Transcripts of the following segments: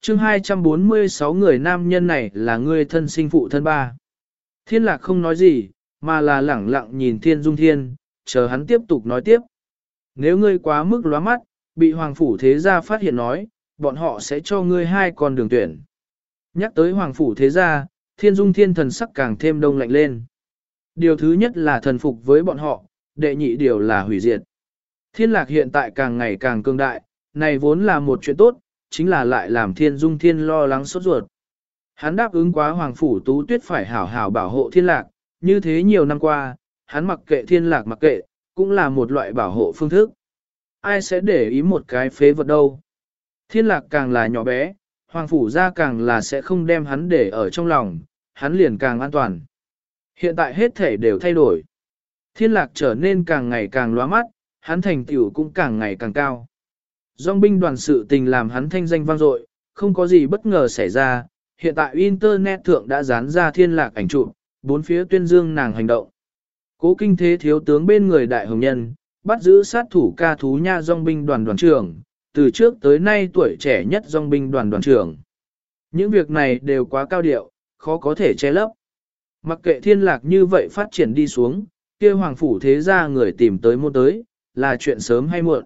chương 246 người nam nhân này là người thân sinh phụ thân ba. Thiên lạc không nói gì, mà là lẳng lặng nhìn thiên dung thiên, chờ hắn tiếp tục nói tiếp. Nếu ngươi quá mức lóa mắt, bị hoàng phủ thế gia phát hiện nói, bọn họ sẽ cho ngươi hai con đường tuyển. Nhắc tới hoàng phủ thế gia, thiên dung thiên thần sắc càng thêm đông lạnh lên. Điều thứ nhất là thần phục với bọn họ, đệ nhị điều là hủy diệt. Thiên lạc hiện tại càng ngày càng cương đại, này vốn là một chuyện tốt, chính là lại làm thiên dung thiên lo lắng sốt ruột. Hắn đáp ứng quá hoàng phủ tú tuyết phải hảo hảo bảo hộ thiên lạc, như thế nhiều năm qua, hắn mặc kệ thiên lạc mặc kệ, cũng là một loại bảo hộ phương thức. Ai sẽ để ý một cái phế vật đâu? Thiên lạc càng là nhỏ bé, hoàng phủ ra càng là sẽ không đem hắn để ở trong lòng, hắn liền càng an toàn. Hiện tại hết thể đều thay đổi. Thiên lạc trở nên càng ngày càng lóa mắt, hắn thành tựu cũng càng ngày càng cao. Dòng binh đoàn sự tình làm hắn thanh danh vang dội, không có gì bất ngờ xảy ra, hiện tại Internet thượng đã dán ra thiên lạc ảnh chụp, bốn phía tuyên dương nàng hành động. Cố kinh thế thiếu tướng bên người đại hồng nhân, bắt giữ sát thủ ca thú nha dòng binh đoàn đoàn trưởng, từ trước tới nay tuổi trẻ nhất dòng binh đoàn đoàn trưởng. Những việc này đều quá cao điệu, khó có thể che lấp. Mặc kệ thiên lạc như vậy phát triển đi xuống, kia hoàng phủ thế gia người tìm tới mua tới, là chuyện sớm hay muộn.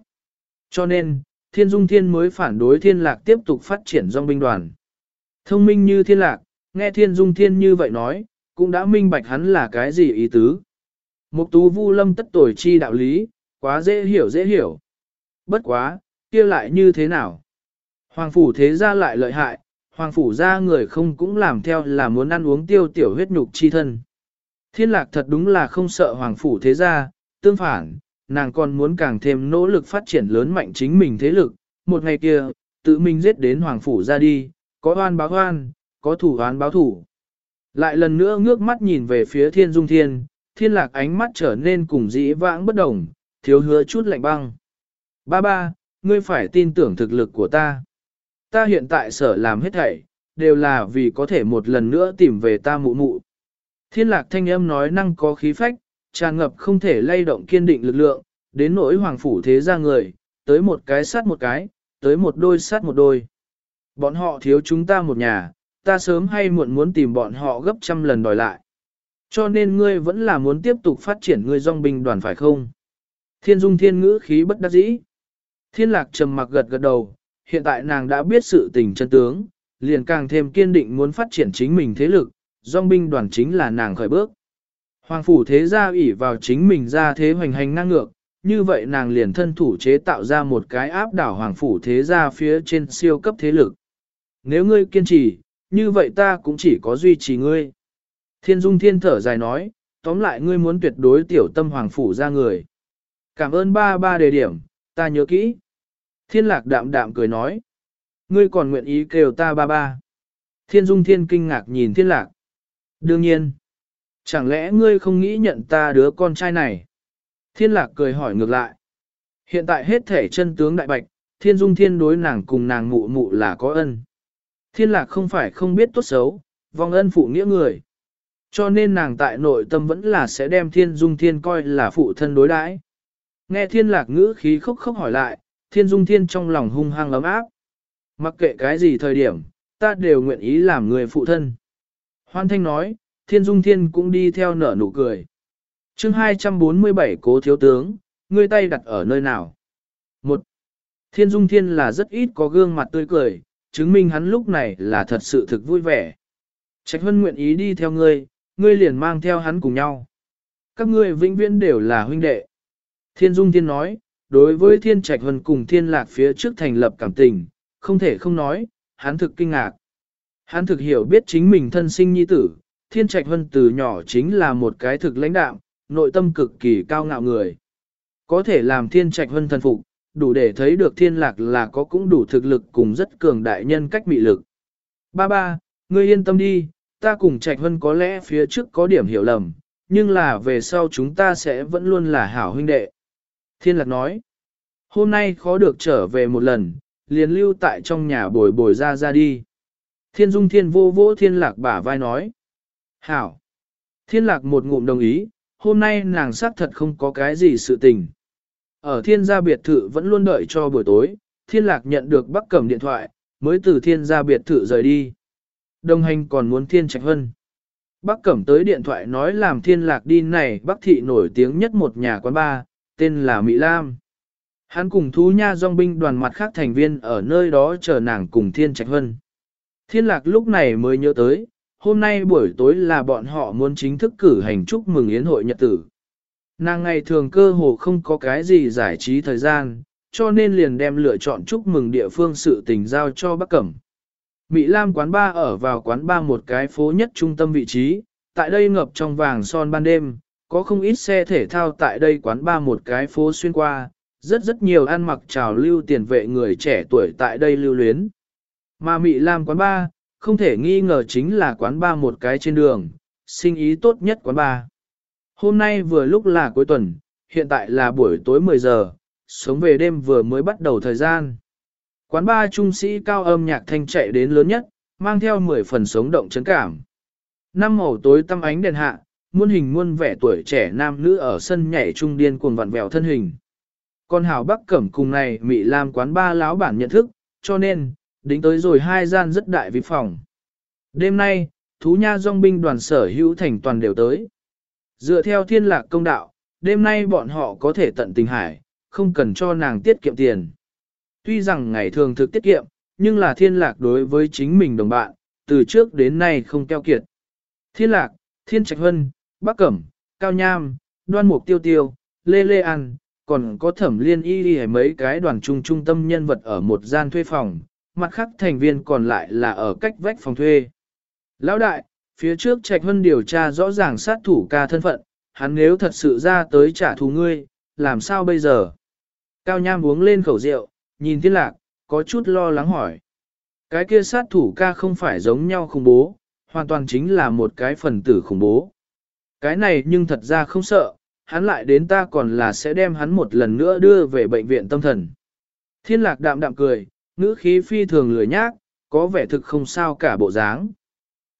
Cho nên, thiên dung thiên mới phản đối thiên lạc tiếp tục phát triển dòng binh đoàn. Thông minh như thiên lạc, nghe thiên dung thiên như vậy nói, cũng đã minh bạch hắn là cái gì ý tứ. Mục tú vu lâm tất tuổi chi đạo lý, quá dễ hiểu dễ hiểu. Bất quá, kia lại như thế nào? Hoàng phủ thế gia lại lợi hại, hoàng phủ gia người không cũng làm theo là muốn ăn uống tiêu tiểu huyết nhục chi thân. Thiên lạc thật đúng là không sợ hoàng phủ thế gia, tương phản, nàng còn muốn càng thêm nỗ lực phát triển lớn mạnh chính mình thế lực. Một ngày kia, tự mình giết đến hoàng phủ ra đi, có oan báo oan, có thủ oan báo thủ. Lại lần nữa ngước mắt nhìn về phía thiên dung thiên, thiên lạc ánh mắt trở nên cùng dĩ vãng bất đồng, thiếu hứa chút lạnh băng. Ba ba, ngươi phải tin tưởng thực lực của ta. Ta hiện tại sở làm hết thảy, đều là vì có thể một lần nữa tìm về ta mụ mụ. Thiên lạc thanh âm nói năng có khí phách, tràn ngập không thể lay động kiên định lực lượng, đến nỗi hoàng phủ thế ra người, tới một cái sát một cái, tới một đôi sát một đôi. Bọn họ thiếu chúng ta một nhà, ta sớm hay muộn muốn tìm bọn họ gấp trăm lần đòi lại. Cho nên ngươi vẫn là muốn tiếp tục phát triển ngươi dòng binh đoàn phải không? Thiên dung thiên ngữ khí bất đắc dĩ. Thiên lạc trầm mặc gật gật đầu, hiện tại nàng đã biết sự tình chân tướng, liền càng thêm kiên định muốn phát triển chính mình thế lực, dòng binh đoàn chính là nàng khởi bước. Hoàng phủ thế gia ủy vào chính mình ra thế hoành hành năng ngược, như vậy nàng liền thân thủ chế tạo ra một cái áp đảo hoàng phủ thế gia phía trên siêu cấp thế lực. Nếu ngươi kiên trì, như vậy ta cũng chỉ có duy trì ngươi. Thiên dung thiên thở dài nói, tóm lại ngươi muốn tuyệt đối tiểu tâm hoàng phủ ra người. Cảm ơn ba ba đề điểm, ta nhớ kỹ. Thiên lạc đạm đạm cười nói. Ngươi còn nguyện ý kêu ta ba ba. Thiên dung thiên kinh ngạc nhìn thiên lạc. Đương nhiên. Chẳng lẽ ngươi không nghĩ nhận ta đứa con trai này? Thiên lạc cười hỏi ngược lại. Hiện tại hết thể chân tướng đại bạch, thiên dung thiên đối nàng cùng nàng mụ mụ là có ân. Thiên lạc không phải không biết tốt xấu, vong ân phụ nghĩa người. Cho nên nàng tại nội tâm vẫn là sẽ đem thiên dung thiên coi là phụ thân đối đãi. Nghe thiên lạc ngữ khí khóc khóc hỏi lại, thiên dung thiên trong lòng hung hăng ấm áp. Mặc kệ cái gì thời điểm, ta đều nguyện ý làm người phụ thân. Hoan thanh nói, thiên dung thiên cũng đi theo nở nụ cười. chương 247 cố thiếu tướng, ngươi tay đặt ở nơi nào? Một, thiên dung thiên là rất ít có gương mặt tươi cười, chứng minh hắn lúc này là thật sự thực vui vẻ. Trạch Hân nguyện ý đi theo ngươi, ngươi liền mang theo hắn cùng nhau. Các ngươi vĩnh viễn đều là huynh đệ. Thiên Dung Thiên nói, đối với Thiên Trạch Hân cùng Thiên Lạc phía trước thành lập cảm tình, không thể không nói, hắn thực kinh ngạc. Hắn thực hiểu biết chính mình thân sinh nhi tử, Thiên Trạch Hân từ nhỏ chính là một cái thực lãnh đạo, nội tâm cực kỳ cao ngạo người. Có thể làm Thiên Trạch Hân thần phục, đủ để thấy được Thiên Lạc là có cũng đủ thực lực cùng rất cường đại nhân cách mị lực. Ba ba, ngươi yên tâm đi, ta cùng Trạch Hân có lẽ phía trước có điểm hiểu lầm, nhưng là về sau chúng ta sẽ vẫn luôn là hảo huynh đệ. Thiên Lạc nói, hôm nay khó được trở về một lần, liền lưu tại trong nhà bồi bồi ra ra đi. Thiên Dung Thiên vô Vô Thiên Lạc bả vai nói, hảo. Thiên Lạc một ngụm đồng ý, hôm nay nàng xác thật không có cái gì sự tình. Ở thiên gia biệt thự vẫn luôn đợi cho buổi tối, Thiên Lạc nhận được Bắc Cẩm điện thoại, mới từ thiên gia biệt thự rời đi. Đồng hành còn muốn thiên trạch hân. Bác Cẩm tới điện thoại nói làm thiên lạc đi này bác thị nổi tiếng nhất một nhà quán ba, tên là Mỹ Lam. Hắn cùng thú nha dòng binh đoàn mặt khác thành viên ở nơi đó chờ nàng cùng thiên trạch hân. Thiên lạc lúc này mới nhớ tới, hôm nay buổi tối là bọn họ muốn chính thức cử hành chúc mừng yến hội nhật tử. Nàng ngày thường cơ hồ không có cái gì giải trí thời gian, cho nên liền đem lựa chọn chúc mừng địa phương sự tình giao cho bác Cẩm. Mỹ Lam quán ba ở vào quán ba một cái phố nhất trung tâm vị trí, tại đây ngập trong vàng son ban đêm, có không ít xe thể thao tại đây quán ba một cái phố xuyên qua, rất rất nhiều ăn mặc trào lưu tiền vệ người trẻ tuổi tại đây lưu luyến. Mà Mỹ Lam quán ba, không thể nghi ngờ chính là quán ba một cái trên đường, sinh ý tốt nhất quán ba. Hôm nay vừa lúc là cuối tuần, hiện tại là buổi tối 10 giờ, sống về đêm vừa mới bắt đầu thời gian. Quán ba trung sĩ cao âm nhạc thanh chạy đến lớn nhất, mang theo 10 phần sống động chấn cảm. Năm màu tối tăm ánh đèn hạ, muôn hình muôn vẻ tuổi trẻ nam nữ ở sân nhảy trung điên cuồng vặn vẹo thân hình. Con hào bắc cẩm cùng này Mỹ Lam quán ba láo bản nhận thức, cho nên, đính tới rồi hai gian rất đại vi phòng. Đêm nay, thú nha dòng binh đoàn sở hữu thành toàn đều tới. Dựa theo thiên lạc công đạo, đêm nay bọn họ có thể tận tình hải, không cần cho nàng tiết kiệm tiền. Tuy rằng ngày thường thực tiết kiệm, nhưng là thiên lạc đối với chính mình đồng bạn, từ trước đến nay không keo kiệt. Thiên lạc, thiên trạch hân, bắc cẩm, cao nham, đoan mục tiêu tiêu, lê lê ăn, còn có thẩm liên y y mấy cái đoàn trung trung tâm nhân vật ở một gian thuê phòng, mặt khác thành viên còn lại là ở cách vách phòng thuê. Lão đại, phía trước trạch hân điều tra rõ ràng sát thủ ca thân phận, hắn nếu thật sự ra tới trả thù ngươi, làm sao bây giờ? Cao nham uống lên khẩu rượu, nhìn thiên lạc, có chút lo lắng hỏi. Cái kia sát thủ ca không phải giống nhau khủng bố, hoàn toàn chính là một cái phần tử khủng bố. Cái này nhưng thật ra không sợ, hắn lại đến ta còn là sẽ đem hắn một lần nữa đưa về bệnh viện tâm thần. Thiên lạc đạm đạm cười, ngữ khí phi thường lười nhác, có vẻ thực không sao cả bộ dáng.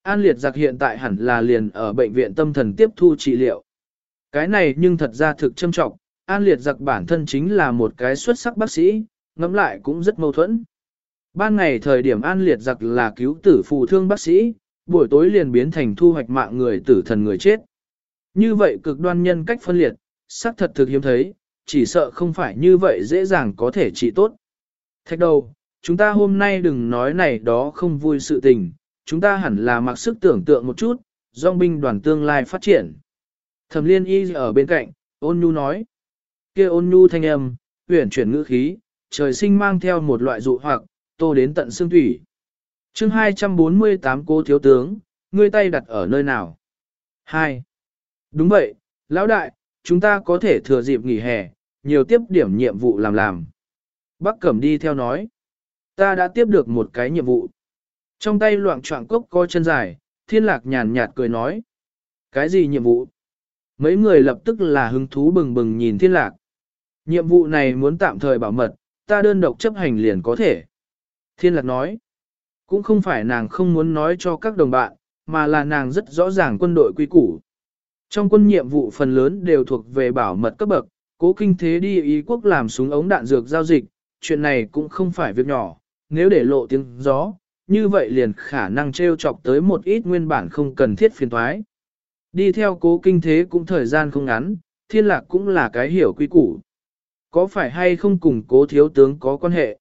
An liệt giặc hiện tại hẳn là liền ở bệnh viện tâm thần tiếp thu trị liệu. Cái này nhưng thật ra thực châm trọng, An liệt giặc bản thân chính là một cái xuất sắc bác sĩ, ngẫm lại cũng rất mâu thuẫn. Ban ngày thời điểm An liệt giặc là cứu tử phù thương bác sĩ, buổi tối liền biến thành thu hoạch mạng người tử thần người chết. Như vậy cực đoan nhân cách phân liệt, xác thật thực hiếm thấy, chỉ sợ không phải như vậy dễ dàng có thể trị tốt. Thạch đầu, chúng ta hôm nay đừng nói này đó không vui sự tình, chúng ta hẳn là mặc sức tưởng tượng một chút, dòng binh đoàn tương lai phát triển. Thẩm liên y ở bên cạnh, ôn nhu nói. kia ôn nhu thanh âm, huyển chuyển ngữ khí, trời sinh mang theo một loại dụ hoặc, tô đến tận xương thủy. chương 248 cô thiếu tướng, ngươi tay đặt ở nơi nào? 2. Đúng vậy, lão đại, chúng ta có thể thừa dịp nghỉ hè, nhiều tiếp điểm nhiệm vụ làm làm. Bác Cẩm đi theo nói. Ta đã tiếp được một cái nhiệm vụ. Trong tay loạn trọng cốc co chân dài, thiên lạc nhàn nhạt cười nói. Cái gì nhiệm vụ? Mấy người lập tức là hứng thú bừng bừng nhìn thiên lạc. Nhiệm vụ này muốn tạm thời bảo mật, ta đơn độc chấp hành liền có thể. Thiên lạc nói. Cũng không phải nàng không muốn nói cho các đồng bạn, mà là nàng rất rõ ràng quân đội quy củ. Trong quân nhiệm vụ phần lớn đều thuộc về bảo mật cấp bậc, cố kinh thế đi ý quốc làm súng ống đạn dược giao dịch, chuyện này cũng không phải việc nhỏ, nếu để lộ tiếng gió, như vậy liền khả năng trêu chọc tới một ít nguyên bản không cần thiết phiền thoái. Đi theo cố kinh thế cũng thời gian không ngắn, thiên lạc cũng là cái hiểu quy củ. Có phải hay không cùng cố thiếu tướng có quan hệ?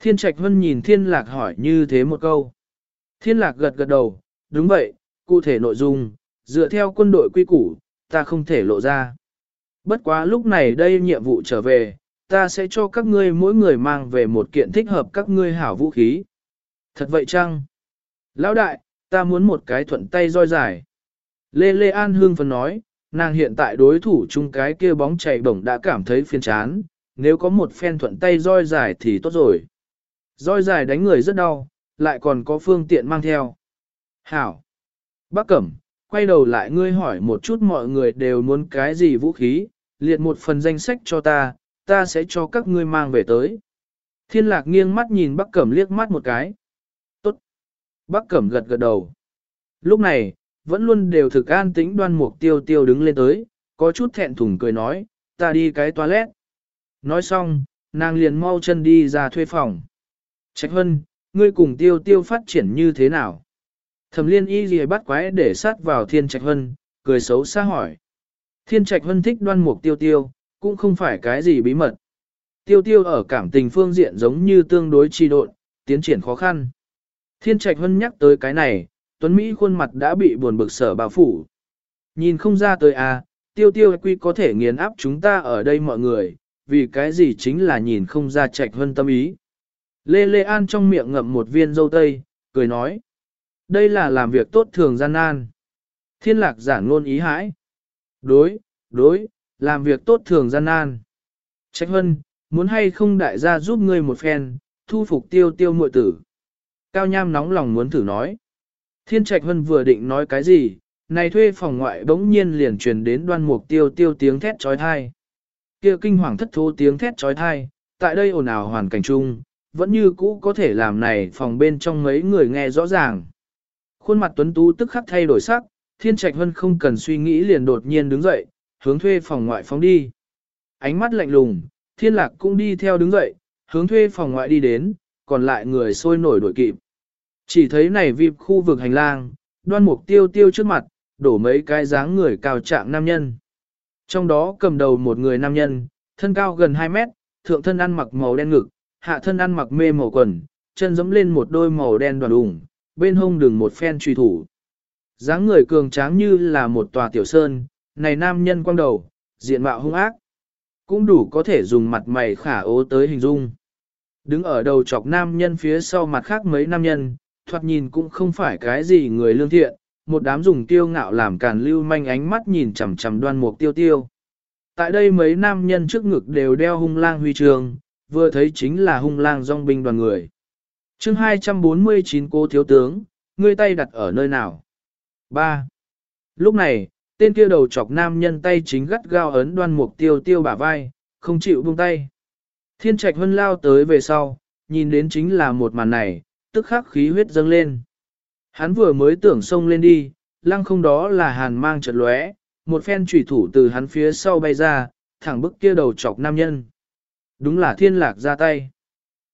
Thiên Trạch Vân nhìn thiên lạc hỏi như thế một câu. Thiên lạc gật gật đầu, đúng vậy, cụ thể nội dung, dựa theo quân đội quy củ, ta không thể lộ ra. Bất quá lúc này đây nhiệm vụ trở về, ta sẽ cho các ngươi mỗi người mang về một kiện thích hợp các ngươi hảo vũ khí. Thật vậy chăng? Lão đại, ta muốn một cái thuận tay roi dài. Lê Lê An Hương phân nói, nàng hiện tại đối thủ chung cái kia bóng chạy bổng đã cảm thấy phiền chán, nếu có một phen thuận tay roi dài thì tốt rồi. Roi dài đánh người rất đau, lại còn có phương tiện mang theo. Hảo! Bác Cẩm, quay đầu lại ngươi hỏi một chút mọi người đều muốn cái gì vũ khí, liệt một phần danh sách cho ta, ta sẽ cho các ngươi mang về tới. Thiên lạc nghiêng mắt nhìn bác cẩm liếc mắt một cái. Tốt. Bác cẩm gật gật đầu. Lúc này, vẫn luôn đều thực an tĩnh đoan mục tiêu tiêu đứng lên tới, có chút thẹn thùng cười nói, ta đi cái toilet. Nói xong, nàng liền mau chân đi ra thuê phòng. Trạch Hân, ngươi cùng tiêu tiêu phát triển như thế nào? Thẩm liên y gì bắt quái để sát vào thiên trạch hân, cười xấu xa hỏi. Thiên trạch hân thích đoan mục tiêu tiêu, cũng không phải cái gì bí mật. Tiêu tiêu ở cảm tình phương diện giống như tương đối trì độn, tiến triển khó khăn. Thiên trạch hân nhắc tới cái này, Tuấn Mỹ khuôn mặt đã bị buồn bực sở bao phủ. Nhìn không ra tới à, tiêu tiêu quy có thể nghiền áp chúng ta ở đây mọi người, vì cái gì chính là nhìn không ra trạch hân tâm ý. Lê Lê An trong miệng ngậm một viên dâu tây, cười nói. Đây là làm việc tốt thường gian nan. Thiên lạc giản ngôn ý hãi. Đối, đối, làm việc tốt thường gian nan. Trạch hân, muốn hay không đại gia giúp ngươi một phen, thu phục tiêu tiêu muội tử. Cao Nham nóng lòng muốn thử nói. Thiên Trạch Hân vừa định nói cái gì, này thuê phòng ngoại bỗng nhiên liền truyền đến đoan mục tiêu tiêu tiếng thét trói thai. kia kinh hoàng thất thố tiếng thét trói thai, tại đây ồn ào hoàn cảnh chung, vẫn như cũ có thể làm này phòng bên trong mấy người nghe rõ ràng. Khuôn mặt tuấn tú tức khắc thay đổi sắc, Thiên Trạch Hân không cần suy nghĩ liền đột nhiên đứng dậy, hướng thuê phòng ngoại phóng đi. Ánh mắt lạnh lùng, Thiên Lạc cũng đi theo đứng dậy, hướng thuê phòng ngoại đi đến, còn lại người sôi nổi đổi kịp. Chỉ thấy này vịp khu vực hành lang, đoan mục tiêu tiêu trước mặt, đổ mấy cái dáng người cao trạng nam nhân. Trong đó cầm đầu một người nam nhân, thân cao gần 2 mét, thượng thân ăn mặc màu đen ngực, hạ thân ăn mặc mê màu quần, chân dẫm lên một đôi màu đen đoàn ủng, bên hông đường một phen truy thủ. dáng người cường tráng như là một tòa tiểu sơn, này nam nhân quang đầu, diện mạo hung ác. Cũng đủ có thể dùng mặt mày khả ố tới hình dung. Đứng ở đầu chọc nam nhân phía sau mặt khác mấy nam nhân, thoạt nhìn cũng không phải cái gì người lương thiện, một đám dùng tiêu ngạo làm càn lưu manh ánh mắt nhìn chằm chằm đoan mục tiêu tiêu. Tại đây mấy nam nhân trước ngực đều đeo hung lang huy trường, vừa thấy chính là hung lang dòng binh đoàn người. chương 249 cô thiếu tướng, ngươi tay đặt ở nơi nào? 3. Lúc này, tên kia đầu chọc nam nhân tay chính gắt gao ấn đoan mục tiêu tiêu bả vai, không chịu buông tay. Thiên trạch hân lao tới về sau, nhìn đến chính là một màn này, tức khắc khí huyết dâng lên. Hắn vừa mới tưởng xông lên đi, lăng không đó là hàn mang chợt lóe, một phen trùy thủ từ hắn phía sau bay ra, thẳng bức kia đầu chọc nam nhân. Đúng là thiên lạc ra tay.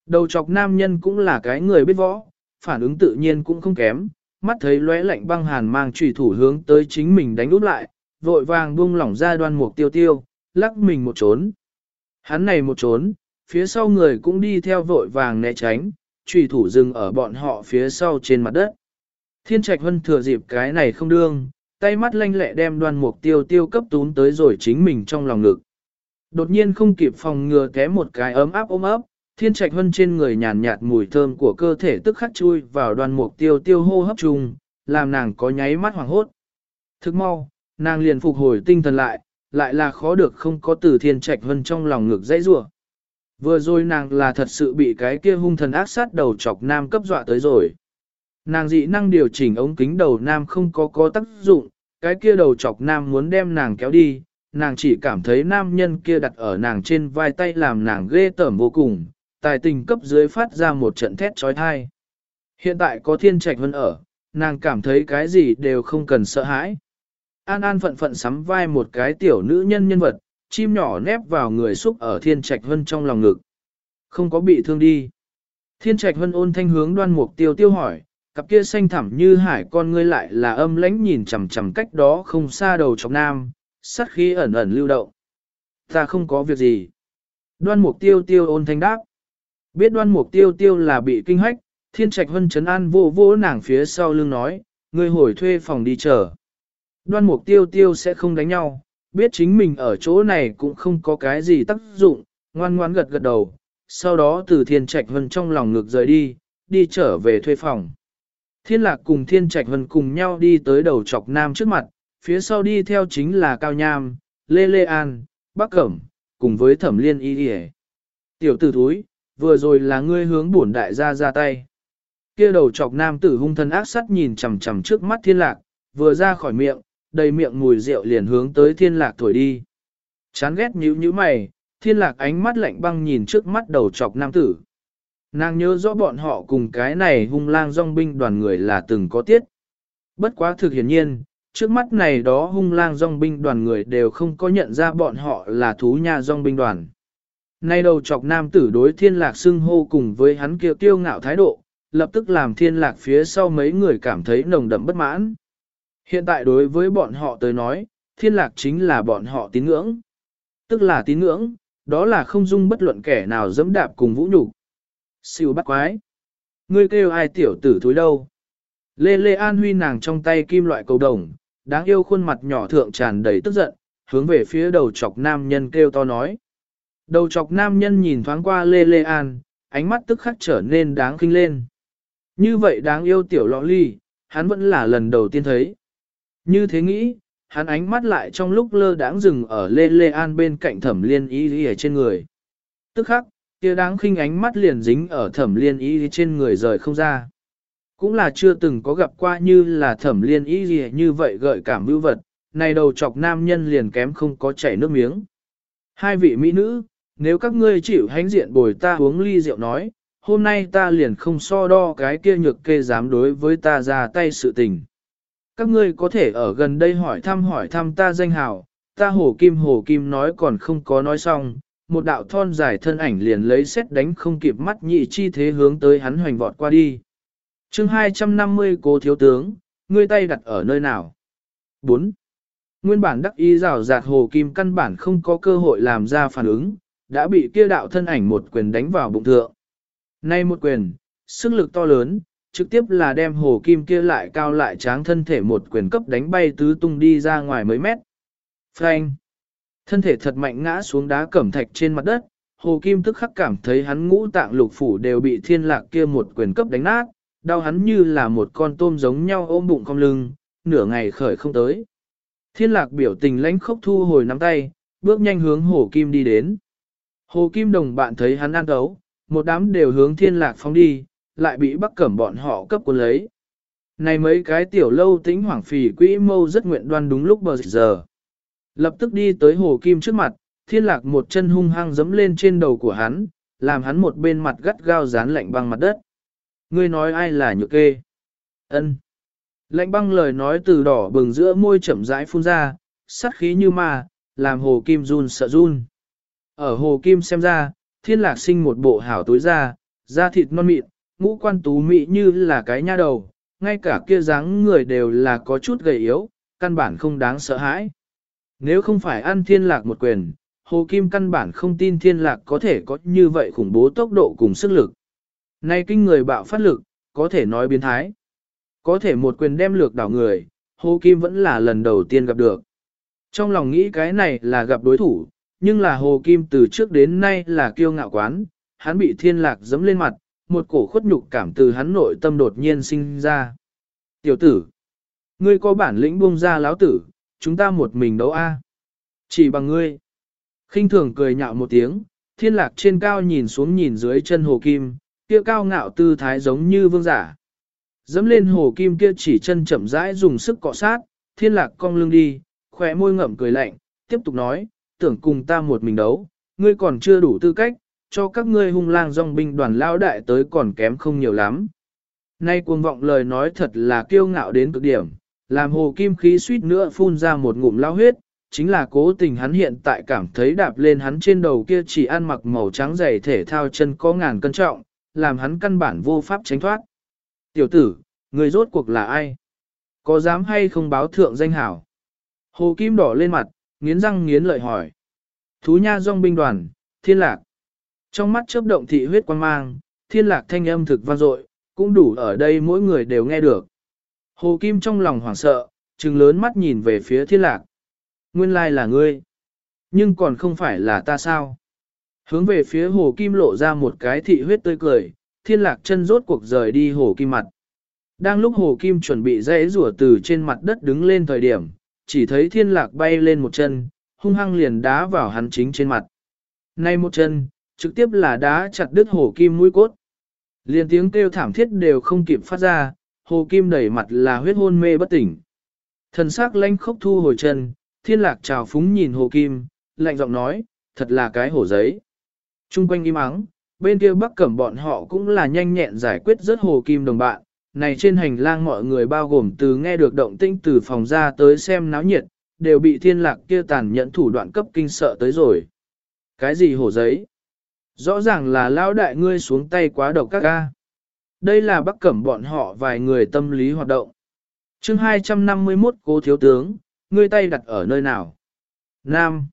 Đầu chọc nam nhân cũng là cái người biết võ, phản ứng tự nhiên cũng không kém, mắt thấy lóe lạnh băng hàn mang trùy thủ hướng tới chính mình đánh úp lại, vội vàng buông lỏng ra đoan mục tiêu tiêu, lắc mình một trốn. Hắn này một trốn, phía sau người cũng đi theo vội vàng né tránh, trùy thủ dừng ở bọn họ phía sau trên mặt đất. Thiên trạch hân thừa dịp cái này không đương, tay mắt lanh lẹ đem đoan mục tiêu tiêu cấp tún tới rồi chính mình trong lòng ngực. Đột nhiên không kịp phòng ngừa té một cái ấm áp ôm ấp, thiên trạch hân trên người nhàn nhạt mùi thơm của cơ thể tức khắc chui vào đoan mục tiêu tiêu hô hấp chung, làm nàng có nháy mắt hoảng hốt. Thức mau, nàng liền phục hồi tinh thần lại, lại là khó được không có từ thiên trạch hân trong lòng ngực dãy rủa. Vừa rồi nàng là thật sự bị cái kia hung thần ác sát đầu chọc nam cấp dọa tới rồi. Nàng dị năng điều chỉnh ống kính đầu nam không có có tác dụng, cái kia đầu chọc nam muốn đem nàng kéo đi, nàng chỉ cảm thấy nam nhân kia đặt ở nàng trên vai tay làm nàng ghê tởm vô cùng, tài tình cấp dưới phát ra một trận thét trói thai. Hiện tại có thiên trạch vân ở, nàng cảm thấy cái gì đều không cần sợ hãi. An An phận phận sắm vai một cái tiểu nữ nhân nhân vật, chim nhỏ nép vào người xúc ở thiên trạch vân trong lòng ngực. Không có bị thương đi. Thiên trạch vân ôn thanh hướng đoan mục tiêu tiêu hỏi, cặp kia xanh thẳm như hải con ngươi lại là âm lãnh nhìn chằm chằm cách đó không xa đầu chọc nam, sát khí ẩn ẩn lưu động. Ta không có việc gì. Đoan mục tiêu tiêu ôn thanh đáp. Biết đoan mục tiêu tiêu là bị kinh hách, thiên trạch hân chấn an vô vô nàng phía sau lưng nói, ngươi hồi thuê phòng đi chờ. Đoan mục tiêu tiêu sẽ không đánh nhau, biết chính mình ở chỗ này cũng không có cái gì tác dụng, ngoan ngoan gật gật đầu, sau đó từ thiên trạch hân trong lòng ngược rời đi, đi trở về thuê phòng. Thiên lạc cùng thiên trạch hân cùng nhau đi tới đầu chọc nam trước mặt, phía sau đi theo chính là Cao Nham, Lê Lê An, Bắc Cẩm, cùng với thẩm liên y đi Tiểu tử thúi, vừa rồi là ngươi hướng bổn đại gia ra tay. kia đầu chọc nam tử hung thân ác sắt nhìn chằm chằm trước mắt thiên lạc, vừa ra khỏi miệng, đầy miệng mùi rượu liền hướng tới thiên lạc thổi đi. Chán ghét nhíu nhíu mày, thiên lạc ánh mắt lạnh băng nhìn trước mắt đầu chọc nam tử. Nàng nhớ rõ bọn họ cùng cái này hung lang dòng binh đoàn người là từng có tiết. Bất quá thực hiển nhiên, trước mắt này đó hung lang dòng binh đoàn người đều không có nhận ra bọn họ là thú nha dòng binh đoàn. Nay đầu chọc nam tử đối thiên lạc xưng hô cùng với hắn kia kiêu ngạo thái độ, lập tức làm thiên lạc phía sau mấy người cảm thấy nồng đậm bất mãn. Hiện tại đối với bọn họ tới nói, thiên lạc chính là bọn họ tín ngưỡng. Tức là tín ngưỡng, đó là không dung bất luận kẻ nào dẫm đạp cùng vũ nhục Siêu bắt quái. Ngươi kêu ai tiểu tử thối đâu? Lê Lê An Huy nàng trong tay kim loại cầu đồng, đáng yêu khuôn mặt nhỏ thượng tràn đầy tức giận, hướng về phía đầu chọc nam nhân kêu to nói. Đầu chọc nam nhân nhìn thoáng qua Lê Lê An, ánh mắt tức khắc trở nên đáng kinh lên. Như vậy đáng yêu tiểu lọ ly, hắn vẫn là lần đầu tiên thấy. Như thế nghĩ, hắn ánh mắt lại trong lúc lơ đãng dừng ở Lê Lê An bên cạnh thẩm liên y ở trên người. Tức khắc, kia đáng khinh ánh mắt liền dính ở thẩm liên y trên người rời không ra. Cũng là chưa từng có gặp qua như là thẩm liên y gì như vậy gợi cảm mưu vật, này đầu chọc nam nhân liền kém không có chảy nước miếng. Hai vị mỹ nữ, nếu các ngươi chịu hãnh diện bồi ta uống ly rượu nói, hôm nay ta liền không so đo cái kia nhược kê dám đối với ta ra tay sự tình. Các ngươi có thể ở gần đây hỏi thăm hỏi thăm ta danh hào, ta hồ kim hồ kim nói còn không có nói xong, một đạo thon dài thân ảnh liền lấy xét đánh không kịp mắt nhị chi thế hướng tới hắn hoành vọt qua đi. chương 250 cố thiếu tướng, ngươi tay đặt ở nơi nào? 4. Nguyên bản đắc ý rào rạt hồ kim căn bản không có cơ hội làm ra phản ứng, đã bị kia đạo thân ảnh một quyền đánh vào bụng thượng. Nay một quyền, sức lực to lớn, trực tiếp là đem hồ kim kia lại cao lại tráng thân thể một quyền cấp đánh bay tứ tung đi ra ngoài mấy mét. Frank! Thân thể thật mạnh ngã xuống đá cẩm thạch trên mặt đất, hồ kim tức khắc cảm thấy hắn ngũ tạng lục phủ đều bị thiên lạc kia một quyền cấp đánh nát, đau hắn như là một con tôm giống nhau ôm bụng cong lưng, nửa ngày khởi không tới. Thiên lạc biểu tình lãnh khốc thu hồi nắm tay, bước nhanh hướng hồ kim đi đến. Hồ kim đồng bạn thấy hắn ăn đấu, một đám đều hướng thiên lạc phóng đi, lại bị bắc cẩm bọn họ cấp quân lấy. Này mấy cái tiểu lâu tính hoảng phì quỹ mâu rất nguyện đoan đúng lúc bờ giờ. Lập tức đi tới hồ kim trước mặt, thiên lạc một chân hung hăng dấm lên trên đầu của hắn, làm hắn một bên mặt gắt gao dán lạnh băng mặt đất. Ngươi nói ai là nhược kê? ân Lạnh băng lời nói từ đỏ bừng giữa môi chậm rãi phun ra, sát khí như ma, làm hồ kim run sợ run. Ở hồ kim xem ra, thiên lạc sinh một bộ hảo tối da, da thịt non mịn, ngũ quan tú mị như là cái nha đầu, ngay cả kia dáng người đều là có chút gầy yếu, căn bản không đáng sợ hãi. Nếu không phải ăn thiên lạc một quyền, hồ kim căn bản không tin thiên lạc có thể có như vậy khủng bố tốc độ cùng sức lực. Nay kinh người bạo phát lực, có thể nói biến thái. Có thể một quyền đem lược đảo người, hồ kim vẫn là lần đầu tiên gặp được. Trong lòng nghĩ cái này là gặp đối thủ, nhưng là hồ kim từ trước đến nay là kiêu ngạo quán, hắn bị thiên lạc dấm lên mặt, một cổ khuất nhục cảm từ hắn nội tâm đột nhiên sinh ra. Tiểu tử, ngươi có bản lĩnh buông ra láo tử, chúng ta một mình đấu a Chỉ bằng ngươi. khinh thường cười nhạo một tiếng, thiên lạc trên cao nhìn xuống nhìn dưới chân hồ kim, kia cao ngạo tư thái giống như vương giả. Dẫm lên hồ kim kia chỉ chân chậm rãi dùng sức cọ sát, thiên lạc cong lưng đi, khỏe môi ngậm cười lạnh, tiếp tục nói, tưởng cùng ta một mình đấu, ngươi còn chưa đủ tư cách, cho các ngươi hung lang dòng binh đoàn lao đại tới còn kém không nhiều lắm. Nay cuồng vọng lời nói thật là kiêu ngạo đến cực điểm, làm hồ kim khí suýt nữa phun ra một ngụm lao huyết, chính là cố tình hắn hiện tại cảm thấy đạp lên hắn trên đầu kia chỉ ăn mặc màu trắng dày thể thao chân có ngàn cân trọng, làm hắn căn bản vô pháp tránh thoát. Tiểu tử, người rốt cuộc là ai? Có dám hay không báo thượng danh hảo? Hồ Kim đỏ lên mặt, nghiến răng nghiến lợi hỏi. Thú nha dòng binh đoàn, thiên lạc. Trong mắt chớp động thị huyết quan mang, thiên lạc thanh âm thực vang dội cũng đủ ở đây mỗi người đều nghe được. Hồ Kim trong lòng hoảng sợ, trừng lớn mắt nhìn về phía thiên lạc. Nguyên lai là ngươi. Nhưng còn không phải là ta sao? Hướng về phía Hồ Kim lộ ra một cái thị huyết tươi cười, thiên lạc chân rốt cuộc rời đi Hồ Kim mặt. Đang lúc Hồ Kim chuẩn bị dãy rủa từ trên mặt đất đứng lên thời điểm, chỉ thấy thiên lạc bay lên một chân, hung hăng liền đá vào hắn chính trên mặt. Nay một chân, trực tiếp là đá chặt đứt Hồ Kim mũi cốt. Liền tiếng kêu thảm thiết đều không kịp phát ra, Hồ Kim đẩy mặt là huyết hôn mê bất tỉnh. Thần sắc lanh khốc thu hồi chân, thiên lạc trào phúng nhìn Hồ Kim, lạnh giọng nói, thật là cái hổ giấy. Trung quanh im ắng, bên kia bắc cẩm bọn họ cũng là nhanh nhẹn giải quyết rất Hồ Kim đồng bạn. Này trên hành lang mọi người bao gồm từ nghe được động tinh từ phòng ra tới xem náo nhiệt, đều bị thiên lạc kia tàn nhẫn thủ đoạn cấp kinh sợ tới rồi. Cái gì hổ giấy? Rõ ràng là lão đại ngươi xuống tay quá độc các ca. Đây là bắc cẩm bọn họ vài người tâm lý hoạt động. chương 251 cố thiếu tướng, ngươi tay đặt ở nơi nào? Nam.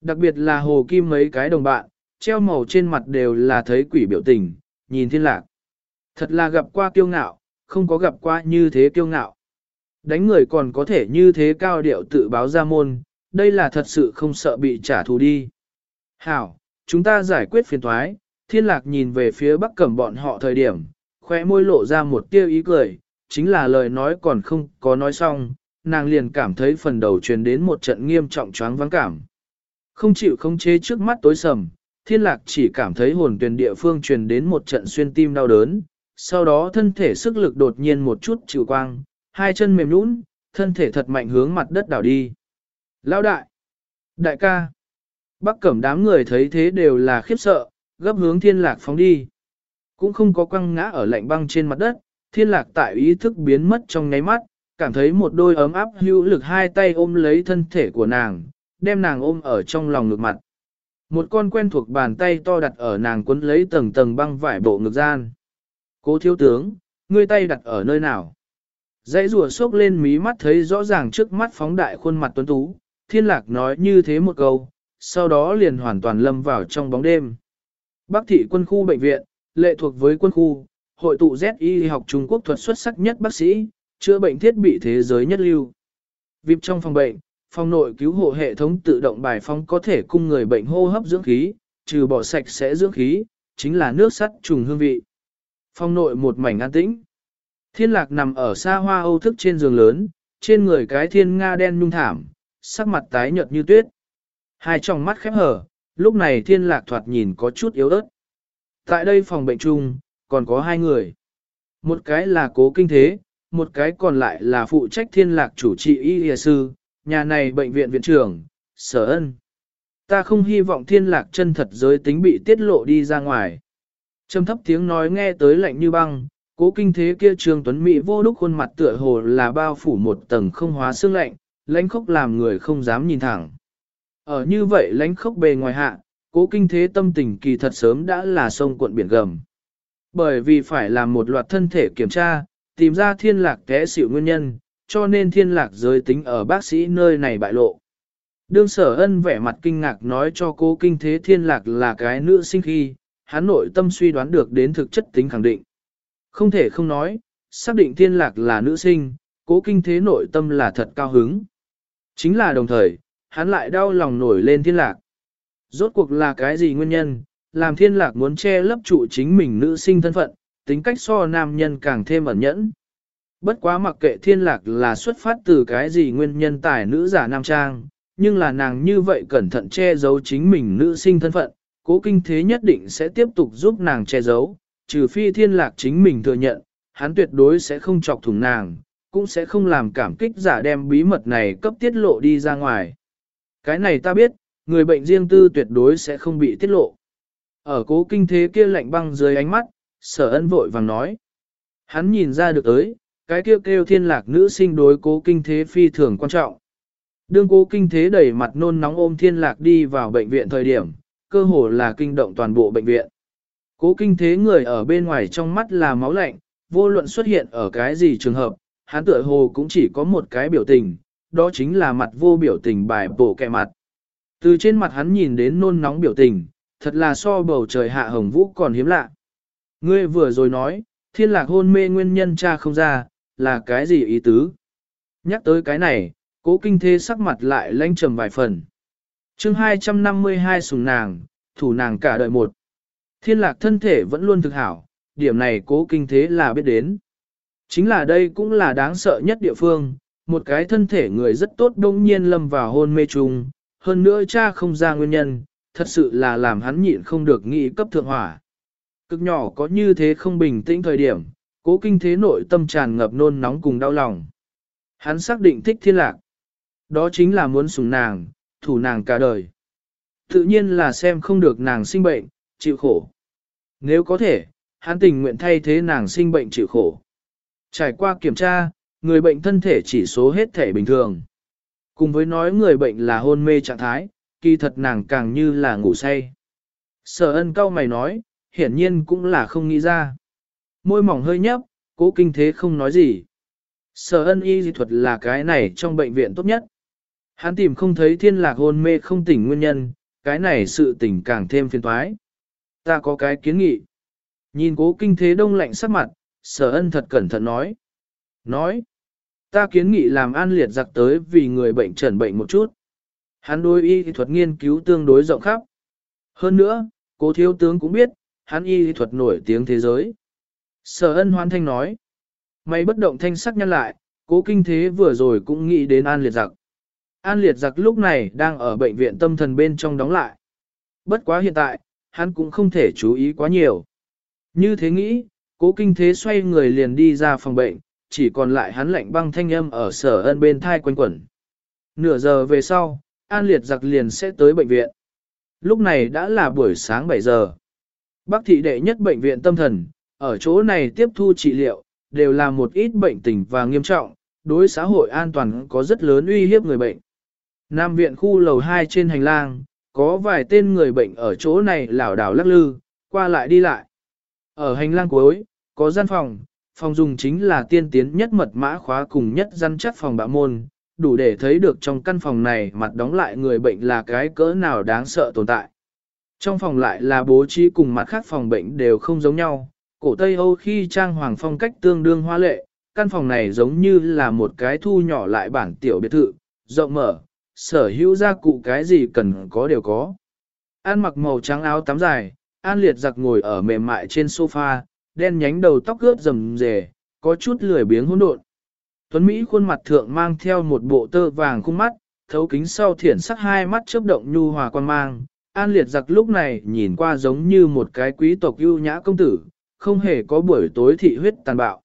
Đặc biệt là hồ kim mấy cái đồng bạn, treo màu trên mặt đều là thấy quỷ biểu tình, nhìn thiên lạc. Thật là gặp qua kiêu ngạo, không có gặp qua như thế kiêu ngạo. Đánh người còn có thể như thế cao điệu tự báo ra môn, đây là thật sự không sợ bị trả thù đi. Hảo, chúng ta giải quyết phiền thoái, thiên lạc nhìn về phía bắc cẩm bọn họ thời điểm, khóe môi lộ ra một tiêu ý cười, chính là lời nói còn không có nói xong, nàng liền cảm thấy phần đầu truyền đến một trận nghiêm trọng choáng vắng cảm. Không chịu không chế trước mắt tối sầm, thiên lạc chỉ cảm thấy hồn tuyển địa phương truyền đến một trận xuyên tim đau đớn, sau đó thân thể sức lực đột nhiên một chút chịu quang, hai chân mềm nhũn, thân thể thật mạnh hướng mặt đất đảo đi. Lão đại! Đại ca! Bắc cẩm đám người thấy thế đều là khiếp sợ, gấp hướng thiên lạc phóng đi. Cũng không có quăng ngã ở lạnh băng trên mặt đất, thiên lạc tại ý thức biến mất trong ngáy mắt, cảm thấy một đôi ấm áp hữu lực hai tay ôm lấy thân thể của nàng, đem nàng ôm ở trong lòng ngực mặt. Một con quen thuộc bàn tay to đặt ở nàng quấn lấy tầng tầng băng vải bộ ngực gian. Cố thiếu tướng, ngươi tay đặt ở nơi nào? Dãy rùa sốc lên mí mắt thấy rõ ràng trước mắt phóng đại khuôn mặt tuấn tú, thiên lạc nói như thế một câu, sau đó liền hoàn toàn lâm vào trong bóng đêm. Bắc thị quân khu bệnh viện, lệ thuộc với quân khu, hội tụ ZI học Trung Quốc thuật xuất sắc nhất bác sĩ, chữa bệnh thiết bị thế giới nhất lưu. Vip trong phòng bệnh, phòng nội cứu hộ hệ thống tự động bài phong có thể cung người bệnh hô hấp dưỡng khí, trừ bỏ sạch sẽ dưỡng khí, chính là nước sắt trùng hương vị. Phong nội một mảnh an tĩnh. Thiên lạc nằm ở xa hoa âu thức trên giường lớn, trên người cái thiên nga đen nhung thảm, sắc mặt tái nhợt như tuyết. Hai tròng mắt khép hở, lúc này thiên lạc thoạt nhìn có chút yếu ớt. Tại đây phòng bệnh chung, còn có hai người. Một cái là cố kinh thế, một cái còn lại là phụ trách thiên lạc chủ trị y y sư, nhà này bệnh viện viện trưởng, sở ân. Ta không hy vọng thiên lạc chân thật giới tính bị tiết lộ đi ra ngoài. Trầm thấp tiếng nói nghe tới lạnh như băng, cố kinh thế kia trường tuấn Mỹ vô đúc khuôn mặt tựa hồ là bao phủ một tầng không hóa xương lạnh, lãnh khốc làm người không dám nhìn thẳng. Ở như vậy lãnh khốc bề ngoài hạ, cố kinh thế tâm tình kỳ thật sớm đã là sông cuộn biển gầm. Bởi vì phải làm một loạt thân thể kiểm tra, tìm ra thiên lạc té xịu nguyên nhân, cho nên thiên lạc giới tính ở bác sĩ nơi này bại lộ. Đương sở ân vẻ mặt kinh ngạc nói cho cố kinh thế thiên lạc là cái nữ sinh khi, hắn nội tâm suy đoán được đến thực chất tính khẳng định. Không thể không nói, xác định thiên lạc là nữ sinh, cố kinh thế nội tâm là thật cao hứng. Chính là đồng thời, hắn lại đau lòng nổi lên thiên lạc. Rốt cuộc là cái gì nguyên nhân, làm thiên lạc muốn che lấp trụ chính mình nữ sinh thân phận, tính cách so nam nhân càng thêm ẩn nhẫn. Bất quá mặc kệ thiên lạc là xuất phát từ cái gì nguyên nhân tài nữ giả nam trang, nhưng là nàng như vậy cẩn thận che giấu chính mình nữ sinh thân phận, cố kinh thế nhất định sẽ tiếp tục giúp nàng che giấu, trừ phi thiên lạc chính mình thừa nhận, hắn tuyệt đối sẽ không chọc thủng nàng, cũng sẽ không làm cảm kích giả đem bí mật này cấp tiết lộ đi ra ngoài. Cái này ta biết, người bệnh riêng tư tuyệt đối sẽ không bị tiết lộ. Ở cố kinh thế kia lạnh băng dưới ánh mắt, sở ân vội vàng nói. Hắn nhìn ra được tới, cái kêu kêu thiên lạc nữ sinh đối cố kinh thế phi thường quan trọng. Đương cố kinh thế đẩy mặt nôn nóng ôm thiên lạc đi vào bệnh viện thời điểm, cơ hồ là kinh động toàn bộ bệnh viện. Cố kinh thế người ở bên ngoài trong mắt là máu lạnh, vô luận xuất hiện ở cái gì trường hợp, hắn tựa hồ cũng chỉ có một cái biểu tình, đó chính là mặt vô biểu tình bài bổ kẹ mặt. Từ trên mặt hắn nhìn đến nôn nóng biểu tình, thật là so bầu trời hạ hồng vũ còn hiếm lạ. Ngươi vừa rồi nói, thiên lạc hôn mê nguyên nhân cha không ra, là cái gì ý tứ? Nhắc tới cái này, cố kinh thế sắc mặt lại lanh trầm vài phần chương 252 sùng nàng, thủ nàng cả đời một. Thiên lạc thân thể vẫn luôn thực hảo, điểm này cố kinh thế là biết đến. Chính là đây cũng là đáng sợ nhất địa phương, một cái thân thể người rất tốt đông nhiên lâm vào hôn mê trùng, hơn nữa cha không ra nguyên nhân, thật sự là làm hắn nhịn không được nghĩ cấp thượng hỏa. Cực nhỏ có như thế không bình tĩnh thời điểm, cố kinh thế nội tâm tràn ngập nôn nóng cùng đau lòng. Hắn xác định thích thiên lạc. Đó chính là muốn sủng nàng, thủ nàng cả đời. Tự nhiên là xem không được nàng sinh bệnh, chịu khổ. Nếu có thể, hắn tình nguyện thay thế nàng sinh bệnh chịu khổ. Trải qua kiểm tra, người bệnh thân thể chỉ số hết thể bình thường. Cùng với nói người bệnh là hôn mê trạng thái, kỳ thật nàng càng như là ngủ say. Sở ân cao mày nói, hiển nhiên cũng là không nghĩ ra. môi mỏng hơi nhấp, cố kinh thế không nói gì. Sở ân y dị thuật là cái này trong bệnh viện tốt nhất. Hắn tìm không thấy thiên lạc hôn mê không tỉnh nguyên nhân, cái này sự tỉnh càng thêm phiền toái. Ta có cái kiến nghị. Nhìn cố kinh thế đông lạnh sắc mặt, sở ân thật cẩn thận nói. Nói, ta kiến nghị làm an liệt giặc tới vì người bệnh trần bệnh một chút. Hắn đối y thuật nghiên cứu tương đối rộng khắp. Hơn nữa, cố thiếu tướng cũng biết, hắn y thuật nổi tiếng thế giới. Sở ân hoan thanh nói. Mày bất động thanh sắc nhân lại, cố kinh thế vừa rồi cũng nghĩ đến an liệt giặc. An liệt giặc lúc này đang ở bệnh viện tâm thần bên trong đóng lại. Bất quá hiện tại, hắn cũng không thể chú ý quá nhiều. Như thế nghĩ, cố kinh thế xoay người liền đi ra phòng bệnh, chỉ còn lại hắn lạnh băng thanh âm ở sở ân bên thai quanh quẩn. Nửa giờ về sau, an liệt giặc liền sẽ tới bệnh viện. Lúc này đã là buổi sáng 7 giờ. Bác thị đệ nhất bệnh viện tâm thần, ở chỗ này tiếp thu trị liệu, đều là một ít bệnh tình và nghiêm trọng, đối xã hội an toàn có rất lớn uy hiếp người bệnh. Nam viện khu lầu 2 trên hành lang, có vài tên người bệnh ở chỗ này lảo đảo lắc lư, qua lại đi lại. Ở hành lang cuối, có gian phòng, phòng dùng chính là tiên tiến nhất mật mã khóa cùng nhất răn chắc phòng bạ môn, đủ để thấy được trong căn phòng này mặt đóng lại người bệnh là cái cỡ nào đáng sợ tồn tại. Trong phòng lại là bố trí cùng mặt khác phòng bệnh đều không giống nhau, cổ Tây Âu khi trang hoàng phong cách tương đương hoa lệ, căn phòng này giống như là một cái thu nhỏ lại bản tiểu biệt thự, rộng mở, sở hữu gia cụ cái gì cần có đều có. An mặc màu trắng áo tắm dài, An liệt giặc ngồi ở mềm mại trên sofa, đen nhánh đầu tóc ướt rầm rề, có chút lười biếng hỗn độn. Tuấn Mỹ khuôn mặt thượng mang theo một bộ tơ vàng khung mắt, thấu kính sau thiển sắc hai mắt chớp động nhu hòa quan mang. An liệt giặc lúc này nhìn qua giống như một cái quý tộc ưu nhã công tử, không hề có buổi tối thị huyết tàn bạo.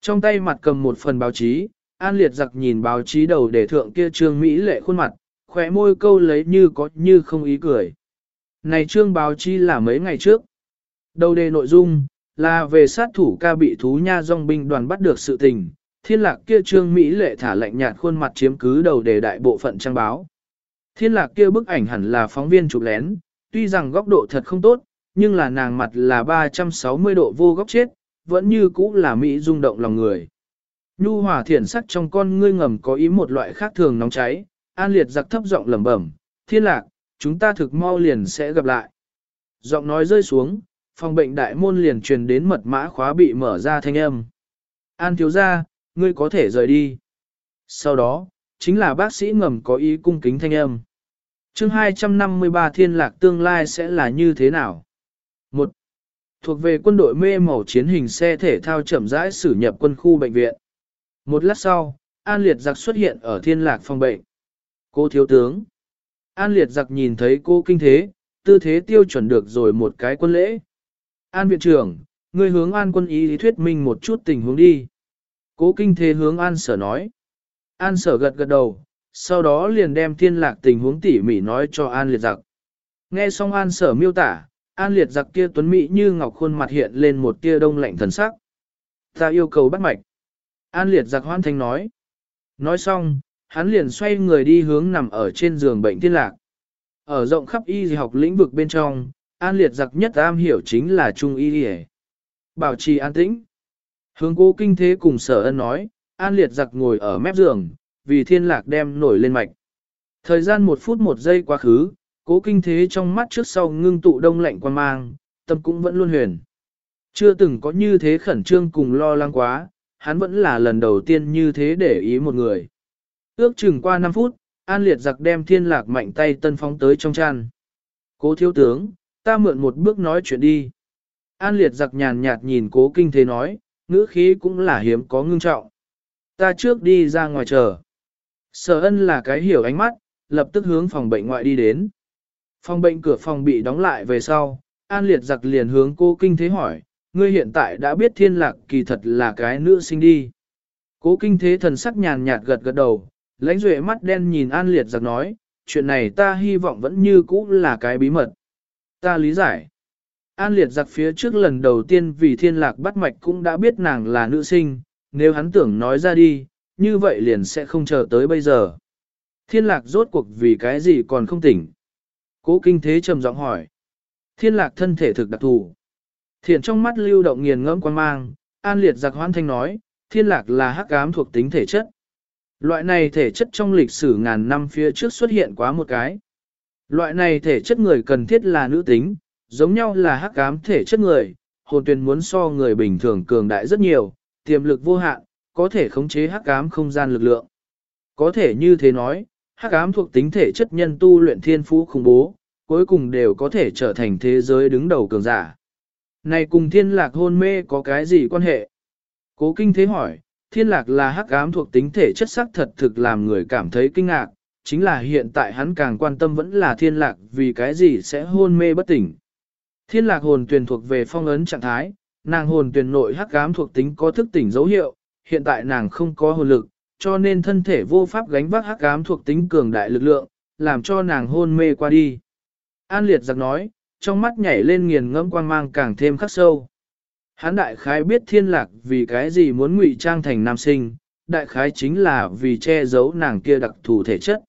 Trong tay mặt cầm một phần báo chí, An liệt giặc nhìn báo chí đầu để thượng kia trương Mỹ lệ khuôn mặt, khỏe môi câu lấy như có như không ý cười. Này trương báo chí là mấy ngày trước. Đầu đề nội dung, là về sát thủ ca bị thú nha dòng binh đoàn bắt được sự tình, thiên lạc kia trương Mỹ lệ thả lạnh nhạt khuôn mặt chiếm cứ đầu đề đại bộ phận trang báo. Thiên lạc kia bức ảnh hẳn là phóng viên chụp lén, tuy rằng góc độ thật không tốt, nhưng là nàng mặt là 360 độ vô góc chết, vẫn như cũ là Mỹ rung động lòng người. Nhu hòa thiển sắc trong con ngươi ngầm có ý một loại khác thường nóng cháy, an liệt giặc thấp giọng lẩm bẩm, thiên lạc, chúng ta thực mau liền sẽ gặp lại. Giọng nói rơi xuống, phòng bệnh đại môn liền truyền đến mật mã khóa bị mở ra thanh âm. An thiếu ra, ngươi có thể rời đi. Sau đó, chính là bác sĩ ngầm có ý cung kính thanh âm. chương 253 thiên lạc tương lai sẽ là như thế nào? Một, Thuộc về quân đội mê màu chiến hình xe thể thao chậm rãi xử nhập quân khu bệnh viện. Một lát sau, An Liệt giặc xuất hiện ở thiên lạc phòng bệnh. Cô thiếu tướng. An liệt giặc nhìn thấy cô kinh thế, tư thế tiêu chuẩn được rồi một cái quân lễ. An viện trưởng, người hướng an quân ý lý thuyết minh một chút tình huống đi. Cố kinh thế hướng an sở nói. An sở gật gật đầu, sau đó liền đem thiên lạc tình huống tỉ mỉ nói cho an liệt giặc. Nghe xong an sở miêu tả, an liệt giặc kia tuấn mỹ như ngọc khuôn mặt hiện lên một tia đông lạnh thần sắc. Ta yêu cầu bắt mạch. An liệt giặc hoan thanh nói. Nói xong, hắn liền xoay người đi hướng nằm ở trên giường bệnh thiên lạc. Ở rộng khắp y học lĩnh vực bên trong, an liệt giặc nhất am hiểu chính là trung y y Bảo trì an tĩnh. Hướng cố kinh thế cùng sở ân nói, an liệt giặc ngồi ở mép giường, vì thiên lạc đem nổi lên mạch. Thời gian một phút một giây quá khứ, cố kinh thế trong mắt trước sau ngưng tụ đông lạnh quan mang, tâm cũng vẫn luôn huyền. Chưa từng có như thế khẩn trương cùng lo lắng quá, hắn vẫn là lần đầu tiên như thế để ý một người. Ước chừng qua 5 phút, An Liệt giặc đem thiên lạc mạnh tay tân phóng tới trong chăn. Cố thiếu tướng, ta mượn một bước nói chuyện đi. An Liệt giặc nhàn nhạt nhìn cố kinh thế nói, ngữ khí cũng là hiếm có ngưng trọng. Ta trước đi ra ngoài chờ. Sở ân là cái hiểu ánh mắt, lập tức hướng phòng bệnh ngoại đi đến. Phòng bệnh cửa phòng bị đóng lại về sau, An Liệt giặc liền hướng cô kinh thế hỏi, ngươi hiện tại đã biết thiên lạc kỳ thật là cái nữ sinh đi. Cố kinh thế thần sắc nhàn nhạt gật gật đầu, lãnh duệ mắt đen nhìn An Liệt giặc nói, chuyện này ta hy vọng vẫn như cũ là cái bí mật. Ta lý giải. An Liệt giặc phía trước lần đầu tiên vì thiên lạc bắt mạch cũng đã biết nàng là nữ sinh, nếu hắn tưởng nói ra đi, như vậy liền sẽ không chờ tới bây giờ. Thiên lạc rốt cuộc vì cái gì còn không tỉnh. Cố kinh thế trầm giọng hỏi. Thiên lạc thân thể thực đặc thù. Thiện trong mắt lưu động nghiền ngẫm quan mang, an liệt giặc hoan thanh nói, thiên lạc là hắc ám thuộc tính thể chất. Loại này thể chất trong lịch sử ngàn năm phía trước xuất hiện quá một cái. Loại này thể chất người cần thiết là nữ tính, giống nhau là hắc ám thể chất người, hồn tuyên muốn so người bình thường cường đại rất nhiều, tiềm lực vô hạn, có thể khống chế hắc ám không gian lực lượng. Có thể như thế nói, hắc ám thuộc tính thể chất nhân tu luyện thiên phú khủng bố, cuối cùng đều có thể trở thành thế giới đứng đầu cường giả. Này cùng thiên lạc hôn mê có cái gì quan hệ? Cố kinh thế hỏi, thiên lạc là hắc ám thuộc tính thể chất sắc thật thực làm người cảm thấy kinh ngạc, chính là hiện tại hắn càng quan tâm vẫn là thiên lạc vì cái gì sẽ hôn mê bất tỉnh. Thiên lạc hồn tuyển thuộc về phong ấn trạng thái, nàng hồn tuyển nội hắc ám thuộc tính có thức tỉnh dấu hiệu, hiện tại nàng không có hồn lực, cho nên thân thể vô pháp gánh vác hắc ám thuộc tính cường đại lực lượng, làm cho nàng hôn mê qua đi. An liệt giặc nói, trong mắt nhảy lên nghiền ngẫm quang mang càng thêm khắc sâu. Hán đại khái biết thiên lạc vì cái gì muốn ngụy trang thành nam sinh, đại khái chính là vì che giấu nàng kia đặc thù thể chất.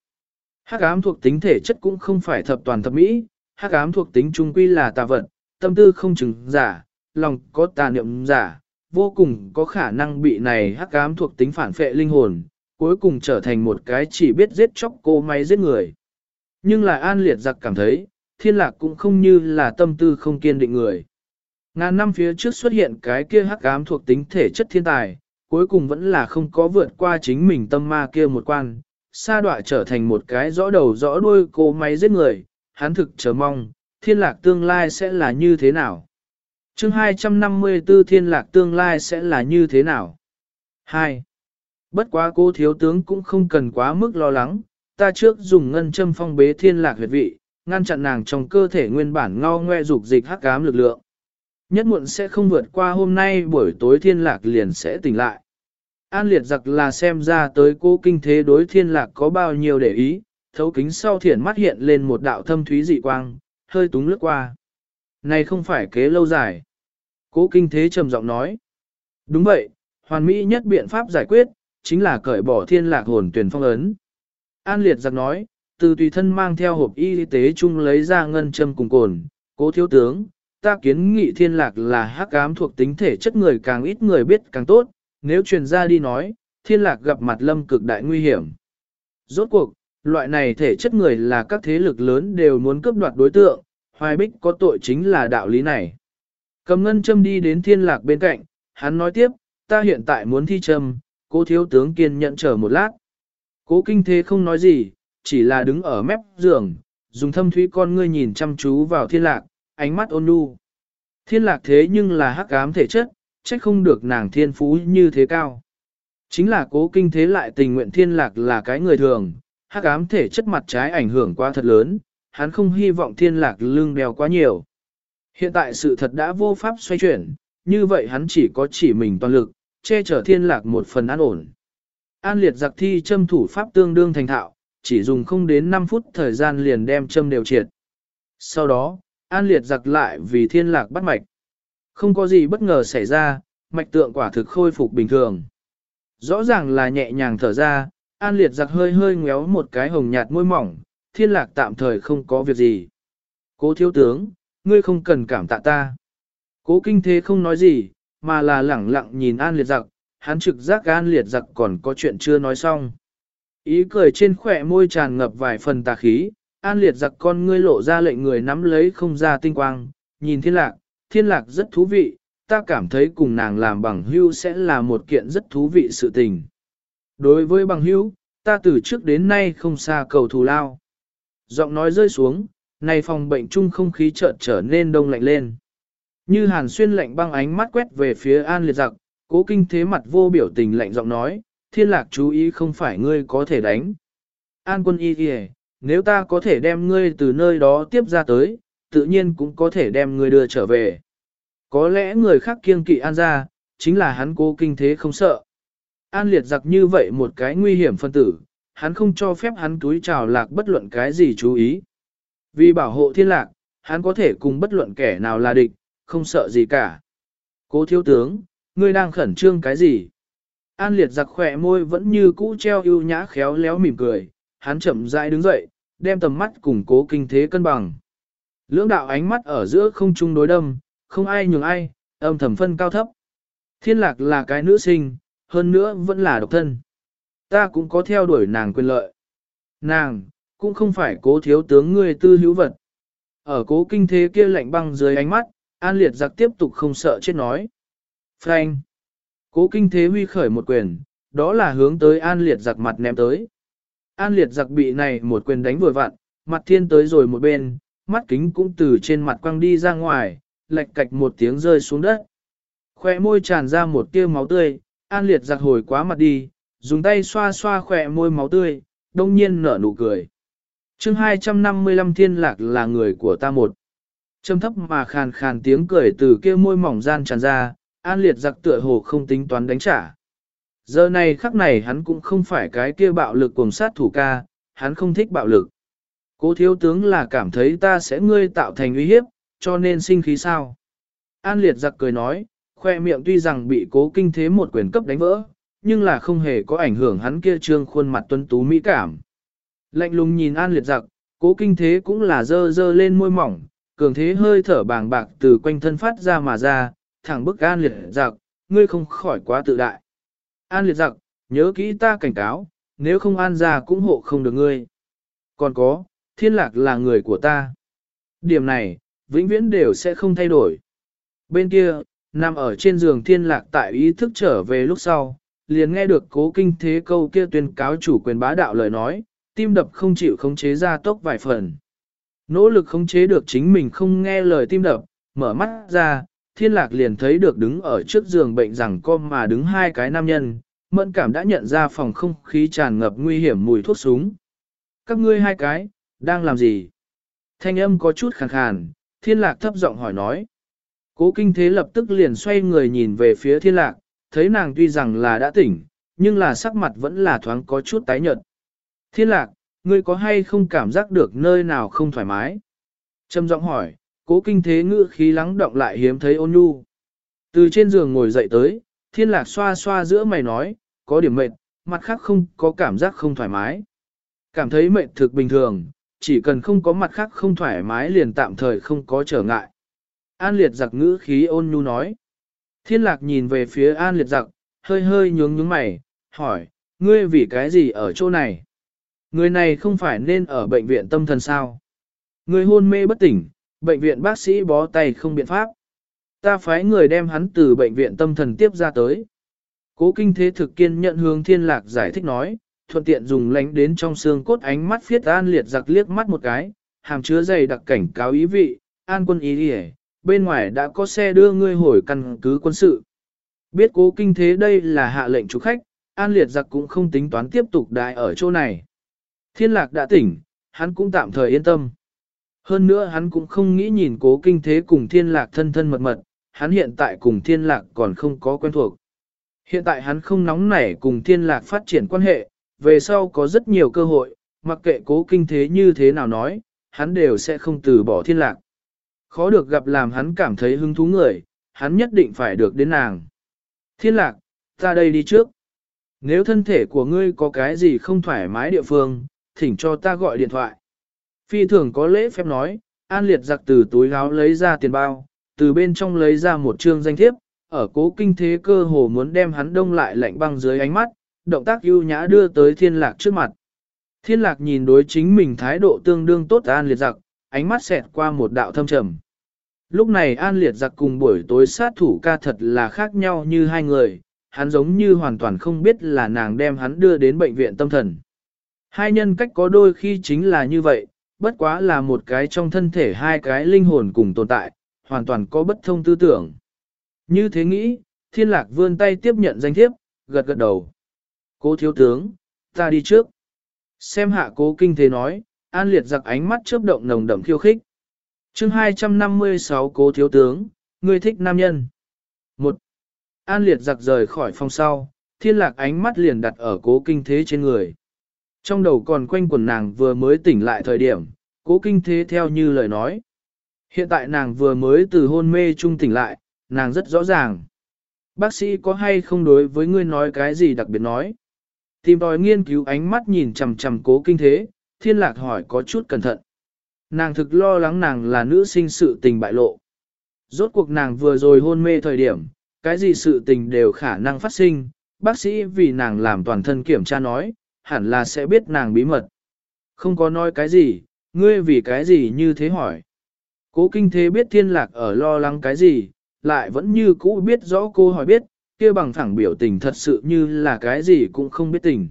Hắc ám thuộc tính thể chất cũng không phải thập toàn thập mỹ, hắc ám thuộc tính trung quy là tà vật, tâm tư không chừng giả, lòng có tà niệm giả, vô cùng có khả năng bị này hắc ám thuộc tính phản phệ linh hồn, cuối cùng trở thành một cái chỉ biết giết chóc cô máy giết người. Nhưng lại an liệt giặc cảm thấy, thiên lạc cũng không như là tâm tư không kiên định người. Ngàn năm phía trước xuất hiện cái kia hắc ám thuộc tính thể chất thiên tài, cuối cùng vẫn là không có vượt qua chính mình tâm ma kia một quan, sa đọa trở thành một cái rõ đầu rõ đuôi cô máy giết người, hắn thực chờ mong, thiên lạc tương lai sẽ là như thế nào. chương 254 thiên lạc tương lai sẽ là như thế nào. 2. Bất quá cô thiếu tướng cũng không cần quá mức lo lắng, ta trước dùng ngân châm phong bế thiên lạc huyệt vị, ngăn chặn nàng trong cơ thể nguyên bản ngao ngoe dục dịch hắc ám lực lượng. Nhất muộn sẽ không vượt qua hôm nay buổi tối thiên lạc liền sẽ tỉnh lại. An liệt giặc là xem ra tới cô kinh thế đối thiên lạc có bao nhiêu để ý, thấu kính sau thiển mắt hiện lên một đạo thâm thúy dị quang, hơi túng lướt qua. Này không phải kế lâu dài. Cố kinh thế trầm giọng nói. Đúng vậy, hoàn mỹ nhất biện pháp giải quyết, chính là cởi bỏ thiên lạc hồn tuyển phong ấn. An liệt giặc nói, từ tùy thân mang theo hộp y tế chung lấy ra ngân châm cùng cồn, cố thiếu tướng, ta kiến nghị thiên lạc là hắc ám thuộc tính thể chất người càng ít người biết càng tốt, nếu truyền ra đi nói, thiên lạc gặp mặt lâm cực đại nguy hiểm. Rốt cuộc, loại này thể chất người là các thế lực lớn đều muốn cướp đoạt đối tượng, hoài bích có tội chính là đạo lý này. Cầm ngân châm đi đến thiên lạc bên cạnh, hắn nói tiếp, ta hiện tại muốn thi châm, cố thiếu tướng kiên nhận chờ một lát. Cố kinh thế không nói gì, chỉ là đứng ở mép giường, dùng thâm thúy con ngươi nhìn chăm chú vào thiên lạc, ánh mắt ôn nhu. Thiên lạc thế nhưng là hắc ám thể chất, trách không được nàng thiên phú như thế cao. Chính là cố kinh thế lại tình nguyện thiên lạc là cái người thường, hắc ám thể chất mặt trái ảnh hưởng quá thật lớn, hắn không hy vọng thiên lạc lương đeo quá nhiều. Hiện tại sự thật đã vô pháp xoay chuyển, như vậy hắn chỉ có chỉ mình toàn lực, che chở thiên lạc một phần an ổn. An liệt giặc thi châm thủ pháp tương đương thành thạo, chỉ dùng không đến 5 phút thời gian liền đem châm đều triệt. Sau đó, an liệt giặc lại vì thiên lạc bắt mạch. Không có gì bất ngờ xảy ra, mạch tượng quả thực khôi phục bình thường. Rõ ràng là nhẹ nhàng thở ra, an liệt giặc hơi hơi ngéo một cái hồng nhạt môi mỏng, thiên lạc tạm thời không có việc gì. Cố thiếu tướng, ngươi không cần cảm tạ ta. Cố kinh thế không nói gì, mà là lẳng lặng nhìn an liệt giặc, hắn trực giác an liệt giặc còn có chuyện chưa nói xong. Ý cười trên khỏe môi tràn ngập vài phần tà khí, an liệt giặc con ngươi lộ ra lệnh người nắm lấy không ra tinh quang, nhìn thiên lạc, thiên lạc rất thú vị, ta cảm thấy cùng nàng làm bằng hưu sẽ là một kiện rất thú vị sự tình. Đối với bằng hưu, ta từ trước đến nay không xa cầu thù lao. Giọng nói rơi xuống, này phòng bệnh chung không khí chợt trở nên đông lạnh lên. Như hàn xuyên lạnh băng ánh mắt quét về phía an liệt giặc, cố kinh thế mặt vô biểu tình lạnh giọng nói, thiên lạc chú ý không phải ngươi có thể đánh. An quân y kìa, nếu ta có thể đem ngươi từ nơi đó tiếp ra tới, tự nhiên cũng có thể đem ngươi đưa trở về. Có lẽ người khác kiêng kỵ an ra, chính là hắn cố kinh thế không sợ. An liệt giặc như vậy một cái nguy hiểm phân tử, hắn không cho phép hắn túi trào lạc bất luận cái gì chú ý. Vì bảo hộ thiên lạc, hắn có thể cùng bất luận kẻ nào là địch, không sợ gì cả. Cố thiếu tướng, ngươi đang khẩn trương cái gì? An liệt giặc khỏe môi vẫn như cũ treo ưu nhã khéo léo mỉm cười, hắn chậm rãi đứng dậy, đem tầm mắt củng cố kinh thế cân bằng. Lưỡng đạo ánh mắt ở giữa không trung đối đâm, không ai nhường ai, âm thầm phân cao thấp. Thiên lạc là cái nữ sinh, hơn nữa vẫn là độc thân. Ta cũng có theo đuổi nàng quyền lợi. Nàng, cũng không phải cố thiếu tướng ngươi tư hữu vật. Ở cố kinh thế kia lạnh băng dưới ánh mắt, An Liệt giặc tiếp tục không sợ chết nói. Frank. Cố kinh thế huy khởi một quyền, đó là hướng tới An Liệt giặc mặt ném tới. An Liệt giặc bị này một quyền đánh vừa vặn, mặt thiên tới rồi một bên, mắt kính cũng từ trên mặt quăng đi ra ngoài, lệch cạch một tiếng rơi xuống đất. Khoe môi tràn ra một tia máu tươi, An Liệt giặc hồi quá mặt đi, dùng tay xoa xoa khỏe môi máu tươi, đông nhiên nở nụ cười. chương 255 thiên lạc là người của ta một. Trầm thấp mà khàn khàn tiếng cười từ kia môi mỏng gian tràn ra, An Liệt giặc tựa hồ không tính toán đánh trả. Giờ này khắc này hắn cũng không phải cái kia bạo lực cùng sát thủ ca, hắn không thích bạo lực. Cố thiếu tướng là cảm thấy ta sẽ ngươi tạo thành uy hiếp, cho nên sinh khí sao. An liệt giặc cười nói, khoe miệng tuy rằng bị cố kinh thế một quyền cấp đánh vỡ, nhưng là không hề có ảnh hưởng hắn kia trương khuôn mặt tuấn tú mỹ cảm. Lạnh lùng nhìn an liệt giặc, cố kinh thế cũng là dơ dơ lên môi mỏng, cường thế hơi thở bàng bạc từ quanh thân phát ra mà ra, thẳng bức an liệt giặc, ngươi không khỏi quá tự đại. An liệt giặc, nhớ kỹ ta cảnh cáo, nếu không an ra cũng hộ không được ngươi. Còn có, thiên lạc là người của ta. Điểm này, vĩnh viễn đều sẽ không thay đổi. Bên kia, nằm ở trên giường thiên lạc tại ý thức trở về lúc sau, liền nghe được cố kinh thế câu kia tuyên cáo chủ quyền bá đạo lời nói, tim đập không chịu khống chế ra tốc vài phần. Nỗ lực khống chế được chính mình không nghe lời tim đập, mở mắt ra, thiên lạc liền thấy được đứng ở trước giường bệnh rằng con mà đứng hai cái nam nhân, mẫn cảm đã nhận ra phòng không khí tràn ngập nguy hiểm mùi thuốc súng. Các ngươi hai cái, đang làm gì? Thanh âm có chút khàn khàn, thiên lạc thấp giọng hỏi nói. Cố kinh thế lập tức liền xoay người nhìn về phía thiên lạc, thấy nàng tuy rằng là đã tỉnh, nhưng là sắc mặt vẫn là thoáng có chút tái nhợt. Thiên lạc, ngươi có hay không cảm giác được nơi nào không thoải mái? Trâm giọng hỏi, cố kinh thế ngữ khí lắng động lại hiếm thấy ôn nhu. Từ trên giường ngồi dậy tới, thiên lạc xoa xoa giữa mày nói, có điểm mệt, mặt khác không có cảm giác không thoải mái. Cảm thấy mệt thực bình thường, chỉ cần không có mặt khác không thoải mái liền tạm thời không có trở ngại. An liệt giặc ngữ khí ôn nhu nói. Thiên lạc nhìn về phía an liệt giặc, hơi hơi nhướng nhướng mày, hỏi, ngươi vì cái gì ở chỗ này? Người này không phải nên ở bệnh viện tâm thần sao? Người hôn mê bất tỉnh, bệnh viện bác sĩ bó tay không biện pháp. Ta phái người đem hắn từ bệnh viện tâm thần tiếp ra tới. Cố kinh thế thực kiên nhận hướng thiên lạc giải thích nói, thuận tiện dùng lánh đến trong xương cốt ánh mắt phiết an liệt giặc liếc mắt một cái, hàm chứa dày đặc cảnh cáo ý vị, an quân ý đi bên ngoài đã có xe đưa ngươi hồi căn cứ quân sự. Biết cố kinh thế đây là hạ lệnh chủ khách, an liệt giặc cũng không tính toán tiếp tục đại ở chỗ này. Thiên lạc đã tỉnh, hắn cũng tạm thời yên tâm. Hơn nữa hắn cũng không nghĩ nhìn cố kinh thế cùng thiên lạc thân thân mật mật, hắn hiện tại cùng thiên lạc còn không có quen thuộc. Hiện tại hắn không nóng nảy cùng thiên lạc phát triển quan hệ, về sau có rất nhiều cơ hội, mặc kệ cố kinh thế như thế nào nói, hắn đều sẽ không từ bỏ thiên lạc. Khó được gặp làm hắn cảm thấy hứng thú người, hắn nhất định phải được đến nàng. Thiên lạc, ta đây đi trước. Nếu thân thể của ngươi có cái gì không thoải mái địa phương, thỉnh cho ta gọi điện thoại. Phi thường có lễ phép nói, An Liệt giặc từ túi áo lấy ra tiền bao, từ bên trong lấy ra một trương danh thiếp, ở cố kinh thế cơ hồ muốn đem hắn đông lại lạnh băng dưới ánh mắt, động tác ưu nhã đưa tới thiên lạc trước mặt. Thiên lạc nhìn đối chính mình thái độ tương đương tốt An Liệt giặc, ánh mắt xẹt qua một đạo thâm trầm. Lúc này An Liệt giặc cùng buổi tối sát thủ ca thật là khác nhau như hai người, hắn giống như hoàn toàn không biết là nàng đem hắn đưa đến bệnh viện tâm thần. Hai nhân cách có đôi khi chính là như vậy, bất quá là một cái trong thân thể hai cái linh hồn cùng tồn tại, hoàn toàn có bất thông tư tưởng. Như thế nghĩ, thiên lạc vươn tay tiếp nhận danh thiếp, gật gật đầu. Cố thiếu tướng, ta đi trước. Xem hạ cố kinh thế nói, an liệt giặc ánh mắt chớp động nồng đậm khiêu khích. chương 256 cố thiếu tướng, người thích nam nhân. một An liệt giặc rời khỏi phòng sau, thiên lạc ánh mắt liền đặt ở cố kinh thế trên người. Trong đầu còn quanh quần nàng vừa mới tỉnh lại thời điểm, cố kinh thế theo như lời nói. Hiện tại nàng vừa mới từ hôn mê trung tỉnh lại, nàng rất rõ ràng. Bác sĩ có hay không đối với ngươi nói cái gì đặc biệt nói? Tìm đòi nghiên cứu ánh mắt nhìn chằm chằm cố kinh thế, thiên lạc hỏi có chút cẩn thận. Nàng thực lo lắng nàng là nữ sinh sự tình bại lộ. Rốt cuộc nàng vừa rồi hôn mê thời điểm, cái gì sự tình đều khả năng phát sinh, bác sĩ vì nàng làm toàn thân kiểm tra nói, hẳn là sẽ biết nàng bí mật. Không có nói cái gì, ngươi vì cái gì như thế hỏi. Cố kinh thế biết thiên lạc ở lo lắng cái gì, lại vẫn như cũ biết rõ cô hỏi biết, kia bằng thẳng biểu tình thật sự như là cái gì cũng không biết tình.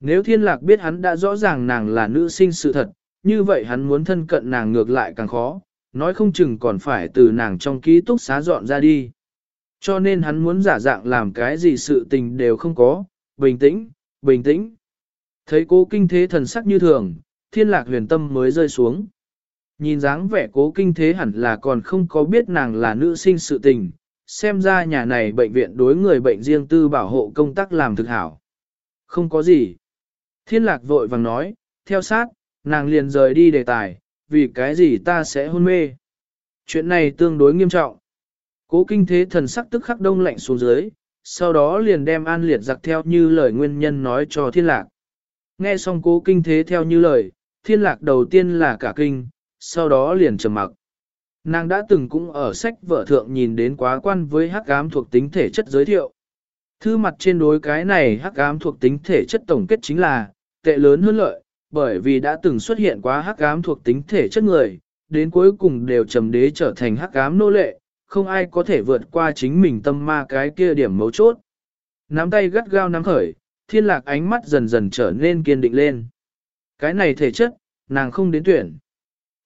Nếu thiên lạc biết hắn đã rõ ràng nàng là nữ sinh sự thật, như vậy hắn muốn thân cận nàng ngược lại càng khó, nói không chừng còn phải từ nàng trong ký túc xá dọn ra đi. Cho nên hắn muốn giả dạng làm cái gì sự tình đều không có, bình tĩnh, bình tĩnh. Thấy cố kinh thế thần sắc như thường, thiên lạc huyền tâm mới rơi xuống. Nhìn dáng vẻ cố kinh thế hẳn là còn không có biết nàng là nữ sinh sự tình, xem ra nhà này bệnh viện đối người bệnh riêng tư bảo hộ công tác làm thực hảo. Không có gì. Thiên lạc vội vàng nói, theo sát, nàng liền rời đi đề tài, vì cái gì ta sẽ hôn mê. Chuyện này tương đối nghiêm trọng. Cố kinh thế thần sắc tức khắc đông lạnh xuống dưới, sau đó liền đem an liệt giặc theo như lời nguyên nhân nói cho thiên lạc. Nghe xong cố kinh thế theo như lời, thiên lạc đầu tiên là cả kinh, sau đó liền trầm mặc. Nàng đã từng cũng ở sách vợ thượng nhìn đến quá quan với hắc ám thuộc tính thể chất giới thiệu. Thư mặt trên đối cái này hắc ám thuộc tính thể chất tổng kết chính là, tệ lớn hơn lợi, bởi vì đã từng xuất hiện quá hắc ám thuộc tính thể chất người, đến cuối cùng đều trầm đế trở thành hắc ám nô lệ, không ai có thể vượt qua chính mình tâm ma cái kia điểm mấu chốt. Nắm tay gắt gao nắm khởi, thiên lạc ánh mắt dần dần trở nên kiên định lên. Cái này thể chất, nàng không đến tuyển.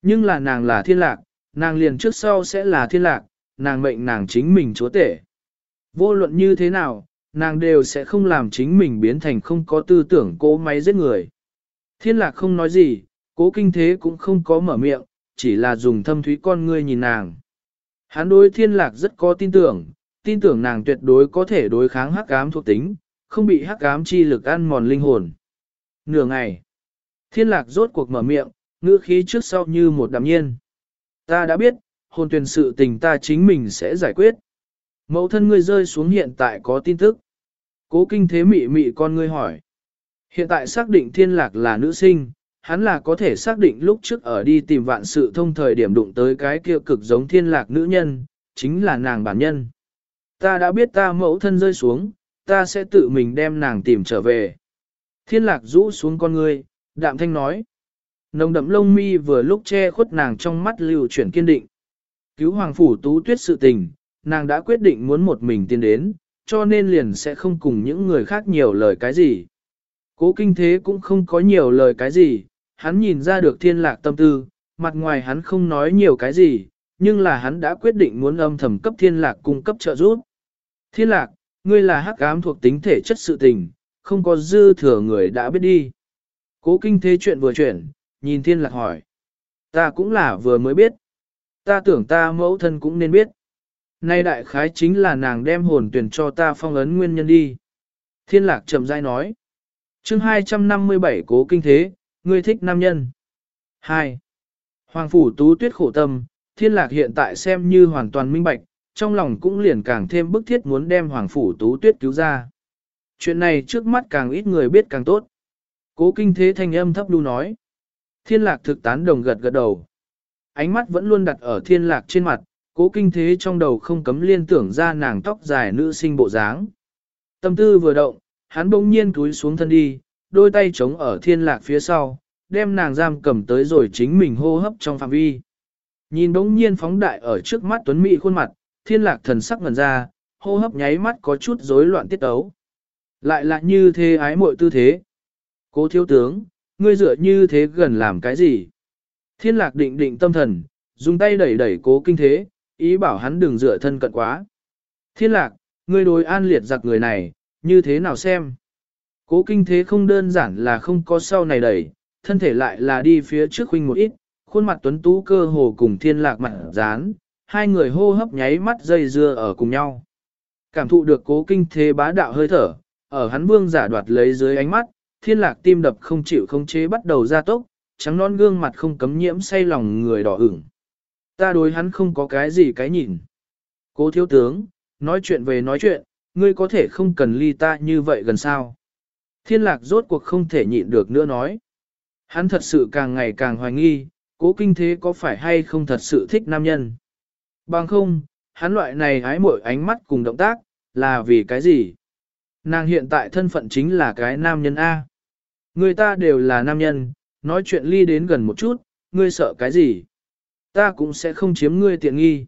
Nhưng là nàng là thiên lạc, nàng liền trước sau sẽ là thiên lạc, nàng mệnh nàng chính mình chúa tể. Vô luận như thế nào, nàng đều sẽ không làm chính mình biến thành không có tư tưởng cố máy giết người. Thiên lạc không nói gì, cố kinh thế cũng không có mở miệng, chỉ là dùng thâm thúy con ngươi nhìn nàng. Hắn đối thiên lạc rất có tin tưởng, tin tưởng nàng tuyệt đối có thể đối kháng hắc ám thuộc tính, không bị hắc ám chi lực ăn mòn linh hồn. Nửa ngày, thiên lạc rốt cuộc mở miệng, ngữ khí trước sau như một đạm nhiên. Ta đã biết, hồn tuyển sự tình ta chính mình sẽ giải quyết. Mẫu thân ngươi rơi xuống hiện tại có tin tức. Cố kinh thế mị mị con ngươi hỏi. Hiện tại xác định thiên lạc là nữ sinh, hắn là có thể xác định lúc trước ở đi tìm vạn sự thông thời điểm đụng tới cái kia cực giống thiên lạc nữ nhân, chính là nàng bản nhân. Ta đã biết ta mẫu thân rơi xuống, ta sẽ tự mình đem nàng tìm trở về. Thiên lạc rũ xuống con ngươi, đạm thanh nói. Nồng đậm lông mi vừa lúc che khuất nàng trong mắt lưu chuyển kiên định. Cứu hoàng phủ tú tuyết sự tình, nàng đã quyết định muốn một mình tiến đến, cho nên liền sẽ không cùng những người khác nhiều lời cái gì. Cố kinh thế cũng không có nhiều lời cái gì, hắn nhìn ra được thiên lạc tâm tư, mặt ngoài hắn không nói nhiều cái gì, nhưng là hắn đã quyết định muốn âm thầm cấp thiên lạc cung cấp trợ giúp. Thiên lạc, ngươi là hắc ám thuộc tính thể chất sự tình, không có dư thừa người đã biết đi. Cố kinh thế chuyện vừa chuyển, nhìn thiên lạc hỏi. Ta cũng là vừa mới biết. Ta tưởng ta mẫu thân cũng nên biết. Nay đại khái chính là nàng đem hồn tuyển cho ta phong ấn nguyên nhân đi. Thiên lạc chậm rãi nói. chương 257 cố kinh thế, ngươi thích nam nhân. 2. Hoàng phủ tú tuyết khổ tâm, thiên lạc hiện tại xem như hoàn toàn minh bạch, trong lòng cũng liền càng thêm bức thiết muốn đem hoàng phủ tú tuyết cứu ra. Chuyện này trước mắt càng ít người biết càng tốt. Cố kinh thế thanh âm thấp đu nói. Thiên lạc thực tán đồng gật gật đầu. Ánh mắt vẫn luôn đặt ở thiên lạc trên mặt, cố kinh thế trong đầu không cấm liên tưởng ra nàng tóc dài nữ sinh bộ dáng. Tâm tư vừa động, hắn bỗng nhiên túi xuống thân đi, đôi tay chống ở thiên lạc phía sau, đem nàng giam cầm tới rồi chính mình hô hấp trong phạm vi. Nhìn bỗng nhiên phóng đại ở trước mắt tuấn mỹ khuôn mặt, thiên lạc thần sắc ngần ra, hô hấp nháy mắt có chút rối loạn tiết ấu, Lại là như thế ái muội tư thế. Cố thiếu tướng, ngươi dựa như thế gần làm cái gì? Thiên lạc định định tâm thần, dùng tay đẩy đẩy cố kinh thế, ý bảo hắn đừng dựa thân cận quá. Thiên lạc, ngươi đối an liệt giặc người này, như thế nào xem? Cố kinh thế không đơn giản là không có sau này đẩy, thân thể lại là đi phía trước huynh một ít, khuôn mặt tuấn tú cơ hồ cùng thiên lạc mặt dán, hai người hô hấp nháy mắt dây dưa ở cùng nhau. Cảm thụ được cố kinh thế bá đạo hơi thở, ở hắn vương giả đoạt lấy dưới ánh mắt, thiên lạc tim đập không chịu không chế bắt đầu ra tốc, trắng non gương mặt không cấm nhiễm say lòng người đỏ ửng. Ta đối hắn không có cái gì cái nhìn. Cố thiếu tướng, nói chuyện về nói chuyện, ngươi có thể không cần ly ta như vậy gần sao. Thiên lạc rốt cuộc không thể nhịn được nữa nói. Hắn thật sự càng ngày càng hoài nghi, cố kinh thế có phải hay không thật sự thích nam nhân. Bằng không, hắn loại này hái mỗi ánh mắt cùng động tác, là vì cái gì? Nàng hiện tại thân phận chính là cái nam nhân A. Người ta đều là nam nhân, nói chuyện ly đến gần một chút, ngươi sợ cái gì? Ta cũng sẽ không chiếm ngươi tiện nghi.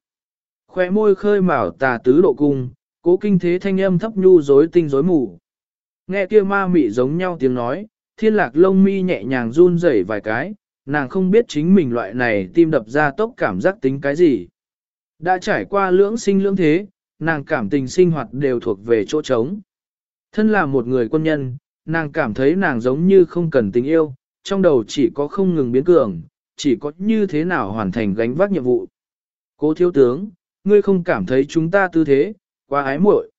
Khoe môi khơi mào tà tứ độ cung, cố kinh thế thanh âm thấp nhu rối tinh rối mù. Nghe kia ma mị giống nhau tiếng nói, thiên lạc lông mi nhẹ nhàng run rẩy vài cái, nàng không biết chính mình loại này tim đập ra tốc cảm giác tính cái gì. Đã trải qua lưỡng sinh lưỡng thế, nàng cảm tình sinh hoạt đều thuộc về chỗ trống. Thân là một người quân nhân, nàng cảm thấy nàng giống như không cần tình yêu, trong đầu chỉ có không ngừng biến cường, chỉ có như thế nào hoàn thành gánh vác nhiệm vụ. Cố thiếu tướng, ngươi không cảm thấy chúng ta tư thế, quá ái muội.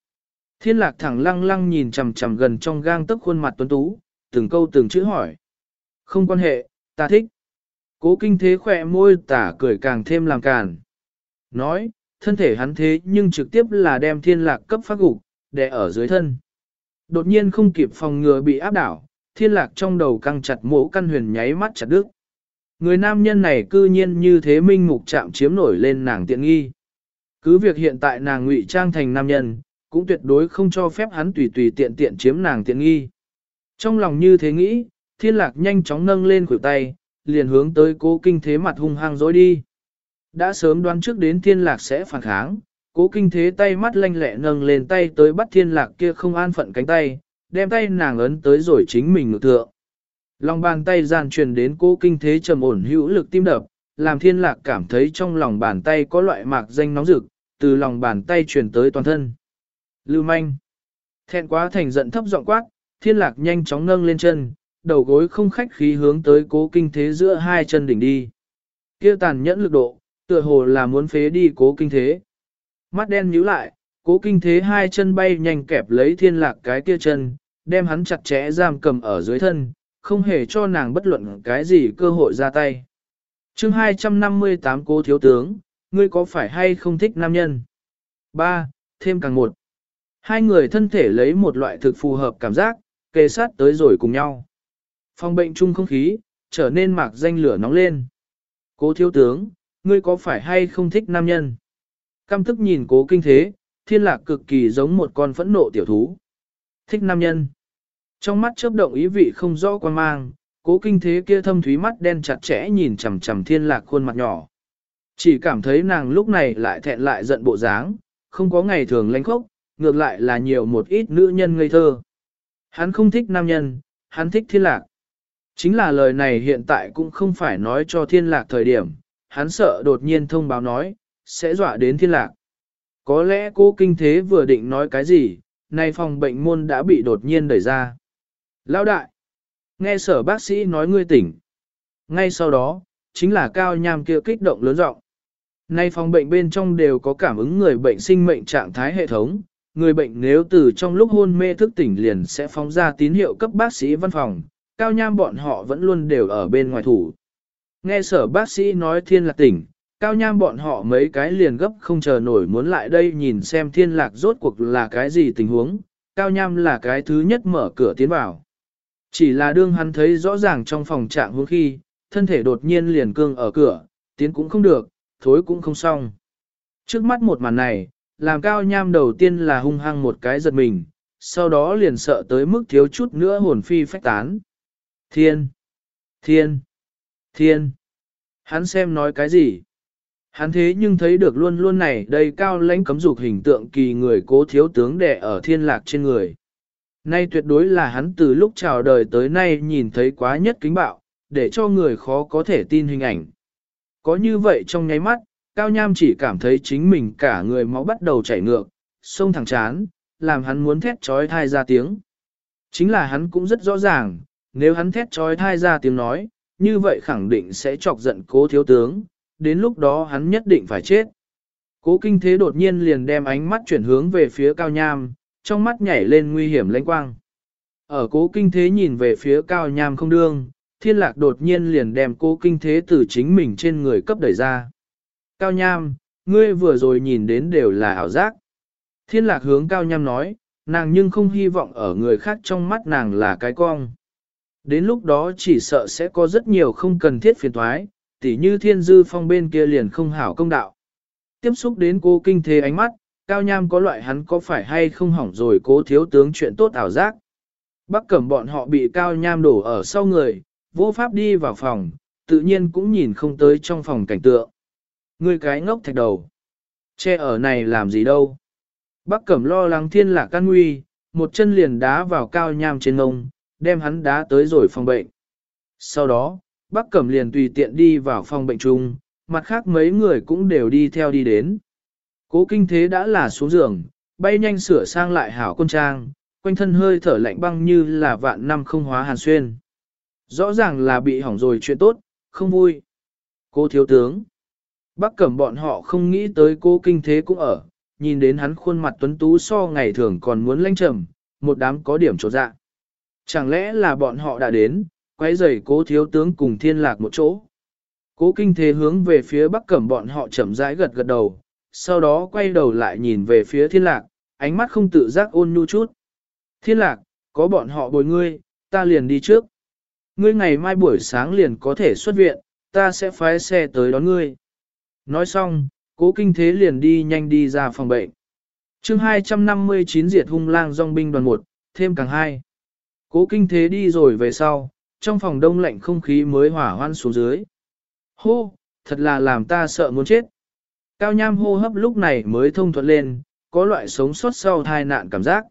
Thiên lạc thẳng lăng lăng nhìn chầm chầm gần trong gang tức khuôn mặt tuấn tú, từng câu từng chữ hỏi. Không quan hệ, ta thích. Cố kinh thế khỏe môi tả cười càng thêm làm càn. Nói, thân thể hắn thế nhưng trực tiếp là đem thiên lạc cấp phát gục, để ở dưới thân. Đột nhiên không kịp phòng ngừa bị áp đảo, thiên lạc trong đầu căng chặt mỗ căn huyền nháy mắt chặt đứt. Người nam nhân này cư nhiên như thế minh mục chạm chiếm nổi lên nàng tiện nghi. Cứ việc hiện tại nàng ngụy trang thành nam nhân, cũng tuyệt đối không cho phép hắn tùy tùy tiện tiện chiếm nàng tiện nghi. Trong lòng như thế nghĩ, thiên lạc nhanh chóng nâng lên khuỷu tay, liền hướng tới cố kinh thế mặt hung hăng dối đi. Đã sớm đoán trước đến thiên lạc sẽ phản kháng, cố kinh thế tay mắt lanh lẹ nâng lên tay tới bắt thiên lạc kia không an phận cánh tay, đem tay nàng ấn tới rồi chính mình ngược thượng. Lòng bàn tay gian truyền đến cố kinh thế trầm ổn hữu lực tim đập, làm thiên lạc cảm thấy trong lòng bàn tay có loại mạc danh nóng rực, từ lòng bàn tay truyền tới toàn thân. Lưu manh. Thẹn quá thành giận thấp giọng quát, thiên lạc nhanh chóng nâng lên chân, đầu gối không khách khí hướng tới cố kinh thế giữa hai chân đỉnh đi. kia tàn nhẫn lực độ, tựa hồ là muốn phế đi cố kinh thế. Mắt đen nhíu lại, cố kinh thế hai chân bay nhanh kẹp lấy thiên lạc cái kia chân, đem hắn chặt chẽ giam cầm ở dưới thân, không hề cho nàng bất luận cái gì cơ hội ra tay. chương 258 cố thiếu tướng, ngươi có phải hay không thích nam nhân? 3. Thêm càng một. Hai người thân thể lấy một loại thực phù hợp cảm giác, kề sát tới rồi cùng nhau. Phòng bệnh chung không khí, trở nên mạc danh lửa nóng lên. Cố thiếu tướng, ngươi có phải hay không thích nam nhân? Căm tức nhìn cố kinh thế, thiên lạc cực kỳ giống một con phẫn nộ tiểu thú. Thích nam nhân. Trong mắt chớp động ý vị không rõ quan mang, cố kinh thế kia thâm thúy mắt đen chặt chẽ nhìn chầm chầm thiên lạc khuôn mặt nhỏ. Chỉ cảm thấy nàng lúc này lại thẹn lại giận bộ dáng, không có ngày thường lánh khốc, ngược lại là nhiều một ít nữ nhân ngây thơ. Hắn không thích nam nhân, hắn thích thiên lạc. Chính là lời này hiện tại cũng không phải nói cho thiên lạc thời điểm, hắn sợ đột nhiên thông báo nói, sẽ dọa đến thiên lạc. Có lẽ cô kinh thế vừa định nói cái gì, nay phòng bệnh môn đã bị đột nhiên đẩy ra. Lão đại, nghe sở bác sĩ nói ngươi tỉnh. Ngay sau đó, chính là cao nham kia kích động lớn rộng. Nay phòng bệnh bên trong đều có cảm ứng người bệnh sinh mệnh trạng thái hệ thống, người bệnh nếu từ trong lúc hôn mê thức tỉnh liền sẽ phóng ra tín hiệu cấp bác sĩ văn phòng, cao nham bọn họ vẫn luôn đều ở bên ngoài thủ. Nghe sở bác sĩ nói thiên lạc tỉnh, cao nham bọn họ mấy cái liền gấp không chờ nổi muốn lại đây nhìn xem thiên lạc rốt cuộc là cái gì tình huống, cao nham là cái thứ nhất mở cửa tiến vào. Chỉ là đương hắn thấy rõ ràng trong phòng trạng hướng khi, thân thể đột nhiên liền cương ở cửa, tiến cũng không được, thối cũng không xong. Trước mắt một màn này, làm cao nham đầu tiên là hung hăng một cái giật mình, sau đó liền sợ tới mức thiếu chút nữa hồn phi phách tán. Thiên! Thiên! Thiên! Hắn xem nói cái gì? Hắn thế nhưng thấy được luôn luôn này đầy cao lãnh cấm dục hình tượng kỳ người cố thiếu tướng đẻ ở thiên lạc trên người. Nay tuyệt đối là hắn từ lúc chào đời tới nay nhìn thấy quá nhất kính bạo, để cho người khó có thể tin hình ảnh. Có như vậy trong nháy mắt, Cao Nham chỉ cảm thấy chính mình cả người máu bắt đầu chảy ngược, sông thẳng chán, làm hắn muốn thét trói thai ra tiếng. Chính là hắn cũng rất rõ ràng, nếu hắn thét trói thai ra tiếng nói, như vậy khẳng định sẽ chọc giận cố thiếu tướng, đến lúc đó hắn nhất định phải chết. Cố kinh thế đột nhiên liền đem ánh mắt chuyển hướng về phía Cao Nham, trong mắt nhảy lên nguy hiểm lãnh quang. Ở cố kinh thế nhìn về phía Cao Nham không đương, thiên lạc đột nhiên liền đem cố kinh thế từ chính mình trên người cấp đẩy ra. Cao Nham, ngươi vừa rồi nhìn đến đều là ảo giác. Thiên lạc hướng Cao Nham nói, nàng nhưng không hy vọng ở người khác trong mắt nàng là cái cong. Đến lúc đó chỉ sợ sẽ có rất nhiều không cần thiết phiền thoái, tỉ như thiên dư phong bên kia liền không hảo công đạo. Tiếp xúc đến cô kinh thế ánh mắt, cao nham có loại hắn có phải hay không hỏng rồi cố thiếu tướng chuyện tốt ảo giác. Bắc cẩm bọn họ bị cao nham đổ ở sau người, vô pháp đi vào phòng, tự nhiên cũng nhìn không tới trong phòng cảnh tượng. Người cái ngốc thạch đầu. Che ở này làm gì đâu. Bắc cẩm lo lắng thiên lạc can nguy, một chân liền đá vào cao nham trên ngông, đem hắn đá tới rồi phòng bệnh. Sau đó, Bắc cẩm liền tùy tiện đi vào phòng bệnh chung, mặt khác mấy người cũng đều đi theo đi đến. Cố kinh thế đã là xuống giường, bay nhanh sửa sang lại hảo quân trang, quanh thân hơi thở lạnh băng như là vạn năm không hóa hàn xuyên. Rõ ràng là bị hỏng rồi chuyện tốt, không vui. Cô thiếu tướng. Bác cẩm bọn họ không nghĩ tới cô kinh thế cũng ở, nhìn đến hắn khuôn mặt tuấn tú so ngày thường còn muốn lanh trầm, một đám có điểm trột dạ. Chẳng lẽ là bọn họ đã đến, quay rầy cố thiếu tướng cùng thiên lạc một chỗ. Cố kinh thế hướng về phía bắc cẩm bọn họ chậm rãi gật gật đầu, sau đó quay đầu lại nhìn về phía thiên lạc, ánh mắt không tự giác ôn nhu chút. Thiên lạc, có bọn họ bồi ngươi, ta liền đi trước. Ngươi ngày mai buổi sáng liền có thể xuất viện, ta sẽ phái xe tới đón ngươi. Nói xong, cố kinh thế liền đi nhanh đi ra phòng bệnh. chương 259 diệt hung lang dòng binh đoàn 1, thêm càng hai. Cố kinh thế đi rồi về sau, trong phòng đông lạnh không khí mới hỏa hoan xuống dưới. Hô, thật là làm ta sợ muốn chết. Cao nham hô hấp lúc này mới thông thuận lên, có loại sống sót sau tai nạn cảm giác.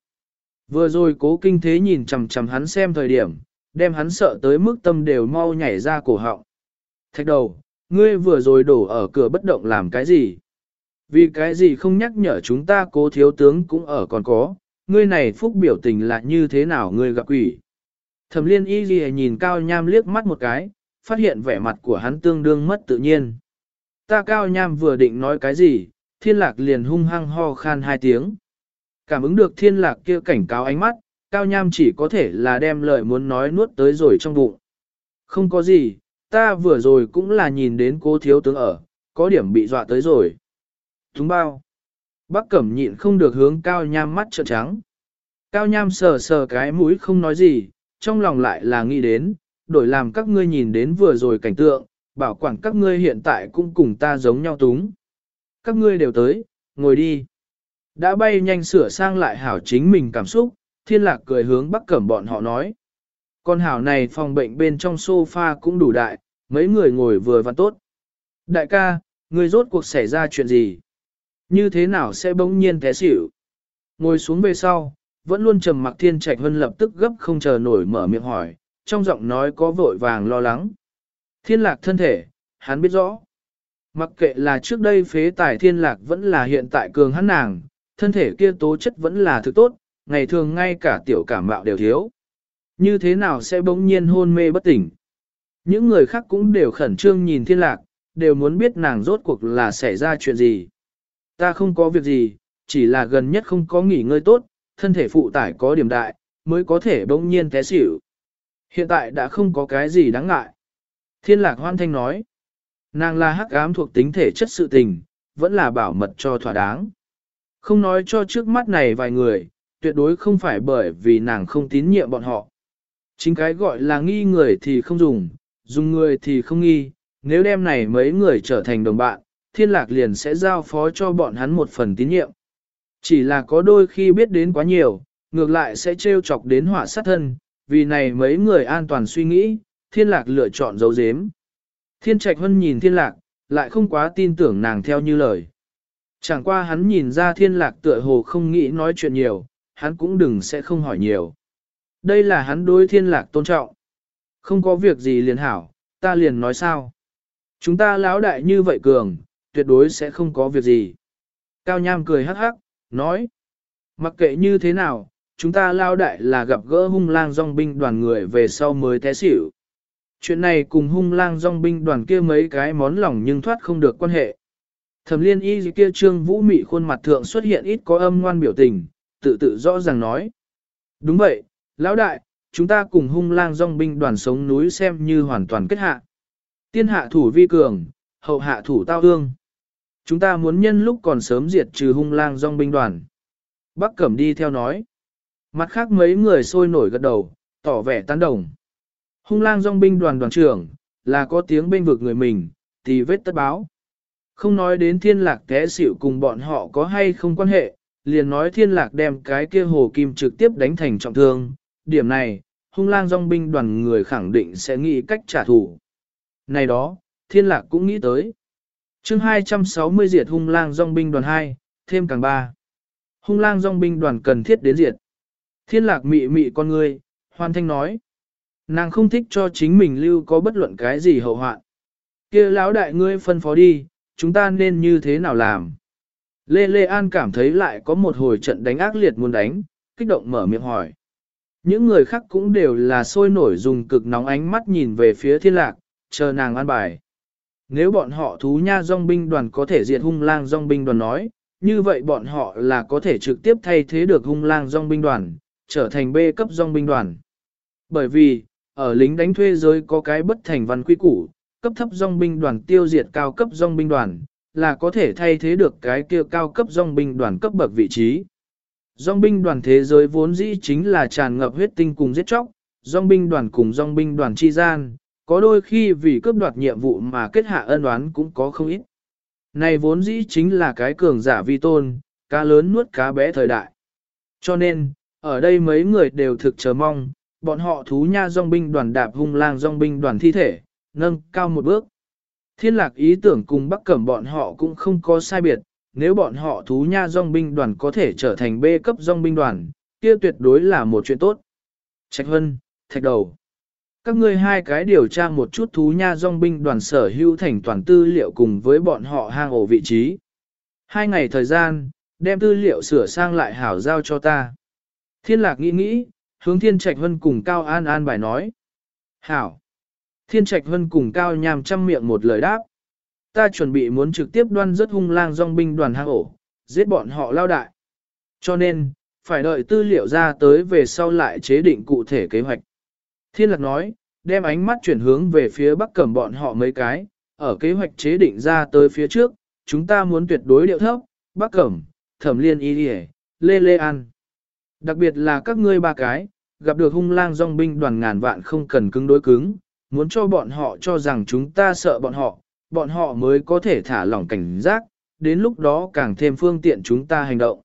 Vừa rồi cố kinh thế nhìn chằm chằm hắn xem thời điểm, đem hắn sợ tới mức tâm đều mau nhảy ra cổ họng. Thạch đầu, ngươi vừa rồi đổ ở cửa bất động làm cái gì? Vì cái gì không nhắc nhở chúng ta cố thiếu tướng cũng ở còn có, ngươi này phúc biểu tình là như thế nào ngươi gặp quỷ? Thẩm liên y ghi nhìn cao nham liếc mắt một cái, phát hiện vẻ mặt của hắn tương đương mất tự nhiên. Ta cao nham vừa định nói cái gì, thiên lạc liền hung hăng ho khan hai tiếng. Cảm ứng được thiên lạc kia cảnh cáo ánh mắt, cao nham chỉ có thể là đem lời muốn nói nuốt tới rồi trong bụng. Không có gì, ta vừa rồi cũng là nhìn đến cô thiếu tướng ở, có điểm bị dọa tới rồi. Thúng bao. Bác cẩm nhịn không được hướng cao nham mắt trợn trắng. Cao nham sờ sờ cái mũi không nói gì, trong lòng lại là nghĩ đến, đổi làm các ngươi nhìn đến vừa rồi cảnh tượng, bảo quản các ngươi hiện tại cũng cùng ta giống nhau túng. Các ngươi đều tới, ngồi đi. Đã bay nhanh sửa sang lại hảo chính mình cảm xúc, thiên lạc cười hướng bắc cẩm bọn họ nói. Con hảo này phòng bệnh bên trong sofa cũng đủ đại, mấy người ngồi vừa và tốt. Đại ca, người rốt cuộc xảy ra chuyện gì? Như thế nào sẽ bỗng nhiên té xỉu? Ngồi xuống về sau, vẫn luôn trầm mặc thiên trạch hân lập tức gấp không chờ nổi mở miệng hỏi, trong giọng nói có vội vàng lo lắng. Thiên lạc thân thể, hắn biết rõ. Mặc kệ là trước đây phế tài thiên lạc vẫn là hiện tại cường hắn nàng, thân thể kia tố chất vẫn là thực tốt, ngày thường ngay cả tiểu cảm mạo đều thiếu. Như thế nào sẽ bỗng nhiên hôn mê bất tỉnh? Những người khác cũng đều khẩn trương nhìn thiên lạc, đều muốn biết nàng rốt cuộc là xảy ra chuyện gì. Ta không có việc gì, chỉ là gần nhất không có nghỉ ngơi tốt, thân thể phụ tải có điểm đại, mới có thể bỗng nhiên té xỉu. Hiện tại đã không có cái gì đáng ngại. Thiên lạc hoan thanh nói, nàng là hắc ám thuộc tính thể chất sự tình, vẫn là bảo mật cho thỏa đáng. Không nói cho trước mắt này vài người, tuyệt đối không phải bởi vì nàng không tín nhiệm bọn họ. Chính cái gọi là nghi người thì không dùng, dùng người thì không nghi, nếu đem này mấy người trở thành đồng bạn, thiên lạc liền sẽ giao phó cho bọn hắn một phần tín nhiệm. Chỉ là có đôi khi biết đến quá nhiều, ngược lại sẽ trêu chọc đến họa sát thân, vì này mấy người an toàn suy nghĩ, thiên lạc lựa chọn dấu dếm. Thiên trạch hân nhìn thiên lạc, lại không quá tin tưởng nàng theo như lời. Chẳng qua hắn nhìn ra thiên lạc tựa hồ không nghĩ nói chuyện nhiều, hắn cũng đừng sẽ không hỏi nhiều. Đây là hắn đối thiên lạc tôn trọng. Không có việc gì liền hảo, ta liền nói sao. Chúng ta lão đại như vậy cường, tuyệt đối sẽ không có việc gì. Cao Nham cười hắc hắc, nói. Mặc kệ như thế nào, chúng ta lao đại là gặp gỡ hung lang dòng binh đoàn người về sau mới té xỉu. Chuyện này cùng hung lang dòng binh đoàn kia mấy cái món lòng nhưng thoát không được quan hệ. Thẩm liên y kia trương vũ mị khuôn mặt thượng xuất hiện ít có âm ngoan biểu tình, tự tự rõ ràng nói. Đúng vậy, lão đại, chúng ta cùng hung lang dòng binh đoàn sống núi xem như hoàn toàn kết hạ. Tiên hạ thủ vi cường, hậu hạ thủ tao ương. Chúng ta muốn nhân lúc còn sớm diệt trừ hung lang dòng binh đoàn. Bắc Cẩm đi theo nói. Mặt khác mấy người sôi nổi gật đầu, tỏ vẻ tán đồng. Hung lang dòng binh đoàn đoàn trưởng, là có tiếng bên vực người mình, thì vết tất báo. Không nói đến thiên lạc té xỉu cùng bọn họ có hay không quan hệ, liền nói thiên lạc đem cái kia hồ kim trực tiếp đánh thành trọng thương. Điểm này, hung lang dòng binh đoàn người khẳng định sẽ nghĩ cách trả thù. Này đó, thiên lạc cũng nghĩ tới chương 260 diệt hung lang dòng binh đoàn 2, thêm càng 3. Hung lang dòng binh đoàn cần thiết đến diệt. Thiên lạc mị mị con người, hoan thanh nói. Nàng không thích cho chính mình lưu có bất luận cái gì hậu hoạn. kia lão đại ngươi phân phó đi, chúng ta nên như thế nào làm? Lê Lê An cảm thấy lại có một hồi trận đánh ác liệt muốn đánh, kích động mở miệng hỏi. Những người khác cũng đều là sôi nổi dùng cực nóng ánh mắt nhìn về phía thiên lạc, chờ nàng an bài. Nếu bọn họ thú nha dòng binh đoàn có thể diệt hung lang dòng binh đoàn nói, như vậy bọn họ là có thể trực tiếp thay thế được hung lang dòng binh đoàn, trở thành B cấp dòng binh đoàn. Bởi vì, ở lính đánh thuê giới có cái bất thành văn quy củ, cấp thấp dòng binh đoàn tiêu diệt cao cấp dòng binh đoàn, là có thể thay thế được cái kia cao cấp dòng binh đoàn cấp bậc vị trí. Dòng binh đoàn thế giới vốn dĩ chính là tràn ngập huyết tinh cùng giết chóc, dòng binh đoàn cùng dòng binh đoàn chi gian, có đôi khi vì cướp đoạt nhiệm vụ mà kết hạ ân oán cũng có không ít. Này vốn dĩ chính là cái cường giả vi tôn, cá lớn nuốt cá bé thời đại. Cho nên, ở đây mấy người đều thực chờ mong, bọn họ thú nha dòng binh đoàn đạp hung lang dòng binh đoàn thi thể, nâng cao một bước. Thiên lạc ý tưởng cùng bắc cẩm bọn họ cũng không có sai biệt, nếu bọn họ thú nha dòng binh đoàn có thể trở thành B cấp dòng binh đoàn, kia tuyệt đối là một chuyện tốt. Trạch Hân, Thạch Đầu. Các ngươi hai cái điều tra một chút thú nha dòng binh đoàn sở hữu thành toàn tư liệu cùng với bọn họ hang ổ vị trí. Hai ngày thời gian, đem tư liệu sửa sang lại hảo giao cho ta. Thiên lạc nghĩ nghĩ, hướng thiên trạch hân cùng Cao An An bài nói. Hảo. Thiên trạch hân cùng Cao nhàm chăm miệng một lời đáp. Ta chuẩn bị muốn trực tiếp đoan rất hung lang dòng binh đoàn hang ổ, giết bọn họ lao đại. Cho nên, phải đợi tư liệu ra tới về sau lại chế định cụ thể kế hoạch. Thiên lạc nói, đem ánh mắt chuyển hướng về phía bắc cầm bọn họ mấy cái, ở kế hoạch chế định ra tới phía trước, chúng ta muốn tuyệt đối điệu thấp, bắc cẩm, thẩm liên y đi lê lê an. Đặc biệt là các ngươi ba cái, gặp được hung lang dòng binh đoàn ngàn vạn không cần cứng đối cứng, muốn cho bọn họ cho rằng chúng ta sợ bọn họ, bọn họ mới có thể thả lỏng cảnh giác, đến lúc đó càng thêm phương tiện chúng ta hành động.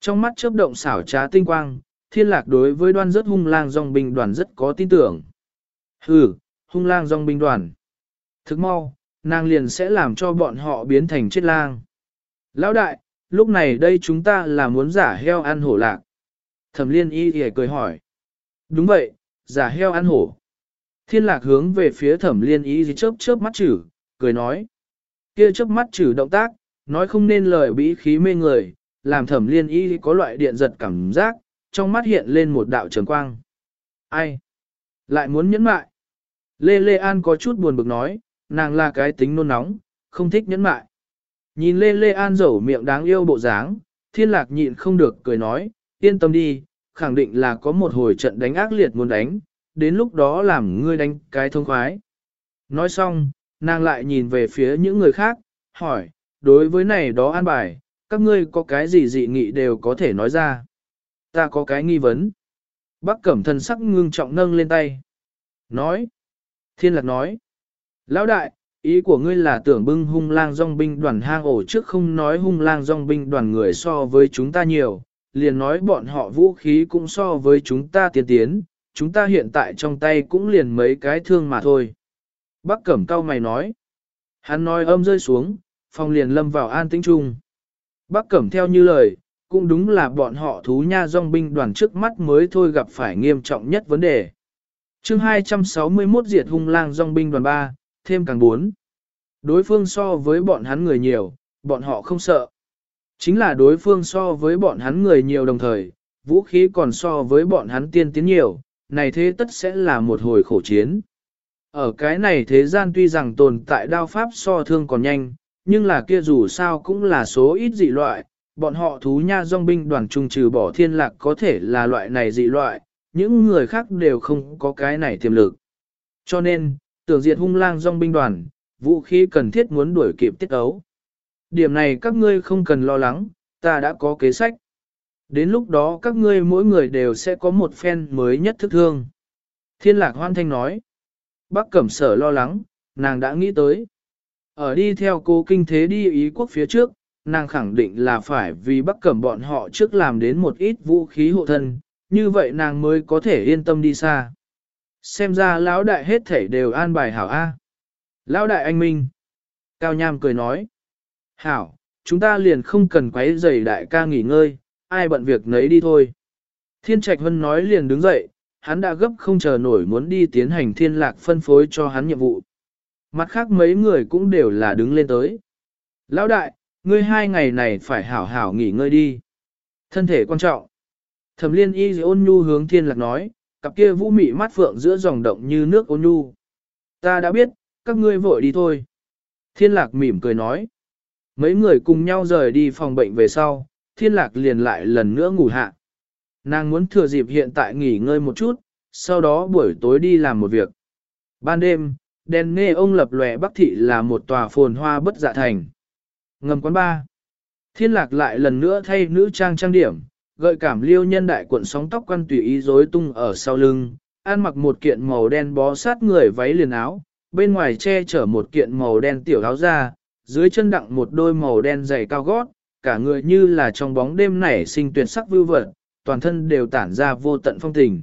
Trong mắt chớp động xảo trá tinh quang, thiên lạc đối với đoan rất hung lang dòng binh đoàn rất có tin tưởng. Hừ, hung lang dòng binh đoàn. Thức mau, nàng liền sẽ làm cho bọn họ biến thành chết lang. Lão đại, lúc này đây chúng ta là muốn giả heo ăn hổ lạc. Thẩm liên y thì cười hỏi. Đúng vậy, giả heo ăn hổ. Thiên lạc hướng về phía thẩm liên y thì chớp chớp mắt chữ, cười nói. Kia chớp mắt chữ động tác, nói không nên lời bĩ khí mê người, làm thẩm liên y có loại điện giật cảm giác, trong mắt hiện lên một đạo trường quang. Ai? Lại muốn nhẫn mại? Lê Lê An có chút buồn bực nói, nàng là cái tính nôn nóng, không thích nhẫn mại. Nhìn Lê Lê An rầu miệng đáng yêu bộ dáng, thiên lạc nhịn không được cười nói, yên tâm đi, khẳng định là có một hồi trận đánh ác liệt muốn đánh, đến lúc đó làm ngươi đánh cái thông khoái. Nói xong, nàng lại nhìn về phía những người khác, hỏi, đối với này đó an bài, các ngươi có cái gì dị nghị đều có thể nói ra. Ta có cái nghi vấn. Bác cẩm thần sắc ngưng trọng nâng lên tay. Nói. Thiên lạc nói. Lão đại, ý của ngươi là tưởng bưng hung lang dòng binh đoàn hang ổ trước không nói hung lang dòng binh đoàn người so với chúng ta nhiều, liền nói bọn họ vũ khí cũng so với chúng ta tiến tiến, chúng ta hiện tại trong tay cũng liền mấy cái thương mà thôi. Bác cẩm cao mày nói. Hắn nói âm rơi xuống, phòng liền lâm vào an tĩnh trung. Bác cẩm theo như lời, cũng đúng là bọn họ thú nha dòng binh đoàn trước mắt mới thôi gặp phải nghiêm trọng nhất vấn đề. chương 261 diệt hung lang dòng binh đoàn 3, thêm càng 4. Đối phương so với bọn hắn người nhiều, bọn họ không sợ. Chính là đối phương so với bọn hắn người nhiều đồng thời, vũ khí còn so với bọn hắn tiên tiến nhiều, này thế tất sẽ là một hồi khổ chiến. Ở cái này thế gian tuy rằng tồn tại đao pháp so thương còn nhanh, nhưng là kia dù sao cũng là số ít dị loại, bọn họ thú nha dòng binh đoàn trung trừ bỏ thiên lạc có thể là loại này dị loại, những người khác đều không có cái này tiềm lực. Cho nên, tưởng diệt hung lang dòng binh đoàn, vũ khí cần thiết muốn đuổi kịp tiết ấu. Điểm này các ngươi không cần lo lắng, ta đã có kế sách. Đến lúc đó các ngươi mỗi người đều sẽ có một phen mới nhất thức thương. Thiên lạc hoan thanh nói. Bác cẩm sở lo lắng, nàng đã nghĩ tới. Ở đi theo cô kinh thế đi ý quốc phía trước, nàng khẳng định là phải vì bắc cẩm bọn họ trước làm đến một ít vũ khí hộ thân, như vậy nàng mới có thể yên tâm đi xa. Xem ra lão đại hết thể đều an bài hảo A. Lão đại anh Minh. Cao Nham cười nói. Hảo, chúng ta liền không cần quấy giày đại ca nghỉ ngơi, ai bận việc nấy đi thôi. Thiên Trạch Vân nói liền đứng dậy, hắn đã gấp không chờ nổi muốn đi tiến hành thiên lạc phân phối cho hắn nhiệm vụ. Mặt khác mấy người cũng đều là đứng lên tới. Lão đại, ngươi hai ngày này phải hảo hảo nghỉ ngơi đi. Thân thể quan trọng. Thẩm liên y ôn nhu hướng thiên lạc nói, cặp kia vũ mị mắt phượng giữa dòng động như nước ôn nhu. Ta đã biết, các ngươi vội đi thôi. Thiên lạc mỉm cười nói. Mấy người cùng nhau rời đi phòng bệnh về sau, thiên lạc liền lại lần nữa ngủ hạ. Nàng muốn thừa dịp hiện tại nghỉ ngơi một chút, sau đó buổi tối đi làm một việc. Ban đêm, đèn nghe ông lập lòe Bắc Thị là một tòa phồn hoa bất dạ thành. Ngầm quán ba. Thiên lạc lại lần nữa thay nữ trang trang điểm, gợi cảm liêu nhân đại cuộn sóng tóc quăn tùy ý rối tung ở sau lưng, ăn mặc một kiện màu đen bó sát người váy liền áo, bên ngoài che chở một kiện màu đen tiểu áo da, dưới chân đặng một đôi màu đen dày cao gót, cả người như là trong bóng đêm nảy sinh tuyệt sắc vưu vật, toàn thân đều tản ra vô tận phong tình.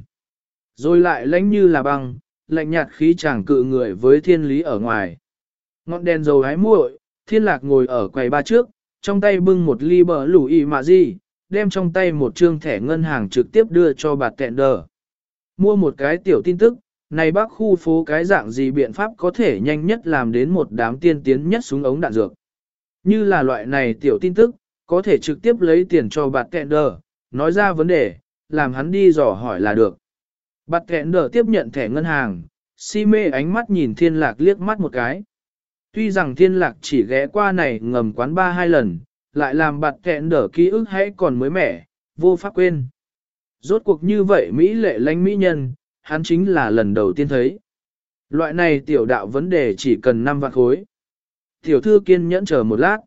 Rồi lại lánh như là băng, lạnh nhạt khí chàng cự người với thiên lý ở ngoài. Ngọn đèn dầu hái muội, thiên lạc ngồi ở quầy ba trước, trong tay bưng một ly bờ lủ y mạ gì, đem trong tay một trương thẻ ngân hàng trực tiếp đưa cho bạt kẹn đờ. Mua một cái tiểu tin tức, này bác khu phố cái dạng gì biện pháp có thể nhanh nhất làm đến một đám tiên tiến nhất súng ống đạn dược. Như là loại này tiểu tin tức, có thể trực tiếp lấy tiền cho bạt kẹn đờ, nói ra vấn đề, làm hắn đi dò hỏi là được. Bạt kẹn đờ tiếp nhận thẻ ngân hàng, si mê ánh mắt nhìn thiên lạc liếc mắt một cái. Tuy rằng thiên lạc chỉ ghé qua này ngầm quán ba hai lần, lại làm bạt kẹn đỡ ký ức hãy còn mới mẻ, vô pháp quên. Rốt cuộc như vậy Mỹ lệ lánh Mỹ nhân, hắn chính là lần đầu tiên thấy. Loại này tiểu đạo vấn đề chỉ cần 5 vạn khối. Tiểu thư kiên nhẫn chờ một lát.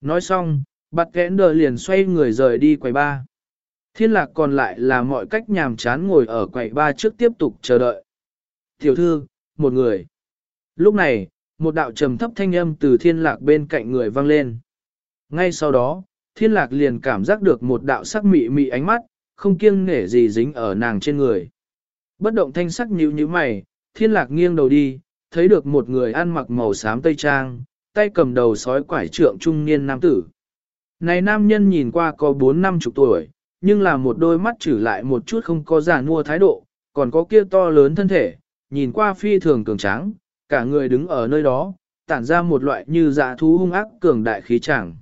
Nói xong, bạt kẽn đờ liền xoay người rời đi quầy ba. Thiên lạc còn lại là mọi cách nhàm chán ngồi ở quầy ba trước tiếp tục chờ đợi. Tiểu thư, một người. Lúc này, một đạo trầm thấp thanh âm từ thiên lạc bên cạnh người vang lên. Ngay sau đó, thiên lạc liền cảm giác được một đạo sắc mị mị ánh mắt, không kiêng nể gì dính ở nàng trên người. Bất động thanh sắc nhíu như mày, thiên lạc nghiêng đầu đi, thấy được một người ăn mặc màu xám tây trang, tay cầm đầu sói quải trượng trung niên nam tử. Này nam nhân nhìn qua có 4 năm chục tuổi, nhưng là một đôi mắt trừ lại một chút không có giả mua thái độ, còn có kia to lớn thân thể, nhìn qua phi thường cường tráng, cả người đứng ở nơi đó, tản ra một loại như dạ thú hung ác cường đại khí chẳng.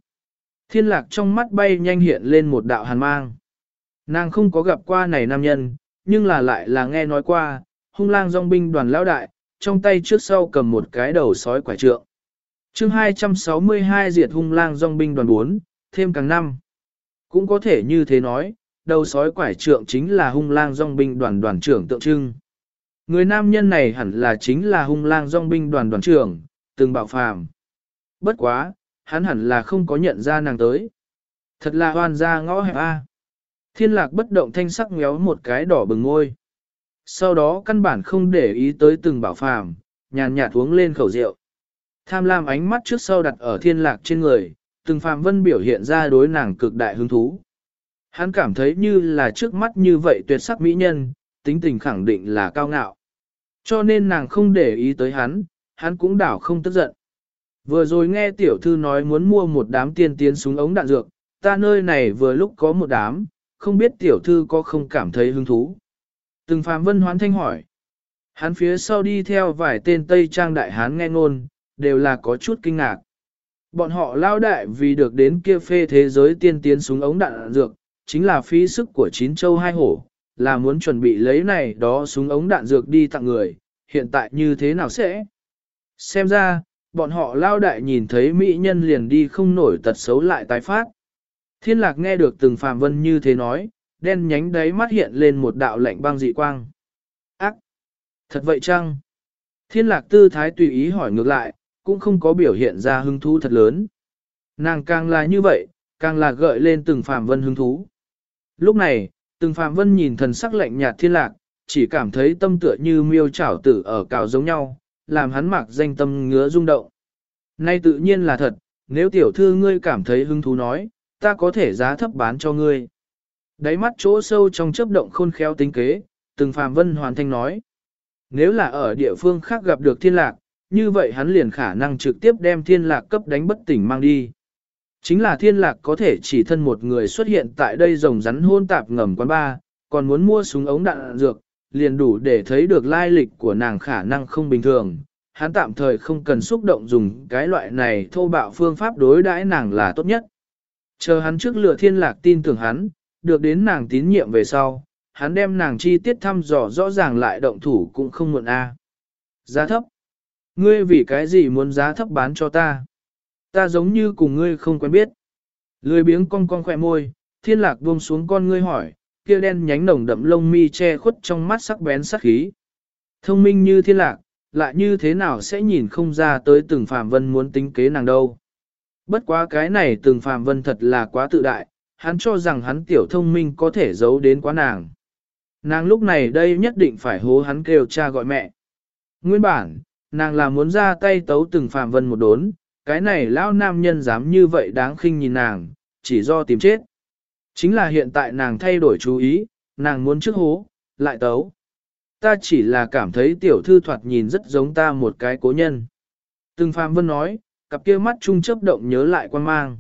Thiên lạc trong mắt bay nhanh hiện lên một đạo hàn mang. Nàng không có gặp qua này nam nhân, nhưng là lại là nghe nói qua, hung lang dòng binh đoàn lão đại, trong tay trước sau cầm một cái đầu sói quả trượng. chương 262 diệt hung lang dòng binh đoàn 4, thêm càng năm. Cũng có thể như thế nói, đầu sói quải trượng chính là hung lang dòng binh đoàn đoàn trưởng tượng trưng. Người nam nhân này hẳn là chính là hung lang dòng binh đoàn đoàn trưởng, từng bạo phàm. Bất quá, hắn hẳn là không có nhận ra nàng tới. Thật là hoàn ra ngõ hẹp A. Thiên lạc bất động thanh sắc méo một cái đỏ bừng ngôi. Sau đó căn bản không để ý tới từng bảo phàm, nhàn nhạt uống lên khẩu rượu. Tham lam ánh mắt trước sau đặt ở thiên lạc trên người, từng phàm vân biểu hiện ra đối nàng cực đại hứng thú. Hắn cảm thấy như là trước mắt như vậy tuyệt sắc mỹ nhân, tính tình khẳng định là cao ngạo. Cho nên nàng không để ý tới hắn, hắn cũng đảo không tức giận. Vừa rồi nghe tiểu thư nói muốn mua một đám tiên tiến súng ống đạn dược, ta nơi này vừa lúc có một đám, không biết tiểu thư có không cảm thấy hứng thú. Từng phàm vân hoán thanh hỏi. Hắn phía sau đi theo vài tên Tây Trang Đại Hán nghe ngôn, đều là có chút kinh ngạc. Bọn họ lao đại vì được đến kia phê thế giới tiên tiến súng ống đạn dược, chính là phí sức của chín châu hai hổ, là muốn chuẩn bị lấy này đó súng ống đạn dược đi tặng người, hiện tại như thế nào sẽ? Xem ra, bọn họ lao đại nhìn thấy mỹ nhân liền đi không nổi tật xấu lại tái phát. Thiên lạc nghe được từng phàm vân như thế nói, đen nhánh đáy mắt hiện lên một đạo lạnh băng dị quang. Ác! Thật vậy chăng? Thiên lạc tư thái tùy ý hỏi ngược lại, cũng không có biểu hiện ra hứng thú thật lớn. Nàng càng là như vậy, càng là gợi lên từng phàm vân hứng thú. Lúc này, từng phàm vân nhìn thần sắc lạnh nhạt thiên lạc, chỉ cảm thấy tâm tựa như miêu chảo tử ở cào giống nhau, làm hắn mặc danh tâm ngứa rung động. Nay tự nhiên là thật, nếu tiểu thư ngươi cảm thấy hứng thú nói, ta có thể giá thấp bán cho ngươi. Đáy mắt chỗ sâu trong chấp động khôn khéo tính kế, từng phàm vân hoàn thành nói. Nếu là ở địa phương khác gặp được thiên lạc, như vậy hắn liền khả năng trực tiếp đem thiên lạc cấp đánh bất tỉnh mang đi. Chính là thiên lạc có thể chỉ thân một người xuất hiện tại đây rồng rắn hôn tạp ngầm quán ba, còn muốn mua súng ống đạn dược, liền đủ để thấy được lai lịch của nàng khả năng không bình thường. Hắn tạm thời không cần xúc động dùng cái loại này thô bạo phương pháp đối đãi nàng là tốt nhất. Chờ hắn trước lửa thiên lạc tin tưởng hắn, được đến nàng tín nhiệm về sau, hắn đem nàng chi tiết thăm dò rõ ràng lại động thủ cũng không muộn a. Giá thấp. Ngươi vì cái gì muốn giá thấp bán cho ta? Ta giống như cùng ngươi không quen biết. Lười biếng cong cong khỏe môi, thiên lạc buông xuống con ngươi hỏi, kia đen nhánh nồng đậm lông mi che khuất trong mắt sắc bén sắc khí. Thông minh như thiên lạc, lại như thế nào sẽ nhìn không ra tới từng phàm vân muốn tính kế nàng đâu. Bất quá cái này từng phàm vân thật là quá tự đại, hắn cho rằng hắn tiểu thông minh có thể giấu đến quá nàng. Nàng lúc này đây nhất định phải hố hắn kêu cha gọi mẹ. Nguyên bản, nàng là muốn ra tay tấu từng phàm vân một đốn, cái này lão nam nhân dám như vậy đáng khinh nhìn nàng, chỉ do tìm chết. Chính là hiện tại nàng thay đổi chú ý, nàng muốn trước hố, lại tấu. Ta chỉ là cảm thấy tiểu thư thoạt nhìn rất giống ta một cái cố nhân. Từng phàm vân nói, cặp kia mắt trung chấp động nhớ lại quan mang.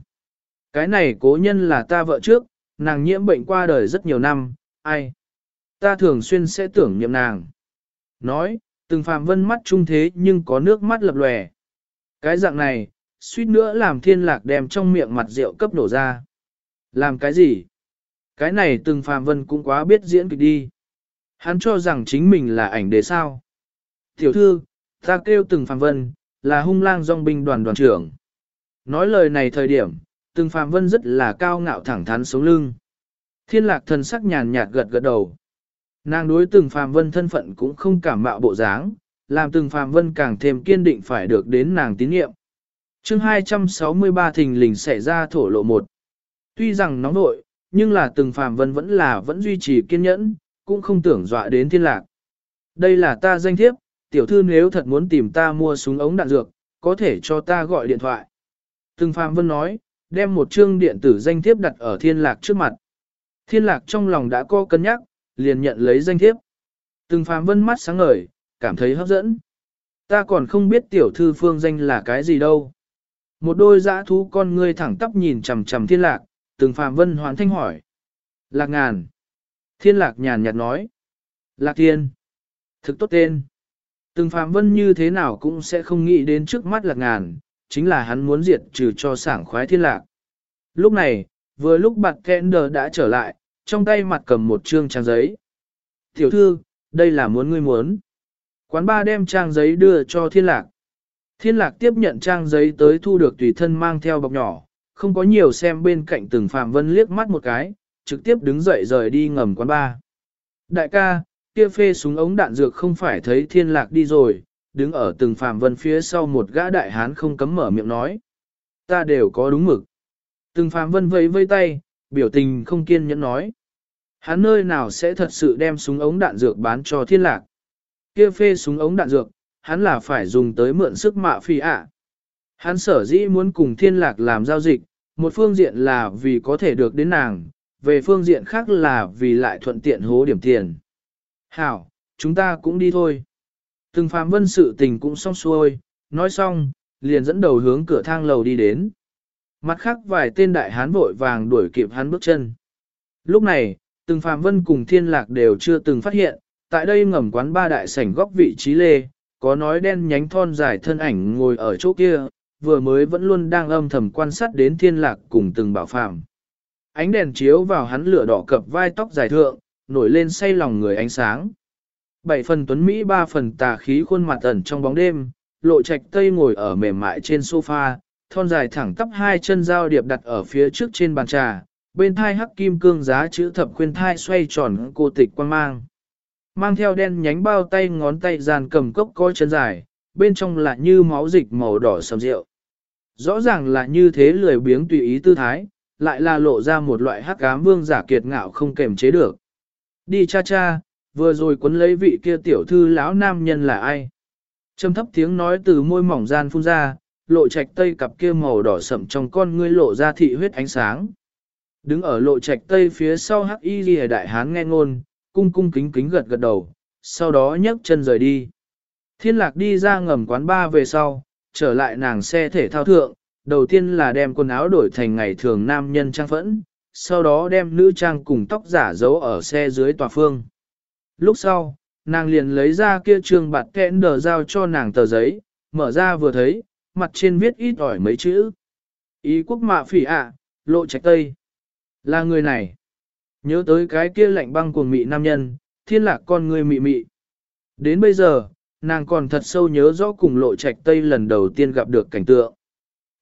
Cái này cố nhân là ta vợ trước, nàng nhiễm bệnh qua đời rất nhiều năm, ai? Ta thường xuyên sẽ tưởng niệm nàng. Nói, từng phàm vân mắt trung thế nhưng có nước mắt lập lòe. Cái dạng này, suýt nữa làm thiên lạc đem trong miệng mặt rượu cấp nổ ra. Làm cái gì? Cái này từng phàm vân cũng quá biết diễn kịch đi. Hắn cho rằng chính mình là ảnh đế sao. Tiểu thư, ta kêu từng phàm vân, là hung lang dòng binh đoàn đoàn trưởng. Nói lời này thời điểm, từng phàm vân rất là cao ngạo thẳng thắn sống lưng. Thiên lạc thần sắc nhàn nhạt gật gật đầu. Nàng đối từng phàm vân thân phận cũng không cảm mạo bộ dáng, làm từng phàm vân càng thêm kiên định phải được đến nàng tín nhiệm chương 263 thình lình xảy ra thổ lộ một. Tuy rằng nóng nội, nhưng là từng phàm vân vẫn là vẫn duy trì kiên nhẫn, cũng không tưởng dọa đến thiên lạc. Đây là ta danh thiếp, tiểu thư nếu thật muốn tìm ta mua súng ống đạn dược, có thể cho ta gọi điện thoại. Từng phàm vân nói, đem một chương điện tử danh thiếp đặt ở thiên lạc trước mặt. Thiên lạc trong lòng đã có cân nhắc, liền nhận lấy danh thiếp. Từng phàm vân mắt sáng ngời, cảm thấy hấp dẫn. Ta còn không biết tiểu thư phương danh là cái gì đâu. Một đôi dã thú con ngươi thẳng tắp nhìn chằm chằm thiên lạc, từng phàm vân hoán thanh hỏi. Lạc ngàn. Thiên lạc nhàn nhạt nói. Lạc thiên. Thực tốt tên. Từng phàm vân như thế nào cũng sẽ không nghĩ đến trước mắt lạc ngàn, chính là hắn muốn diệt trừ cho sảng khoái thiên lạc. Lúc này, vừa lúc bạc Kender đã trở lại, trong tay mặt cầm một trương trang giấy. Tiểu thư, đây là muốn ngươi muốn. Quán ba đem trang giấy đưa cho thiên lạc. Thiên lạc tiếp nhận trang giấy tới thu được tùy thân mang theo bọc nhỏ, không có nhiều xem bên cạnh từng Phạm Vân liếc mắt một cái, trực tiếp đứng dậy rời đi ngầm quán ba. Đại ca, kia phê súng ống đạn dược không phải thấy thiên lạc đi rồi, đứng ở từng Phạm Vân phía sau một gã đại hán không cấm mở miệng nói. Ta đều có đúng mực. Từng Phạm Vân vẫy vây tay, biểu tình không kiên nhẫn nói. Hắn nơi nào sẽ thật sự đem súng ống đạn dược bán cho thiên lạc. Kia phê súng ống đạn dược, hắn là phải dùng tới mượn sức mạ phi ạ. Hắn sở dĩ muốn cùng thiên lạc làm giao dịch, một phương diện là vì có thể được đến nàng, về phương diện khác là vì lại thuận tiện hố điểm tiền. Hảo, chúng ta cũng đi thôi. Từng phàm vân sự tình cũng xong xuôi, nói xong, liền dẫn đầu hướng cửa thang lầu đi đến. Mặt khác vài tên đại hán vội vàng đuổi kịp hắn bước chân. Lúc này, từng phàm vân cùng thiên lạc đều chưa từng phát hiện, tại đây ngầm quán ba đại sảnh góc vị trí lê, có nói đen nhánh thon dài thân ảnh ngồi ở chỗ kia, vừa mới vẫn luôn đang âm thầm quan sát đến thiên lạc cùng từng bảo phạm Ánh đèn chiếu vào hắn lửa đỏ cập vai tóc dài thượng, nổi lên say lòng người ánh sáng. Bảy phần tuấn Mỹ ba phần tà khí khuôn mặt ẩn trong bóng đêm, lộ trạch tây ngồi ở mềm mại trên sofa, thon dài thẳng tắp hai chân dao điệp đặt ở phía trước trên bàn trà, bên thai hắc kim cương giá chữ thập khuyên thai xoay tròn cô tịch quan mang. Mang theo đen nhánh bao tay ngón tay dàn cầm cốc coi chân dài, bên trong là như máu dịch màu đỏ sầm rượu. Rõ ràng là như thế lười biếng tùy ý tư thái, lại là lộ ra một loại hắc ám vương giả kiệt ngạo không kềm chế được. Đi cha cha, vừa rồi quấn lấy vị kia tiểu thư lão nam nhân là ai? Trầm thấp tiếng nói từ môi mỏng gian phun ra, lộ trạch tây cặp kia màu đỏ sậm trong con ngươi lộ ra thị huyết ánh sáng. Đứng ở lộ trạch tây phía sau hắc y ghi đại hán nghe ngôn, cung cung kính kính gật gật đầu, sau đó nhấc chân rời đi. Thiên lạc đi ra ngầm quán ba về sau, trở lại nàng xe thể thao thượng, đầu tiên là đem quần áo đổi thành ngày thường nam nhân trang phẫn, sau đó đem nữ trang cùng tóc giả giấu ở xe dưới tòa phương. Lúc sau, nàng liền lấy ra kia trường bạt kẽn đờ giao cho nàng tờ giấy, mở ra vừa thấy, mặt trên viết ít ỏi mấy chữ. Ý quốc mạ phỉ ạ, lộ trạch tây. Là người này. Nhớ tới cái kia lạnh băng cuồng mị nam nhân, thiên lạc con người mị mị. Đến bây giờ, nàng còn thật sâu nhớ rõ cùng lộ trạch tây lần đầu tiên gặp được cảnh tượng.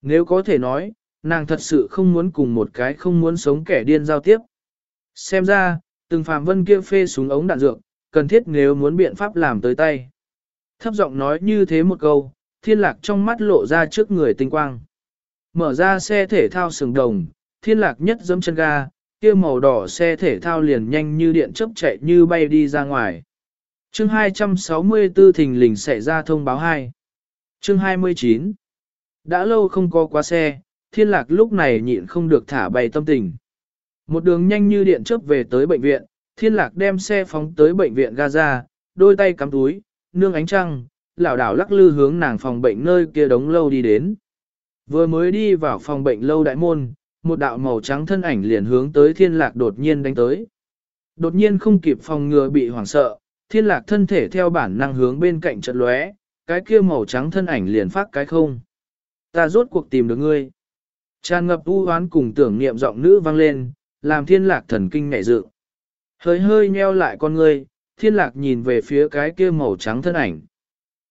Nếu có thể nói, nàng thật sự không muốn cùng một cái không muốn sống kẻ điên giao tiếp. Xem ra, từng phàm vân kia phê súng ống đạn dược, cần thiết nếu muốn biện pháp làm tới tay. Thấp giọng nói như thế một câu, thiên lạc trong mắt lộ ra trước người tinh quang. Mở ra xe thể thao sừng đồng, thiên lạc nhất giẫm chân ga, kia màu đỏ xe thể thao liền nhanh như điện chớp chạy như bay đi ra ngoài. chương 264 thình lình xảy ra thông báo 2. chương 29. Đã lâu không có quá xe, thiên lạc lúc này nhịn không được thả bay tâm tình. Một đường nhanh như điện chớp về tới bệnh viện, thiên lạc đem xe phóng tới bệnh viện Gaza, đôi tay cắm túi, nương ánh trăng, lảo đảo lắc lư hướng nàng phòng bệnh nơi kia đống lâu đi đến. Vừa mới đi vào phòng bệnh lâu đại môn, một đạo màu trắng thân ảnh liền hướng tới thiên lạc đột nhiên đánh tới. Đột nhiên không kịp phòng ngừa bị hoảng sợ, thiên lạc thân thể theo bản năng hướng bên cạnh trận lóe, cái kia màu trắng thân ảnh liền phát cái không. Ta rốt cuộc tìm được ngươi. Tràn ngập u hoán cùng tưởng niệm giọng nữ vang lên, làm thiên lạc thần kinh ngại dự. Hơi hơi nheo lại con ngươi, thiên lạc nhìn về phía cái kia màu trắng thân ảnh.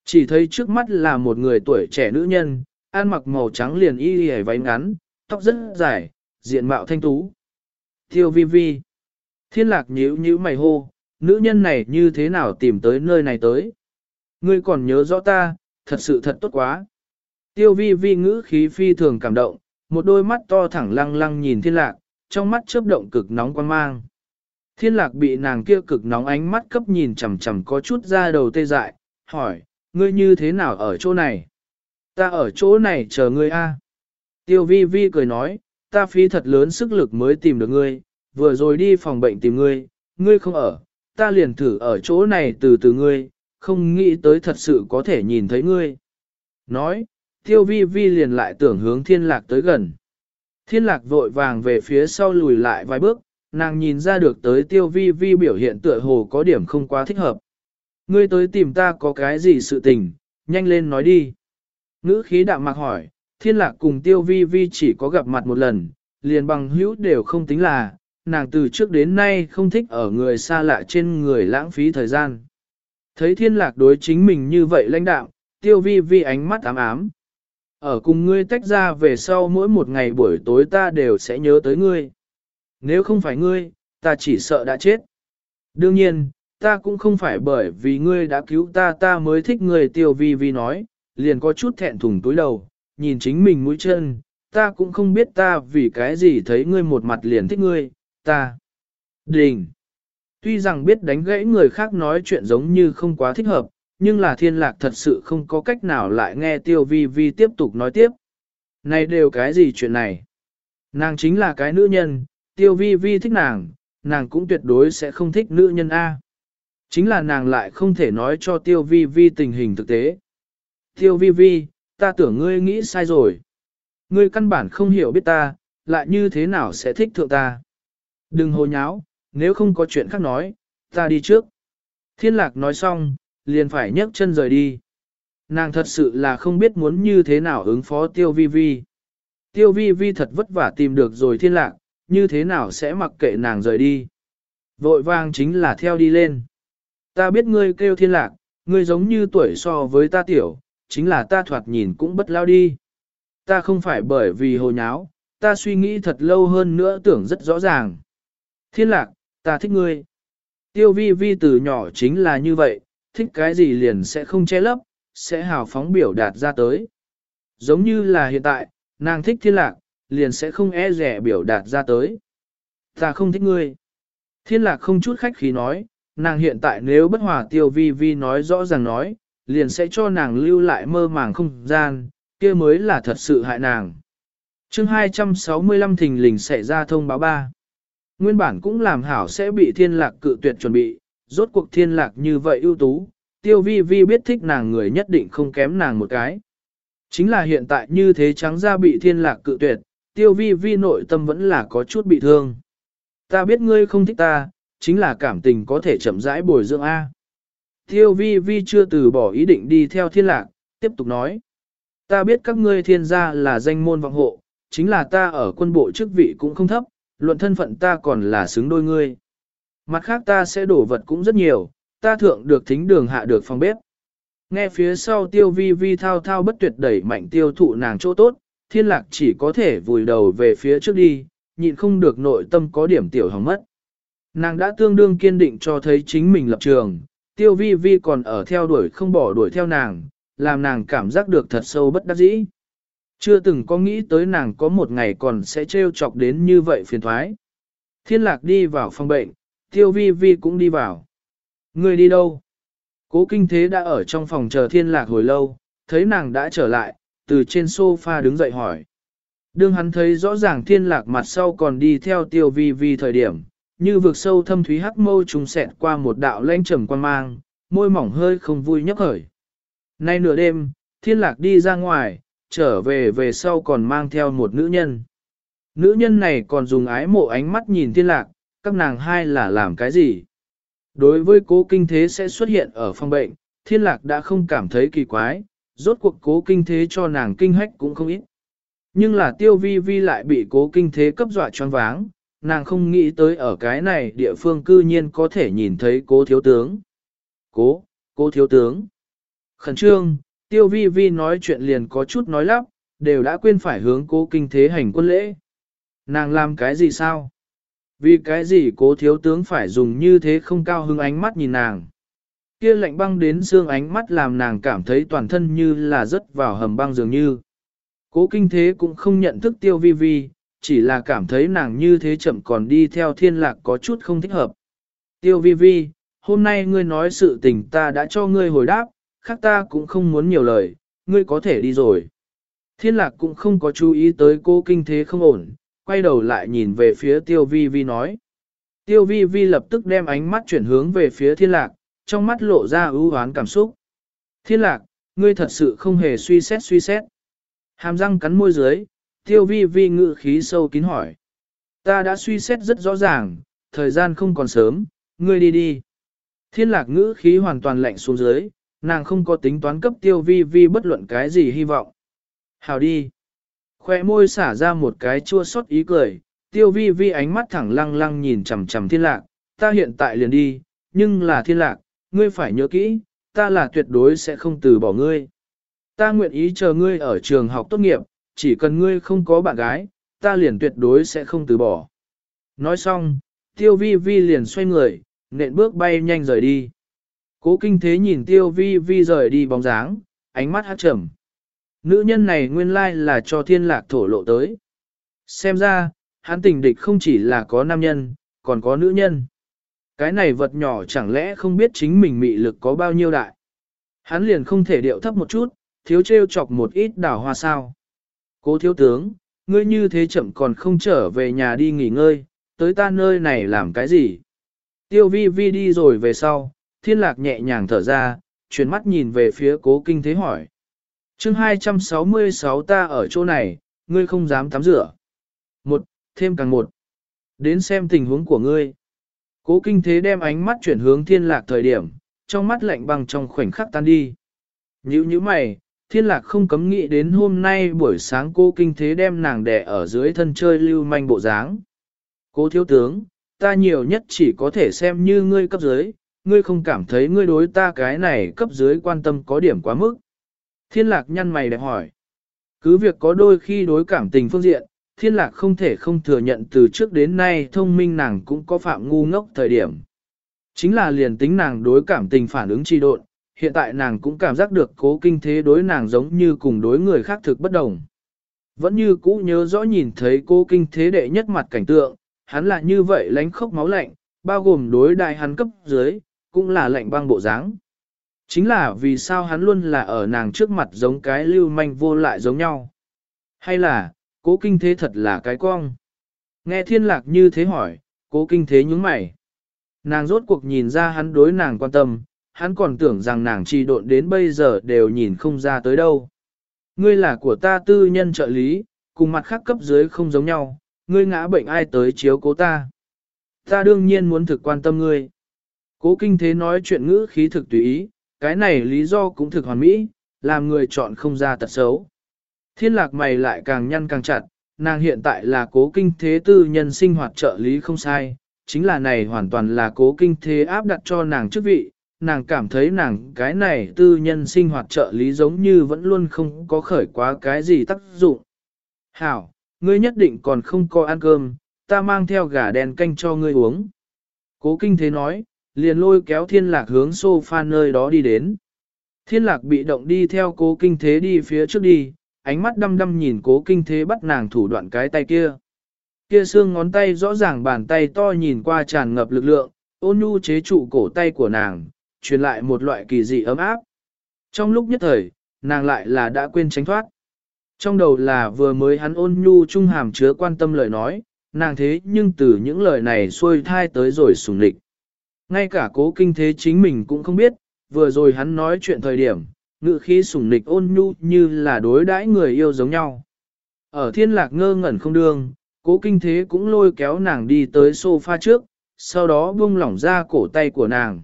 Chỉ thấy trước mắt là một người tuổi trẻ nữ nhân, ăn mặc màu trắng liền y y váy ngắn, tóc rất dài, diện mạo thanh tú. Tiêu vi vi. Thiên lạc nhíu nhíu mày hô, nữ nhân này như thế nào tìm tới nơi này tới. Ngươi còn nhớ rõ ta, thật sự thật tốt quá. Tiêu vi vi ngữ khí phi thường cảm động, một đôi mắt to thẳng lăng lăng nhìn thiên lạc, trong mắt chớp động cực nóng quan mang. Thiên lạc bị nàng kia cực nóng ánh mắt cấp nhìn chầm chầm có chút ra đầu tê dại, hỏi, ngươi như thế nào ở chỗ này? Ta ở chỗ này chờ ngươi a. Tiêu vi vi cười nói, ta phí thật lớn sức lực mới tìm được ngươi, vừa rồi đi phòng bệnh tìm ngươi, ngươi không ở, ta liền thử ở chỗ này từ từ ngươi, không nghĩ tới thật sự có thể nhìn thấy ngươi. Nói, tiêu vi vi liền lại tưởng hướng thiên lạc tới gần. Thiên lạc vội vàng về phía sau lùi lại vài bước, nàng nhìn ra được tới tiêu vi vi biểu hiện tựa hồ có điểm không quá thích hợp. Ngươi tới tìm ta có cái gì sự tình, nhanh lên nói đi. Ngữ khí đạm mạc hỏi, thiên lạc cùng tiêu vi vi chỉ có gặp mặt một lần, liền bằng hữu đều không tính là, nàng từ trước đến nay không thích ở người xa lạ trên người lãng phí thời gian. Thấy thiên lạc đối chính mình như vậy lãnh đạo, tiêu vi vi ánh mắt ám ám. Ở cùng ngươi tách ra về sau mỗi một ngày buổi tối ta đều sẽ nhớ tới ngươi. Nếu không phải ngươi, ta chỉ sợ đã chết. Đương nhiên, ta cũng không phải bởi vì ngươi đã cứu ta ta mới thích ngươi tiêu vi vi nói, liền có chút thẹn thùng túi đầu, nhìn chính mình mũi chân, ta cũng không biết ta vì cái gì thấy ngươi một mặt liền thích ngươi, ta. Đình. Tuy rằng biết đánh gãy người khác nói chuyện giống như không quá thích hợp, nhưng là thiên lạc thật sự không có cách nào lại nghe tiêu vi vi tiếp tục nói tiếp. Này đều cái gì chuyện này? Nàng chính là cái nữ nhân, tiêu vi vi thích nàng, nàng cũng tuyệt đối sẽ không thích nữ nhân A. Chính là nàng lại không thể nói cho tiêu vi vi tình hình thực tế. Tiêu vi vi, ta tưởng ngươi nghĩ sai rồi. Ngươi căn bản không hiểu biết ta, lại như thế nào sẽ thích thượng ta. Đừng hồ nháo, nếu không có chuyện khác nói, ta đi trước. Thiên lạc nói xong, liền phải nhấc chân rời đi. Nàng thật sự là không biết muốn như thế nào ứng phó tiêu vi vi. Tiêu vi vi thật vất vả tìm được rồi thiên lạc, như thế nào sẽ mặc kệ nàng rời đi. Vội vàng chính là theo đi lên. Ta biết ngươi kêu thiên lạc, ngươi giống như tuổi so với ta tiểu, chính là ta thoạt nhìn cũng bất lao đi. Ta không phải bởi vì hồ nháo, ta suy nghĩ thật lâu hơn nữa tưởng rất rõ ràng. Thiên lạc, ta thích ngươi. Tiêu vi vi từ nhỏ chính là như vậy, thích cái gì liền sẽ không che lấp, sẽ hào phóng biểu đạt ra tới. Giống như là hiện tại, nàng thích thiên lạc, liền sẽ không e rẻ biểu đạt ra tới. Ta không thích ngươi. Thiên lạc không chút khách khí nói, nàng hiện tại nếu bất hòa tiêu vi vi nói rõ ràng nói, liền sẽ cho nàng lưu lại mơ màng không gian, kia mới là thật sự hại nàng. chương 265 thình lình xảy ra thông báo ba. Nguyên bản cũng làm hảo sẽ bị thiên lạc cự tuyệt chuẩn bị, rốt cuộc thiên lạc như vậy ưu tú, tiêu vi vi biết thích nàng người nhất định không kém nàng một cái. Chính là hiện tại như thế trắng ra bị thiên lạc cự tuyệt, tiêu vi vi nội tâm vẫn là có chút bị thương. Ta biết ngươi không thích ta, chính là cảm tình có thể chậm rãi bồi dưỡng A. Tiêu vi vi chưa từ bỏ ý định đi theo thiên lạc, tiếp tục nói. Ta biết các ngươi thiên gia là danh môn vọng hộ, chính là ta ở quân bộ chức vị cũng không thấp, luận thân phận ta còn là xứng đôi ngươi. Mặt khác ta sẽ đổ vật cũng rất nhiều, ta thượng được thính đường hạ được phòng bếp. Nghe phía sau tiêu vi vi thao thao bất tuyệt đẩy mạnh tiêu thụ nàng chỗ tốt, thiên lạc chỉ có thể vùi đầu về phía trước đi, nhịn không được nội tâm có điểm tiểu hỏng mất. Nàng đã tương đương kiên định cho thấy chính mình lập trường, tiêu vi vi còn ở theo đuổi không bỏ đuổi theo nàng, làm nàng cảm giác được thật sâu bất đắc dĩ. Chưa từng có nghĩ tới nàng có một ngày còn sẽ trêu chọc đến như vậy phiền thoái. Thiên lạc đi vào phòng bệnh, tiêu vi vi cũng đi vào. Người đi đâu? Cố kinh thế đã ở trong phòng chờ thiên lạc hồi lâu, thấy nàng đã trở lại, từ trên sofa đứng dậy hỏi. Đương hắn thấy rõ ràng thiên lạc mặt sau còn đi theo tiêu vi vi thời điểm, như vực sâu thâm thúy hắc mâu trùng xẹt qua một đạo lanh trầm quan mang, môi mỏng hơi không vui nhấp khởi. Nay nửa đêm, thiên lạc đi ra ngoài, trở về về sau còn mang theo một nữ nhân. Nữ nhân này còn dùng ái mộ ánh mắt nhìn thiên lạc, các nàng hai là làm cái gì? Đối với cố kinh thế sẽ xuất hiện ở phòng bệnh, thiên lạc đã không cảm thấy kỳ quái, rốt cuộc cố kinh thế cho nàng kinh hách cũng không ít. Nhưng là tiêu vi vi lại bị cố kinh thế cấp dọa choáng váng, nàng không nghĩ tới ở cái này địa phương cư nhiên có thể nhìn thấy cố thiếu tướng. Cố, cố thiếu tướng. Khẩn trương, tiêu vi vi nói chuyện liền có chút nói lắp, đều đã quên phải hướng cố kinh thế hành quân lễ. Nàng làm cái gì sao? Vì cái gì cố thiếu tướng phải dùng như thế không cao hứng ánh mắt nhìn nàng. Kia lạnh băng đến xương ánh mắt làm nàng cảm thấy toàn thân như là rớt vào hầm băng dường như. Cố kinh thế cũng không nhận thức tiêu vi vi, chỉ là cảm thấy nàng như thế chậm còn đi theo thiên lạc có chút không thích hợp. Tiêu vi vi, hôm nay ngươi nói sự tình ta đã cho ngươi hồi đáp, khác ta cũng không muốn nhiều lời, ngươi có thể đi rồi. Thiên lạc cũng không có chú ý tới cô kinh thế không ổn, quay đầu lại nhìn về phía tiêu vi vi nói. Tiêu vi vi lập tức đem ánh mắt chuyển hướng về phía thiên lạc, trong mắt lộ ra ưu hoán cảm xúc. Thiên lạc, ngươi thật sự không hề suy xét suy xét. Hàm răng cắn môi dưới, tiêu vi vi ngự khí sâu kín hỏi. Ta đã suy xét rất rõ ràng, thời gian không còn sớm, ngươi đi đi. Thiên lạc ngữ khí hoàn toàn lạnh xuống dưới, nàng không có tính toán cấp tiêu vi vi bất luận cái gì hy vọng. Hào đi. Khoe môi xả ra một cái chua xót ý cười, tiêu vi vi ánh mắt thẳng lăng lăng nhìn chầm chầm thiên lạc, ta hiện tại liền đi, nhưng là thiên lạc, ngươi phải nhớ kỹ, ta là tuyệt đối sẽ không từ bỏ ngươi. Ta nguyện ý chờ ngươi ở trường học tốt nghiệp, chỉ cần ngươi không có bạn gái, ta liền tuyệt đối sẽ không từ bỏ. Nói xong, tiêu vi vi liền xoay người, nện bước bay nhanh rời đi. Cố kinh thế nhìn tiêu vi vi rời đi bóng dáng, ánh mắt hát trầm. Nữ nhân này nguyên lai là cho thiên lạc thổ lộ tới. Xem ra, hắn tình địch không chỉ là có nam nhân, còn có nữ nhân. Cái này vật nhỏ chẳng lẽ không biết chính mình mị lực có bao nhiêu đại. Hắn liền không thể điệu thấp một chút, thiếu trêu chọc một ít đảo hoa sao. Cố thiếu tướng, ngươi như thế chậm còn không trở về nhà đi nghỉ ngơi, tới ta nơi này làm cái gì? Tiêu vi vi đi rồi về sau, thiên lạc nhẹ nhàng thở ra, chuyển mắt nhìn về phía cố kinh thế hỏi chương 266 ta ở chỗ này, ngươi không dám tắm rửa. Một, thêm càng một. Đến xem tình huống của ngươi. Cố kinh thế đem ánh mắt chuyển hướng thiên lạc thời điểm, trong mắt lạnh băng trong khoảnh khắc tan đi. Như như mày, thiên lạc không cấm nghĩ đến hôm nay buổi sáng cô kinh thế đem nàng đẻ ở dưới thân chơi lưu manh bộ dáng. Cố thiếu tướng, ta nhiều nhất chỉ có thể xem như ngươi cấp dưới, ngươi không cảm thấy ngươi đối ta cái này cấp dưới quan tâm có điểm quá mức. Thiên lạc nhăn mày đẹp hỏi. Cứ việc có đôi khi đối cảm tình phương diện, thiên lạc không thể không thừa nhận từ trước đến nay thông minh nàng cũng có phạm ngu ngốc thời điểm. Chính là liền tính nàng đối cảm tình phản ứng trì độn, hiện tại nàng cũng cảm giác được cố kinh thế đối nàng giống như cùng đối người khác thực bất đồng. Vẫn như cũ nhớ rõ nhìn thấy cố kinh thế đệ nhất mặt cảnh tượng, hắn là như vậy lánh khốc máu lạnh, bao gồm đối đại hắn cấp dưới, cũng là lạnh băng bộ dáng. Chính là vì sao hắn luôn là ở nàng trước mặt giống cái lưu manh vô lại giống nhau. Hay là, cố kinh thế thật là cái cong. Nghe thiên lạc như thế hỏi, cố kinh thế nhúng mày. Nàng rốt cuộc nhìn ra hắn đối nàng quan tâm, hắn còn tưởng rằng nàng trì độn đến bây giờ đều nhìn không ra tới đâu. Ngươi là của ta tư nhân trợ lý, cùng mặt khác cấp dưới không giống nhau, ngươi ngã bệnh ai tới chiếu cố ta. Ta đương nhiên muốn thực quan tâm ngươi. Cố kinh thế nói chuyện ngữ khí thực tùy ý, cái này lý do cũng thực hoàn mỹ, làm người chọn không ra tật xấu. Thiên lạc mày lại càng nhăn càng chặt, nàng hiện tại là cố kinh thế tư nhân sinh hoạt trợ lý không sai, chính là này hoàn toàn là cố kinh thế áp đặt cho nàng chức vị, nàng cảm thấy nàng cái này tư nhân sinh hoạt trợ lý giống như vẫn luôn không có khởi quá cái gì tác dụng. Hảo, ngươi nhất định còn không có ăn cơm, ta mang theo gà đen canh cho ngươi uống. Cố kinh thế nói, liền lôi kéo thiên lạc hướng sofa nơi đó đi đến. Thiên lạc bị động đi theo cố kinh thế đi phía trước đi, ánh mắt đăm đăm nhìn cố kinh thế bắt nàng thủ đoạn cái tay kia. Kia xương ngón tay rõ ràng bàn tay to nhìn qua tràn ngập lực lượng, ôn nhu chế trụ cổ tay của nàng, truyền lại một loại kỳ dị ấm áp. Trong lúc nhất thời, nàng lại là đã quên tránh thoát. Trong đầu là vừa mới hắn ôn nhu trung hàm chứa quan tâm lời nói, nàng thế nhưng từ những lời này xuôi thai tới rồi sùng lịch. Ngay cả cố kinh thế chính mình cũng không biết, vừa rồi hắn nói chuyện thời điểm, ngự khí sùng lịch ôn nhu như là đối đãi người yêu giống nhau. Ở thiên lạc ngơ ngẩn không đương, cố kinh thế cũng lôi kéo nàng đi tới sofa trước, sau đó buông lỏng ra cổ tay của nàng.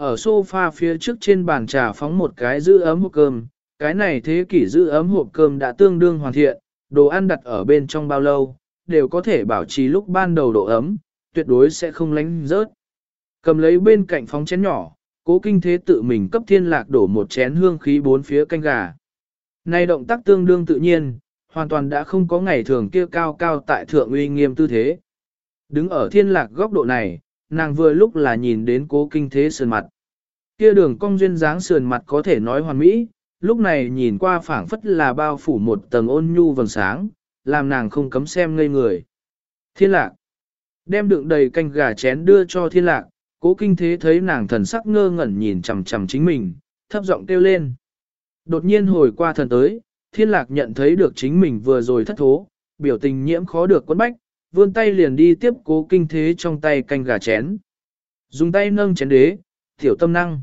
Ở sofa phía trước trên bàn trà phóng một cái giữ ấm hộp cơm, cái này thế kỷ giữ ấm hộp cơm đã tương đương hoàn thiện, đồ ăn đặt ở bên trong bao lâu, đều có thể bảo trì lúc ban đầu độ ấm, tuyệt đối sẽ không lánh rớt. Cầm lấy bên cạnh phóng chén nhỏ, cố kinh thế tự mình cấp thiên lạc đổ một chén hương khí bốn phía canh gà. Này động tác tương đương tự nhiên, hoàn toàn đã không có ngày thường kia cao cao tại thượng uy nghiêm tư thế. Đứng ở thiên lạc góc độ này, nàng vừa lúc là nhìn đến cố kinh thế sườn mặt. Kia đường cong duyên dáng sườn mặt có thể nói hoàn mỹ, lúc này nhìn qua phảng phất là bao phủ một tầng ôn nhu vầng sáng, làm nàng không cấm xem ngây người. Thiên lạc. Đem đựng đầy canh gà chén đưa cho thiên lạc, cố kinh thế thấy nàng thần sắc ngơ ngẩn nhìn chằm chằm chính mình, thấp giọng kêu lên. Đột nhiên hồi qua thần tới, thiên lạc nhận thấy được chính mình vừa rồi thất thố, biểu tình nhiễm khó được quấn bách, vươn tay liền đi tiếp cố kinh thế trong tay canh gà chén. Dùng tay nâng chén đế, tiểu tâm năng.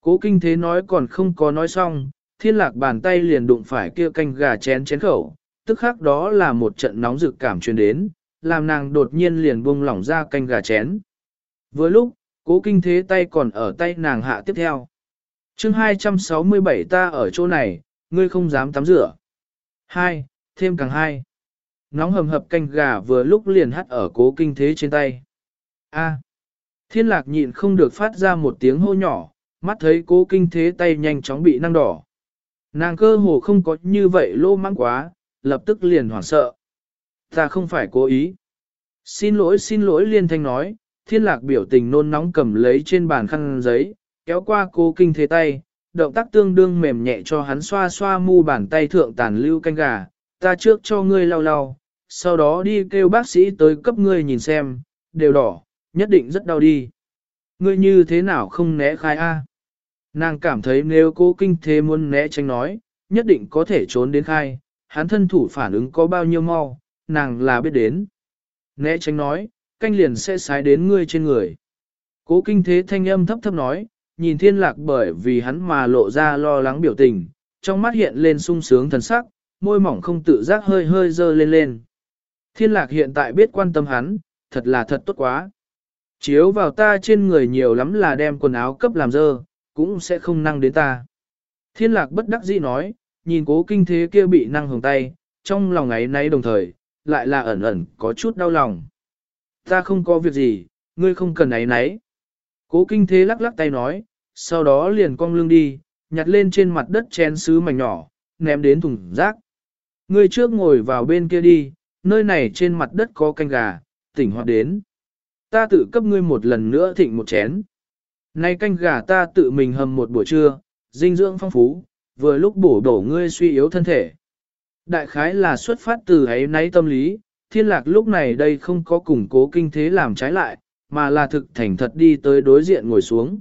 Cố kinh thế nói còn không có nói xong, thiên lạc bàn tay liền đụng phải kia canh gà chén chén khẩu, tức khác đó là một trận nóng rực cảm truyền đến, làm nàng đột nhiên liền buông lỏng ra canh gà chén. Vừa lúc, cố kinh thế tay còn ở tay nàng hạ tiếp theo. chương 267 ta ở chỗ này, ngươi không dám tắm rửa. 2. Thêm càng 2. Nóng hầm hập canh gà vừa lúc liền hắt ở cố kinh thế trên tay. A. Thiên lạc nhịn không được phát ra một tiếng hô nhỏ, mắt thấy cố kinh thế tay nhanh chóng bị năng đỏ. Nàng cơ hồ không có như vậy lô mắng quá, lập tức liền hoảng sợ. Ta không phải cố ý. Xin lỗi xin lỗi liên thanh nói, thiên lạc biểu tình nôn nóng cầm lấy trên bàn khăn giấy, kéo qua cố kinh thế tay, động tác tương đương mềm nhẹ cho hắn xoa xoa mu bàn tay thượng tàn lưu canh gà, ta trước cho ngươi lau lau, sau đó đi kêu bác sĩ tới cấp ngươi nhìn xem, đều đỏ, nhất định rất đau đi. Ngươi như thế nào không né khai a? Nàng cảm thấy nếu cố kinh thế muốn né tránh nói, nhất định có thể trốn đến khai, hắn thân thủ phản ứng có bao nhiêu mau, nàng là biết đến. Né tránh nói, canh liền sẽ sái đến ngươi trên người. Cố kinh thế thanh âm thấp thấp nói, nhìn thiên lạc bởi vì hắn mà lộ ra lo lắng biểu tình, trong mắt hiện lên sung sướng thần sắc, môi mỏng không tự giác hơi hơi dơ lên lên. Thiên lạc hiện tại biết quan tâm hắn, thật là thật tốt quá. Chiếu vào ta trên người nhiều lắm là đem quần áo cấp làm dơ, cũng sẽ không năng đến ta. Thiên lạc bất đắc dĩ nói, nhìn cố kinh thế kia bị năng hồng tay, trong lòng ấy nấy đồng thời, lại là ẩn ẩn có chút đau lòng. Ta không có việc gì, ngươi không cần ấy nấy. Cố kinh thế lắc lắc tay nói, sau đó liền cong lưng đi, nhặt lên trên mặt đất chén sứ mảnh nhỏ, ném đến thùng rác. Ngươi trước ngồi vào bên kia đi, nơi này trên mặt đất có canh gà, tỉnh hoạt đến. Ta tự cấp ngươi một lần nữa thịnh một chén. Nay canh gà ta tự mình hầm một buổi trưa, dinh dưỡng phong phú, vừa lúc bổ đổ ngươi suy yếu thân thể. Đại khái là xuất phát từ ấy nay tâm lý, thiên lạc lúc này đây không có củng cố kinh thế làm trái lại, mà là thực thành thật đi tới đối diện ngồi xuống.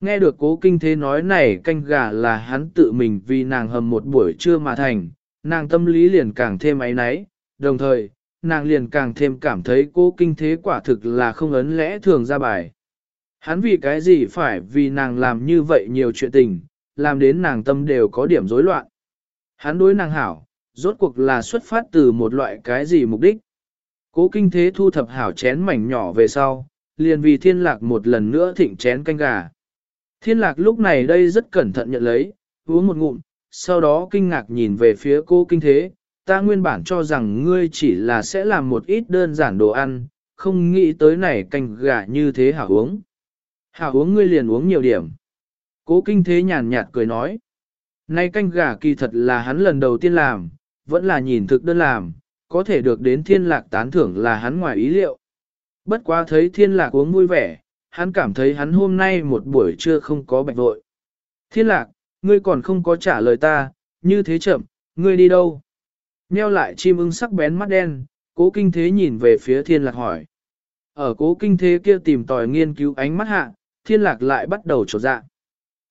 Nghe được cố kinh thế nói này canh gà là hắn tự mình vì nàng hầm một buổi trưa mà thành, nàng tâm lý liền càng thêm ấy náy, đồng thời, nàng liền càng thêm cảm thấy cố kinh thế quả thực là không ấn lẽ thường ra bài. Hắn vì cái gì phải vì nàng làm như vậy nhiều chuyện tình, làm đến nàng tâm đều có điểm rối loạn. Hắn đối nàng hảo, rốt cuộc là xuất phát từ một loại cái gì mục đích. Cố kinh thế thu thập hảo chén mảnh nhỏ về sau, liền vì thiên lạc một lần nữa thịnh chén canh gà. Thiên lạc lúc này đây rất cẩn thận nhận lấy, uống một ngụm, sau đó kinh ngạc nhìn về phía cô kinh thế, ta nguyên bản cho rằng ngươi chỉ là sẽ làm một ít đơn giản đồ ăn, không nghĩ tới này canh gà như thế hảo uống. Hảo uống ngươi liền uống nhiều điểm. Cố kinh thế nhàn nhạt cười nói. nay canh gà kỳ thật là hắn lần đầu tiên làm, vẫn là nhìn thực đơn làm, có thể được đến thiên lạc tán thưởng là hắn ngoài ý liệu. Bất quá thấy thiên lạc uống vui vẻ, hắn cảm thấy hắn hôm nay một buổi trưa không có bạch vội. Thiên lạc, ngươi còn không có trả lời ta, như thế chậm, ngươi đi đâu? Nheo lại chim ưng sắc bén mắt đen, cố kinh thế nhìn về phía thiên lạc hỏi. Ở cố kinh thế kia tìm tòi nghiên cứu ánh mắt hạ, thiên lạc lại bắt đầu trột dạ.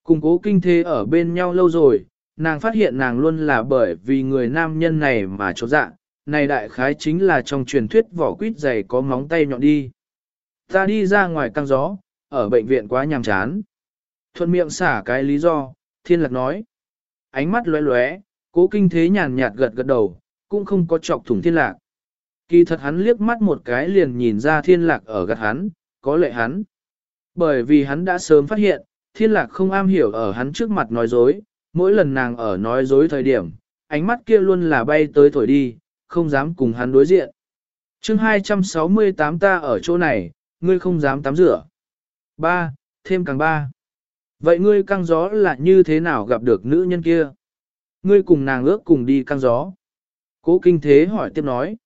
Cùng cố kinh thế ở bên nhau lâu rồi, nàng phát hiện nàng luôn là bởi vì người nam nhân này mà trột dạ. Này đại khái chính là trong truyền thuyết vỏ quýt dày có móng tay nhọn đi. Ta đi ra ngoài căng gió, ở bệnh viện quá nhàm chán. Thuận miệng xả cái lý do, thiên lạc nói. Ánh mắt lóe lóe, cố kinh thế nhàn nhạt gật gật đầu, cũng không có chọc thủng thiên lạc. Kỳ thật hắn liếc mắt một cái liền nhìn ra thiên lạc ở gật hắn, có lệ hắn. Bởi vì hắn đã sớm phát hiện, thiên lạc không am hiểu ở hắn trước mặt nói dối, mỗi lần nàng ở nói dối thời điểm, ánh mắt kia luôn là bay tới thổi đi, không dám cùng hắn đối diện. chương 268 ta ở chỗ này, ngươi không dám tắm rửa. Ba, thêm càng ba. Vậy ngươi căng gió là như thế nào gặp được nữ nhân kia? Ngươi cùng nàng ước cùng đi căng gió. Cố kinh thế hỏi tiếp nói.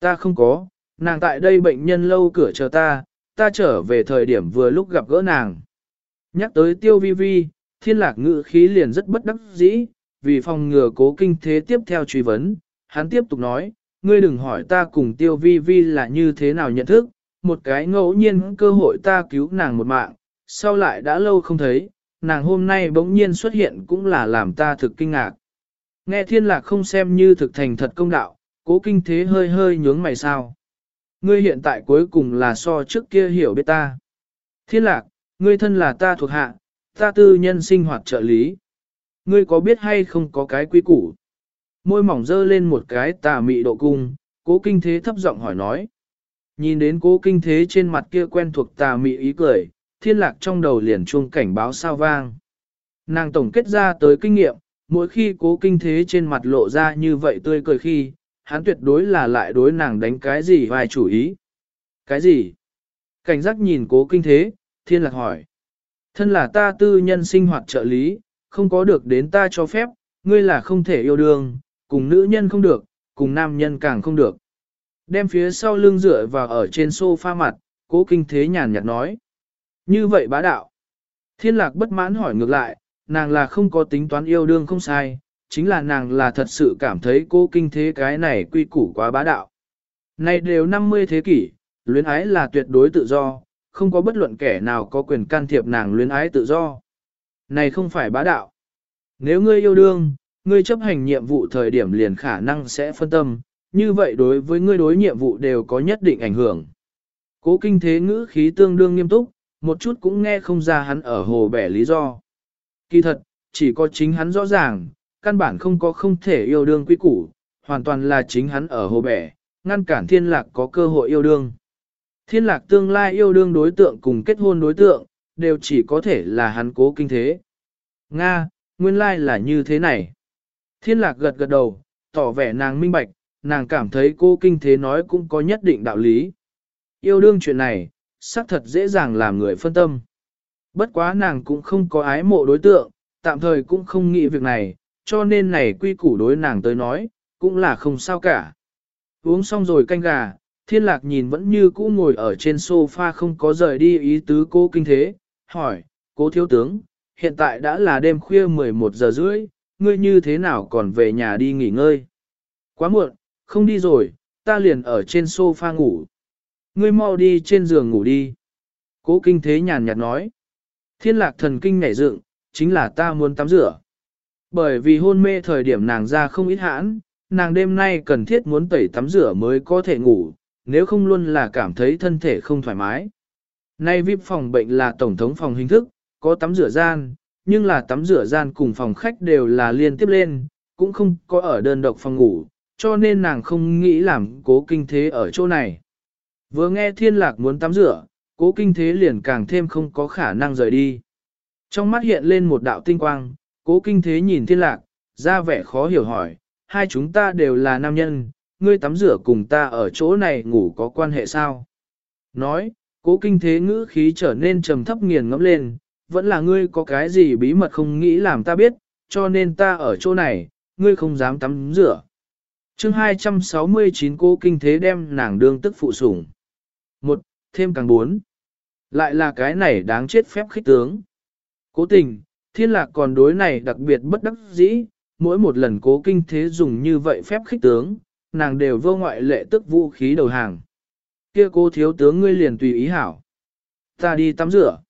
Ta không có, nàng tại đây bệnh nhân lâu cửa chờ ta, ta trở về thời điểm vừa lúc gặp gỡ nàng. Nhắc tới tiêu vi vi, thiên lạc ngự khí liền rất bất đắc dĩ, vì phòng ngừa cố kinh thế tiếp theo truy vấn, hắn tiếp tục nói, ngươi đừng hỏi ta cùng tiêu vi vi là như thế nào nhận thức, một cái ngẫu nhiên cơ hội ta cứu nàng một mạng, sau lại đã lâu không thấy, nàng hôm nay bỗng nhiên xuất hiện cũng là làm ta thực kinh ngạc. Nghe thiên lạc không xem như thực thành thật công đạo, cố kinh thế hơi hơi nhướng mày sao. Ngươi hiện tại cuối cùng là so trước kia hiểu biết ta. Thiên lạc, ngươi thân là ta thuộc hạ, ta tư nhân sinh hoạt trợ lý. Ngươi có biết hay không có cái quy củ? Môi mỏng dơ lên một cái tà mị độ cung, cố kinh thế thấp giọng hỏi nói. Nhìn đến cố kinh thế trên mặt kia quen thuộc tà mị ý cười, thiên lạc trong đầu liền chuông cảnh báo sao vang. Nàng tổng kết ra tới kinh nghiệm, mỗi khi cố kinh thế trên mặt lộ ra như vậy tươi cười khi, hắn tuyệt đối là lại đối nàng đánh cái gì vài chủ ý. Cái gì? Cảnh giác nhìn cố kinh thế, thiên lạc hỏi. Thân là ta tư nhân sinh hoạt trợ lý, không có được đến ta cho phép, ngươi là không thể yêu đương, cùng nữ nhân không được, cùng nam nhân càng không được. Đem phía sau lưng dựa vào ở trên sofa mặt, cố kinh thế nhàn nhạt nói. Như vậy bá đạo. Thiên lạc bất mãn hỏi ngược lại, nàng là không có tính toán yêu đương không sai, chính là nàng là thật sự cảm thấy cô kinh thế cái này quy củ quá bá đạo. Này đều 50 thế kỷ, luyến ái là tuyệt đối tự do, không có bất luận kẻ nào có quyền can thiệp nàng luyến ái tự do. Này không phải bá đạo. Nếu ngươi yêu đương, ngươi chấp hành nhiệm vụ thời điểm liền khả năng sẽ phân tâm, như vậy đối với ngươi đối nhiệm vụ đều có nhất định ảnh hưởng. Cố kinh thế ngữ khí tương đương nghiêm túc, một chút cũng nghe không ra hắn ở hồ bẻ lý do. Kỳ thật, chỉ có chính hắn rõ ràng, căn bản không có không thể yêu đương quy củ, hoàn toàn là chính hắn ở hồ bẻ, ngăn cản thiên lạc có cơ hội yêu đương. Thiên lạc tương lai yêu đương đối tượng cùng kết hôn đối tượng, đều chỉ có thể là hắn cố kinh thế. Nga, nguyên lai là như thế này. Thiên lạc gật gật đầu, tỏ vẻ nàng minh bạch, nàng cảm thấy cô kinh thế nói cũng có nhất định đạo lý. Yêu đương chuyện này, xác thật dễ dàng làm người phân tâm. Bất quá nàng cũng không có ái mộ đối tượng, tạm thời cũng không nghĩ việc này, cho nên này quy củ đối nàng tới nói, cũng là không sao cả. Uống xong rồi canh gà, thiên lạc nhìn vẫn như cũ ngồi ở trên sofa không có rời đi ý tứ cô kinh thế, hỏi, cố thiếu tướng, hiện tại đã là đêm khuya 11 giờ rưỡi, ngươi như thế nào còn về nhà đi nghỉ ngơi? Quá muộn, không đi rồi, ta liền ở trên sofa ngủ. Ngươi mau đi trên giường ngủ đi. Cố kinh thế nhàn nhạt nói. Thiên lạc thần kinh nhảy dựng, chính là ta muốn tắm rửa. Bởi vì hôn mê thời điểm nàng ra không ít hãn, nàng đêm nay cần thiết muốn tẩy tắm rửa mới có thể ngủ, nếu không luôn là cảm thấy thân thể không thoải mái. Nay VIP phòng bệnh là tổng thống phòng hình thức, có tắm rửa gian, nhưng là tắm rửa gian cùng phòng khách đều là liên tiếp lên, cũng không có ở đơn độc phòng ngủ, cho nên nàng không nghĩ làm cố kinh thế ở chỗ này. Vừa nghe thiên lạc muốn tắm rửa, cố kinh thế liền càng thêm không có khả năng rời đi. Trong mắt hiện lên một đạo tinh quang, cố kinh thế nhìn thiên lạc, ra vẻ khó hiểu hỏi, hai chúng ta đều là nam nhân, ngươi tắm rửa cùng ta ở chỗ này ngủ có quan hệ sao? Nói, cố kinh thế ngữ khí trở nên trầm thấp nghiền ngẫm lên, vẫn là ngươi có cái gì bí mật không nghĩ làm ta biết, cho nên ta ở chỗ này, ngươi không dám tắm rửa. chương 269 cố kinh thế đem nàng đương tức phụ sủng. Một, thêm càng bốn. Lại là cái này đáng chết phép khích tướng. Cố tình, thiên lạc còn đối này đặc biệt bất đắc dĩ, mỗi một lần cố kinh thế dùng như vậy phép khích tướng, nàng đều vô ngoại lệ tức vũ khí đầu hàng. Kia cô thiếu tướng ngươi liền tùy ý hảo. Ta đi tắm rửa.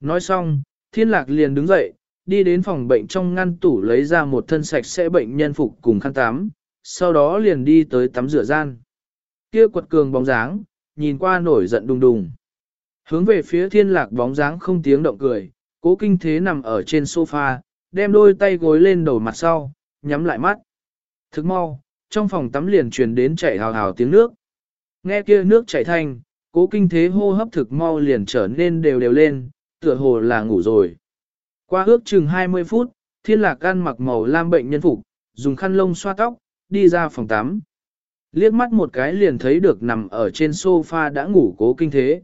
Nói xong, thiên lạc liền đứng dậy, đi đến phòng bệnh trong ngăn tủ lấy ra một thân sạch sẽ bệnh nhân phục cùng khăn tắm, sau đó liền đi tới tắm rửa gian. Kia quật cường bóng dáng, nhìn qua nổi giận đùng đùng. Hướng về phía thiên lạc bóng dáng không tiếng động cười, cố kinh thế nằm ở trên sofa, đem đôi tay gối lên đầu mặt sau, nhắm lại mắt. Thức mau, trong phòng tắm liền truyền đến chảy hào hào tiếng nước. Nghe kia nước chảy thanh, cố kinh thế hô hấp thực mau liền trở nên đều đều lên, tựa hồ là ngủ rồi. Qua ước chừng 20 phút, thiên lạc ăn mặc màu lam bệnh nhân phục, dùng khăn lông xoa tóc, đi ra phòng tắm. Liếc mắt một cái liền thấy được nằm ở trên sofa đã ngủ cố kinh thế.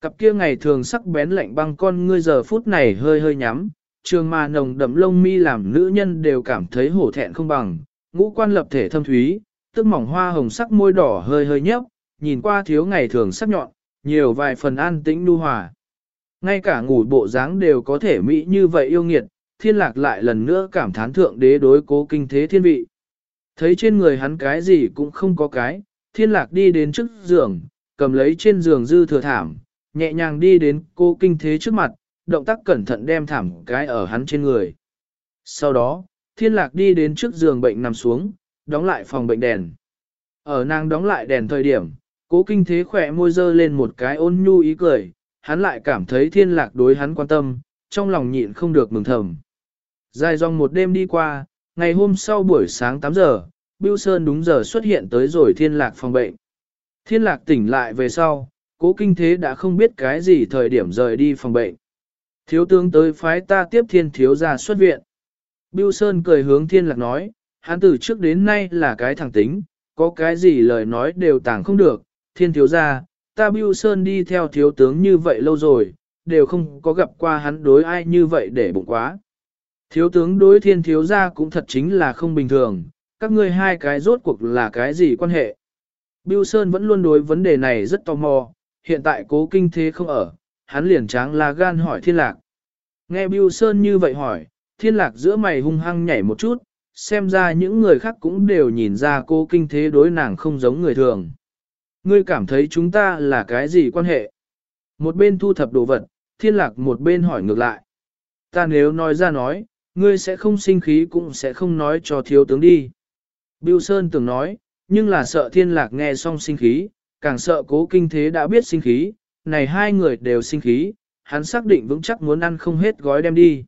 Cặp kia ngày thường sắc bén lạnh băng con ngươi giờ phút này hơi hơi nhắm, trường mà nồng đậm lông mi làm nữ nhân đều cảm thấy hổ thẹn không bằng, ngũ quan lập thể thâm thúy, tức mỏng hoa hồng sắc môi đỏ hơi hơi nhấp, nhìn qua thiếu ngày thường sắc nhọn, nhiều vài phần an tĩnh nu hòa. Ngay cả ngủ bộ dáng đều có thể mỹ như vậy yêu nghiệt, thiên lạc lại lần nữa cảm thán thượng đế đối cố kinh thế thiên vị. Thấy trên người hắn cái gì cũng không có cái, thiên lạc đi đến trước giường, cầm lấy trên giường dư thừa thảm, nhẹ nhàng đi đến cô kinh thế trước mặt, động tác cẩn thận đem thảm cái ở hắn trên người. Sau đó, thiên lạc đi đến trước giường bệnh nằm xuống, đóng lại phòng bệnh đèn. Ở nàng đóng lại đèn thời điểm, cố kinh thế khỏe môi dơ lên một cái ôn nhu ý cười, hắn lại cảm thấy thiên lạc đối hắn quan tâm, trong lòng nhịn không được mừng thầm. Dài dòng một đêm đi qua, ngày hôm sau buổi sáng 8 giờ, Bưu Sơn đúng giờ xuất hiện tới rồi thiên lạc phòng bệnh. Thiên lạc tỉnh lại về sau, cố kinh thế đã không biết cái gì thời điểm rời đi phòng bệnh. Thiếu tướng tới phái ta tiếp thiên thiếu ra xuất viện. Bưu Sơn cười hướng thiên lạc nói, hắn từ trước đến nay là cái thẳng tính, có cái gì lời nói đều tàng không được, thiên thiếu ra, ta Bưu Sơn đi theo thiếu tướng như vậy lâu rồi, đều không có gặp qua hắn đối ai như vậy để bụng quá. Thiếu tướng đối thiên thiếu gia cũng thật chính là không bình thường, các ngươi hai cái rốt cuộc là cái gì quan hệ. Bưu Sơn vẫn luôn đối vấn đề này rất tò mò, hiện tại cố kinh thế không ở, hắn liền tráng là gan hỏi thiên lạc. Nghe Bưu Sơn như vậy hỏi, thiên lạc giữa mày hung hăng nhảy một chút, xem ra những người khác cũng đều nhìn ra cô kinh thế đối nàng không giống người thường. Ngươi cảm thấy chúng ta là cái gì quan hệ? Một bên thu thập đồ vật, thiên lạc một bên hỏi ngược lại. Ta nếu nói ra nói, ngươi sẽ không sinh khí cũng sẽ không nói cho thiếu tướng đi. Bưu Sơn từng nói, nhưng là sợ thiên lạc nghe xong sinh khí, càng sợ cố kinh thế đã biết sinh khí, này hai người đều sinh khí, hắn xác định vững chắc muốn ăn không hết gói đem đi.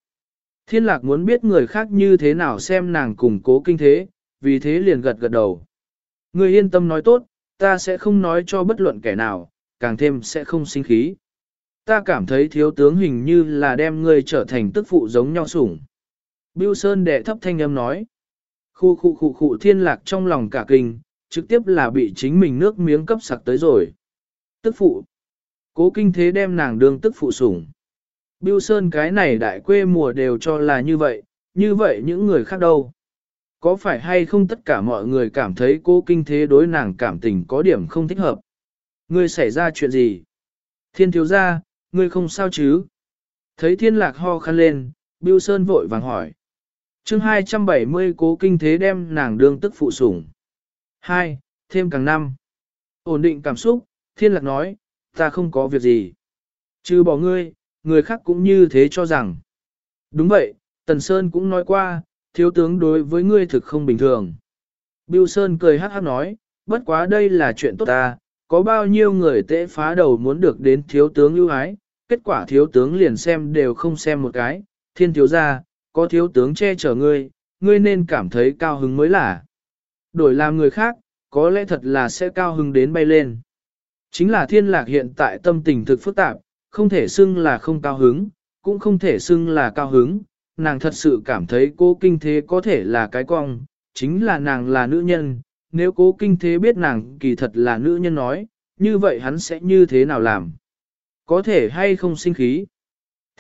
Thiên lạc muốn biết người khác như thế nào xem nàng cùng cố kinh thế, vì thế liền gật gật đầu. Người yên tâm nói tốt, ta sẽ không nói cho bất luận kẻ nào, càng thêm sẽ không sinh khí. Ta cảm thấy thiếu tướng hình như là đem ngươi trở thành tức phụ giống nhau sủng. Bưu Sơn đệ thấp thanh âm nói. Khu khu khu khu thiên lạc trong lòng cả kinh, trực tiếp là bị chính mình nước miếng cấp sặc tới rồi. Tức phụ. Cố kinh thế đem nàng đương tức phụ sủng. Bưu Sơn cái này đại quê mùa đều cho là như vậy, như vậy những người khác đâu. Có phải hay không tất cả mọi người cảm thấy cô kinh thế đối nàng cảm tình có điểm không thích hợp? Ngươi xảy ra chuyện gì? Thiên thiếu gia, ngươi không sao chứ? Thấy thiên lạc ho khăn lên, Bưu Sơn vội vàng hỏi chương 270 cố kinh thế đem nàng đương tức phụ sủng. 2. Thêm càng năm. Ổn định cảm xúc, thiên lạc nói, ta không có việc gì. Chứ bỏ ngươi, người khác cũng như thế cho rằng. Đúng vậy, Tần Sơn cũng nói qua, thiếu tướng đối với ngươi thực không bình thường. Biêu Sơn cười hát hát nói, bất quá đây là chuyện tốt ta, có bao nhiêu người tệ phá đầu muốn được đến thiếu tướng ưu ái, kết quả thiếu tướng liền xem đều không xem một cái, thiên thiếu gia, có thiếu tướng che chở ngươi, ngươi nên cảm thấy cao hứng mới là. Đổi làm người khác, có lẽ thật là sẽ cao hứng đến bay lên. Chính là thiên lạc hiện tại tâm tình thực phức tạp, không thể xưng là không cao hứng, cũng không thể xưng là cao hứng, nàng thật sự cảm thấy cô kinh thế có thể là cái cong, chính là nàng là nữ nhân, nếu cố kinh thế biết nàng kỳ thật là nữ nhân nói, như vậy hắn sẽ như thế nào làm? Có thể hay không sinh khí?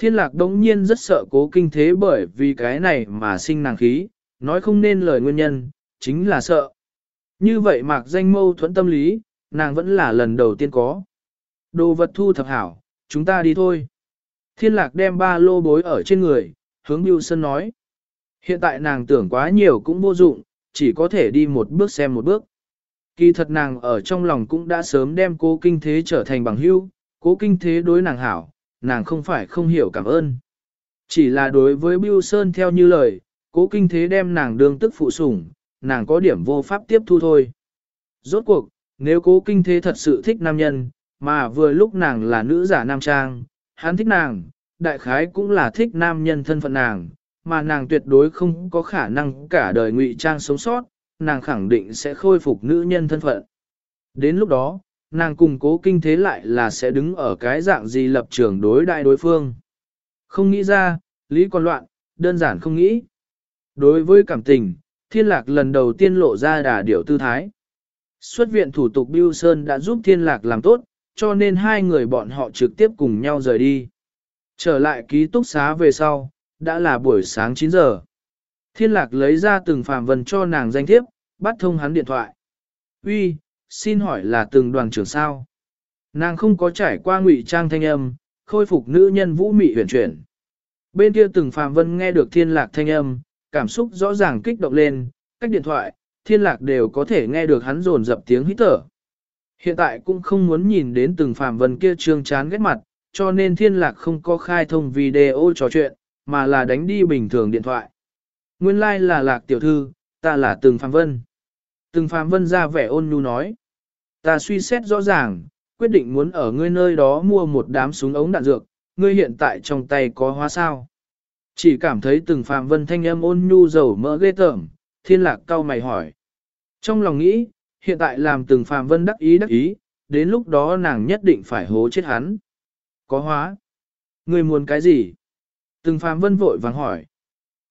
Thiên lạc đống nhiên rất sợ cố kinh thế bởi vì cái này mà sinh nàng khí, nói không nên lời nguyên nhân, chính là sợ. Như vậy mạc danh mâu thuẫn tâm lý, nàng vẫn là lần đầu tiên có. Đồ vật thu thập hảo, chúng ta đi thôi. Thiên lạc đem ba lô bối ở trên người, hướng Bưu Sơn nói. Hiện tại nàng tưởng quá nhiều cũng vô dụng, chỉ có thể đi một bước xem một bước. Kỳ thật nàng ở trong lòng cũng đã sớm đem cố kinh thế trở thành bằng hữu, cố kinh thế đối nàng hảo, nàng không phải không hiểu cảm ơn. Chỉ là đối với Bưu Sơn theo như lời, cố kinh thế đem nàng đương tức phụ sủng, nàng có điểm vô pháp tiếp thu thôi. Rốt cuộc, nếu cố kinh thế thật sự thích nam nhân, mà vừa lúc nàng là nữ giả nam trang, hắn thích nàng, đại khái cũng là thích nam nhân thân phận nàng, mà nàng tuyệt đối không có khả năng cả đời ngụy trang sống sót, nàng khẳng định sẽ khôi phục nữ nhân thân phận. Đến lúc đó, nàng cùng cố kinh thế lại là sẽ đứng ở cái dạng gì lập trường đối đại đối phương. Không nghĩ ra, lý còn loạn, đơn giản không nghĩ. Đối với cảm tình, thiên lạc lần đầu tiên lộ ra đà điểu tư thái. Xuất viện thủ tục Biêu Sơn đã giúp thiên lạc làm tốt, cho nên hai người bọn họ trực tiếp cùng nhau rời đi. Trở lại ký túc xá về sau, đã là buổi sáng 9 giờ. Thiên lạc lấy ra từng phàm vần cho nàng danh thiếp, bắt thông hắn điện thoại. Uy, xin hỏi là từng đoàn trưởng sao? Nàng không có trải qua ngụy trang thanh âm, khôi phục nữ nhân vũ mị huyền chuyển. Bên kia từng phàm vân nghe được thiên lạc thanh âm, cảm xúc rõ ràng kích động lên, cách điện thoại, thiên lạc đều có thể nghe được hắn rồn dập tiếng hít thở. Hiện tại cũng không muốn nhìn đến từng phàm vân kia trương chán ghét mặt, cho nên thiên lạc không có khai thông video trò chuyện, mà là đánh đi bình thường điện thoại. Nguyên lai like là lạc tiểu thư, ta là từng phàm vân. Từng phàm vân ra vẻ ôn nhu nói. Ta suy xét rõ ràng, quyết định muốn ở ngươi nơi đó mua một đám súng ống đạn dược, ngươi hiện tại trong tay có hóa sao. Chỉ cảm thấy từng phàm vân thanh âm ôn nhu dầu mỡ ghê tởm, thiên lạc cao mày hỏi. Trong lòng nghĩ, hiện tại làm từng phàm vân đắc ý đắc ý, đến lúc đó nàng nhất định phải hố chết hắn. Có hóa. Ngươi muốn cái gì? Từng phàm vân vội vàng hỏi.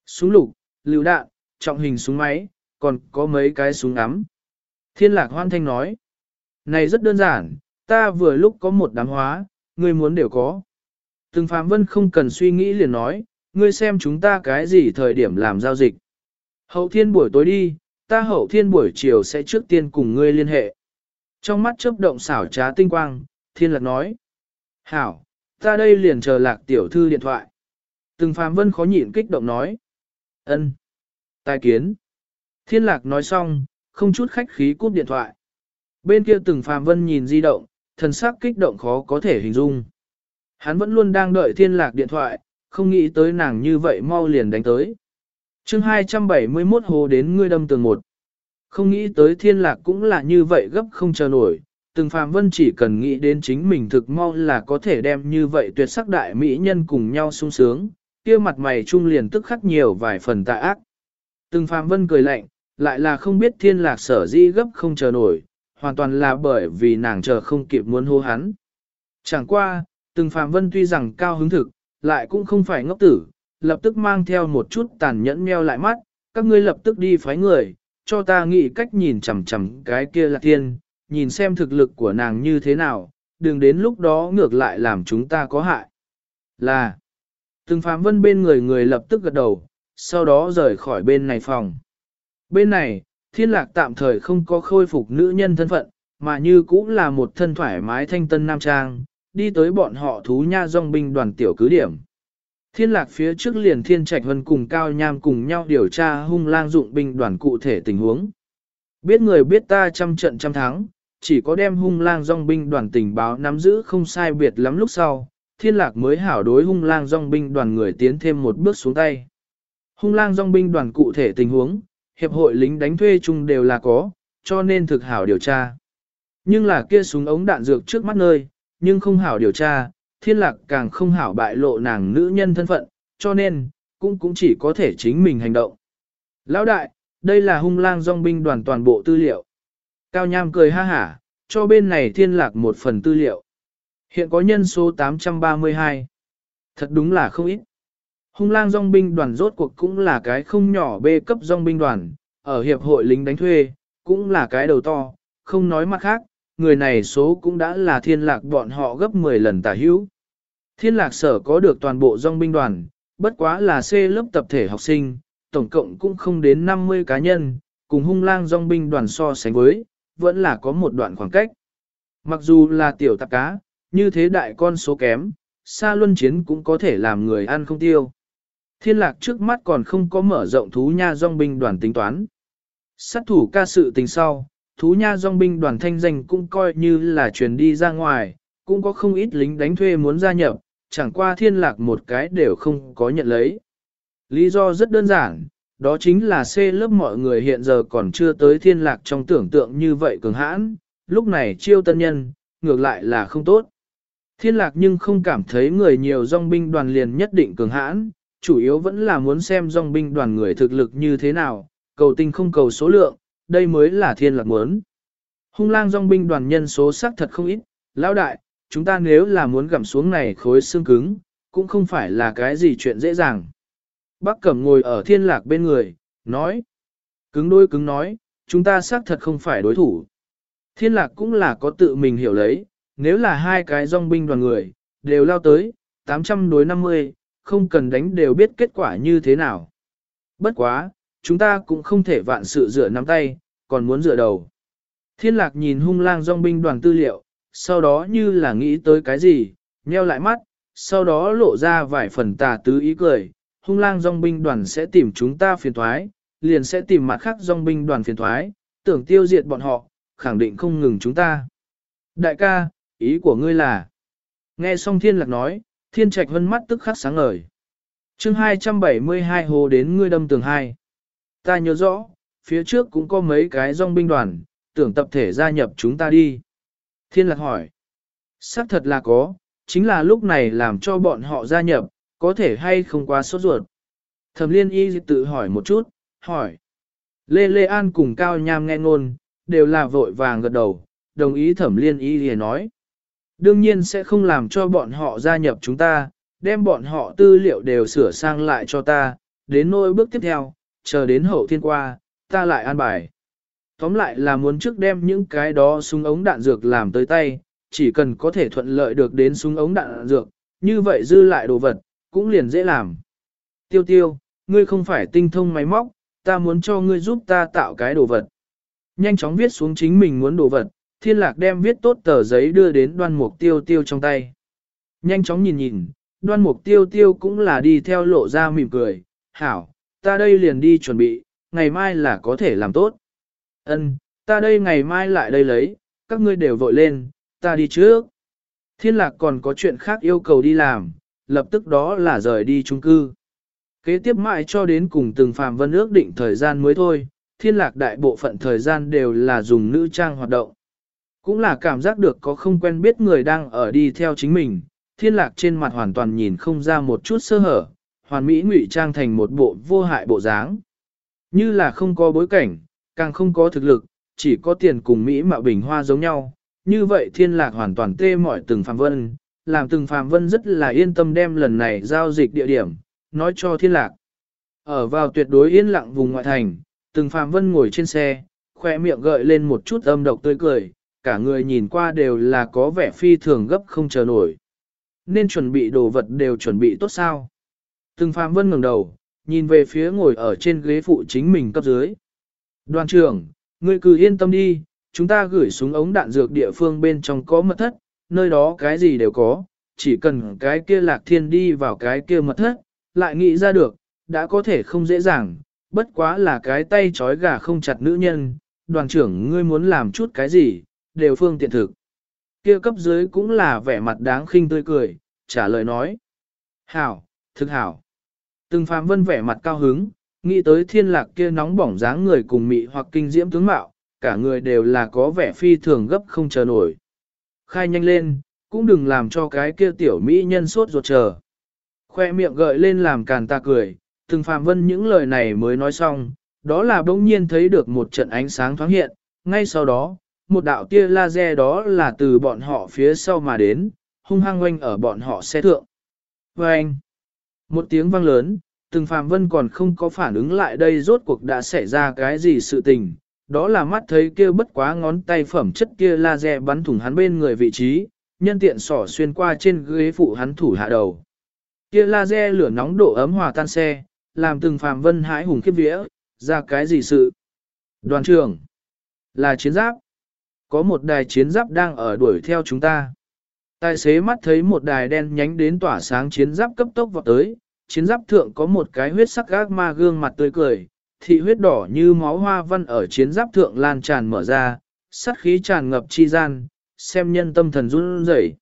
Súng lục, lựu đạn, trọng hình súng máy, còn có mấy cái súng ngắm. Thiên lạc hoan thanh nói. Này rất đơn giản, ta vừa lúc có một đám hóa, ngươi muốn đều có. Từng Phạm vân không cần suy nghĩ liền nói, ngươi xem chúng ta cái gì thời điểm làm giao dịch. Hậu thiên buổi tối đi, ta hậu thiên buổi chiều sẽ trước tiên cùng ngươi liên hệ. Trong mắt chớp động xảo trá tinh quang, thiên lạc nói. Hảo, ta đây liền chờ lạc tiểu thư điện thoại. Từng Phạm vân khó nhịn kích động nói. ân, tài kiến. Thiên lạc nói xong, không chút khách khí cúp điện thoại. Bên kia từng phàm vân nhìn di động, thần sắc kích động khó có thể hình dung. Hắn vẫn luôn đang đợi thiên lạc điện thoại, không nghĩ tới nàng như vậy mau liền đánh tới. chương 271 hồ đến ngươi đâm tường một. Không nghĩ tới thiên lạc cũng là như vậy gấp không chờ nổi, từng phàm vân chỉ cần nghĩ đến chính mình thực mau là có thể đem như vậy tuyệt sắc đại mỹ nhân cùng nhau sung sướng, kia mặt mày trung liền tức khắc nhiều vài phần tạ ác. Từng phàm vân cười lạnh, lại là không biết thiên lạc sở di gấp không chờ nổi, hoàn toàn là bởi vì nàng chờ không kịp muốn hô hắn. Chẳng qua, từng phàm vân tuy rằng cao hứng thực, lại cũng không phải ngốc tử, lập tức mang theo một chút tàn nhẫn meo lại mắt, các ngươi lập tức đi phái người, cho ta nghĩ cách nhìn chằm chằm cái kia là thiên, nhìn xem thực lực của nàng như thế nào, đừng đến lúc đó ngược lại làm chúng ta có hại. Là, từng phàm vân bên người người lập tức gật đầu, sau đó rời khỏi bên này phòng. Bên này, thiên lạc tạm thời không có khôi phục nữ nhân thân phận, mà như cũng là một thân thoải mái thanh tân nam trang, đi tới bọn họ thú nha dòng binh đoàn tiểu cứ điểm. Thiên lạc phía trước liền thiên trạch hân cùng cao nham cùng nhau điều tra hung lang dụng binh đoàn cụ thể tình huống. Biết người biết ta trăm trận trăm thắng, chỉ có đem hung lang dòng binh đoàn tình báo nắm giữ không sai biệt lắm lúc sau, thiên lạc mới hảo đối hung lang dòng binh đoàn người tiến thêm một bước xuống tay. Hung lang dòng binh đoàn cụ thể tình huống, hiệp hội lính đánh thuê chung đều là có, cho nên thực hảo điều tra. Nhưng là kia súng ống đạn dược trước mắt nơi, nhưng không hảo điều tra, thiên lạc càng không hảo bại lộ nàng nữ nhân thân phận, cho nên, cũng cũng chỉ có thể chính mình hành động. Lão đại, đây là hung lang dòng binh đoàn toàn bộ tư liệu. Cao Nham cười ha hả, cho bên này thiên lạc một phần tư liệu. Hiện có nhân số 832. Thật đúng là không ít. Hung lang dòng binh đoàn rốt cuộc cũng là cái không nhỏ bê cấp dòng binh đoàn, ở hiệp hội lính đánh thuê, cũng là cái đầu to, không nói mặt khác, người này số cũng đã là thiên lạc bọn họ gấp 10 lần tả hữu. Thiên lạc sở có được toàn bộ dòng binh đoàn, bất quá là C lớp tập thể học sinh, tổng cộng cũng không đến 50 cá nhân, cùng hung lang dòng binh đoàn so sánh với, vẫn là có một đoạn khoảng cách. Mặc dù là tiểu tạp cá, như thế đại con số kém, xa luân chiến cũng có thể làm người ăn không tiêu. Thiên lạc trước mắt còn không có mở rộng thú nha dòng binh đoàn tính toán. Sát thủ ca sự tình sau, thú nha dòng binh đoàn thanh danh cũng coi như là truyền đi ra ngoài, cũng có không ít lính đánh thuê muốn gia nhập, chẳng qua thiên lạc một cái đều không có nhận lấy. Lý do rất đơn giản, đó chính là C lớp mọi người hiện giờ còn chưa tới thiên lạc trong tưởng tượng như vậy cường hãn, lúc này chiêu tân nhân, ngược lại là không tốt. Thiên lạc nhưng không cảm thấy người nhiều dòng binh đoàn liền nhất định cường hãn, chủ yếu vẫn là muốn xem dòng binh đoàn người thực lực như thế nào, cầu tinh không cầu số lượng, đây mới là thiên lạc muốn. Hung lang dòng binh đoàn nhân số xác thật không ít, lão đại, chúng ta nếu là muốn gặm xuống này khối xương cứng, cũng không phải là cái gì chuyện dễ dàng. Bác Cẩm ngồi ở thiên lạc bên người, nói. Cứng đôi cứng nói, chúng ta xác thật không phải đối thủ. Thiên lạc cũng là có tự mình hiểu lấy, nếu là hai cái dòng binh đoàn người, đều lao tới, 800 đối 50, không cần đánh đều biết kết quả như thế nào. Bất quá, chúng ta cũng không thể vạn sự dựa nắm tay, còn muốn dựa đầu. Thiên lạc nhìn hung lang dòng binh đoàn tư liệu, sau đó như là nghĩ tới cái gì, nheo lại mắt, sau đó lộ ra vài phần tà tứ ý cười, hung lang dòng binh đoàn sẽ tìm chúng ta phiền thoái, liền sẽ tìm mặt khác dòng binh đoàn phiền thoái, tưởng tiêu diệt bọn họ, khẳng định không ngừng chúng ta. Đại ca, ý của ngươi là, nghe xong thiên lạc nói, thiên trạch vân mắt tức khắc sáng ngời. chương 272 hồ đến ngươi đâm tường hai. Ta nhớ rõ, phía trước cũng có mấy cái dòng binh đoàn, tưởng tập thể gia nhập chúng ta đi. Thiên lạc hỏi. Xác thật là có, chính là lúc này làm cho bọn họ gia nhập, có thể hay không quá sốt ruột. Thẩm liên y tự hỏi một chút, hỏi. Lê Lê An cùng Cao Nham nghe ngôn, đều là vội vàng gật đầu, đồng ý thẩm liên y thì nói. Đương nhiên sẽ không làm cho bọn họ gia nhập chúng ta, đem bọn họ tư liệu đều sửa sang lại cho ta, đến nỗi bước tiếp theo, chờ đến hậu thiên qua, ta lại an bài. Tóm lại là muốn trước đem những cái đó súng ống đạn dược làm tới tay, chỉ cần có thể thuận lợi được đến súng ống đạn dược, như vậy dư lại đồ vật, cũng liền dễ làm. Tiêu tiêu, ngươi không phải tinh thông máy móc, ta muốn cho ngươi giúp ta tạo cái đồ vật. Nhanh chóng viết xuống chính mình muốn đồ vật, thiên lạc đem viết tốt tờ giấy đưa đến đoan mục tiêu tiêu trong tay. Nhanh chóng nhìn nhìn, đoan mục tiêu tiêu cũng là đi theo lộ ra mỉm cười, hảo, ta đây liền đi chuẩn bị, ngày mai là có thể làm tốt. Ân, ta đây ngày mai lại đây lấy, các ngươi đều vội lên, ta đi trước. Thiên lạc còn có chuyện khác yêu cầu đi làm, lập tức đó là rời đi chung cư. Kế tiếp mãi cho đến cùng từng phàm vân ước định thời gian mới thôi, thiên lạc đại bộ phận thời gian đều là dùng nữ trang hoạt động. Cũng là cảm giác được có không quen biết người đang ở đi theo chính mình, thiên lạc trên mặt hoàn toàn nhìn không ra một chút sơ hở, hoàn mỹ ngụy trang thành một bộ vô hại bộ dáng. Như là không có bối cảnh, càng không có thực lực, chỉ có tiền cùng Mỹ mạo bình hoa giống nhau. Như vậy thiên lạc hoàn toàn tê mọi từng phàm vân, làm từng phàm vân rất là yên tâm đem lần này giao dịch địa điểm, nói cho thiên lạc. Ở vào tuyệt đối yên lặng vùng ngoại thành, từng phàm vân ngồi trên xe, khoe miệng gợi lên một chút âm độc tươi cười, cả người nhìn qua đều là có vẻ phi thường gấp không chờ nổi. Nên chuẩn bị đồ vật đều chuẩn bị tốt sao. Từng Phạm vân ngẩng đầu, nhìn về phía ngồi ở trên ghế phụ chính mình cấp dưới. Đoàn trưởng, ngươi cứ yên tâm đi, chúng ta gửi xuống ống đạn dược địa phương bên trong có mật thất, nơi đó cái gì đều có, chỉ cần cái kia lạc thiên đi vào cái kia mật thất, lại nghĩ ra được, đã có thể không dễ dàng, bất quá là cái tay trói gà không chặt nữ nhân, đoàn trưởng ngươi muốn làm chút cái gì, đều phương tiện thực. Kia cấp dưới cũng là vẻ mặt đáng khinh tươi cười, trả lời nói. Hảo, thực hảo. Từng phàm vân vẻ mặt cao hứng, nghĩ tới thiên lạc kia nóng bỏng dáng người cùng mị hoặc kinh diễm tướng mạo, cả người đều là có vẻ phi thường gấp không chờ nổi. Khai nhanh lên, cũng đừng làm cho cái kia tiểu mỹ nhân sốt ruột chờ. Khoe miệng gợi lên làm càn ta cười, từng phàm vân những lời này mới nói xong, đó là bỗng nhiên thấy được một trận ánh sáng thoáng hiện, ngay sau đó, một đạo tia laser đó là từ bọn họ phía sau mà đến, hung hăng oanh ở bọn họ xe thượng. Oanh! Một tiếng vang lớn, từng phàm vân còn không có phản ứng lại đây rốt cuộc đã xảy ra cái gì sự tình, đó là mắt thấy kia bất quá ngón tay phẩm chất kia laser bắn thủng hắn bên người vị trí, nhân tiện sỏ xuyên qua trên ghế phụ hắn thủ hạ đầu. Kia laser lửa nóng độ ấm hòa tan xe, làm từng phàm vân hãi hùng khiếp vía, ra cái gì sự? Đoàn trưởng, là chiến giáp. Có một đài chiến giáp đang ở đuổi theo chúng ta. Tài xế mắt thấy một đài đen nhánh đến tỏa sáng chiến giáp cấp tốc vọt tới, chiến giáp thượng có một cái huyết sắc gác ma gương mặt tươi cười, thị huyết đỏ như máu hoa văn ở chiến giáp thượng lan tràn mở ra, sát khí tràn ngập chi gian, xem nhân tâm thần run rẩy.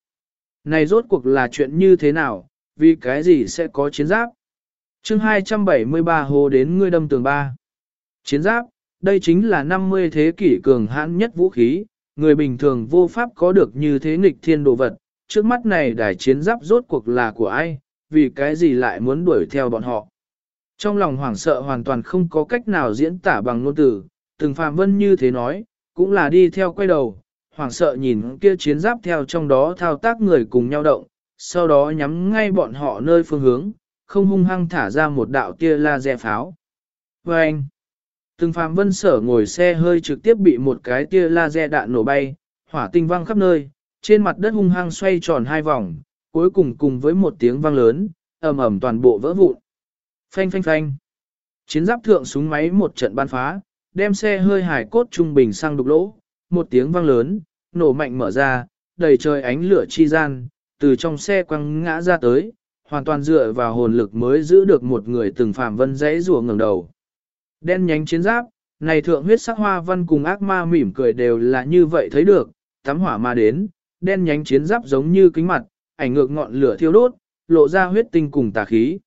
Này rốt cuộc là chuyện như thế nào, vì cái gì sẽ có chiến giáp? chương 273 hồ đến ngươi đâm tường ba. Chiến giáp, đây chính là 50 thế kỷ cường hãn nhất vũ khí, người bình thường vô pháp có được như thế nghịch thiên đồ vật, trước mắt này đài chiến giáp rốt cuộc là của ai, vì cái gì lại muốn đuổi theo bọn họ. Trong lòng hoảng sợ hoàn toàn không có cách nào diễn tả bằng ngôn từ, từng phàm vân như thế nói, cũng là đi theo quay đầu, hoảng sợ nhìn kia chiến giáp theo trong đó thao tác người cùng nhau động, sau đó nhắm ngay bọn họ nơi phương hướng, không hung hăng thả ra một đạo tia laser pháo. Và anh, từng phàm vân sở ngồi xe hơi trực tiếp bị một cái tia laser đạn nổ bay, hỏa tinh văng khắp nơi, trên mặt đất hung hăng xoay tròn hai vòng, cuối cùng cùng với một tiếng vang lớn, ầm ầm toàn bộ vỡ vụn. Phanh phanh phanh. Chiến giáp thượng súng máy một trận ban phá, đem xe hơi hải cốt trung bình sang đục lỗ, một tiếng vang lớn, nổ mạnh mở ra, đầy trời ánh lửa chi gian, từ trong xe quăng ngã ra tới, hoàn toàn dựa vào hồn lực mới giữ được một người từng phạm vân dãy rùa ngẩng đầu. Đen nhánh chiến giáp, này thượng huyết sắc hoa văn cùng ác ma mỉm cười đều là như vậy thấy được, tắm hỏa ma đến, đen nhánh chiến giáp giống như kính mặt, ảnh ngược ngọn lửa thiêu đốt, lộ ra huyết tinh cùng tà khí.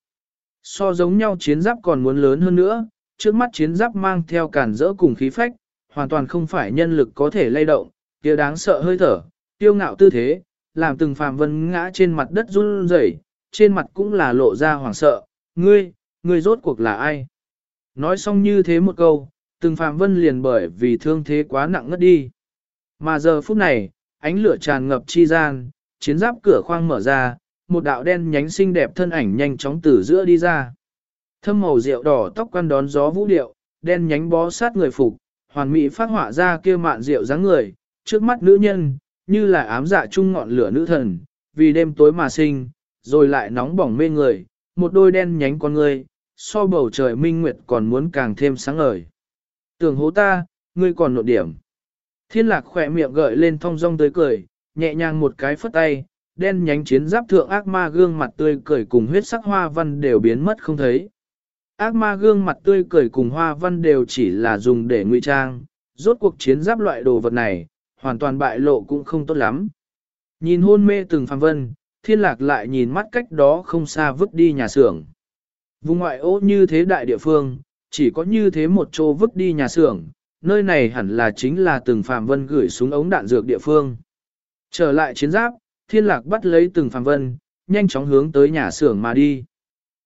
So giống nhau chiến giáp còn muốn lớn hơn nữa, trước mắt chiến giáp mang theo cản rỡ cùng khí phách, hoàn toàn không phải nhân lực có thể lay động, kia đáng sợ hơi thở, tiêu ngạo tư thế, làm từng phàm vân ngã trên mặt đất run rẩy, trên mặt cũng là lộ ra hoảng sợ, ngươi, ngươi rốt cuộc là ai? Nói xong như thế một câu, từng Phạm vân liền bởi vì thương thế quá nặng ngất đi. Mà giờ phút này, ánh lửa tràn ngập chi gian, chiến giáp cửa khoang mở ra, một đạo đen nhánh xinh đẹp thân ảnh nhanh chóng từ giữa đi ra. Thâm màu rượu đỏ tóc quăn đón gió vũ điệu, đen nhánh bó sát người phục, hoàn mỹ phát họa ra kia mạn rượu dáng người, trước mắt nữ nhân, như là ám dạ chung ngọn lửa nữ thần, vì đêm tối mà sinh, rồi lại nóng bỏng mê người, một đôi đen nhánh con người, so bầu trời minh nguyệt còn muốn càng thêm sáng ngời. Tưởng hố ta, ngươi còn nộn điểm. Thiên lạc khỏe miệng gợi lên thong dong tới cười, nhẹ nhàng một cái phất tay, đen nhánh chiến giáp thượng ác ma gương mặt tươi cười cùng huyết sắc hoa văn đều biến mất không thấy. Ác ma gương mặt tươi cười cùng hoa văn đều chỉ là dùng để ngụy trang, rốt cuộc chiến giáp loại đồ vật này, hoàn toàn bại lộ cũng không tốt lắm. Nhìn hôn mê từng phàm vân, thiên lạc lại nhìn mắt cách đó không xa vứt đi nhà xưởng. Vùng ngoại ô như thế đại địa phương, chỉ có như thế một chỗ vứt đi nhà xưởng, nơi này hẳn là chính là từng Phạm vân gửi xuống ống đạn dược địa phương. Trở lại chiến giáp, thiên lạc bắt lấy từng Phạm vân, nhanh chóng hướng tới nhà xưởng mà đi.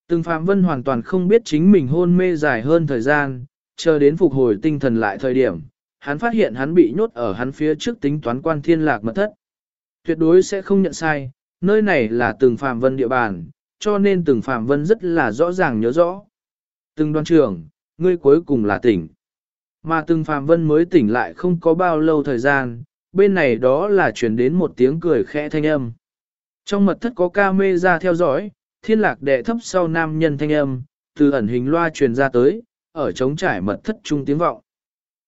Từng Phạm vân hoàn toàn không biết chính mình hôn mê dài hơn thời gian, chờ đến phục hồi tinh thần lại thời điểm, hắn phát hiện hắn bị nhốt ở hắn phía trước tính toán quan thiên lạc mật thất. Tuyệt đối sẽ không nhận sai, nơi này là từng Phạm vân địa bàn, cho nên từng Phạm vân rất là rõ ràng nhớ rõ. Từng đoàn trưởng, ngươi cuối cùng là tỉnh. Mà từng Phạm vân mới tỉnh lại không có bao lâu thời gian, bên này đó là chuyển đến một tiếng cười khẽ thanh âm. Trong mật thất có ca mê ra theo dõi, thiên lạc đệ thấp sau nam nhân thanh âm, từ ẩn hình loa truyền ra tới, ở trống trải mật thất trung tiếng vọng.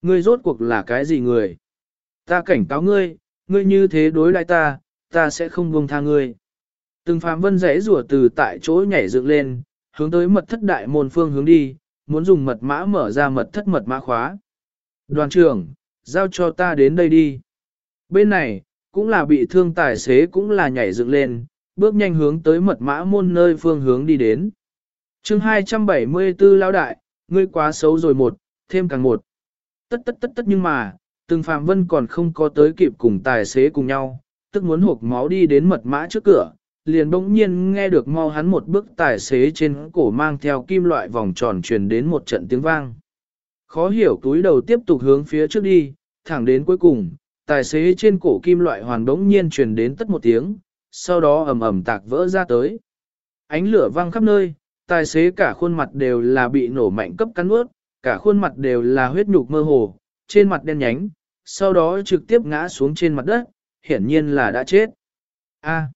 Ngươi rốt cuộc là cái gì người? Ta cảnh cáo ngươi, ngươi như thế đối lại ta, ta sẽ không buông tha ngươi. Từng phàm vân rẽ rùa từ tại chỗ nhảy dựng lên, hướng tới mật thất đại môn phương hướng đi, muốn dùng mật mã mở ra mật thất mật mã khóa. Đoàn trưởng, giao cho ta đến đây đi. Bên này, cũng là bị thương tài xế cũng là nhảy dựng lên, bước nhanh hướng tới mật mã môn nơi phương hướng đi đến. chương 274 lao đại, ngươi quá xấu rồi một, thêm càng một. Tất tất tất tất nhưng mà, từng Phạm Vân còn không có tới kịp cùng tài xế cùng nhau, tức muốn hộp máu đi đến mật mã trước cửa, liền bỗng nhiên nghe được mau hắn một bước tài xế trên cổ mang theo kim loại vòng tròn truyền đến một trận tiếng vang. Khó hiểu túi đầu tiếp tục hướng phía trước đi, thẳng đến cuối cùng, tài xế trên cổ kim loại hoàn bỗng nhiên truyền đến tất một tiếng, sau đó ầm ầm tạc vỡ ra tới. Ánh lửa vang khắp nơi, tài xế cả khuôn mặt đều là bị nổ mạnh cấp cắn ướt, cả khuôn mặt đều là huyết nhục mơ hồ, trên mặt đen nhánh, sau đó trực tiếp ngã xuống trên mặt đất, hiển nhiên là đã chết. A.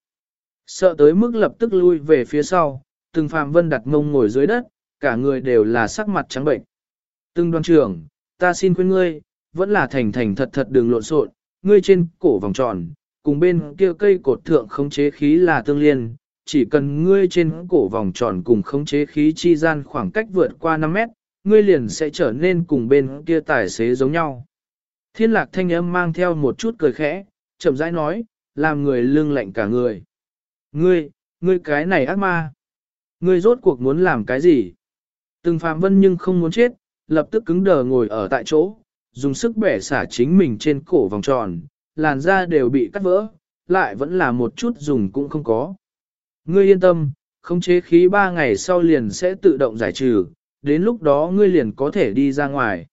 Sợ tới mức lập tức lui về phía sau, từng Phạm Vân đặt mông ngồi dưới đất, cả người đều là sắc mặt trắng bệnh. Từng đoàn trưởng, ta xin khuyên ngươi, vẫn là thành thành thật thật đừng lộn xộn, ngươi trên cổ vòng tròn, cùng bên kia cây cột thượng khống chế khí là tương liên, chỉ cần ngươi trên cổ vòng tròn cùng khống chế khí chi gian khoảng cách vượt qua 5 mét, ngươi liền sẽ trở nên cùng bên kia tài xế giống nhau. Thiên lạc thanh âm mang theo một chút cười khẽ, chậm rãi nói, làm người lưng lạnh cả người. Ngươi, ngươi cái này ác ma. Ngươi rốt cuộc muốn làm cái gì? Từng Phạm Vân nhưng không muốn chết, lập tức cứng đờ ngồi ở tại chỗ, dùng sức bẻ xả chính mình trên cổ vòng tròn, làn da đều bị cắt vỡ, lại vẫn là một chút dùng cũng không có. Ngươi yên tâm, khống chế khí ba ngày sau liền sẽ tự động giải trừ, đến lúc đó ngươi liền có thể đi ra ngoài.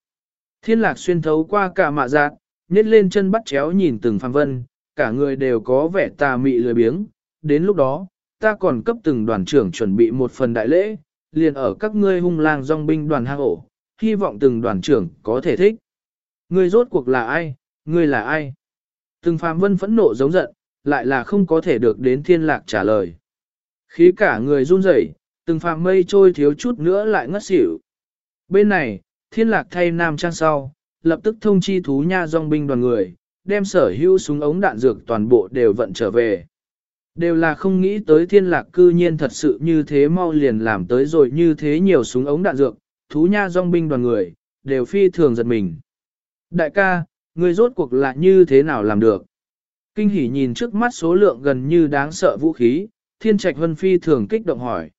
Thiên lạc xuyên thấu qua cả mạ dạ, giác, nhét lên chân bắt chéo nhìn từng Phạm Vân, cả người đều có vẻ tà mị lười biếng, đến lúc đó, ta còn cấp từng đoàn trưởng chuẩn bị một phần đại lễ, liền ở các ngươi hung lang dòng binh đoàn hang ổ, hy vọng từng đoàn trưởng có thể thích. Ngươi rốt cuộc là ai, ngươi là ai? Từng phàm vân phẫn nộ giống giận, lại là không có thể được đến thiên lạc trả lời. Khí cả người run rẩy, từng phàm mây trôi thiếu chút nữa lại ngất xỉu. Bên này, thiên lạc thay nam trang sau, lập tức thông chi thú nha dòng binh đoàn người, đem sở hữu súng ống đạn dược toàn bộ đều vận trở về. Đều là không nghĩ tới thiên lạc cư nhiên thật sự như thế mau liền làm tới rồi như thế nhiều súng ống đạn dược, thú nha dòng binh đoàn người, đều phi thường giật mình. Đại ca, người rốt cuộc là như thế nào làm được? Kinh hỉ nhìn trước mắt số lượng gần như đáng sợ vũ khí, thiên trạch vân phi thường kích động hỏi.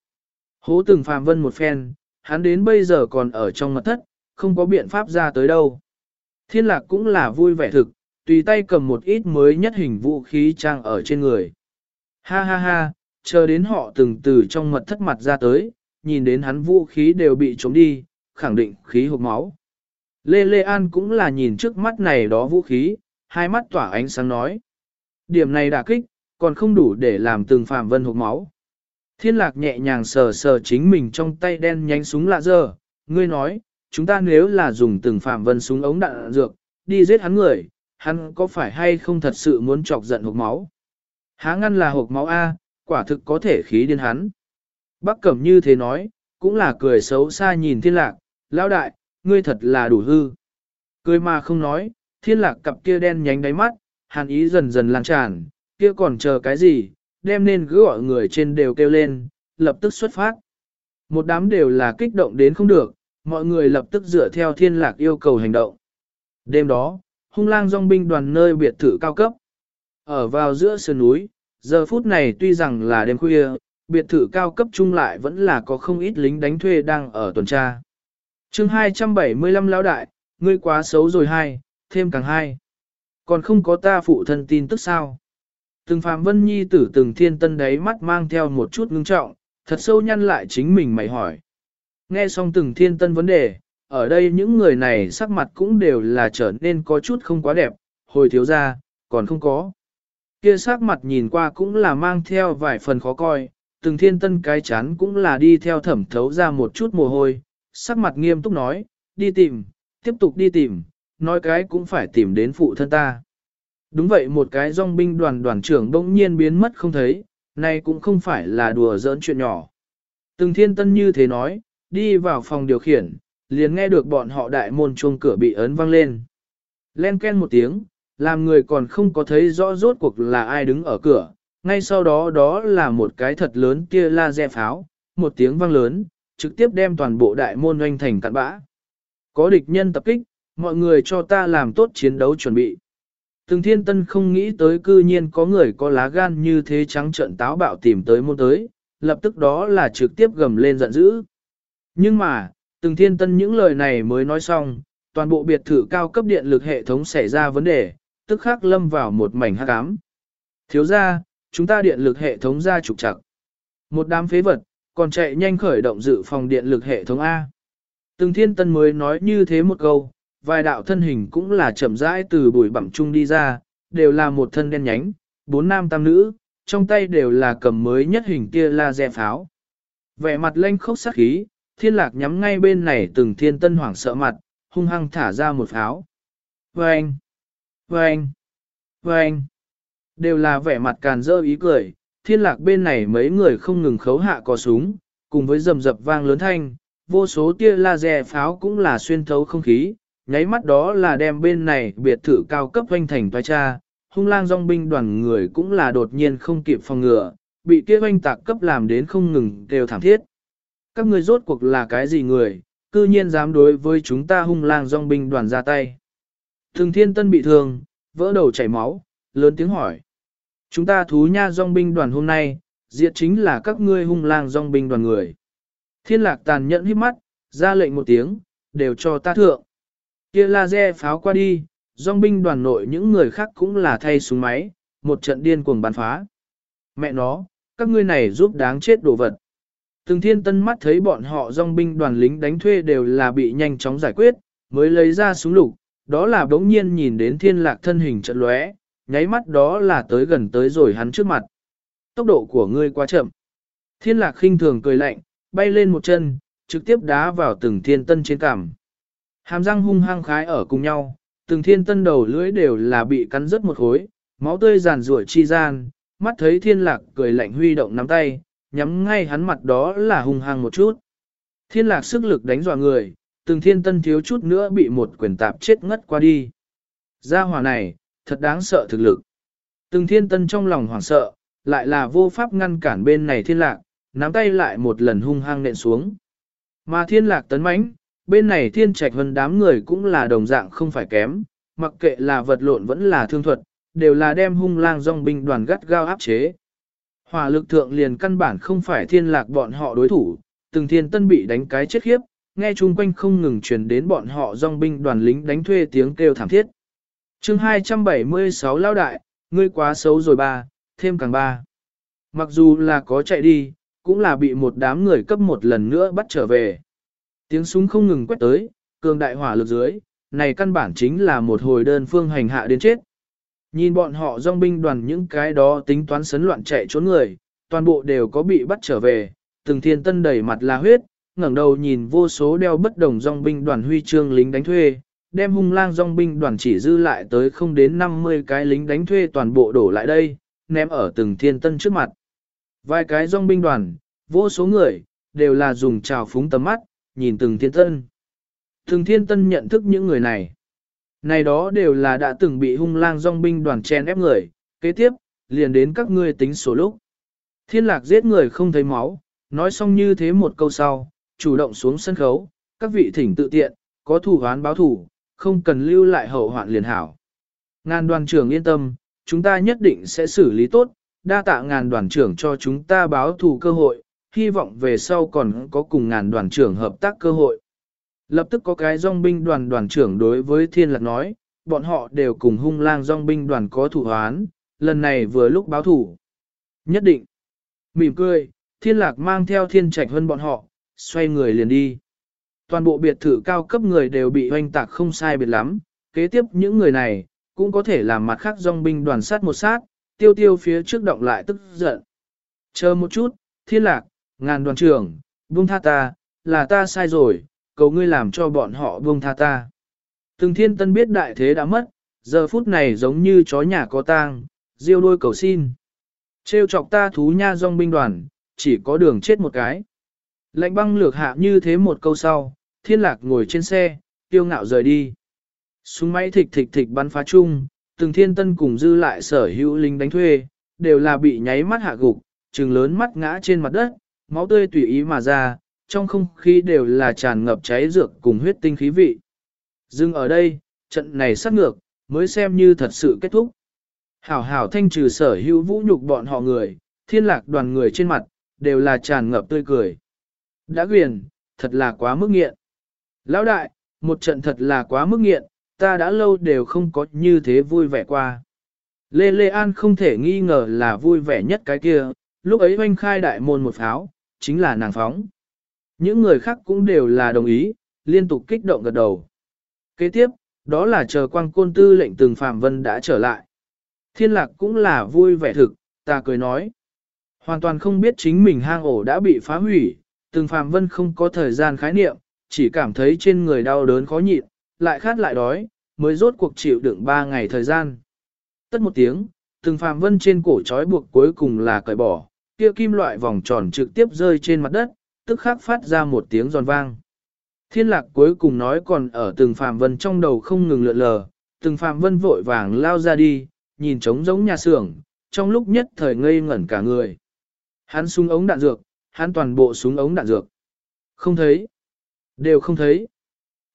Hố từng phàm vân một phen, hắn đến bây giờ còn ở trong mật thất, không có biện pháp ra tới đâu. Thiên lạc cũng là vui vẻ thực, tùy tay cầm một ít mới nhất hình vũ khí trang ở trên người. Ha ha ha, chờ đến họ từng từ trong mật thất mặt ra tới, nhìn đến hắn vũ khí đều bị trống đi, khẳng định khí hộp máu. Lê Lê An cũng là nhìn trước mắt này đó vũ khí, hai mắt tỏa ánh sáng nói. Điểm này đả kích, còn không đủ để làm từng phạm vân hộp máu. Thiên lạc nhẹ nhàng sờ sờ chính mình trong tay đen nhánh súng lạ dơ, ngươi nói, chúng ta nếu là dùng từng phạm vân súng ống đạn dược, đi giết hắn người, hắn có phải hay không thật sự muốn chọc giận hộp máu? Há ngăn là hộp máu A, quả thực có thể khí điên hắn. Bác Cẩm như thế nói, cũng là cười xấu xa nhìn thiên lạc, lão đại, ngươi thật là đủ hư. Cười mà không nói, thiên lạc cặp kia đen nhánh đáy mắt, hàn ý dần dần lan tràn, kia còn chờ cái gì, đem nên cứ gọi người trên đều kêu lên, lập tức xuất phát. Một đám đều là kích động đến không được, mọi người lập tức dựa theo thiên lạc yêu cầu hành động. Đêm đó, hung lang dòng binh đoàn nơi biệt thự cao cấp. Ở vào giữa sườn núi, giờ phút này tuy rằng là đêm khuya, biệt thự cao cấp chung lại vẫn là có không ít lính đánh thuê đang ở tuần tra. chương 275 lão đại, ngươi quá xấu rồi hai, thêm càng hai. Còn không có ta phụ thân tin tức sao. Từng Phạm Vân Nhi tử từng thiên tân đấy mắt mang theo một chút ngưng trọng, thật sâu nhăn lại chính mình mày hỏi. Nghe xong từng thiên tân vấn đề, ở đây những người này sắc mặt cũng đều là trở nên có chút không quá đẹp, hồi thiếu ra, còn không có. Kia sắc mặt nhìn qua cũng là mang theo vài phần khó coi, từng thiên tân cái chán cũng là đi theo thẩm thấu ra một chút mồ hôi, sắc mặt nghiêm túc nói, đi tìm, tiếp tục đi tìm, nói cái cũng phải tìm đến phụ thân ta. Đúng vậy một cái dòng binh đoàn đoàn trưởng bỗng nhiên biến mất không thấy, nay cũng không phải là đùa giỡn chuyện nhỏ. Từng thiên tân như thế nói, đi vào phòng điều khiển, liền nghe được bọn họ đại môn chuông cửa bị ấn vang lên. Len ken một tiếng, làm người còn không có thấy rõ rốt cuộc là ai đứng ở cửa, ngay sau đó đó là một cái thật lớn kia laser pháo, một tiếng vang lớn, trực tiếp đem toàn bộ đại môn doanh thành cạn bã. Có địch nhân tập kích, mọi người cho ta làm tốt chiến đấu chuẩn bị. Từng thiên tân không nghĩ tới cư nhiên có người có lá gan như thế trắng trợn táo bạo tìm tới môn tới, lập tức đó là trực tiếp gầm lên giận dữ. Nhưng mà, từng thiên tân những lời này mới nói xong, toàn bộ biệt thự cao cấp điện lực hệ thống xảy ra vấn đề, tức khắc lâm vào một mảnh hắc ám. Thiếu ra, chúng ta điện lực hệ thống ra trục chặt Một đám phế vật, còn chạy nhanh khởi động dự phòng điện lực hệ thống A. Từng thiên tân mới nói như thế một câu, vài đạo thân hình cũng là chậm rãi từ bụi bặm chung đi ra, đều là một thân đen nhánh, bốn nam tam nữ, trong tay đều là cầm mới nhất hình tia laser pháo. Vẻ mặt lanh khốc sắc khí, thiên lạc nhắm ngay bên này từng thiên tân hoảng sợ mặt, hung hăng thả ra một pháo. Vâng! Vâng! Vâng! Đều là vẻ mặt càn dơ ý cười, thiên lạc bên này mấy người không ngừng khấu hạ có súng, cùng với rầm rập vang lớn thanh, vô số tia laser pháo cũng là xuyên thấu không khí, nháy mắt đó là đem bên này biệt thự cao cấp hoanh thành toa cha, hung lang dòng binh đoàn người cũng là đột nhiên không kịp phòng ngừa, bị kia hoanh tạc cấp làm đến không ngừng đều thảm thiết. Các người rốt cuộc là cái gì người, cư nhiên dám đối với chúng ta hung lang dòng binh đoàn ra tay. Thường thiên tân bị thương, vỡ đầu chảy máu, lớn tiếng hỏi. Chúng ta thú nha dòng binh đoàn hôm nay, diệt chính là các ngươi hung lang dòng binh đoàn người. Thiên lạc tàn nhẫn hít mắt, ra lệnh một tiếng, đều cho ta thượng. Kia laser pháo qua đi, dòng binh đoàn nội những người khác cũng là thay súng máy, một trận điên cuồng bắn phá. Mẹ nó, các ngươi này giúp đáng chết đồ vật. Từng thiên tân mắt thấy bọn họ dòng binh đoàn lính đánh thuê đều là bị nhanh chóng giải quyết, mới lấy ra súng lục, đó là đống nhiên nhìn đến thiên lạc thân hình trận lóe, nháy mắt đó là tới gần tới rồi hắn trước mặt. Tốc độ của ngươi quá chậm. Thiên lạc khinh thường cười lạnh, bay lên một chân, trực tiếp đá vào từng thiên tân trên cằm. Hàm răng hung hăng khái ở cùng nhau, từng thiên tân đầu lưỡi đều là bị cắn rớt một khối, máu tươi giàn rủa chi gian, mắt thấy thiên lạc cười lạnh huy động nắm tay, nhắm ngay hắn mặt đó là hung hăng một chút. Thiên lạc sức lực đánh dọa người, từng thiên tân thiếu chút nữa bị một quyền tạp chết ngất qua đi. Gia hỏa này, thật đáng sợ thực lực. Từng thiên tân trong lòng hoảng sợ, lại là vô pháp ngăn cản bên này thiên lạc, nắm tay lại một lần hung hăng nện xuống. Mà thiên lạc tấn mãnh, bên này thiên trạch hơn đám người cũng là đồng dạng không phải kém, mặc kệ là vật lộn vẫn là thương thuật, đều là đem hung lang dòng binh đoàn gắt gao áp chế. Hỏa lực thượng liền căn bản không phải thiên lạc bọn họ đối thủ, từng thiên tân bị đánh cái chết khiếp, nghe chung quanh không ngừng truyền đến bọn họ dòng binh đoàn lính đánh thuê tiếng kêu thảm thiết. chương 276 lao đại, ngươi quá xấu rồi ba, thêm càng ba. Mặc dù là có chạy đi, cũng là bị một đám người cấp một lần nữa bắt trở về. Tiếng súng không ngừng quét tới, cường đại hỏa lực dưới, này căn bản chính là một hồi đơn phương hành hạ đến chết. Nhìn bọn họ dòng binh đoàn những cái đó tính toán sấn loạn chạy trốn người, toàn bộ đều có bị bắt trở về, từng thiên tân đầy mặt là huyết, ngẩng đầu nhìn vô số đeo bất đồng dòng binh đoàn huy chương lính đánh thuê, đem hung lang dòng binh đoàn chỉ dư lại tới không đến 50 cái lính đánh thuê toàn bộ đổ lại đây, ném ở từng thiên tân trước mặt. Vài cái dòng binh đoàn, vô số người, đều là dùng trào phúng tầm mắt, nhìn từng thiên tân. Từng thiên tân nhận thức những người này. Này đó đều là đã từng bị hung lang dòng binh đoàn chen ép người, kế tiếp, liền đến các ngươi tính số lúc. Thiên lạc giết người không thấy máu, nói xong như thế một câu sau, chủ động xuống sân khấu, các vị thỉnh tự tiện, có thủ hoán báo thủ, không cần lưu lại hậu hoạn liền hảo. Ngàn đoàn trưởng yên tâm, chúng ta nhất định sẽ xử lý tốt, đa tạ ngàn đoàn trưởng cho chúng ta báo thù cơ hội, hy vọng về sau còn có cùng ngàn đoàn trưởng hợp tác cơ hội. Lập tức có cái dòng binh đoàn đoàn trưởng đối với thiên lạc nói, bọn họ đều cùng hung lang dòng binh đoàn có thủ hoán, lần này vừa lúc báo thủ. Nhất định. Mỉm cười, thiên lạc mang theo thiên trạch hơn bọn họ, xoay người liền đi. Toàn bộ biệt thự cao cấp người đều bị hoanh tạc không sai biệt lắm, kế tiếp những người này, cũng có thể làm mặt khác dòng binh đoàn sát một sát, tiêu tiêu phía trước động lại tức giận. Chờ một chút, thiên lạc, ngàn đoàn trưởng, buông tha ta, là ta sai rồi, cầu ngươi làm cho bọn họ buông tha ta. Từng thiên tân biết đại thế đã mất, giờ phút này giống như chó nhà có tang, diêu đôi cầu xin. Trêu chọc ta thú nha dòng binh đoàn, chỉ có đường chết một cái. Lệnh băng lược hạ như thế một câu sau, thiên lạc ngồi trên xe, tiêu ngạo rời đi. Súng máy thịch thịch thịch bắn phá chung, từng thiên tân cùng dư lại sở hữu linh đánh thuê, đều là bị nháy mắt hạ gục, trừng lớn mắt ngã trên mặt đất, máu tươi tùy ý mà ra, trong không khí đều là tràn ngập cháy dược cùng huyết tinh khí vị. Dừng ở đây, trận này sát ngược, mới xem như thật sự kết thúc. Hảo hảo thanh trừ sở hữu vũ nhục bọn họ người, thiên lạc đoàn người trên mặt, đều là tràn ngập tươi cười. Đã quyền, thật là quá mức nghiện. Lão đại, một trận thật là quá mức nghiện, ta đã lâu đều không có như thế vui vẻ qua. Lê Lê An không thể nghi ngờ là vui vẻ nhất cái kia, lúc ấy oanh khai đại môn một pháo, chính là nàng phóng. Những người khác cũng đều là đồng ý, liên tục kích động gật đầu. Kế tiếp, đó là chờ quang côn tư lệnh từng Phạm Vân đã trở lại. Thiên lạc cũng là vui vẻ thực, ta cười nói. Hoàn toàn không biết chính mình hang ổ đã bị phá hủy, từng Phạm Vân không có thời gian khái niệm, chỉ cảm thấy trên người đau đớn khó nhịn, lại khát lại đói, mới rốt cuộc chịu đựng 3 ngày thời gian. Tất một tiếng, từng Phạm Vân trên cổ trói buộc cuối cùng là cởi bỏ, kia kim loại vòng tròn trực tiếp rơi trên mặt đất, tức khắc phát ra một tiếng giòn vang. Thiên lạc cuối cùng nói còn ở từng Phạm Vân trong đầu không ngừng lượn lờ, từng Phạm Vân vội vàng lao ra đi, nhìn trống giống nhà xưởng, trong lúc nhất thời ngây ngẩn cả người. Hắn sung ống đạn dược, hắn toàn bộ súng ống đạn dược. Không thấy. Đều không thấy.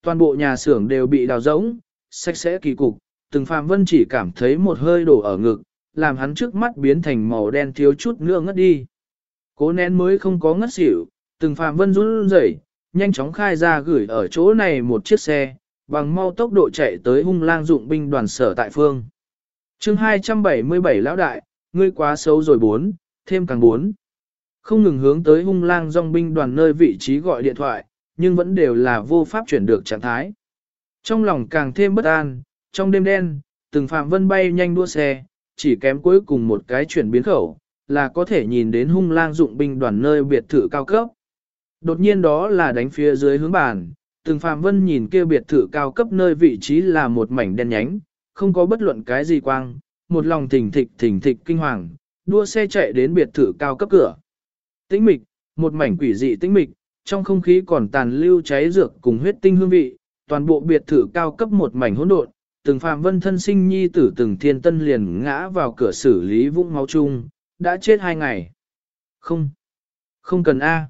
Toàn bộ nhà xưởng đều bị đào rỗng, sạch sẽ kỳ cục, từng Phạm Vân chỉ cảm thấy một hơi đổ ở ngực, làm hắn trước mắt biến thành màu đen thiếu chút nữa ngất đi. Cố nén mới không có ngất xỉu, từng Phạm Vân run rẩy, nhanh chóng khai ra gửi ở chỗ này một chiếc xe, bằng mau tốc độ chạy tới hung lang dụng binh đoàn sở tại phương. chương 277 lão đại, ngươi quá xấu rồi bốn, thêm càng bốn. Không ngừng hướng tới hung lang dòng binh đoàn nơi vị trí gọi điện thoại, nhưng vẫn đều là vô pháp chuyển được trạng thái. Trong lòng càng thêm bất an, trong đêm đen, từng phạm vân bay nhanh đua xe, chỉ kém cuối cùng một cái chuyển biến khẩu, là có thể nhìn đến hung lang dụng binh đoàn nơi biệt thự cao cấp. Đột nhiên đó là đánh phía dưới hướng bàn, từng phạm vân nhìn kia biệt thự cao cấp nơi vị trí là một mảnh đen nhánh, không có bất luận cái gì quang, một lòng thỉnh thịch thỉnh thịch kinh hoàng, đua xe chạy đến biệt thự cao cấp cửa. Tĩnh mịch, một mảnh quỷ dị tĩnh mịch, trong không khí còn tàn lưu cháy dược cùng huyết tinh hương vị, toàn bộ biệt thự cao cấp một mảnh hỗn độn, từng Phạm Vân thân sinh nhi tử từng thiên tân liền ngã vào cửa xử lý vũng máu chung, đã chết hai ngày. Không, không cần A.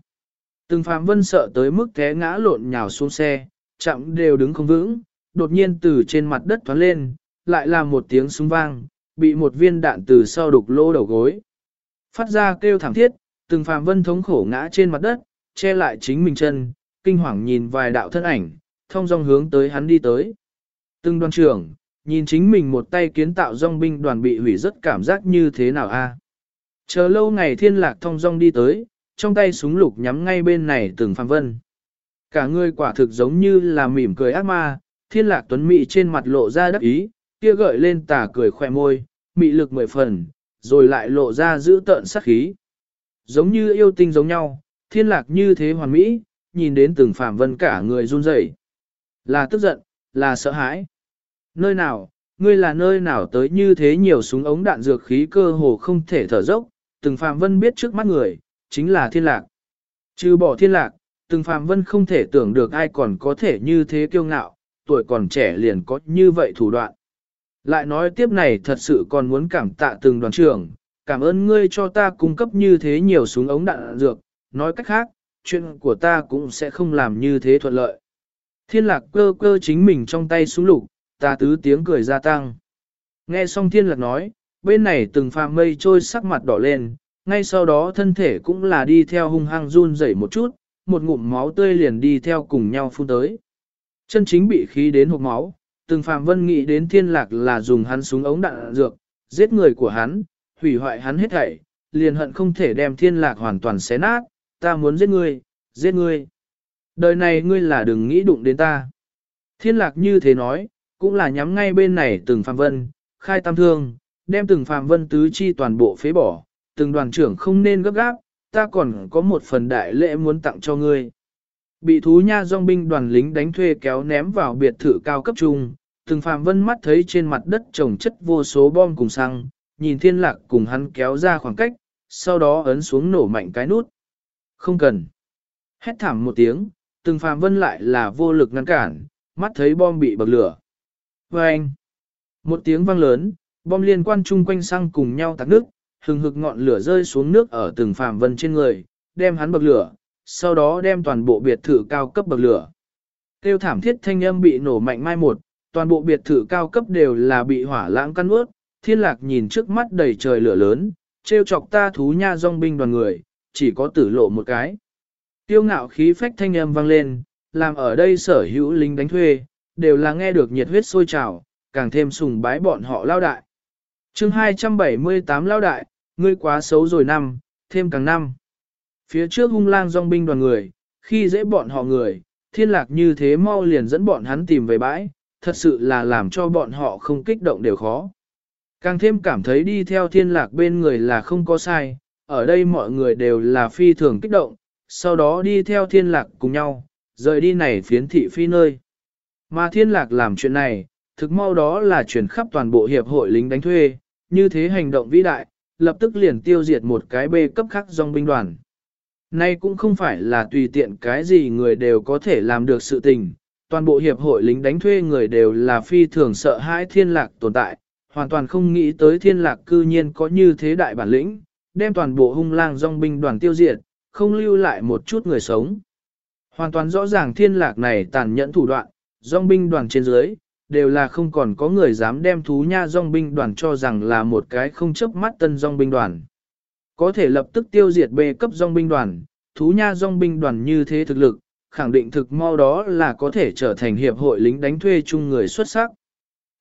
Từng Phạm Vân sợ tới mức té ngã lộn nhào xuống xe, chậm đều đứng không vững, đột nhiên từ trên mặt đất thoát lên, lại là một tiếng súng vang, bị một viên đạn từ sau đục lỗ đầu gối. Phát ra kêu thảm thiết, từng Phạm Vân thống khổ ngã trên mặt đất, che lại chính mình chân, kinh hoàng nhìn vài đạo thân ảnh, thông dong hướng tới hắn đi tới. Từng đoàn trưởng, nhìn chính mình một tay kiến tạo dòng binh đoàn bị hủy rất cảm giác như thế nào a? Chờ lâu ngày thiên lạc thông dong đi tới, trong tay súng lục nhắm ngay bên này từng phàm vân. Cả người quả thực giống như là mỉm cười ác ma, thiên lạc tuấn mị trên mặt lộ ra đắc ý, kia gợi lên tà cười khoe môi, mị lực mười phần, rồi lại lộ ra giữ tợn sắc khí. Giống như yêu tinh giống nhau, thiên lạc như thế hoàn mỹ, nhìn đến từng Phạm vân cả người run rẩy Là tức giận, là sợ hãi. Nơi nào, ngươi là nơi nào tới như thế nhiều súng ống đạn dược khí cơ hồ không thể thở dốc, từng Phạm vân biết trước mắt người, chính là thiên lạc. Trừ bỏ thiên lạc, từng Phạm vân không thể tưởng được ai còn có thể như thế kiêu ngạo, tuổi còn trẻ liền có như vậy thủ đoạn. Lại nói tiếp này thật sự còn muốn cảm tạ từng đoàn trưởng, cảm ơn ngươi cho ta cung cấp như thế nhiều súng ống đạn dược, nói cách khác, chuyện của ta cũng sẽ không làm như thế thuận lợi. Thiên lạc cơ cơ chính mình trong tay súng lục, ta tứ tiếng cười gia tăng. Nghe xong thiên lạc nói, bên này từng phàm mây trôi sắc mặt đỏ lên, ngay sau đó thân thể cũng là đi theo hung hăng run rẩy một chút, một ngụm máu tươi liền đi theo cùng nhau phun tới. Chân chính bị khí đến hộp máu, từng phàm vân nghĩ đến thiên lạc là dùng hắn súng ống đạn dược, giết người của hắn, hủy hoại hắn hết thảy, liền hận không thể đem thiên lạc hoàn toàn xé nát, ta muốn giết ngươi, giết ngươi. Đời này ngươi là đừng nghĩ đụng đến ta. Thiên lạc như thế nói, cũng là nhắm ngay bên này từng phàm vân, khai tam thương, đem từng phàm vân tứ chi toàn bộ phế bỏ, từng đoàn trưởng không nên gấp gáp, ta còn có một phần đại lễ muốn tặng cho ngươi. Bị thú nha dòng binh đoàn lính đánh thuê kéo ném vào biệt thự cao cấp trung, từng phàm vân mắt thấy trên mặt đất trồng chất vô số bom cùng xăng, nhìn thiên lạc cùng hắn kéo ra khoảng cách, sau đó ấn xuống nổ mạnh cái nút. Không cần. Hét thảm một tiếng, từng phàm vân lại là vô lực ngăn cản, mắt thấy bom bị bậc lửa. Vâng! anh, một tiếng vang lớn, bom liên quan chung quanh sang cùng nhau tạc nước, hừng hực ngọn lửa rơi xuống nước ở từng phàm vân trên người, đem hắn bậc lửa, sau đó đem toàn bộ biệt thự cao cấp bậc lửa. Tiêu thảm thiết thanh âm bị nổ mạnh mai một, toàn bộ biệt thự cao cấp đều là bị hỏa lãng căn ướt, thiên lạc nhìn trước mắt đầy trời lửa lớn, trêu chọc ta thú nha dòng binh đoàn người, chỉ có tử lộ một cái. Tiêu ngạo khí phách thanh âm vang lên, làm ở đây sở hữu lính đánh thuê, đều là nghe được nhiệt huyết sôi trào, càng thêm sùng bái bọn họ lao đại. chương 278 lao đại, ngươi quá xấu rồi năm, thêm càng năm. Phía trước hung lang dòng binh đoàn người, khi dễ bọn họ người, thiên lạc như thế mau liền dẫn bọn hắn tìm về bãi, thật sự là làm cho bọn họ không kích động đều khó. Càng thêm cảm thấy đi theo thiên lạc bên người là không có sai, ở đây mọi người đều là phi thường kích động, sau đó đi theo thiên lạc cùng nhau, rời đi này phiến thị phi nơi. Mà thiên lạc làm chuyện này, thực mau đó là chuyển khắp toàn bộ hiệp hội lính đánh thuê, như thế hành động vĩ đại, lập tức liền tiêu diệt một cái bê cấp khắc dòng binh đoàn. Nay cũng không phải là tùy tiện cái gì người đều có thể làm được sự tình, toàn bộ hiệp hội lính đánh thuê người đều là phi thường sợ hãi thiên lạc tồn tại, hoàn toàn không nghĩ tới thiên lạc cư nhiên có như thế đại bản lĩnh, đem toàn bộ hung lang dòng binh đoàn tiêu diệt, không lưu lại một chút người sống. Hoàn toàn rõ ràng thiên lạc này tàn nhẫn thủ đoạn, dòng binh đoàn trên dưới, đều là không còn có người dám đem thú nha dòng binh đoàn cho rằng là một cái không chấp mắt tân dòng binh đoàn. Có thể lập tức tiêu diệt bê cấp dòng binh đoàn, thú nha dòng binh đoàn như thế thực lực, khẳng định thực mau đó là có thể trở thành hiệp hội lính đánh thuê chung người xuất sắc.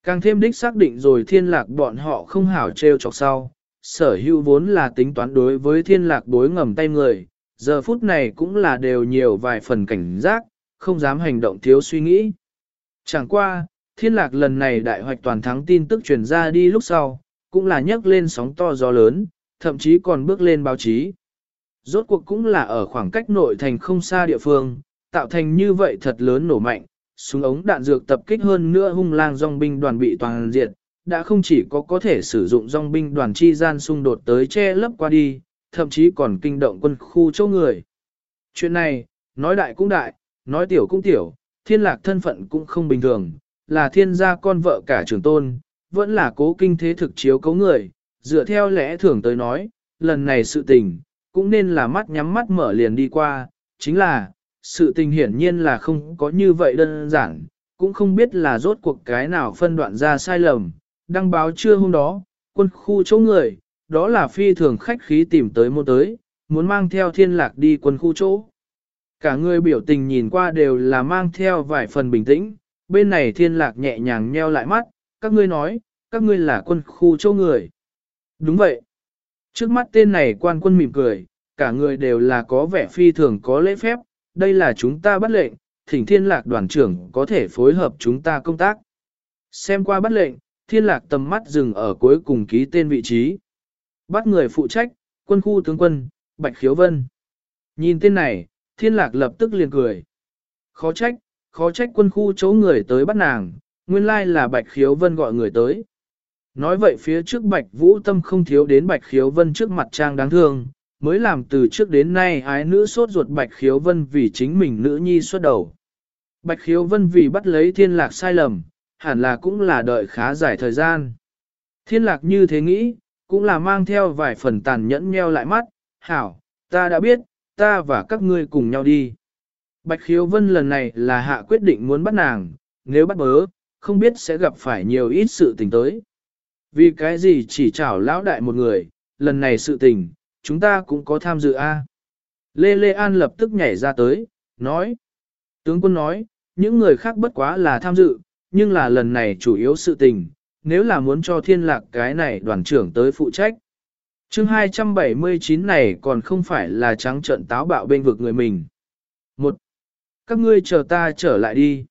Càng thêm đích xác định rồi thiên lạc bọn họ không hảo trêu chọc sau, sở hữu vốn là tính toán đối với thiên lạc đối ngầm tay người, giờ phút này cũng là đều nhiều vài phần cảnh giác, không dám hành động thiếu suy nghĩ. Chẳng qua, thiên lạc lần này đại hoạch toàn thắng tin tức truyền ra đi lúc sau, cũng là nhấc lên sóng to gió lớn, thậm chí còn bước lên báo chí. Rốt cuộc cũng là ở khoảng cách nội thành không xa địa phương, tạo thành như vậy thật lớn nổ mạnh, súng ống đạn dược tập kích hơn nữa hung lang dòng binh đoàn bị toàn diệt, đã không chỉ có có thể sử dụng dòng binh đoàn chi gian xung đột tới che lấp qua đi, thậm chí còn kinh động quân khu châu người. Chuyện này, nói đại cũng đại, nói tiểu cũng tiểu, thiên lạc thân phận cũng không bình thường, là thiên gia con vợ cả trường tôn, vẫn là cố kinh thế thực chiếu cấu người, dựa theo lẽ thường tới nói, lần này sự tình, cũng nên là mắt nhắm mắt mở liền đi qua, chính là, sự tình hiển nhiên là không có như vậy đơn giản, cũng không biết là rốt cuộc cái nào phân đoạn ra sai lầm, đăng báo trưa hôm đó, quân khu chỗ người, đó là phi thường khách khí tìm tới môn tới, muốn mang theo thiên lạc đi quân khu chỗ. Cả người biểu tình nhìn qua đều là mang theo vài phần bình tĩnh, bên này thiên lạc nhẹ nhàng nheo lại mắt, các ngươi nói, các ngươi là quân khu chỗ người. Đúng vậy. Trước mắt tên này quan quân mỉm cười, cả người đều là có vẻ phi thường có lễ phép, đây là chúng ta bắt lệnh, thỉnh thiên lạc đoàn trưởng có thể phối hợp chúng ta công tác. Xem qua bắt lệnh, thiên lạc tầm mắt dừng ở cuối cùng ký tên vị trí. Bắt người phụ trách, quân khu tướng quân, Bạch Khiếu Vân. Nhìn tên này, thiên lạc lập tức liền cười. Khó trách, khó trách quân khu chỗ người tới bắt nàng, nguyên lai là Bạch Khiếu Vân gọi người tới. Nói vậy phía trước Bạch Vũ Tâm không thiếu đến Bạch Khiếu Vân trước mặt trang đáng thương, mới làm từ trước đến nay ái nữ sốt ruột Bạch Khiếu Vân vì chính mình nữ nhi xuất đầu. Bạch Khiếu Vân vì bắt lấy thiên lạc sai lầm, hẳn là cũng là đợi khá dài thời gian. Thiên lạc như thế nghĩ, cũng là mang theo vài phần tàn nhẫn nheo lại mắt, hảo, ta đã biết, ta và các ngươi cùng nhau đi. Bạch Khiếu Vân lần này là hạ quyết định muốn bắt nàng, nếu bắt bớ, không biết sẽ gặp phải nhiều ít sự tình tới. Vì cái gì chỉ chảo lão đại một người, lần này sự tình, chúng ta cũng có tham dự a. Lê Lê An lập tức nhảy ra tới, nói. Tướng quân nói, những người khác bất quá là tham dự, nhưng là lần này chủ yếu sự tình, nếu là muốn cho thiên lạc cái này đoàn trưởng tới phụ trách. chương 279 này còn không phải là trắng trận táo bạo bên vực người mình. Một, các ngươi chờ ta trở lại đi.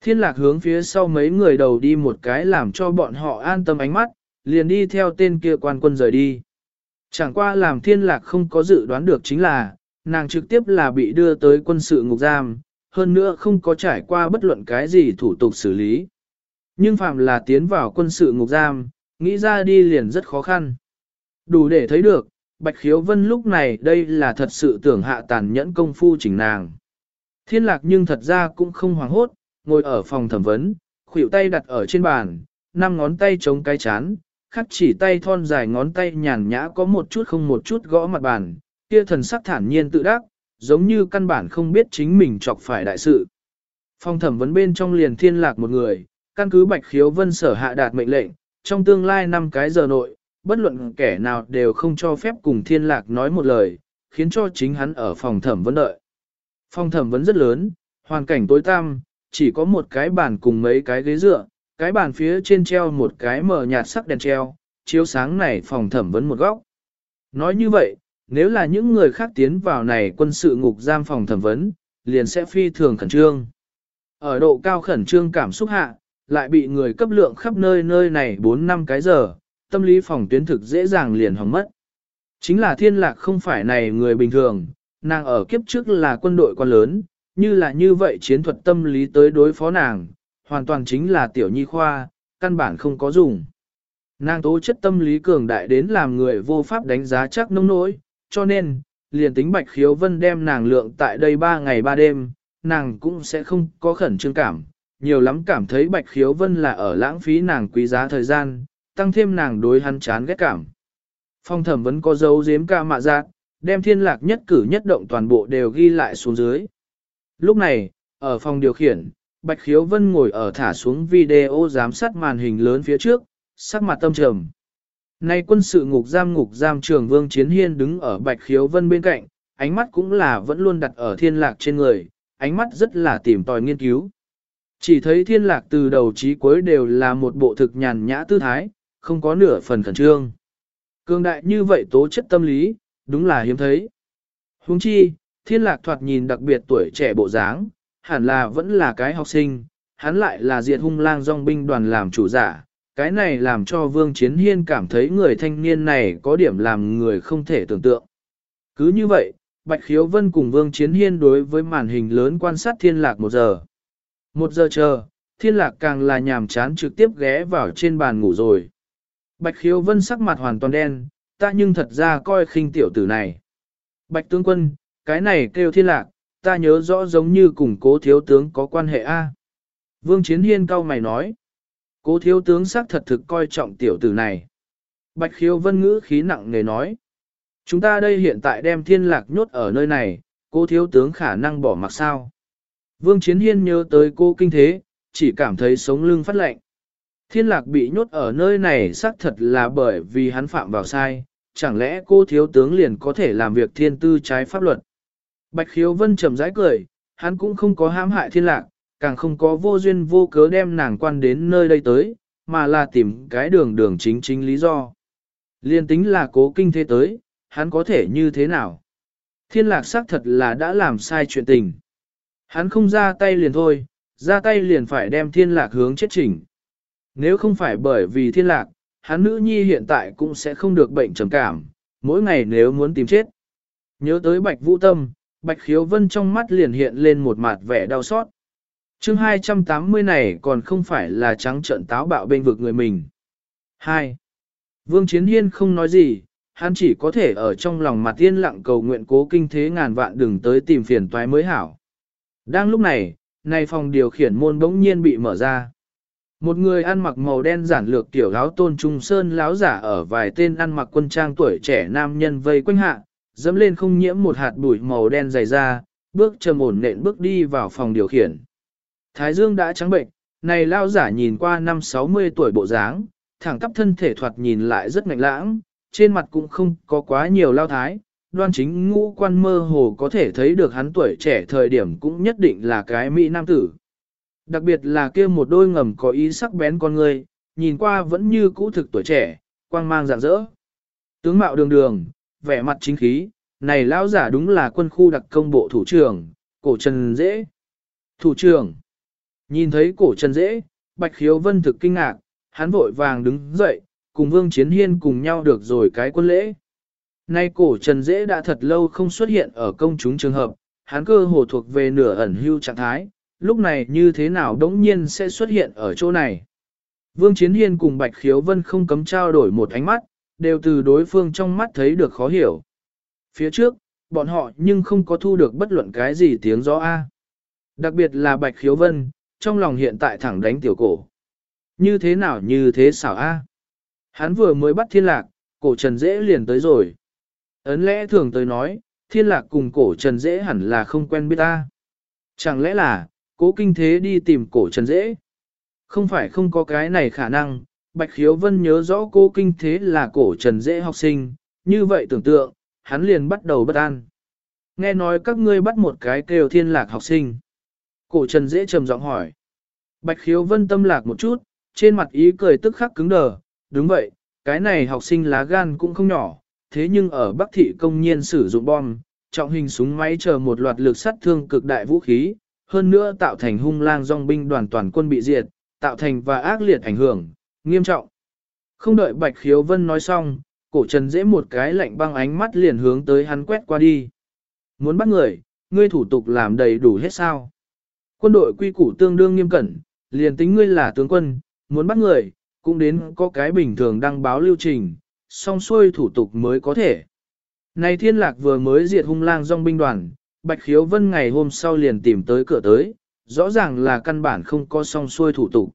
Thiên lạc hướng phía sau mấy người đầu đi một cái làm cho bọn họ an tâm ánh mắt, liền đi theo tên kia quan quân rời đi. Chẳng qua làm thiên lạc không có dự đoán được chính là, nàng trực tiếp là bị đưa tới quân sự ngục giam, hơn nữa không có trải qua bất luận cái gì thủ tục xử lý. Nhưng phạm là tiến vào quân sự ngục giam, nghĩ ra đi liền rất khó khăn. Đủ để thấy được, Bạch Khiếu Vân lúc này đây là thật sự tưởng hạ tàn nhẫn công phu chỉnh nàng. Thiên lạc nhưng thật ra cũng không hoảng hốt, ngồi ở phòng thẩm vấn, khuỷu tay đặt ở trên bàn, năm ngón tay chống cái chán, khắc chỉ tay thon dài ngón tay nhàn nhã có một chút không một chút gõ mặt bàn, kia thần sắc thản nhiên tự đắc, giống như căn bản không biết chính mình chọc phải đại sự. Phong thẩm vấn bên trong liền thiên lạc một người, căn cứ Bạch Khiếu Vân sở hạ đạt mệnh lệnh, trong tương lai năm cái giờ nội, bất luận kẻ nào đều không cho phép cùng thiên lạc nói một lời, khiến cho chính hắn ở phòng thẩm vấn đợi. Phòng thẩm vấn rất lớn, hoàn cảnh tối tăm, chỉ có một cái bàn cùng mấy cái ghế dựa, cái bàn phía trên treo một cái mờ nhạt sắc đèn treo, chiếu sáng này phòng thẩm vấn một góc. Nói như vậy, nếu là những người khác tiến vào này quân sự ngục giam phòng thẩm vấn, liền sẽ phi thường khẩn trương. Ở độ cao khẩn trương cảm xúc hạ, lại bị người cấp lượng khắp nơi nơi này 4 năm cái giờ, tâm lý phòng tuyến thực dễ dàng liền hỏng mất. Chính là thiên lạc không phải này người bình thường, nàng ở kiếp trước là quân đội quan lớn, như là như vậy chiến thuật tâm lý tới đối phó nàng, hoàn toàn chính là tiểu nhi khoa, căn bản không có dùng. Nàng tố chất tâm lý cường đại đến làm người vô pháp đánh giá chắc nông nỗi, cho nên, liền tính bạch khiếu vân đem nàng lượng tại đây 3 ngày 3 đêm, nàng cũng sẽ không có khẩn trương cảm, nhiều lắm cảm thấy bạch khiếu vân là ở lãng phí nàng quý giá thời gian, tăng thêm nàng đối hắn chán ghét cảm. Phong thẩm vẫn có dấu giếm ca mạ giác, đem thiên lạc nhất cử nhất động toàn bộ đều ghi lại xuống dưới. Lúc này, ở phòng điều khiển, Bạch Khiếu Vân ngồi ở thả xuống video giám sát màn hình lớn phía trước, sắc mặt tâm trầm. Nay quân sự ngục giam ngục giam trường Vương Chiến Hiên đứng ở Bạch Khiếu Vân bên cạnh, ánh mắt cũng là vẫn luôn đặt ở thiên lạc trên người, ánh mắt rất là tìm tòi nghiên cứu. Chỉ thấy thiên lạc từ đầu chí cuối đều là một bộ thực nhàn nhã tư thái, không có nửa phần khẩn trương. Cương đại như vậy tố chất tâm lý, đúng là hiếm thấy. Huống chi, thiên lạc thoạt nhìn đặc biệt tuổi trẻ bộ dáng, hẳn là vẫn là cái học sinh, hắn lại là diệt hung lang dòng binh đoàn làm chủ giả. Cái này làm cho Vương Chiến Hiên cảm thấy người thanh niên này có điểm làm người không thể tưởng tượng. Cứ như vậy, Bạch Khiếu Vân cùng Vương Chiến Hiên đối với màn hình lớn quan sát thiên lạc một giờ. Một giờ chờ, thiên lạc càng là nhàm chán trực tiếp ghé vào trên bàn ngủ rồi. Bạch Khiếu Vân sắc mặt hoàn toàn đen, ta nhưng thật ra coi khinh tiểu tử này. Bạch tướng quân, cái này kêu thiên lạc, ta nhớ rõ giống như cùng cố thiếu tướng có quan hệ A. Vương Chiến Hiên cau mày nói. Cố thiếu tướng xác thật thực coi trọng tiểu tử này. Bạch khiếu vân ngữ khí nặng nề nói. Chúng ta đây hiện tại đem thiên lạc nhốt ở nơi này, cố thiếu tướng khả năng bỏ mặc sao. Vương Chiến Hiên nhớ tới cô kinh thế, chỉ cảm thấy sống lưng phát lạnh. Thiên lạc bị nhốt ở nơi này xác thật là bởi vì hắn phạm vào sai, chẳng lẽ cô thiếu tướng liền có thể làm việc thiên tư trái pháp luật. Bạch khiếu vân trầm rãi cười, hắn cũng không có hãm hại thiên lạc, càng không có vô duyên vô cớ đem nàng quan đến nơi đây tới, mà là tìm cái đường đường chính chính lý do. Liên tính là cố kinh thế tới, hắn có thể như thế nào? Thiên lạc xác thật là đã làm sai chuyện tình. Hắn không ra tay liền thôi, ra tay liền phải đem thiên lạc hướng chết chỉnh. Nếu không phải bởi vì thiên lạc, hắn nữ nhi hiện tại cũng sẽ không được bệnh trầm cảm, mỗi ngày nếu muốn tìm chết. Nhớ tới bạch vũ tâm, bạch khiếu vân trong mắt liền hiện lên một mặt vẻ đau xót. chương 280 này còn không phải là trắng trợn táo bạo bên vực người mình. 2. Vương Chiến Hiên không nói gì, hắn chỉ có thể ở trong lòng mặt tiên lặng cầu nguyện cố kinh thế ngàn vạn đừng tới tìm phiền toái mới hảo. Đang lúc này, này phòng điều khiển môn bỗng nhiên bị mở ra. Một người ăn mặc màu đen giản lược tiểu áo tôn trung sơn láo giả ở vài tên ăn mặc quân trang tuổi trẻ nam nhân vây quanh hạ, dẫm lên không nhiễm một hạt bụi màu đen dày ra, bước trầm ổn nện bước đi vào phòng điều khiển. Thái dương đã trắng bệnh, này lao giả nhìn qua năm 60 tuổi bộ dáng, thẳng tắp thân thể thoạt nhìn lại rất ngạnh lãng, trên mặt cũng không có quá nhiều lao thái, đoan chính ngũ quan mơ hồ có thể thấy được hắn tuổi trẻ thời điểm cũng nhất định là cái mỹ nam tử. Đặc biệt là kia một đôi ngầm có ý sắc bén con người, nhìn qua vẫn như cũ thực tuổi trẻ, quang mang rạng rỡ. Tướng mạo đường đường, vẻ mặt chính khí, này lão giả đúng là quân khu đặc công bộ thủ trưởng, cổ trần dễ. Thủ trưởng, nhìn thấy cổ trần dễ, bạch khiếu vân thực kinh ngạc, hắn vội vàng đứng dậy, cùng vương chiến hiên cùng nhau được rồi cái quân lễ. Nay cổ trần dễ đã thật lâu không xuất hiện ở công chúng trường hợp, hắn cơ hồ thuộc về nửa ẩn hưu trạng thái, lúc này như thế nào đống nhiên sẽ xuất hiện ở chỗ này. Vương Chiến Hiên cùng Bạch Khiếu Vân không cấm trao đổi một ánh mắt, đều từ đối phương trong mắt thấy được khó hiểu. Phía trước, bọn họ nhưng không có thu được bất luận cái gì tiếng gió A. Đặc biệt là Bạch Khiếu Vân, trong lòng hiện tại thẳng đánh tiểu cổ. Như thế nào như thế xảo A. Hắn vừa mới bắt thiên lạc, cổ trần dễ liền tới rồi. Ấn lẽ thường tới nói, thiên lạc cùng cổ trần dễ hẳn là không quen biết ta. Chẳng lẽ là, cố kinh thế đi tìm cổ trần dễ? Không phải không có cái này khả năng, Bạch Khiếu Vân nhớ rõ cô kinh thế là cổ trần dễ học sinh, như vậy tưởng tượng, hắn liền bắt đầu bất an. Nghe nói các ngươi bắt một cái kêu thiên lạc học sinh. Cổ trần dễ trầm giọng hỏi. Bạch Khiếu Vân tâm lạc một chút, trên mặt ý cười tức khắc cứng đờ, đúng vậy, cái này học sinh lá gan cũng không nhỏ, thế nhưng ở Bắc Thị công nhiên sử dụng bom, trọng hình súng máy chờ một loạt lực sát thương cực đại vũ khí, hơn nữa tạo thành hung lang dòng binh đoàn toàn quân bị diệt, tạo thành và ác liệt ảnh hưởng, nghiêm trọng. Không đợi Bạch Khiếu Vân nói xong, cổ trần dễ một cái lạnh băng ánh mắt liền hướng tới hắn quét qua đi. Muốn bắt người, ngươi thủ tục làm đầy đủ hết sao. Quân đội quy củ tương đương nghiêm cẩn, liền tính ngươi là tướng quân, muốn bắt người, cũng đến có cái bình thường đăng báo lưu trình, xong xuôi thủ tục mới có thể. Này thiên lạc vừa mới diệt hung lang dòng binh đoàn, Bạch Khiếu Vân ngày hôm sau liền tìm tới cửa tới, rõ ràng là căn bản không có xong xuôi thủ tục.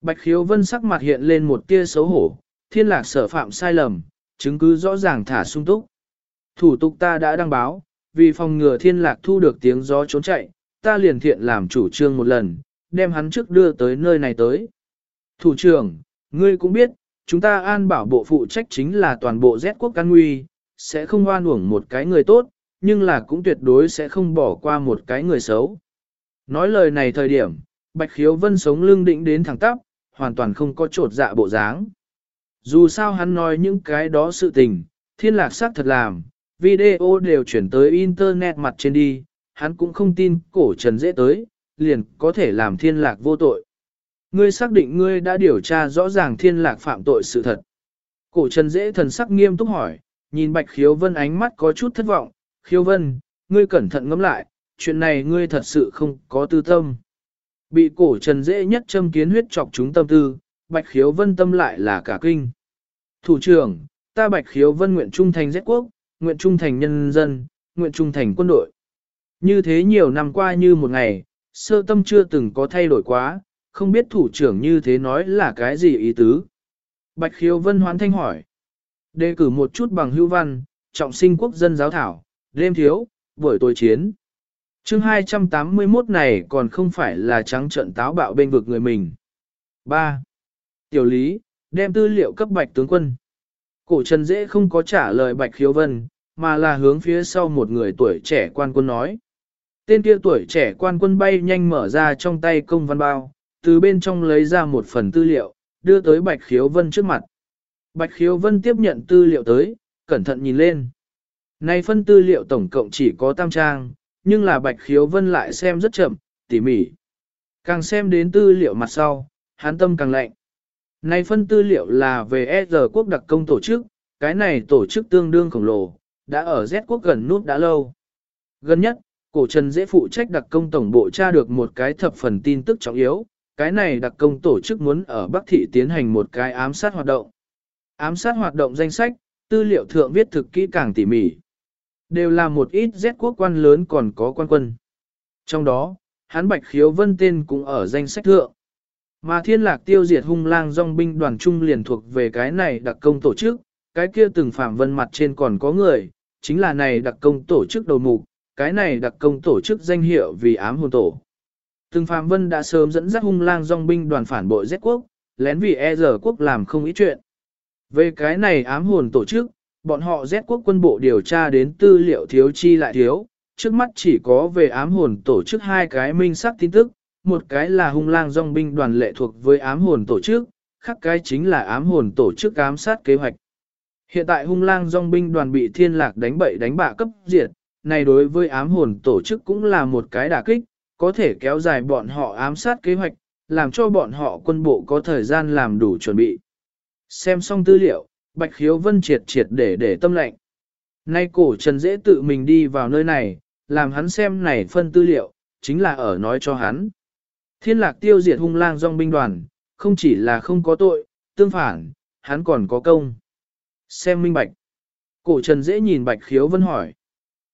Bạch Khiếu Vân sắc mặt hiện lên một tia xấu hổ, thiên lạc sở phạm sai lầm, chứng cứ rõ ràng thả sung túc. Thủ tục ta đã đăng báo, vì phòng ngừa thiên lạc thu được tiếng gió trốn chạy, ta liền thiện làm chủ trương một lần, đem hắn trước đưa tới nơi này tới. Thủ trưởng, ngươi cũng biết, chúng ta an bảo bộ phụ trách chính là toàn bộ Z quốc can nguy, sẽ không oan uổng một cái người tốt, nhưng là cũng tuyệt đối sẽ không bỏ qua một cái người xấu. Nói lời này thời điểm, Bạch Khiếu Vân sống lưng định đến thẳng tắp, hoàn toàn không có trột dạ bộ dáng. Dù sao hắn nói những cái đó sự tình, thiên lạc sắc thật làm, video đều chuyển tới internet mặt trên đi, hắn cũng không tin cổ trần dễ tới, liền có thể làm thiên lạc vô tội. Ngươi xác định ngươi đã điều tra rõ ràng thiên lạc phạm tội sự thật. Cổ trần dễ thần sắc nghiêm túc hỏi, nhìn bạch khiếu vân ánh mắt có chút thất vọng, khiếu vân, ngươi cẩn thận ngẫm lại, chuyện này ngươi thật sự không có tư tâm. Bị cổ trần dễ nhất châm kiến huyết chọc chúng tâm tư, bạch khiếu vân tâm lại là cả kinh. Thủ trưởng, ta bạch khiếu vân nguyện trung thành giết quốc, nguyện trung thành nhân dân, nguyện trung thành quân đội. Như thế nhiều năm qua như một ngày, sơ tâm chưa từng có thay đổi quá, không biết thủ trưởng như thế nói là cái gì ý tứ. Bạch khiếu vân hoán thanh hỏi. Đề cử một chút bằng hữu văn, trọng sinh quốc dân giáo thảo, đêm thiếu, buổi tối chiến chương 281 này còn không phải là trắng trận táo bạo bên vực người mình. 3. Tiểu lý, đem tư liệu cấp bạch tướng quân. Cổ trần dễ không có trả lời bạch khiếu vân, mà là hướng phía sau một người tuổi trẻ quan quân nói. Tên kia tuổi trẻ quan quân bay nhanh mở ra trong tay công văn bao, từ bên trong lấy ra một phần tư liệu, đưa tới Bạch Khiếu Vân trước mặt. Bạch Khiếu Vân tiếp nhận tư liệu tới, cẩn thận nhìn lên. Này phân tư liệu tổng cộng chỉ có tam trang, nhưng là Bạch Khiếu Vân lại xem rất chậm, tỉ mỉ. Càng xem đến tư liệu mặt sau, hán tâm càng lạnh. Này phân tư liệu là về S quốc đặc công tổ chức, cái này tổ chức tương đương khổng lồ, đã ở Z quốc gần nút đã lâu. Gần nhất, cổ trần dễ phụ trách đặc công tổng bộ tra được một cái thập phần tin tức trọng yếu, cái này đặc công tổ chức muốn ở Bắc Thị tiến hành một cái ám sát hoạt động. Ám sát hoạt động danh sách, tư liệu thượng viết thực kỹ càng tỉ mỉ. Đều là một ít Z quốc quan lớn còn có quan quân. Trong đó, hắn Bạch Khiếu Vân tên cũng ở danh sách thượng. Mà thiên lạc tiêu diệt hung lang dòng binh đoàn trung liền thuộc về cái này đặc công tổ chức, cái kia từng phạm vân mặt trên còn có người, chính là này đặc công tổ chức đầu mục, cái này đặc công tổ chức danh hiệu vì ám hồn tổ. Từng Phạm Vân đã sớm dẫn dắt hung lang dòng binh đoàn phản bội Z quốc, lén vì e giờ quốc làm không ý chuyện. Về cái này ám hồn tổ chức, bọn họ Z quốc quân bộ điều tra đến tư liệu thiếu chi lại thiếu, trước mắt chỉ có về ám hồn tổ chức hai cái minh sắc tin tức, một cái là hung lang dòng binh đoàn lệ thuộc với ám hồn tổ chức, khác cái chính là ám hồn tổ chức ám sát kế hoạch. Hiện tại hung lang dòng binh đoàn bị thiên lạc đánh bậy đánh bạ cấp diệt, này đối với ám hồn tổ chức cũng là một cái đả kích, có thể kéo dài bọn họ ám sát kế hoạch, làm cho bọn họ quân bộ có thời gian làm đủ chuẩn bị. Xem xong tư liệu, Bạch Khiếu Vân triệt triệt để để tâm lệnh. Nay cổ trần dễ tự mình đi vào nơi này, làm hắn xem này phân tư liệu, chính là ở nói cho hắn. Thiên lạc tiêu diệt hung lang dòng binh đoàn, không chỉ là không có tội, tương phản, hắn còn có công. Xem minh bạch. Cổ trần dễ nhìn Bạch Khiếu Vân hỏi.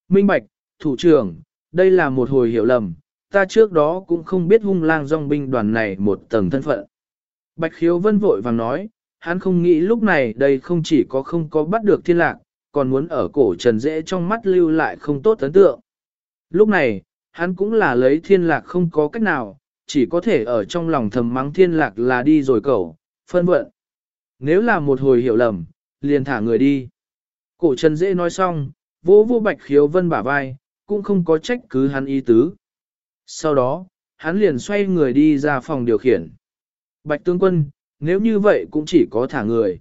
Minh bạch, thủ trưởng, đây là một hồi hiểu lầm, ta trước đó cũng không biết hung lang dòng binh đoàn này một tầng thân phận. Bạch khiếu vân vội vàng nói, hắn không nghĩ lúc này đây không chỉ có không có bắt được thiên lạc, còn muốn ở cổ trần dễ trong mắt lưu lại không tốt ấn tượng. Lúc này, hắn cũng là lấy thiên lạc không có cách nào, chỉ có thể ở trong lòng thầm mắng thiên lạc là đi rồi cậu, phân vận. Nếu là một hồi hiểu lầm, liền thả người đi. Cổ trần dễ nói xong, vô vô bạch khiếu vân bả vai, cũng không có trách cứ hắn ý tứ. Sau đó, hắn liền xoay người đi ra phòng điều khiển. Bạch tướng quân, nếu như vậy cũng chỉ có thả người.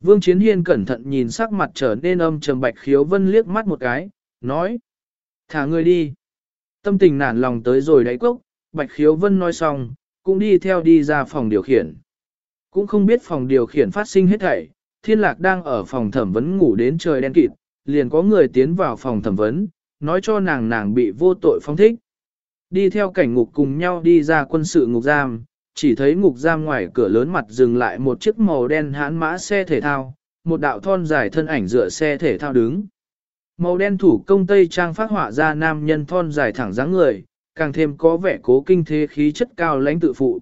Vương Chiến Hiên cẩn thận nhìn sắc mặt trở nên âm trầm Bạch Khiếu Vân liếc mắt một cái, nói. Thả người đi. Tâm tình nản lòng tới rồi đáy cốc, Bạch Khiếu Vân nói xong, cũng đi theo đi ra phòng điều khiển. Cũng không biết phòng điều khiển phát sinh hết thảy, thiên lạc đang ở phòng thẩm vấn ngủ đến trời đen kịt, liền có người tiến vào phòng thẩm vấn, nói cho nàng nàng bị vô tội phong thích. Đi theo cảnh ngục cùng nhau đi ra quân sự ngục giam, chỉ thấy ngục giam ngoài cửa lớn mặt dừng lại một chiếc màu đen hãn mã xe thể thao, một đạo thon dài thân ảnh dựa xe thể thao đứng. Màu đen thủ công tây trang phát họa ra nam nhân thon dài thẳng dáng người, càng thêm có vẻ cố kinh thế khí chất cao lãnh tự phụ.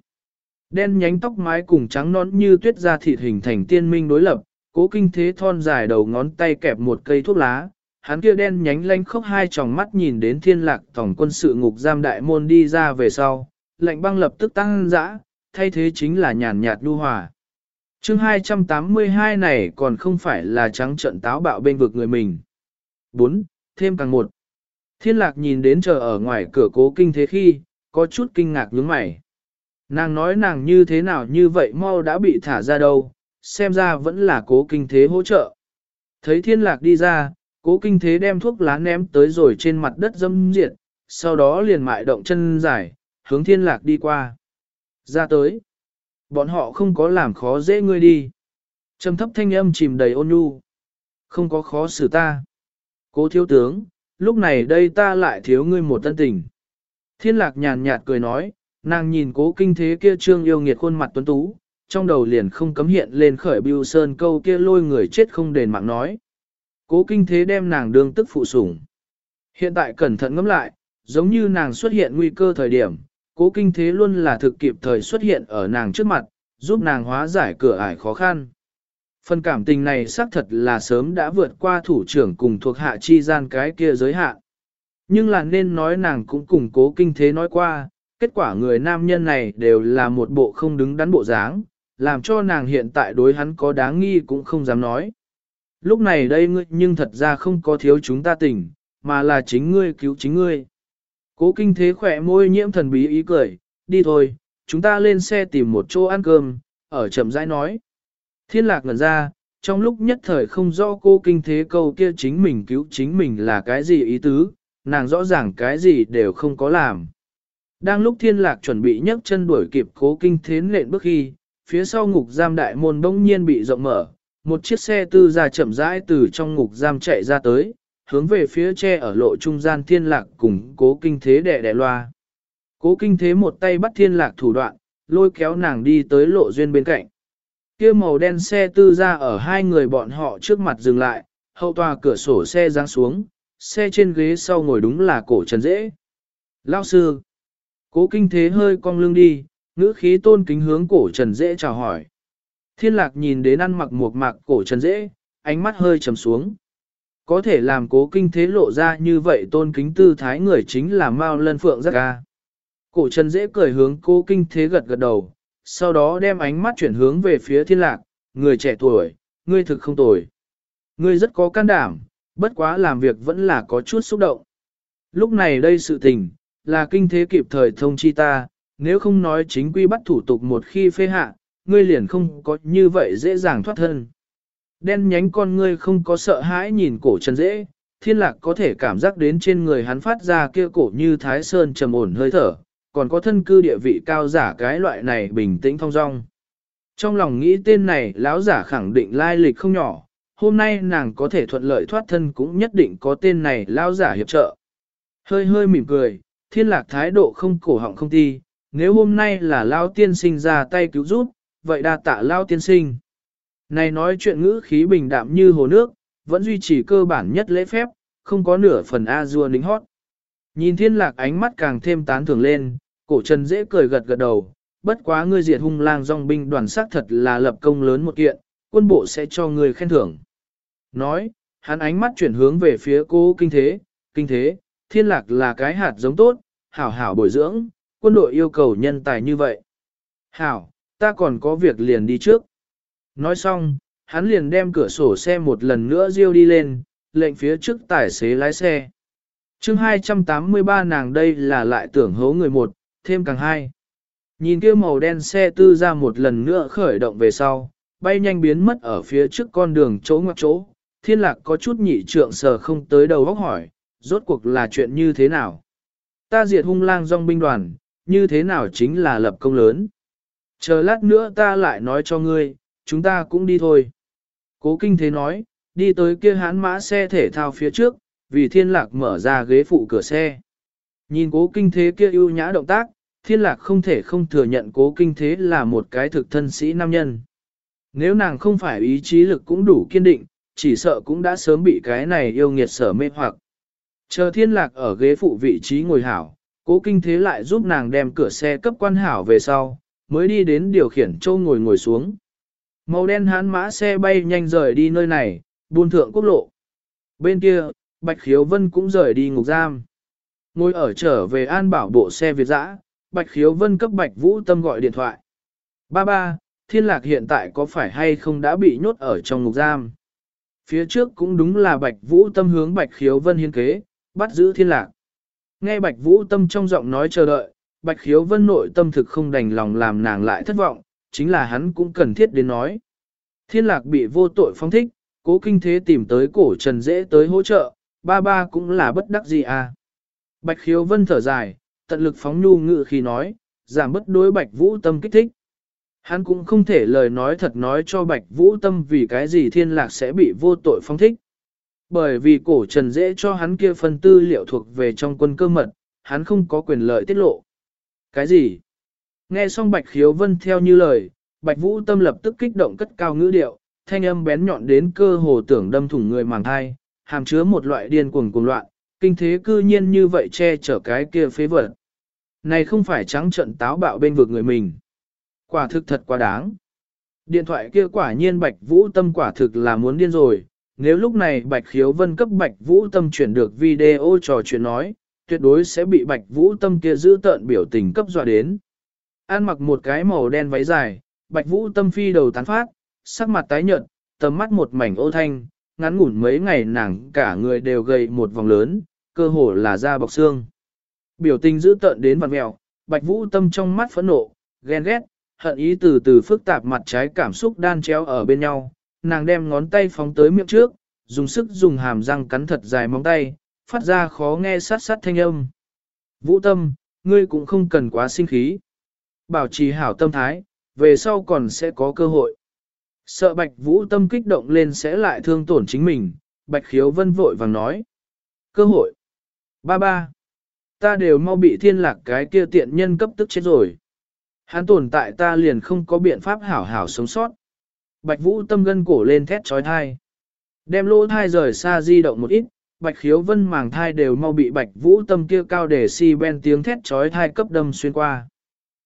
Đen nhánh tóc mái cùng trắng nón như tuyết da thịt hình thành tiên minh đối lập, cố kinh thế thon dài đầu ngón tay kẹp một cây thuốc lá, hắn kia đen nhánh lanh khốc hai tròng mắt nhìn đến thiên lạc tổng quân sự ngục giam đại môn đi ra về sau, lạnh băng lập tức tăng dã, thay thế chính là nhàn nhạt nhu hòa. chương 282 này còn không phải là trắng trận táo bạo bên vực người mình. 4. Thêm càng một. Thiên lạc nhìn đến chờ ở ngoài cửa cố kinh thế khi, có chút kinh ngạc nhướng mày. Nàng nói nàng như thế nào như vậy mau đã bị thả ra đâu, xem ra vẫn là cố kinh thế hỗ trợ. Thấy thiên lạc đi ra, cố kinh thế đem thuốc lá ném tới rồi trên mặt đất dâm diệt, sau đó liền mại động chân dài, hướng thiên lạc đi qua. Ra tới. Bọn họ không có làm khó dễ ngươi đi. Trầm thấp thanh âm chìm đầy ôn nhu. Không có khó xử ta. Cố thiếu tướng, lúc này đây ta lại thiếu ngươi một tân tình. Thiên lạc nhàn nhạt cười nói, nàng nhìn cố kinh thế kia trương yêu nghiệt khuôn mặt tuấn tú, trong đầu liền không cấm hiện lên khởi bưu sơn câu kia lôi người chết không đền mạng nói. Cố kinh thế đem nàng đương tức phụ sủng. Hiện tại cẩn thận ngẫm lại, giống như nàng xuất hiện nguy cơ thời điểm, cố kinh thế luôn là thực kịp thời xuất hiện ở nàng trước mặt, giúp nàng hóa giải cửa ải khó khăn. Phần cảm tình này xác thật là sớm đã vượt qua thủ trưởng cùng thuộc hạ chi gian cái kia giới hạn. Nhưng là nên nói nàng cũng cùng cố kinh thế nói qua, kết quả người nam nhân này đều là một bộ không đứng đắn bộ dáng, làm cho nàng hiện tại đối hắn có đáng nghi cũng không dám nói. Lúc này đây ngươi nhưng thật ra không có thiếu chúng ta tình, mà là chính ngươi cứu chính ngươi. Cố kinh thế khỏe môi nhiễm thần bí ý cười, đi thôi, chúng ta lên xe tìm một chỗ ăn cơm, ở chậm rãi nói. Thiên lạc ngần ra, trong lúc nhất thời không rõ cô kinh thế câu kia chính mình cứu chính mình là cái gì ý tứ, nàng rõ ràng cái gì đều không có làm. Đang lúc thiên lạc chuẩn bị nhấc chân đuổi kịp cố kinh thế nện bước khi, phía sau ngục giam đại môn bỗng nhiên bị rộng mở, một chiếc xe tư ra chậm rãi từ trong ngục giam chạy ra tới, hướng về phía tre ở lộ trung gian thiên lạc cùng cố kinh thế đẻ đẻ loa. Cố kinh thế một tay bắt thiên lạc thủ đoạn, lôi kéo nàng đi tới lộ duyên bên cạnh. kia màu đen xe tư ra ở hai người bọn họ trước mặt dừng lại, hậu tòa cửa sổ xe giáng xuống, xe trên ghế sau ngồi đúng là cổ trần dễ. Lao sư, cố kinh thế hơi cong lưng đi, ngữ khí tôn kính hướng cổ trần dễ chào hỏi. Thiên lạc nhìn đến ăn mặc một mạc cổ trần dễ, ánh mắt hơi trầm xuống. Có thể làm cố kinh thế lộ ra như vậy tôn kính tư thái người chính là Mao Lân Phượng rất ca. Cổ trần dễ cười hướng cố kinh thế gật gật đầu, sau đó đem ánh mắt chuyển hướng về phía thiên lạc, người trẻ tuổi, ngươi thực không tồi. Ngươi rất có can đảm, bất quá làm việc vẫn là có chút xúc động. Lúc này đây sự tình, là kinh thế kịp thời thông chi ta, nếu không nói chính quy bắt thủ tục một khi phê hạ, ngươi liền không có như vậy dễ dàng thoát thân. Đen nhánh con ngươi không có sợ hãi nhìn cổ trần dễ, thiên lạc có thể cảm giác đến trên người hắn phát ra kia cổ như thái sơn trầm ổn hơi thở, còn có thân cư địa vị cao giả cái loại này bình tĩnh thong dong. Trong lòng nghĩ tên này lão giả khẳng định lai lịch không nhỏ, hôm nay nàng có thể thuận lợi thoát thân cũng nhất định có tên này lão giả hiệp trợ. Hơi hơi mỉm cười, thiên lạc thái độ không cổ họng không ti, nếu hôm nay là lao tiên sinh ra tay cứu giúp, vậy đa tạ lao tiên sinh. Này nói chuyện ngữ khí bình đạm như hồ nước, vẫn duy trì cơ bản nhất lễ phép, không có nửa phần A-dua nính hót. Nhìn thiên lạc ánh mắt càng thêm tán thưởng lên, cổ trần dễ cười gật gật đầu, bất quá ngươi diệt hung lang dòng binh đoàn sát thật là lập công lớn một kiện, quân bộ sẽ cho ngươi khen thưởng. Nói, hắn ánh mắt chuyển hướng về phía cô kinh thế, kinh thế, thiên lạc là cái hạt giống tốt, hảo hảo bồi dưỡng, quân đội yêu cầu nhân tài như vậy. Hảo, ta còn có việc liền đi trước. Nói xong, hắn liền đem cửa sổ xe một lần nữa riêu đi lên, lệnh phía trước tài xế lái xe. chương 283 nàng đây là lại tưởng hố người một, thêm càng hai. Nhìn kia màu đen xe tư ra một lần nữa khởi động về sau, bay nhanh biến mất ở phía trước con đường chỗ ngoặc chỗ. Thiên lạc có chút nhị trượng sờ không tới đầu góc hỏi, rốt cuộc là chuyện như thế nào? Ta diệt hung lang dòng binh đoàn, như thế nào chính là lập công lớn? Chờ lát nữa ta lại nói cho ngươi, chúng ta cũng đi thôi. Cố kinh thế nói, đi tới kia hán mã xe thể thao phía trước, vì thiên lạc mở ra ghế phụ cửa xe. Nhìn cố kinh thế kia ưu nhã động tác, thiên lạc không thể không thừa nhận cố kinh thế là một cái thực thân sĩ nam nhân. Nếu nàng không phải ý chí lực cũng đủ kiên định, chỉ sợ cũng đã sớm bị cái này yêu nghiệt sở mê hoặc. Chờ thiên lạc ở ghế phụ vị trí ngồi hảo, cố kinh thế lại giúp nàng đem cửa xe cấp quan hảo về sau, mới đi đến điều khiển châu ngồi ngồi xuống. Màu đen hán mã xe bay nhanh rời đi nơi này, buôn thượng quốc lộ. Bên kia, Bạch Khiếu Vân cũng rời đi ngục giam. Ngồi ở trở về an bảo bộ xe Việt dã, Bạch Khiếu Vân cấp Bạch Vũ Tâm gọi điện thoại. Ba ba, thiên lạc hiện tại có phải hay không đã bị nhốt ở trong ngục giam? Phía trước cũng đúng là Bạch Vũ Tâm hướng Bạch Khiếu Vân hiên kế, bắt giữ thiên lạc. Nghe Bạch Vũ Tâm trong giọng nói chờ đợi, Bạch Khiếu Vân nội tâm thực không đành lòng làm nàng lại thất vọng, chính là hắn cũng cần thiết đến nói. Thiên lạc bị vô tội phong thích, cố kinh thế tìm tới cổ trần dễ tới hỗ trợ, ba ba cũng là bất đắc gì à. Bạch Khiếu Vân thở dài, tận lực phóng nhu ngự khi nói, giảm bất đối Bạch Vũ Tâm kích thích. Hắn cũng không thể lời nói thật nói cho Bạch Vũ Tâm vì cái gì thiên lạc sẽ bị vô tội phong thích. Bởi vì cổ trần dễ cho hắn kia phần tư liệu thuộc về trong quân cơ mật, hắn không có quyền lợi tiết lộ. Cái gì? Nghe xong Bạch Khiếu Vân theo như lời, Bạch Vũ Tâm lập tức kích động cất cao ngữ điệu, thanh âm bén nhọn đến cơ hồ tưởng đâm thủng người màng thai, hàm chứa một loại điên cuồng cuồng loạn, kinh thế cư nhiên như vậy che chở cái kia phế vật. Này không phải trắng trận táo bạo bên vực người mình. Quả thực thật quá đáng. Điện thoại kia quả nhiên Bạch Vũ Tâm quả thực là muốn điên rồi, nếu lúc này Bạch Khiếu Vân cấp Bạch Vũ Tâm chuyển được video trò chuyện nói, tuyệt đối sẽ bị Bạch Vũ Tâm kia giữ tợn biểu tình cấp dọa đến. An mặc một cái màu đen váy dài, Bạch Vũ Tâm phi đầu tán phát, sắc mặt tái nhợt, tầm mắt một mảnh ô thanh, ngắn ngủn mấy ngày nàng cả người đều gầy một vòng lớn, cơ hồ là da bọc xương. Biểu tình dữ tợn đến vặn mèo, Bạch Vũ Tâm trong mắt phẫn nộ, ghen ghét, hận ý từ từ phức tạp mặt trái cảm xúc đan chéo ở bên nhau, nàng đem ngón tay phóng tới miệng trước, dùng sức dùng hàm răng cắn thật dài móng tay, phát ra khó nghe sát sát thanh âm. Vũ tâm, ngươi cũng không cần quá sinh khí. Bảo trì hảo tâm thái, về sau còn sẽ có cơ hội. Sợ bạch vũ tâm kích động lên sẽ lại thương tổn chính mình, bạch khiếu vân vội vàng nói. Cơ hội. Ba ba. Ta đều mau bị thiên lạc cái kia tiện nhân cấp tức chết rồi. Hắn tồn tại ta liền không có biện pháp hảo hảo sống sót. Bạch Vũ tâm gân cổ lên thét trói thai. Đem lỗ thai rời xa di động một ít, Bạch Khiếu Vân màng thai đều mau bị Bạch Vũ tâm kia cao để si ben tiếng thét trói thai cấp đâm xuyên qua.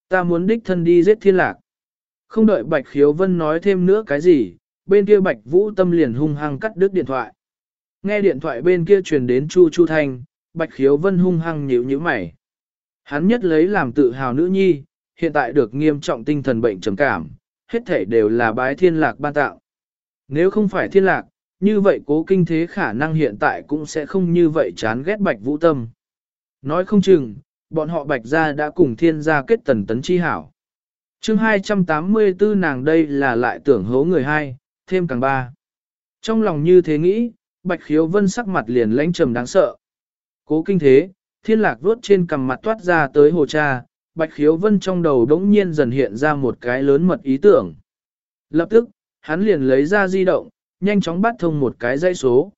Ta muốn đích thân đi giết thiên lạc. Không đợi Bạch Khiếu Vân nói thêm nữa cái gì, bên kia Bạch Vũ tâm liền hung hăng cắt đứt điện thoại. Nghe điện thoại bên kia truyền đến Chu Chu Thanh, Bạch Khiếu Vân hung hăng nhíu nhíu mày. Hắn nhất lấy làm tự hào nữ nhi, hiện tại được nghiêm trọng tinh thần bệnh trầm cảm, hết thể đều là bái thiên lạc ban tạo. Nếu không phải thiên lạc, như vậy cố kinh thế khả năng hiện tại cũng sẽ không như vậy chán ghét bạch vũ tâm. Nói không chừng, bọn họ bạch gia đã cùng thiên gia kết tần tấn chi hảo. chương 284 nàng đây là lại tưởng hố người hai, thêm càng ba. Trong lòng như thế nghĩ, bạch khiếu vân sắc mặt liền lãnh trầm đáng sợ. Cố kinh thế, thiên lạc vuốt trên cằm mặt toát ra tới hồ cha, Bạch Khiếu Vân trong đầu đống nhiên dần hiện ra một cái lớn mật ý tưởng. Lập tức, hắn liền lấy ra di động, nhanh chóng bắt thông một cái dãy số.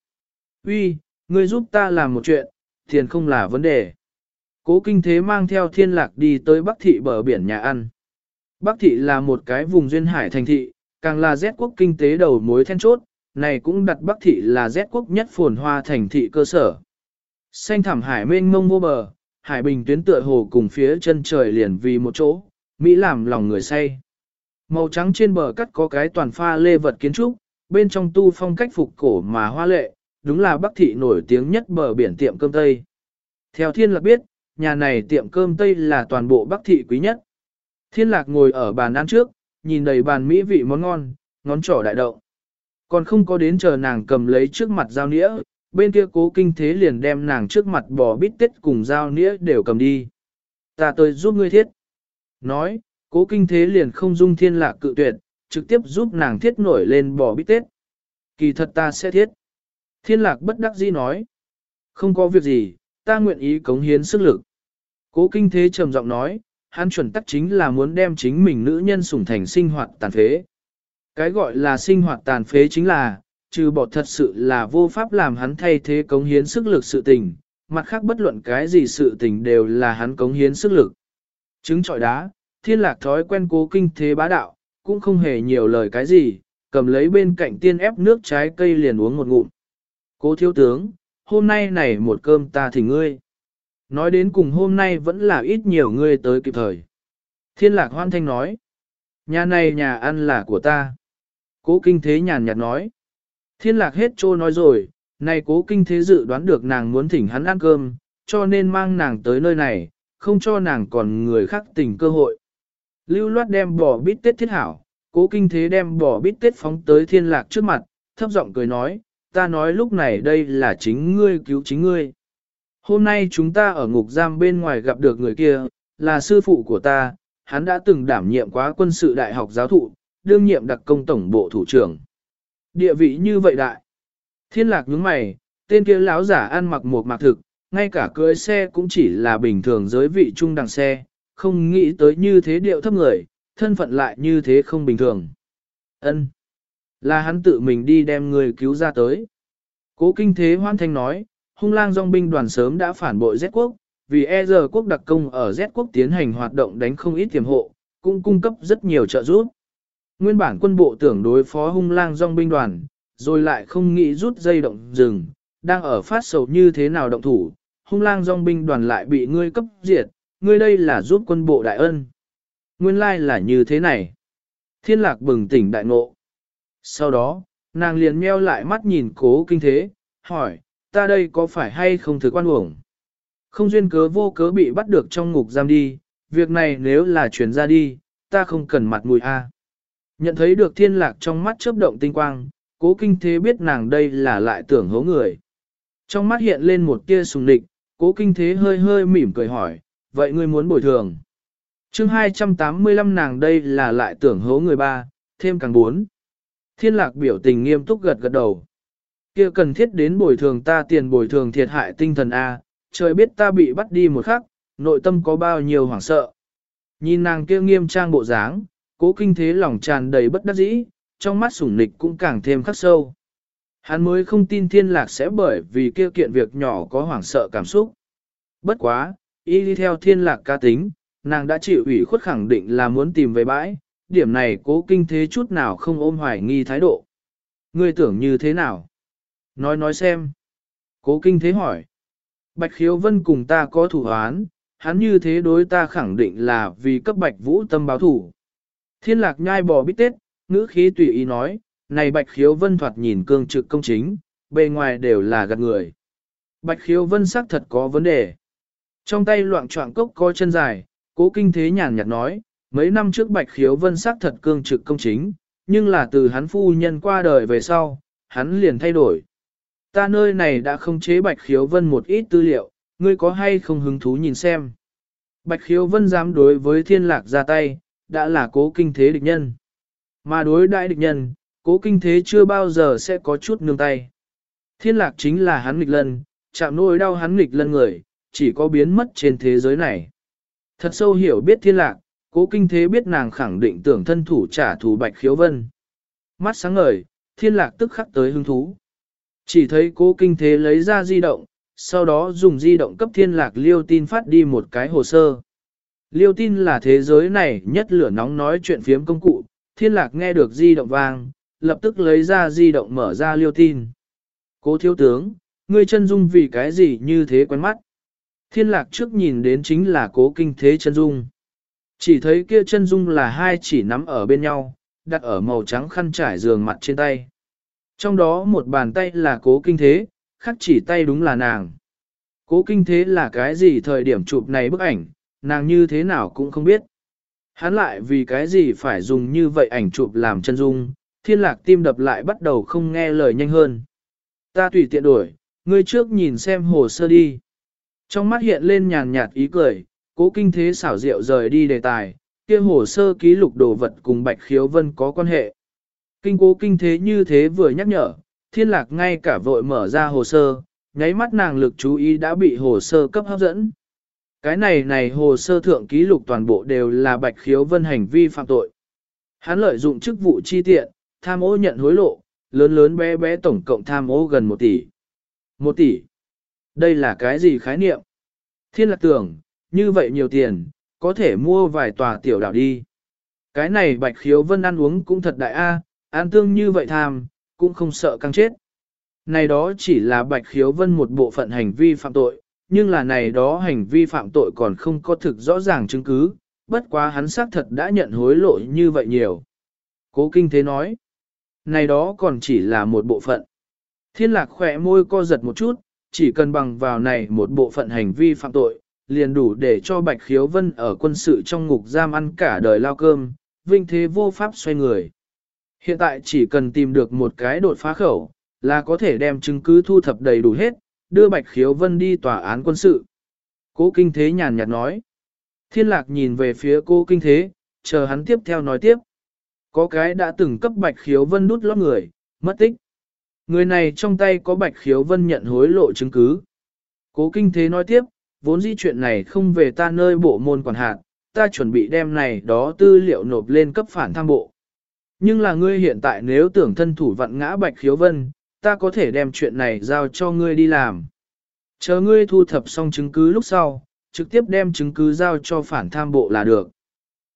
Uy, ngươi giúp ta làm một chuyện, tiền không là vấn đề. Cố kinh thế mang theo thiên lạc đi tới Bắc Thị bờ biển nhà ăn. Bắc Thị là một cái vùng duyên hải thành thị, càng là Z quốc kinh tế đầu mối then chốt, này cũng đặt Bắc Thị là Z quốc nhất phồn hoa thành thị cơ sở. Xanh thảm hải mênh mông vô bờ, hải bình tuyến tựa hồ cùng phía chân trời liền vì một chỗ, Mỹ làm lòng người say. Màu trắng trên bờ cắt có cái toàn pha lê vật kiến trúc, bên trong tu phong cách phục cổ mà hoa lệ, đúng là Bắc thị nổi tiếng nhất bờ biển tiệm cơm Tây. Theo thiên lạc biết, nhà này tiệm cơm Tây là toàn bộ Bắc thị quý nhất. Thiên lạc ngồi ở bàn ăn trước, nhìn đầy bàn mỹ vị món ngon, ngón trỏ đại động. Còn không có đến chờ nàng cầm lấy trước mặt dao nĩa, bên kia cố kinh thế liền đem nàng trước mặt bò bít tết cùng dao nĩa đều cầm đi. Ta tới giúp ngươi thiết. Nói, cố kinh thế liền không dung thiên lạc cự tuyệt, trực tiếp giúp nàng thiết nổi lên bò bít tết. Kỳ thật ta sẽ thiết. Thiên lạc bất đắc dĩ nói. Không có việc gì, ta nguyện ý cống hiến sức lực. Cố kinh thế trầm giọng nói, hắn chuẩn tắc chính là muốn đem chính mình nữ nhân sủng thành sinh hoạt tàn phế. Cái gọi là sinh hoạt tàn phế chính là, trừ bỏ thật sự là vô pháp làm hắn thay thế cống hiến sức lực sự tình, mặt khác bất luận cái gì sự tình đều là hắn cống hiến sức lực. Trứng trọi đá, thiên lạc thói quen cố kinh thế bá đạo, cũng không hề nhiều lời cái gì, cầm lấy bên cạnh tiên ép nước trái cây liền uống một ngụm. Cố thiếu tướng, hôm nay này một cơm ta thỉnh ngươi. Nói đến cùng hôm nay vẫn là ít nhiều ngươi tới kịp thời. Thiên lạc hoan thanh nói. Nhà này nhà ăn là của ta. Cố kinh thế nhàn nhạt nói. Thiên lạc hết trô nói rồi, này cố kinh thế dự đoán được nàng muốn thỉnh hắn ăn cơm, cho nên mang nàng tới nơi này, không cho nàng còn người khác tình cơ hội. Lưu loát đem bò bít tết thiết hảo, cố kinh thế đem bò bít tết phóng tới thiên lạc trước mặt, thấp giọng cười nói, ta nói lúc này đây là chính ngươi cứu chính ngươi. Hôm nay chúng ta ở ngục giam bên ngoài gặp được người kia, là sư phụ của ta, hắn đã từng đảm nhiệm quá quân sự đại học giáo thụ, đương nhiệm đặc công tổng bộ thủ trưởng. Địa vị như vậy đại. Thiên lạc nhướng mày, tên kia lão giả ăn mặc một mạc thực, ngay cả cưới xe cũng chỉ là bình thường giới vị trung đằng xe, không nghĩ tới như thế điệu thấp người, thân phận lại như thế không bình thường. ân Là hắn tự mình đi đem người cứu ra tới. Cố kinh thế hoan thanh nói, hung lang dòng binh đoàn sớm đã phản bội Z quốc, vì e giờ quốc đặc công ở Z quốc tiến hành hoạt động đánh không ít tiềm hộ, cũng cung cấp rất nhiều trợ giúp. Nguyên bản quân bộ tưởng đối phó hung lang dòng binh đoàn, rồi lại không nghĩ rút dây động rừng, đang ở phát sầu như thế nào động thủ, hung lang dòng binh đoàn lại bị ngươi cấp diệt, ngươi đây là giúp quân bộ đại ân. Nguyên lai là như thế này. Thiên lạc bừng tỉnh đại ngộ. Sau đó, nàng liền meo lại mắt nhìn cố kinh thế, hỏi, ta đây có phải hay không thực quan uổng? Không duyên cớ vô cớ bị bắt được trong ngục giam đi, việc này nếu là chuyển ra đi, ta không cần mặt mùi a. Nhận thấy được thiên lạc trong mắt chớp động tinh quang, cố kinh thế biết nàng đây là lại tưởng hố người. Trong mắt hiện lên một tia sùng địch, cố kinh thế hơi hơi mỉm cười hỏi, vậy ngươi muốn bồi thường? chương 285 nàng đây là lại tưởng hố người ba, thêm càng bốn. Thiên lạc biểu tình nghiêm túc gật gật đầu kia cần thiết đến bồi thường ta tiền bồi thường thiệt hại tinh thần A, trời biết ta bị bắt đi một khắc, nội tâm có bao nhiêu hoảng sợ. Nhìn nàng kia nghiêm trang bộ dáng, cố kinh thế lòng tràn đầy bất đắc dĩ, trong mắt sủng nịch cũng càng thêm khắc sâu. Hắn mới không tin thiên lạc sẽ bởi vì kia kiện việc nhỏ có hoảng sợ cảm xúc. Bất quá, y đi theo thiên lạc ca tính, nàng đã chịu ủy khuất khẳng định là muốn tìm về bãi, điểm này cố kinh thế chút nào không ôm hoài nghi thái độ. Ngươi tưởng như thế nào? Nói nói xem. Cố kinh thế hỏi. Bạch khiếu vân cùng ta có thủ án, hắn như thế đối ta khẳng định là vì cấp bạch vũ tâm báo thủ. Thiên lạc nhai bò bít tết, ngữ khí tùy ý nói, này bạch khiếu vân thoạt nhìn cương trực công chính, bề ngoài đều là gạt người. Bạch khiếu vân xác thật có vấn đề. Trong tay loạn trọng cốc có chân dài, cố kinh thế nhàn nhạt nói, mấy năm trước bạch khiếu vân xác thật cương trực công chính, nhưng là từ hắn phu nhân qua đời về sau, hắn liền thay đổi. Ta nơi này đã không chế bạch khiếu vân một ít tư liệu, ngươi có hay không hứng thú nhìn xem. Bạch khiếu vân dám đối với thiên lạc ra tay, đã là cố kinh thế địch nhân. Mà đối đại địch nhân, cố kinh thế chưa bao giờ sẽ có chút nương tay. Thiên lạc chính là hắn nghịch lân, chạm nỗi đau hắn nghịch lân người, chỉ có biến mất trên thế giới này. Thật sâu hiểu biết thiên lạc, cố kinh thế biết nàng khẳng định tưởng thân thủ trả thù bạch khiếu vân. Mắt sáng ngời, thiên lạc tức khắc tới hứng thú. Chỉ thấy cố kinh thế lấy ra di động, sau đó dùng di động cấp thiên lạc liêu tin phát đi một cái hồ sơ. Liêu tin là thế giới này nhất lửa nóng nói chuyện phiếm công cụ, thiên lạc nghe được di động vang, lập tức lấy ra di động mở ra liêu tin. Cố thiếu tướng, ngươi chân dung vì cái gì như thế quen mắt? Thiên lạc trước nhìn đến chính là cố kinh thế chân dung. Chỉ thấy kia chân dung là hai chỉ nắm ở bên nhau, đặt ở màu trắng khăn trải giường mặt trên tay. Trong đó một bàn tay là cố kinh thế, khác chỉ tay đúng là nàng. Cố kinh thế là cái gì thời điểm chụp này bức ảnh, nàng như thế nào cũng không biết. Hắn lại vì cái gì phải dùng như vậy ảnh chụp làm chân dung, thiên lạc tim đập lại bắt đầu không nghe lời nhanh hơn. Ta tùy tiện đổi, ngươi trước nhìn xem hồ sơ đi. Trong mắt hiện lên nhàn nhạt ý cười, cố kinh thế xảo diệu rời đi đề tài, kia hồ sơ ký lục đồ vật cùng Bạch Khiếu Vân có quan hệ. Kinh cố kinh thế như thế vừa nhắc nhở, thiên lạc ngay cả vội mở ra hồ sơ, nháy mắt nàng lực chú ý đã bị hồ sơ cấp hấp dẫn. Cái này này hồ sơ thượng ký lục toàn bộ đều là Bạch Khiếu Vân hành vi phạm tội. Hắn lợi dụng chức vụ chi tiện, tham ô nhận hối lộ, lớn lớn bé bé tổng cộng tham ô gần 1 tỷ. 1 tỷ. Đây là cái gì khái niệm? Thiên lạc tưởng, như vậy nhiều tiền, có thể mua vài tòa tiểu đảo đi. Cái này bạch khiếu vân ăn uống cũng thật đại a, An tương như vậy tham, cũng không sợ căng chết. Này đó chỉ là bạch khiếu vân một bộ phận hành vi phạm tội, nhưng là này đó hành vi phạm tội còn không có thực rõ ràng chứng cứ, bất quá hắn xác thật đã nhận hối lộ như vậy nhiều. Cố kinh thế nói, này đó còn chỉ là một bộ phận. Thiên lạc khỏe môi co giật một chút, chỉ cần bằng vào này một bộ phận hành vi phạm tội, liền đủ để cho Bạch Khiếu Vân ở quân sự trong ngục giam ăn cả đời lao cơm, vinh thế vô pháp xoay người. Hiện tại chỉ cần tìm được một cái đột phá khẩu, là có thể đem chứng cứ thu thập đầy đủ hết, đưa Bạch Khiếu Vân đi tòa án quân sự. Cố Kinh Thế nhàn nhạt nói. Thiên lạc nhìn về phía cô Kinh Thế, chờ hắn tiếp theo nói tiếp. Có cái đã từng cấp Bạch Khiếu Vân đút lót người, mất tích. Người này trong tay có Bạch Khiếu Vân nhận hối lộ chứng cứ. Cố Kinh Thế nói tiếp, vốn di chuyện này không về ta nơi bộ môn quản hạt, ta chuẩn bị đem này đó tư liệu nộp lên cấp phản tham bộ. Nhưng là ngươi hiện tại nếu tưởng thân thủ vặn ngã Bạch Khiếu Vân, ta có thể đem chuyện này giao cho ngươi đi làm. Chờ ngươi thu thập xong chứng cứ lúc sau, trực tiếp đem chứng cứ giao cho phản tham bộ là được.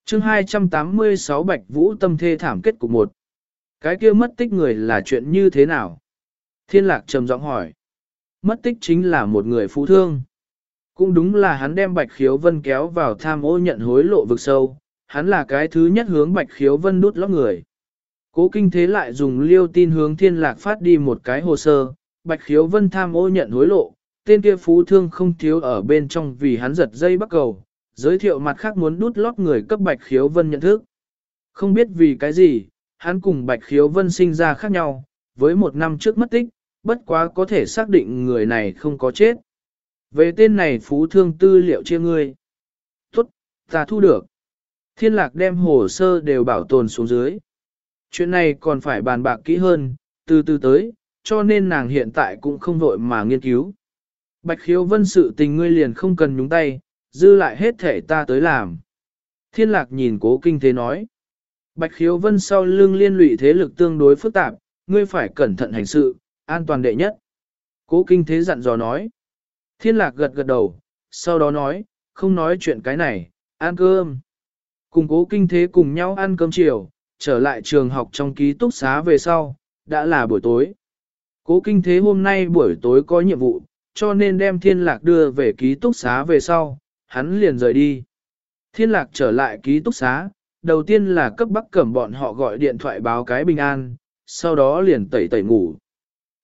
chương 286 Bạch Vũ tâm thê thảm kết cục một. Cái kia mất tích người là chuyện như thế nào? Thiên lạc trầm giọng hỏi. Mất tích chính là một người phú thương. Cũng đúng là hắn đem Bạch Khiếu Vân kéo vào tham ô nhận hối lộ vực sâu, hắn là cái thứ nhất hướng Bạch Khiếu Vân đút lóc người. Cố kinh thế lại dùng liêu tin hướng thiên lạc phát đi một cái hồ sơ, Bạch Khiếu Vân tham ô nhận hối lộ, tên kia phú thương không thiếu ở bên trong vì hắn giật dây bắt cầu, giới thiệu mặt khác muốn đút lót người cấp Bạch Khiếu Vân nhận thức. Không biết vì cái gì, hắn cùng Bạch Khiếu Vân sinh ra khác nhau, với một năm trước mất tích, bất quá có thể xác định người này không có chết. Về tên này phú thương tư liệu chia ngươi. Tốt, ta thu được. Thiên lạc đem hồ sơ đều bảo tồn xuống dưới. Chuyện này còn phải bàn bạc kỹ hơn, từ từ tới, cho nên nàng hiện tại cũng không vội mà nghiên cứu. Bạch khiếu vân sự tình ngươi liền không cần nhúng tay, dư lại hết thể ta tới làm. Thiên lạc nhìn cố kinh thế nói. Bạch khiếu vân sau lưng liên lụy thế lực tương đối phức tạp, ngươi phải cẩn thận hành sự, an toàn đệ nhất. Cố kinh thế dặn dò nói. Thiên lạc gật gật đầu, sau đó nói, không nói chuyện cái này, ăn cơm. Cùng cố kinh thế cùng nhau ăn cơm chiều, trở lại trường học trong ký túc xá về sau, đã là buổi tối. Cố kinh thế hôm nay buổi tối có nhiệm vụ, cho nên đem thiên lạc đưa về ký túc xá về sau, hắn liền rời đi. Thiên lạc trở lại ký túc xá, đầu tiên là cấp bắc cẩm bọn họ gọi điện thoại báo cái bình an, sau đó liền tẩy tẩy ngủ.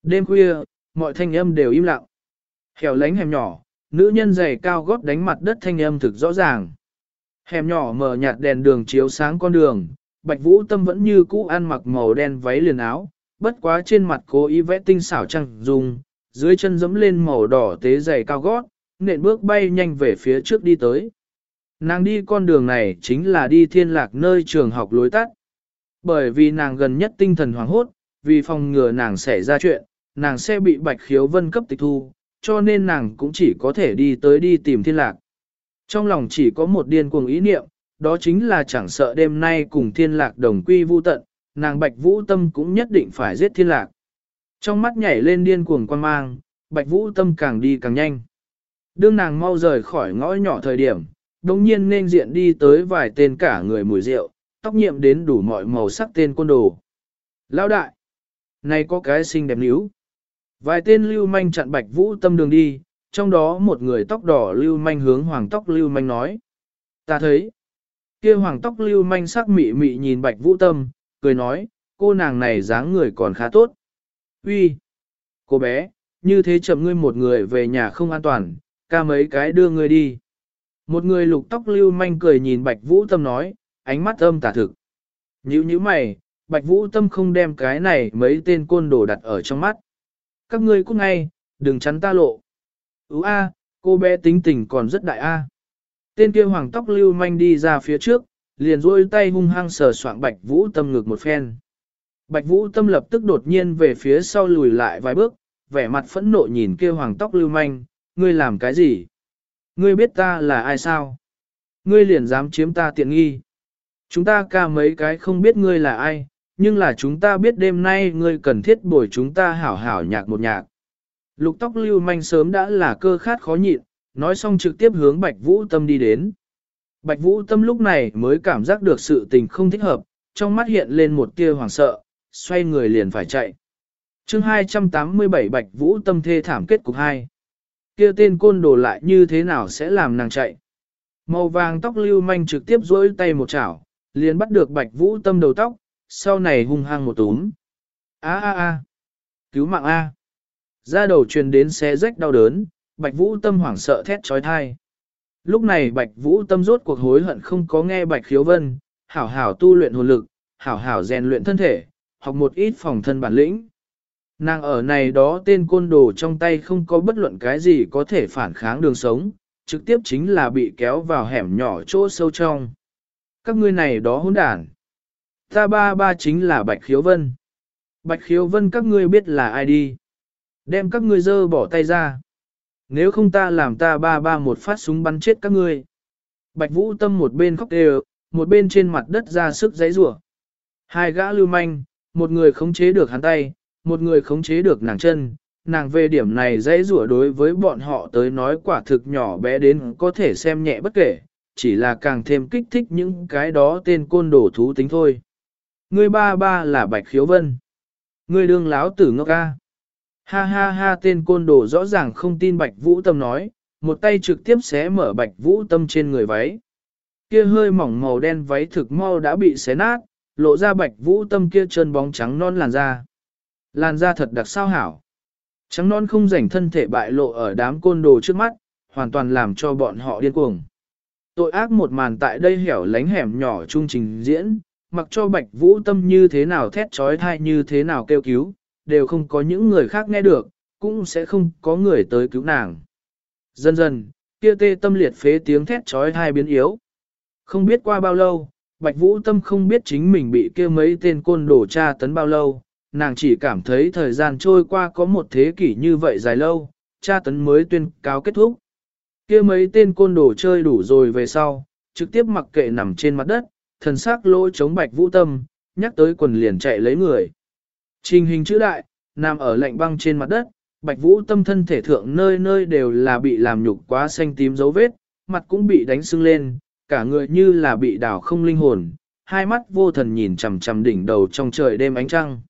Đêm khuya, mọi thanh âm đều im lặng. Hẻo lánh hẻm nhỏ, nữ nhân giày cao gót đánh mặt đất thanh âm thực rõ ràng. Hẻm nhỏ mở nhạt đèn đường chiếu sáng con đường, Bạch Vũ Tâm vẫn như cũ ăn mặc màu đen váy liền áo, bất quá trên mặt cố ý vẽ tinh xảo trăng dùng, dưới chân dẫm lên màu đỏ tế giày cao gót, nện bước bay nhanh về phía trước đi tới. Nàng đi con đường này chính là đi thiên lạc nơi trường học lối tắt. Bởi vì nàng gần nhất tinh thần hoảng hốt, vì phòng ngừa nàng xảy ra chuyện, nàng sẽ bị bạch khiếu vân cấp tịch thu, cho nên nàng cũng chỉ có thể đi tới đi tìm thiên lạc. Trong lòng chỉ có một điên cuồng ý niệm, đó chính là chẳng sợ đêm nay cùng thiên lạc đồng quy vu tận, nàng bạch vũ tâm cũng nhất định phải giết thiên lạc. Trong mắt nhảy lên điên cuồng quan mang, bạch vũ tâm càng đi càng nhanh. Đương nàng mau rời khỏi ngõ nhỏ thời điểm, đồng nhiên nên diện đi tới vài tên cả người mùi rượu, tóc nhiệm đến đủ mọi màu sắc tên côn đồ. Lão đại! Này có cái xinh đẹp níu. Vài tên lưu manh chặn bạch vũ tâm đường đi, trong đó một người tóc đỏ lưu manh hướng hoàng tóc lưu manh nói. Ta thấy, kia hoàng tóc lưu manh sắc mị mị nhìn bạch vũ tâm, cười nói, cô nàng này dáng người còn khá tốt. Uy, Cô bé, như thế chậm ngươi một người về nhà không an toàn, ca mấy cái đưa ngươi đi. Một người lục tóc lưu manh cười nhìn Bạch Vũ Tâm nói, ánh mắt âm tả thực. Nhữ như mày, Bạch Vũ Tâm không đem cái này mấy tên côn đồ đặt ở trong mắt. Các ngươi cút ngay, đừng chắn ta lộ. Ú a, cô bé tính tình còn rất đại a. Tên kia hoàng tóc lưu manh đi ra phía trước, liền duỗi tay hung hăng sờ soạng Bạch Vũ Tâm ngực một phen. Bạch Vũ Tâm lập tức đột nhiên về phía sau lùi lại vài bước, vẻ mặt phẫn nộ nhìn kia hoàng tóc lưu manh, ngươi làm cái gì? Ngươi biết ta là ai sao? Ngươi liền dám chiếm ta tiện nghi. Chúng ta ca mấy cái không biết ngươi là ai, nhưng là chúng ta biết đêm nay ngươi cần thiết bồi chúng ta hảo hảo nhạc một nhạc. Lục tóc lưu manh sớm đã là cơ khát khó nhịn, nói xong trực tiếp hướng Bạch Vũ Tâm đi đến. Bạch Vũ Tâm lúc này mới cảm giác được sự tình không thích hợp, trong mắt hiện lên một tia hoảng sợ, xoay người liền phải chạy. chương 287 Bạch Vũ Tâm thê thảm kết cục 2. Kia tên côn đồ lại như thế nào sẽ làm nàng chạy? Màu vàng tóc lưu manh trực tiếp duỗi tay một chảo, liền bắt được Bạch Vũ Tâm đầu tóc, sau này hung hăng một túm. A a a, cứu mạng A. Ra đầu truyền đến xé rách đau đớn, Bạch Vũ Tâm hoảng sợ thét trói thai. Lúc này Bạch Vũ Tâm rốt cuộc hối hận không có nghe Bạch Khiếu Vân, hảo hảo tu luyện hồn lực, hảo hảo rèn luyện thân thể, học một ít phòng thân bản lĩnh. Nàng ở này đó tên côn đồ trong tay không có bất luận cái gì có thể phản kháng đường sống, trực tiếp chính là bị kéo vào hẻm nhỏ chỗ sâu trong. Các ngươi này đó hỗn đản. Ta ba ba chính là Bạch Khiếu Vân. Bạch Khiếu Vân các ngươi biết là ai đi. Đem các ngươi dơ bỏ tay ra. Nếu không ta làm ta ba ba một phát súng bắn chết các ngươi. Bạch Vũ Tâm một bên khóc đều, một bên trên mặt đất ra sức giấy rủa. Hai gã lưu manh, một người khống chế được hắn tay, một người khống chế được nàng chân. Nàng về điểm này dãy rủa đối với bọn họ tới nói quả thực nhỏ bé đến có thể xem nhẹ bất kể, chỉ là càng thêm kích thích những cái đó tên côn đồ thú tính thôi. Ngươi ba ba là Bạch Khiếu Vân. Ngươi đương láo tử ngốc ca. Ha ha ha tên côn đồ rõ ràng không tin Bạch Vũ Tâm nói, một tay trực tiếp xé mở Bạch Vũ Tâm trên người váy. Kia hơi mỏng màu đen váy thực mau đã bị xé nát, lộ ra Bạch Vũ Tâm kia chân bóng trắng non làn da. Làn da thật đặc sao hảo. Trắng non không rảnh thân thể bại lộ ở đám côn đồ trước mắt, hoàn toàn làm cho bọn họ điên cuồng. Tội ác một màn tại đây hẻo lánh hẻm nhỏ trung trình diễn, mặc cho Bạch Vũ Tâm như thế nào thét trói thai như thế nào kêu cứu, đều không có những người khác nghe được, cũng sẽ không có người tới cứu nàng. Dần dần, kia tê tâm liệt phế tiếng thét trói thai biến yếu. Không biết qua bao lâu, Bạch Vũ Tâm không biết chính mình bị kia mấy tên côn đồ tra tấn bao lâu, nàng chỉ cảm thấy thời gian trôi qua có một thế kỷ như vậy dài lâu, tra tấn mới tuyên cáo kết thúc. Kia mấy tên côn đồ chơi đủ rồi về sau, trực tiếp mặc kệ nằm trên mặt đất, thần sắc lỗ chống Bạch Vũ Tâm, nhắc tới quần liền chạy lấy người. Trình hình chữ đại, nằm ở lạnh băng trên mặt đất, Bạch Vũ Tâm thân thể thượng nơi nơi đều là bị làm nhục quá xanh tím dấu vết, mặt cũng bị đánh sưng lên, cả người như là bị đảo không linh hồn, hai mắt vô thần nhìn chằm chằm đỉnh đầu trong trời đêm ánh trăng.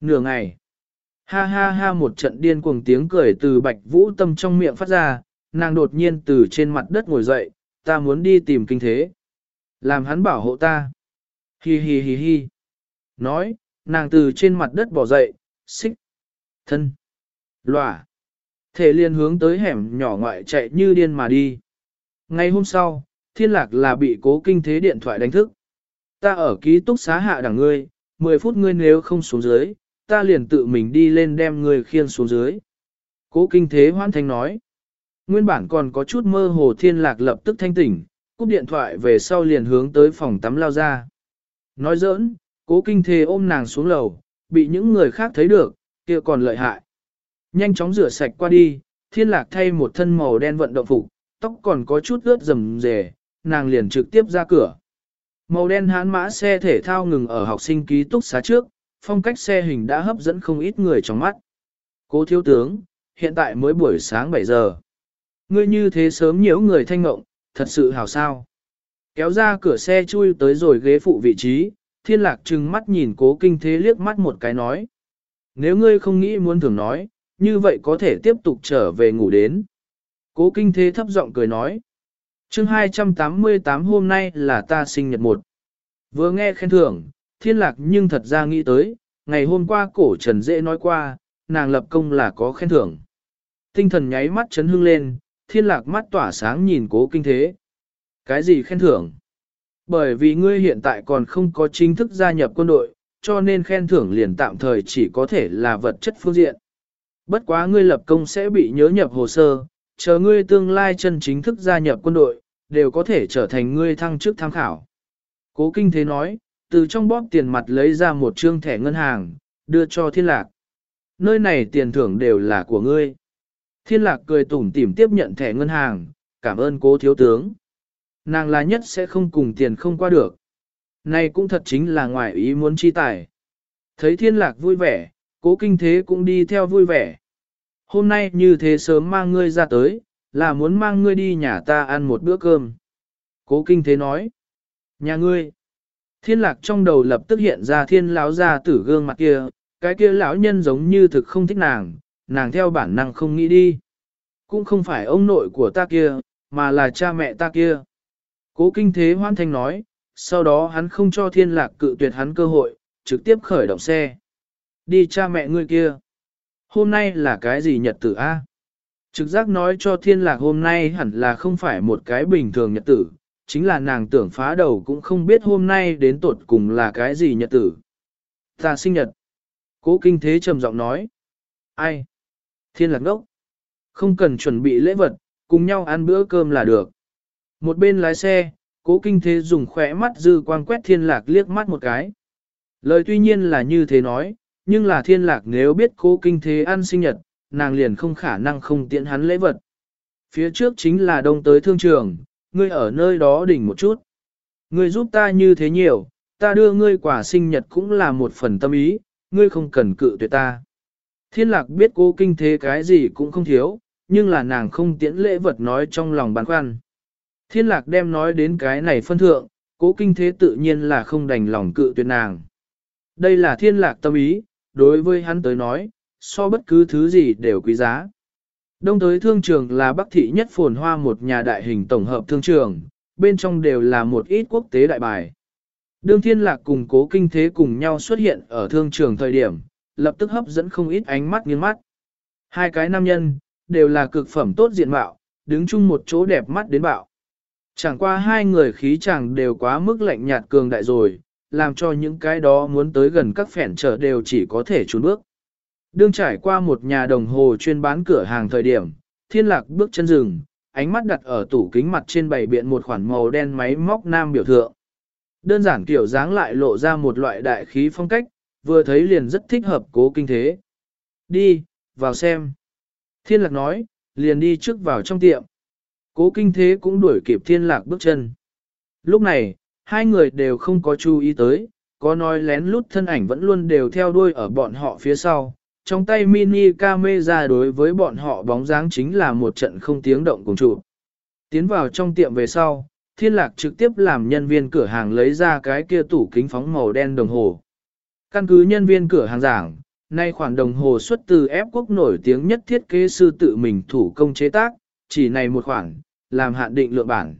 Nửa ngày, ha ha ha một trận điên cuồng tiếng cười từ Bạch Vũ Tâm trong miệng phát ra, nàng đột nhiên từ trên mặt đất ngồi dậy, ta muốn đi tìm kinh thế. Làm hắn bảo hộ ta. Hi hi hi hi. Nói, nàng từ trên mặt đất bỏ dậy, xích, thân, lòa. Thể liên hướng tới hẻm nhỏ ngoại chạy như điên mà đi. Ngay hôm sau, thiên lạc là bị cố kinh thế điện thoại đánh thức. Ta ở ký túc xá hạ đẳng ngươi, 10 phút ngươi nếu không xuống dưới, ta liền tự mình đi lên đem ngươi khiêng xuống dưới. Cố kinh thế hoan thanh nói. Nguyên bản còn có chút mơ hồ thiên lạc lập tức thanh tỉnh, cúp điện thoại về sau liền hướng tới phòng tắm lao ra. Nói giỡn, cố kinh Thề ôm nàng xuống lầu, bị những người khác thấy được, kia còn lợi hại. Nhanh chóng rửa sạch qua đi, thiên lạc thay một thân màu đen vận động phục, tóc còn có chút ướt rầm rề, nàng liền trực tiếp ra cửa. Màu đen hán mã xe thể thao ngừng ở học sinh ký túc xá trước, phong cách xe hình đã hấp dẫn không ít người trong mắt. Cố thiếu tướng, hiện tại mới buổi sáng 7 giờ. Ngươi như thế sớm nhiễu người thanh ngộng, thật sự hào sao. Kéo ra cửa xe chui tới rồi ghế phụ vị trí, thiên lạc trừng mắt nhìn cố kinh thế liếc mắt một cái nói. Nếu ngươi không nghĩ muốn thường nói, như vậy có thể tiếp tục trở về ngủ đến. Cố kinh thế thấp giọng cười nói. chương 288 hôm nay là ta sinh nhật một. Vừa nghe khen thưởng, thiên lạc nhưng thật ra nghĩ tới, ngày hôm qua cổ trần dễ nói qua, nàng lập công là có khen thưởng. Tinh thần nháy mắt chấn hưng lên, thiên lạc mắt tỏa sáng nhìn cố kinh thế. Cái gì khen thưởng? Bởi vì ngươi hiện tại còn không có chính thức gia nhập quân đội, cho nên khen thưởng liền tạm thời chỉ có thể là vật chất phương diện. Bất quá ngươi lập công sẽ bị nhớ nhập hồ sơ, chờ ngươi tương lai chân chính thức gia nhập quân đội, đều có thể trở thành ngươi thăng chức tham khảo. Cố kinh thế nói, từ trong bóp tiền mặt lấy ra một trương thẻ ngân hàng, đưa cho thiên lạc. Nơi này tiền thưởng đều là của ngươi. Thiên lạc cười tủm tỉm tiếp nhận thẻ ngân hàng, cảm ơn cố thiếu tướng. Nàng là nhất sẽ không cùng tiền không qua được. Này cũng thật chính là ngoài ý muốn chi tài. Thấy thiên lạc vui vẻ, cố kinh thế cũng đi theo vui vẻ. Hôm nay như thế sớm mang ngươi ra tới, là muốn mang ngươi đi nhà ta ăn một bữa cơm. Cố kinh thế nói. Nhà ngươi. Thiên lạc trong đầu lập tức hiện ra thiên lão ra tử gương mặt kia, cái kia lão nhân giống như thực không thích nàng, nàng theo bản năng không nghĩ đi. Cũng không phải ông nội của ta kia, mà là cha mẹ ta kia. Cố kinh thế hoan thanh nói, sau đó hắn không cho thiên lạc cự tuyệt hắn cơ hội, trực tiếp khởi động xe. Đi cha mẹ ngươi kia. Hôm nay là cái gì nhật tử A? Trực giác nói cho thiên lạc hôm nay hẳn là không phải một cái bình thường nhật tử, chính là nàng tưởng phá đầu cũng không biết hôm nay đến tột cùng là cái gì nhật tử. Ta sinh nhật. Cố kinh thế trầm giọng nói. Ai? Thiên lạc ngốc. Không cần chuẩn bị lễ vật, cùng nhau ăn bữa cơm là được. Một bên lái xe, cố kinh thế dùng khỏe mắt dư quang quét thiên lạc liếc mắt một cái. Lời tuy nhiên là như thế nói, nhưng là thiên lạc nếu biết cố kinh thế ăn sinh nhật, nàng liền không khả năng không tiện hắn lễ vật. Phía trước chính là đông tới thương trường, ngươi ở nơi đó đỉnh một chút. Ngươi giúp ta như thế nhiều, ta đưa ngươi quả sinh nhật cũng là một phần tâm ý, ngươi không cần cự tuyệt ta. Thiên lạc biết cố kinh thế cái gì cũng không thiếu, nhưng là nàng không tiễn lễ vật nói trong lòng băn khoăn. Thiên lạc đem nói đến cái này phân thượng, cố kinh thế tự nhiên là không đành lòng cự tuyệt nàng. Đây là thiên lạc tâm ý, đối với hắn tới nói, so bất cứ thứ gì đều quý giá. Đông tới thương trường là bắc thị nhất phồn hoa một nhà đại hình tổng hợp thương trường, bên trong đều là một ít quốc tế đại bài. Đương thiên lạc cùng cố kinh thế cùng nhau xuất hiện ở thương trường thời điểm, lập tức hấp dẫn không ít ánh mắt nghiêng mắt. Hai cái nam nhân, đều là cực phẩm tốt diện mạo, đứng chung một chỗ đẹp mắt đến bạo. Chẳng qua hai người khí chàng đều quá mức lạnh nhạt cường đại rồi, làm cho những cái đó muốn tới gần các phẻn trở đều chỉ có thể trốn bước. Đương trải qua một nhà đồng hồ chuyên bán cửa hàng thời điểm, thiên lạc bước chân rừng, ánh mắt đặt ở tủ kính mặt trên bày biện một khoản màu đen máy móc nam biểu thượng. Đơn giản kiểu dáng lại lộ ra một loại đại khí phong cách, vừa thấy liền rất thích hợp cố kinh thế. Đi, vào xem. Thiên lạc nói, liền đi trước vào trong tiệm. Cố kinh thế cũng đuổi kịp thiên lạc bước chân. Lúc này, hai người đều không có chú ý tới, có nói lén lút thân ảnh vẫn luôn đều theo đuôi ở bọn họ phía sau. Trong tay mini camera đối với bọn họ bóng dáng chính là một trận không tiếng động cùng chủ. Tiến vào trong tiệm về sau, thiên lạc trực tiếp làm nhân viên cửa hàng lấy ra cái kia tủ kính phóng màu đen đồng hồ. Căn cứ nhân viên cửa hàng giảng, nay khoản đồng hồ xuất từ ép quốc nổi tiếng nhất thiết kế sư tự mình thủ công chế tác, chỉ này một khoản, làm hạn định lượng bản.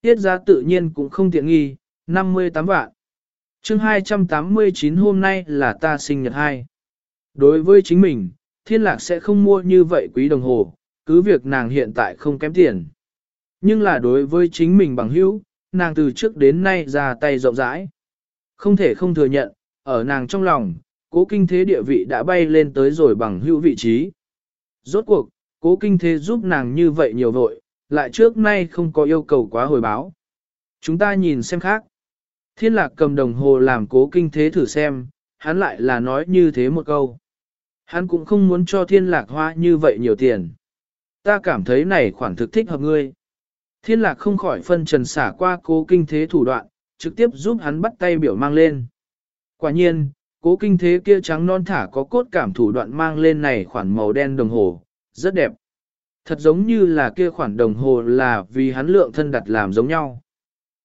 Tiết giá tự nhiên cũng không tiện nghi, 58 vạn. chương 289 hôm nay là ta sinh nhật hai. Đối với chính mình, thiên lạc sẽ không mua như vậy quý đồng hồ, cứ việc nàng hiện tại không kém tiền. Nhưng là đối với chính mình bằng hữu, nàng từ trước đến nay ra tay rộng rãi. Không thể không thừa nhận, ở nàng trong lòng, cố kinh thế địa vị đã bay lên tới rồi bằng hữu vị trí. Rốt cuộc, cố kinh thế giúp nàng như vậy nhiều vội, lại trước nay không có yêu cầu quá hồi báo. Chúng ta nhìn xem khác. Thiên lạc cầm đồng hồ làm cố kinh thế thử xem, hắn lại là nói như thế một câu. Hắn cũng không muốn cho thiên lạc hoa như vậy nhiều tiền. Ta cảm thấy này khoản thực thích hợp ngươi. Thiên lạc không khỏi phân trần xả qua cố kinh thế thủ đoạn, trực tiếp giúp hắn bắt tay biểu mang lên. Quả nhiên, cố kinh thế kia trắng non thả có cốt cảm thủ đoạn mang lên này khoản màu đen đồng hồ, rất đẹp. Thật giống như là kia khoản đồng hồ là vì hắn lượng thân đặt làm giống nhau.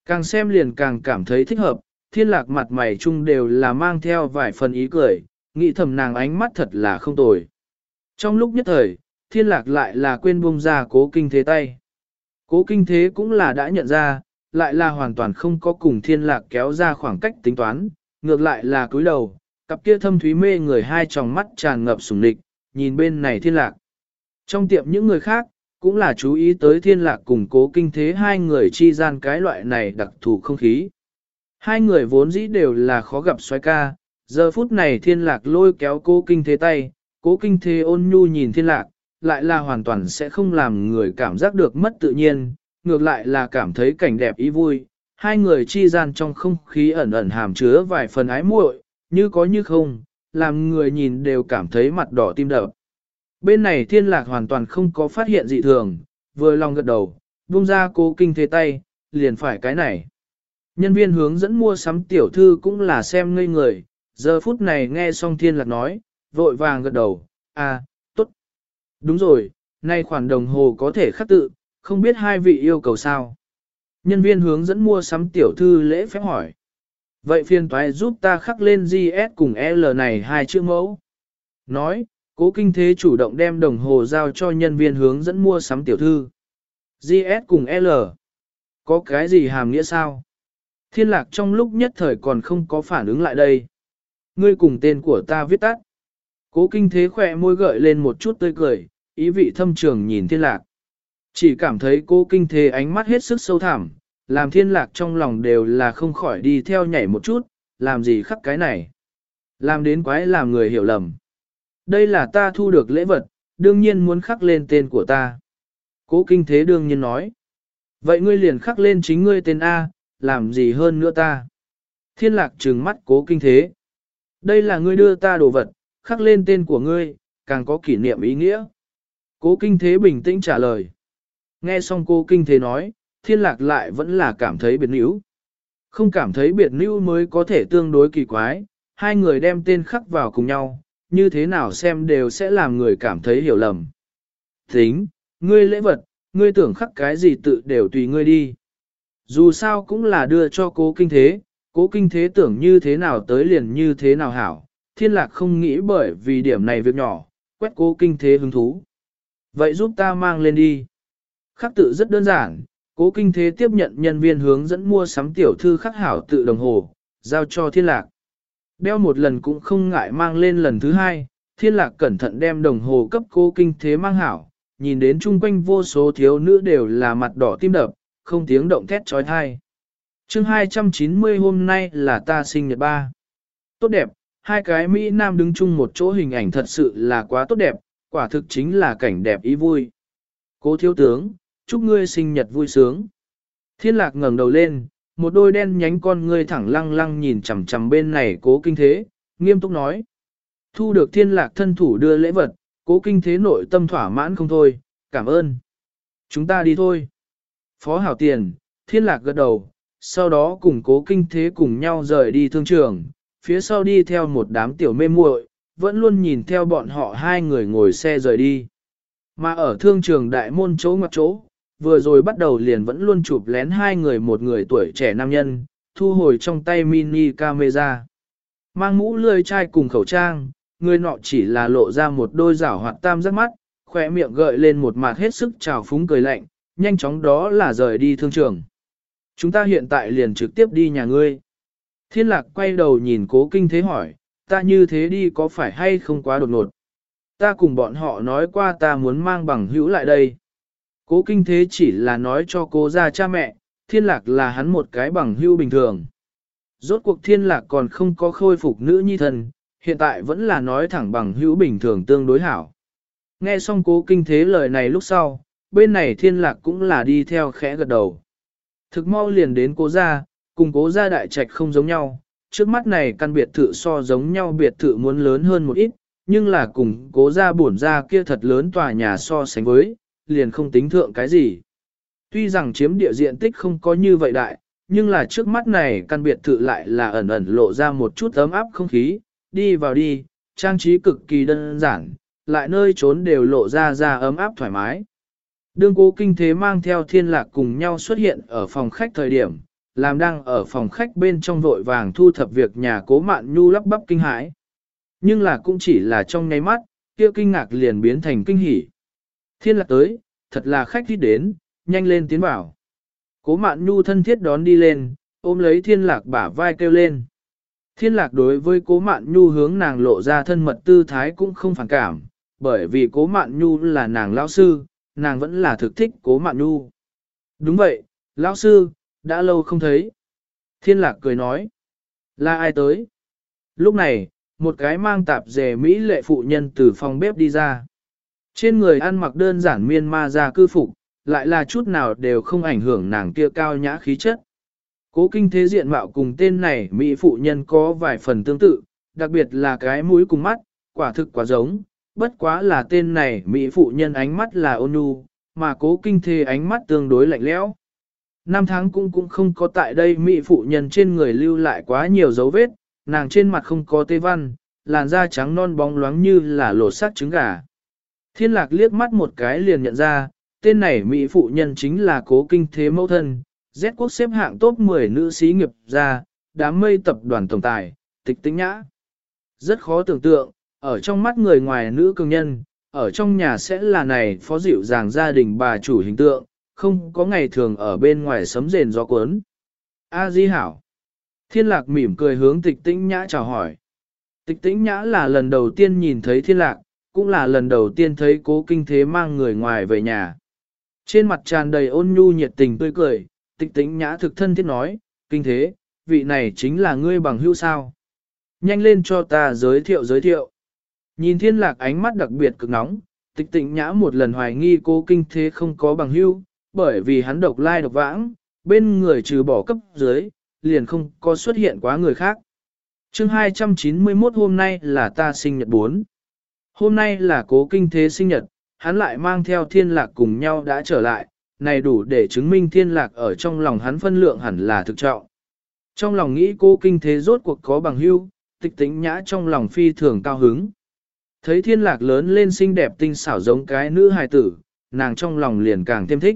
Càng xem liền càng cảm thấy thích hợp, thiên lạc mặt mày chung đều là mang theo vài phần ý cười, nghĩ thầm nàng ánh mắt thật là không tồi. Trong lúc nhất thời, thiên lạc lại là quên buông ra cố kinh thế tay. Cố kinh thế cũng là đã nhận ra, lại là hoàn toàn không có cùng thiên lạc kéo ra khoảng cách tính toán, ngược lại là cúi đầu, cặp kia thâm thúy mê người hai tròng mắt tràn ngập sùng địch, nhìn bên này thiên lạc. Trong tiệm những người khác, cũng là chú ý tới thiên lạc cùng cố kinh thế hai người chi gian cái loại này đặc thù không khí. Hai người vốn dĩ đều là khó gặp xoay ca, giờ phút này thiên lạc lôi kéo cố kinh thế tay, cố kinh thế ôn nhu nhìn thiên lạc, lại là hoàn toàn sẽ không làm người cảm giác được mất tự nhiên, ngược lại là cảm thấy cảnh đẹp ý vui. Hai người chi gian trong không khí ẩn ẩn hàm chứa vài phần ái muội, như có như không, làm người nhìn đều cảm thấy mặt đỏ tim đập. Bên này thiên lạc hoàn toàn không có phát hiện dị thường, vừa lòng gật đầu, buông ra cố kinh thế tay, liền phải cái này. Nhân viên hướng dẫn mua sắm tiểu thư cũng là xem ngây người, giờ phút này nghe xong thiên lạc nói, vội vàng gật đầu, à, tốt. Đúng rồi, nay khoản đồng hồ có thể khắc tự, không biết hai vị yêu cầu sao. Nhân viên hướng dẫn mua sắm tiểu thư lễ phép hỏi. Vậy phiền toái giúp ta khắc lên GS cùng L này hai chữ mẫu. Nói, cố kinh thế chủ động đem đồng hồ giao cho nhân viên hướng dẫn mua sắm tiểu thư. GS cùng L. Có cái gì hàm nghĩa sao? Thiên lạc trong lúc nhất thời còn không có phản ứng lại đây. Ngươi cùng tên của ta viết tắt. Cố kinh thế khỏe môi gợi lên một chút tươi cười, ý vị thâm trường nhìn thiên lạc. Chỉ cảm thấy cố kinh thế ánh mắt hết sức sâu thẳm, làm thiên lạc trong lòng đều là không khỏi đi theo nhảy một chút, làm gì khắc cái này. Làm đến quái làm người hiểu lầm. Đây là ta thu được lễ vật, đương nhiên muốn khắc lên tên của ta. Cố kinh thế đương nhiên nói. Vậy ngươi liền khắc lên chính ngươi tên A, làm gì hơn nữa ta. Thiên lạc trừng mắt cố kinh thế. Đây là ngươi đưa ta đồ vật, khắc lên tên của ngươi, càng có kỷ niệm ý nghĩa. Cố kinh thế bình tĩnh trả lời. Nghe xong cô kinh thế nói, thiên lạc lại vẫn là cảm thấy biệt níu. Không cảm thấy biệt níu mới có thể tương đối kỳ quái, hai người đem tên khắc vào cùng nhau, như thế nào xem đều sẽ làm người cảm thấy hiểu lầm. Tính, ngươi lễ vật, ngươi tưởng khắc cái gì tự đều tùy ngươi đi. Dù sao cũng là đưa cho cố kinh thế, cố kinh thế tưởng như thế nào tới liền như thế nào hảo, thiên lạc không nghĩ bởi vì điểm này việc nhỏ, quét cố kinh thế hứng thú. Vậy giúp ta mang lên đi. Khắc tự rất đơn giản, cố kinh thế tiếp nhận nhân viên hướng dẫn mua sắm tiểu thư khắc hảo tự đồng hồ, giao cho thiên lạc. Đeo một lần cũng không ngại mang lên lần thứ hai, thiên lạc cẩn thận đem đồng hồ cấp cô kinh thế mang hảo, nhìn đến chung quanh vô số thiếu nữ đều là mặt đỏ tim đập, không tiếng động thét trói thai. chương 290 hôm nay là ta sinh nhật ba. Tốt đẹp, hai cái Mỹ Nam đứng chung một chỗ hình ảnh thật sự là quá tốt đẹp, quả thực chính là cảnh đẹp ý vui. Cố thiếu tướng, chúc ngươi sinh nhật vui sướng. Thiên lạc ngẩng đầu lên, một đôi đen nhánh con ngươi thẳng lăng lăng nhìn chằm chằm bên này cố kinh thế, nghiêm túc nói. Thu được thiên lạc thân thủ đưa lễ vật, cố kinh thế nội tâm thỏa mãn không thôi, cảm ơn. Chúng ta đi thôi. Phó hảo tiền, thiên lạc gật đầu, sau đó cùng cố kinh thế cùng nhau rời đi thương trường, phía sau đi theo một đám tiểu mê muội, vẫn luôn nhìn theo bọn họ hai người ngồi xe rời đi. Mà ở thương trường đại môn chỗ ngoặt chỗ, vừa rồi bắt đầu liền vẫn luôn chụp lén hai người một người tuổi trẻ nam nhân, thu hồi trong tay mini camera. Mang mũ lươi chai cùng khẩu trang, người nọ chỉ là lộ ra một đôi rảo hoạt tam giác mắt, khỏe miệng gợi lên một mặt hết sức trào phúng cười lạnh, nhanh chóng đó là rời đi thương trường. Chúng ta hiện tại liền trực tiếp đi nhà ngươi. Thiên lạc quay đầu nhìn cố kinh thế hỏi, ta như thế đi có phải hay không quá đột ngột? Ta cùng bọn họ nói qua ta muốn mang bằng hữu lại đây. Cố kinh thế chỉ là nói cho cố ra cha mẹ, thiên lạc là hắn một cái bằng hữu bình thường. Rốt cuộc thiên lạc còn không có khôi phục nữ nhi thần, hiện tại vẫn là nói thẳng bằng hữu bình thường tương đối hảo. Nghe xong cố kinh thế lời này lúc sau, bên này thiên lạc cũng là đi theo khẽ gật đầu. Thực mau liền đến cố gia, cùng cố gia đại trạch không giống nhau, trước mắt này căn biệt thự so giống nhau biệt thự muốn lớn hơn một ít, nhưng là cùng cố gia bổn gia kia thật lớn tòa nhà so sánh với, liền không tính thượng cái gì. Tuy rằng chiếm địa diện tích không có như vậy đại, nhưng là trước mắt này căn biệt thự lại là ẩn ẩn lộ ra một chút ấm áp không khí, đi vào đi, trang trí cực kỳ đơn giản, lại nơi trốn đều lộ ra ra ấm áp thoải mái. Đương cố kinh thế mang theo thiên lạc cùng nhau xuất hiện ở phòng khách thời điểm, làm đang ở phòng khách bên trong vội vàng thu thập việc nhà cố mạn nhu lắp bắp kinh hãi. Nhưng là cũng chỉ là trong nháy mắt, kia kinh ngạc liền biến thành kinh hỉ. Thiên lạc tới, thật là khách thích đến, nhanh lên tiến vào. Cố mạn nhu thân thiết đón đi lên, ôm lấy thiên lạc bả vai kêu lên. Thiên lạc đối với cố mạn nhu hướng nàng lộ ra thân mật tư thái cũng không phản cảm, bởi vì cố mạn nhu là nàng lão sư, nàng vẫn là thực thích cố mạn nhu. Đúng vậy, lão sư, đã lâu không thấy. Thiên lạc cười nói, là ai tới? Lúc này, một cái mang tạp dề Mỹ lệ phụ nhân từ phòng bếp đi ra. Trên người ăn mặc đơn giản miên ma ra cư phục, lại là chút nào đều không ảnh hưởng nàng kia cao nhã khí chất. Cố kinh thế diện mạo cùng tên này Mỹ phụ nhân có vài phần tương tự, đặc biệt là cái mũi cùng mắt, quả thực quá giống, bất quá là tên này Mỹ phụ nhân ánh mắt là ôn nhu, mà cố kinh thế ánh mắt tương đối lạnh lẽo. Năm tháng cũng cũng không có tại đây Mỹ phụ nhân trên người lưu lại quá nhiều dấu vết, nàng trên mặt không có tê văn, làn da trắng non bóng loáng như là lột xác trứng gà. Thiên lạc liếc mắt một cái liền nhận ra, tên này Mỹ phụ nhân chính là cố kinh thế mẫu thân, Z quốc xếp hạng top 10 nữ sĩ nghiệp gia, đám mây tập đoàn tổng tài, tịch tính nhã. Rất khó tưởng tượng, ở trong mắt người ngoài nữ cường nhân, ở trong nhà sẽ là này phó dịu dàng gia đình bà chủ hình tượng, không có ngày thường ở bên ngoài sấm rền gió cuốn. A Di Hảo. Thiên lạc mỉm cười hướng tịch tĩnh nhã chào hỏi. Tịch tĩnh nhã là lần đầu tiên nhìn thấy thiên lạc, cũng là lần đầu tiên thấy cố kinh thế mang người ngoài về nhà. Trên mặt tràn đầy ôn nhu nhiệt tình tươi cười, tịch tĩnh nhã thực thân thiết nói, kinh thế, vị này chính là ngươi bằng hữu sao. Nhanh lên cho ta giới thiệu giới thiệu. Nhìn thiên lạc ánh mắt đặc biệt cực nóng, tịch tĩnh nhã một lần hoài nghi cố kinh thế không có bằng hữu, bởi vì hắn độc lai độc vãng, bên người trừ bỏ cấp dưới, liền không có xuất hiện quá người khác. chương 291 hôm nay là ta sinh nhật 4. Hôm nay là cố kinh thế sinh nhật, hắn lại mang theo thiên lạc cùng nhau đã trở lại, này đủ để chứng minh thiên lạc ở trong lòng hắn phân lượng hẳn là thực trọng. Trong lòng nghĩ cô kinh thế rốt cuộc có bằng hưu, tịch tính nhã trong lòng phi thường cao hứng. Thấy thiên lạc lớn lên xinh đẹp tinh xảo giống cái nữ hài tử, nàng trong lòng liền càng thêm thích.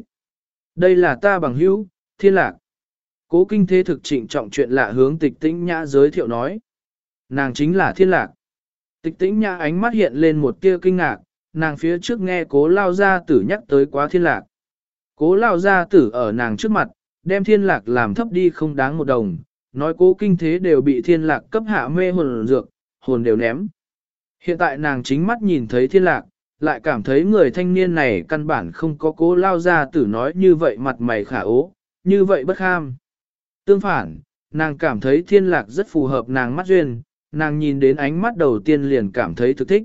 Đây là ta bằng hữu, thiên lạc. Cố kinh thế thực trịnh trọng chuyện lạ hướng tịch tĩnh nhã giới thiệu nói. Nàng chính là thiên lạc. Tịch tĩnh nhã ánh mắt hiện lên một tia kinh ngạc, nàng phía trước nghe cố lao gia tử nhắc tới quá thiên lạc. Cố lao gia tử ở nàng trước mặt, đem thiên lạc làm thấp đi không đáng một đồng, nói cố kinh thế đều bị thiên lạc cấp hạ mê hồn dược, hồn đều ném. Hiện tại nàng chính mắt nhìn thấy thiên lạc, lại cảm thấy người thanh niên này căn bản không có cố lao gia tử nói như vậy mặt mày khả ố, như vậy bất kham. Tương phản, nàng cảm thấy thiên lạc rất phù hợp nàng mắt duyên, nàng nhìn đến ánh mắt đầu tiên liền cảm thấy thực thích.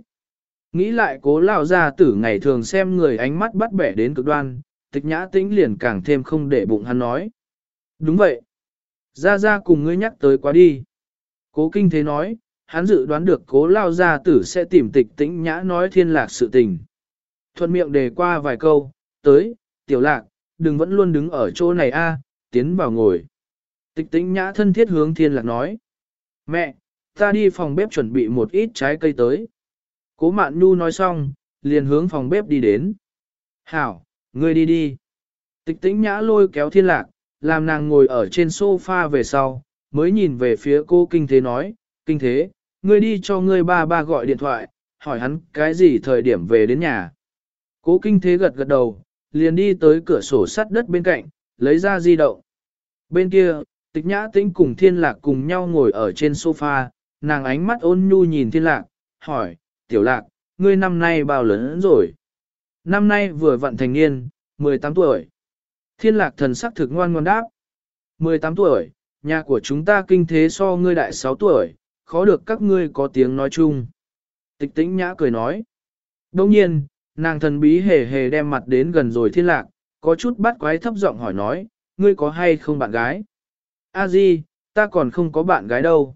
Nghĩ lại cố lao gia tử ngày thường xem người ánh mắt bắt bẻ đến cực đoan, tịch nhã tĩnh liền càng thêm không để bụng hắn nói. Đúng vậy. Ra ra cùng ngươi nhắc tới quá đi. Cố kinh thế nói, hắn dự đoán được cố lao gia tử sẽ tìm tịch tĩnh nhã nói thiên lạc sự tình. Thuận miệng đề qua vài câu, tới, tiểu lạc, đừng vẫn luôn đứng ở chỗ này a tiến vào ngồi. Tịch tĩnh nhã thân thiết hướng thiên lạc nói. Mẹ, ta đi phòng bếp chuẩn bị một ít trái cây tới. Cố mạn nhu nói xong, liền hướng phòng bếp đi đến. Hảo, ngươi đi đi. Tịch tĩnh nhã lôi kéo thiên lạc, làm nàng ngồi ở trên sofa về sau, mới nhìn về phía cô kinh thế nói, kinh thế, ngươi đi cho ngươi ba ba gọi điện thoại, hỏi hắn cái gì thời điểm về đến nhà. Cố kinh thế gật gật đầu, liền đi tới cửa sổ sắt đất bên cạnh, lấy ra di động. Bên kia, tịch nhã tĩnh cùng thiên lạc cùng nhau ngồi ở trên sofa, nàng ánh mắt ôn nhu nhìn thiên lạc, hỏi, tiểu lạc, ngươi năm nay bao lớn rồi? Năm nay vừa vận thành niên, 18 tuổi. Thiên lạc thần sắc thực ngoan ngoan đáp. 18 tuổi, nhà của chúng ta kinh thế so ngươi đại 6 tuổi, khó được các ngươi có tiếng nói chung. Tịch tĩnh nhã cười nói. Đồng nhiên, nàng thần bí hề hề đem mặt đến gần rồi thiên lạc, có chút bắt quái thấp giọng hỏi nói, ngươi có hay không bạn gái? A Di, ta còn không có bạn gái đâu.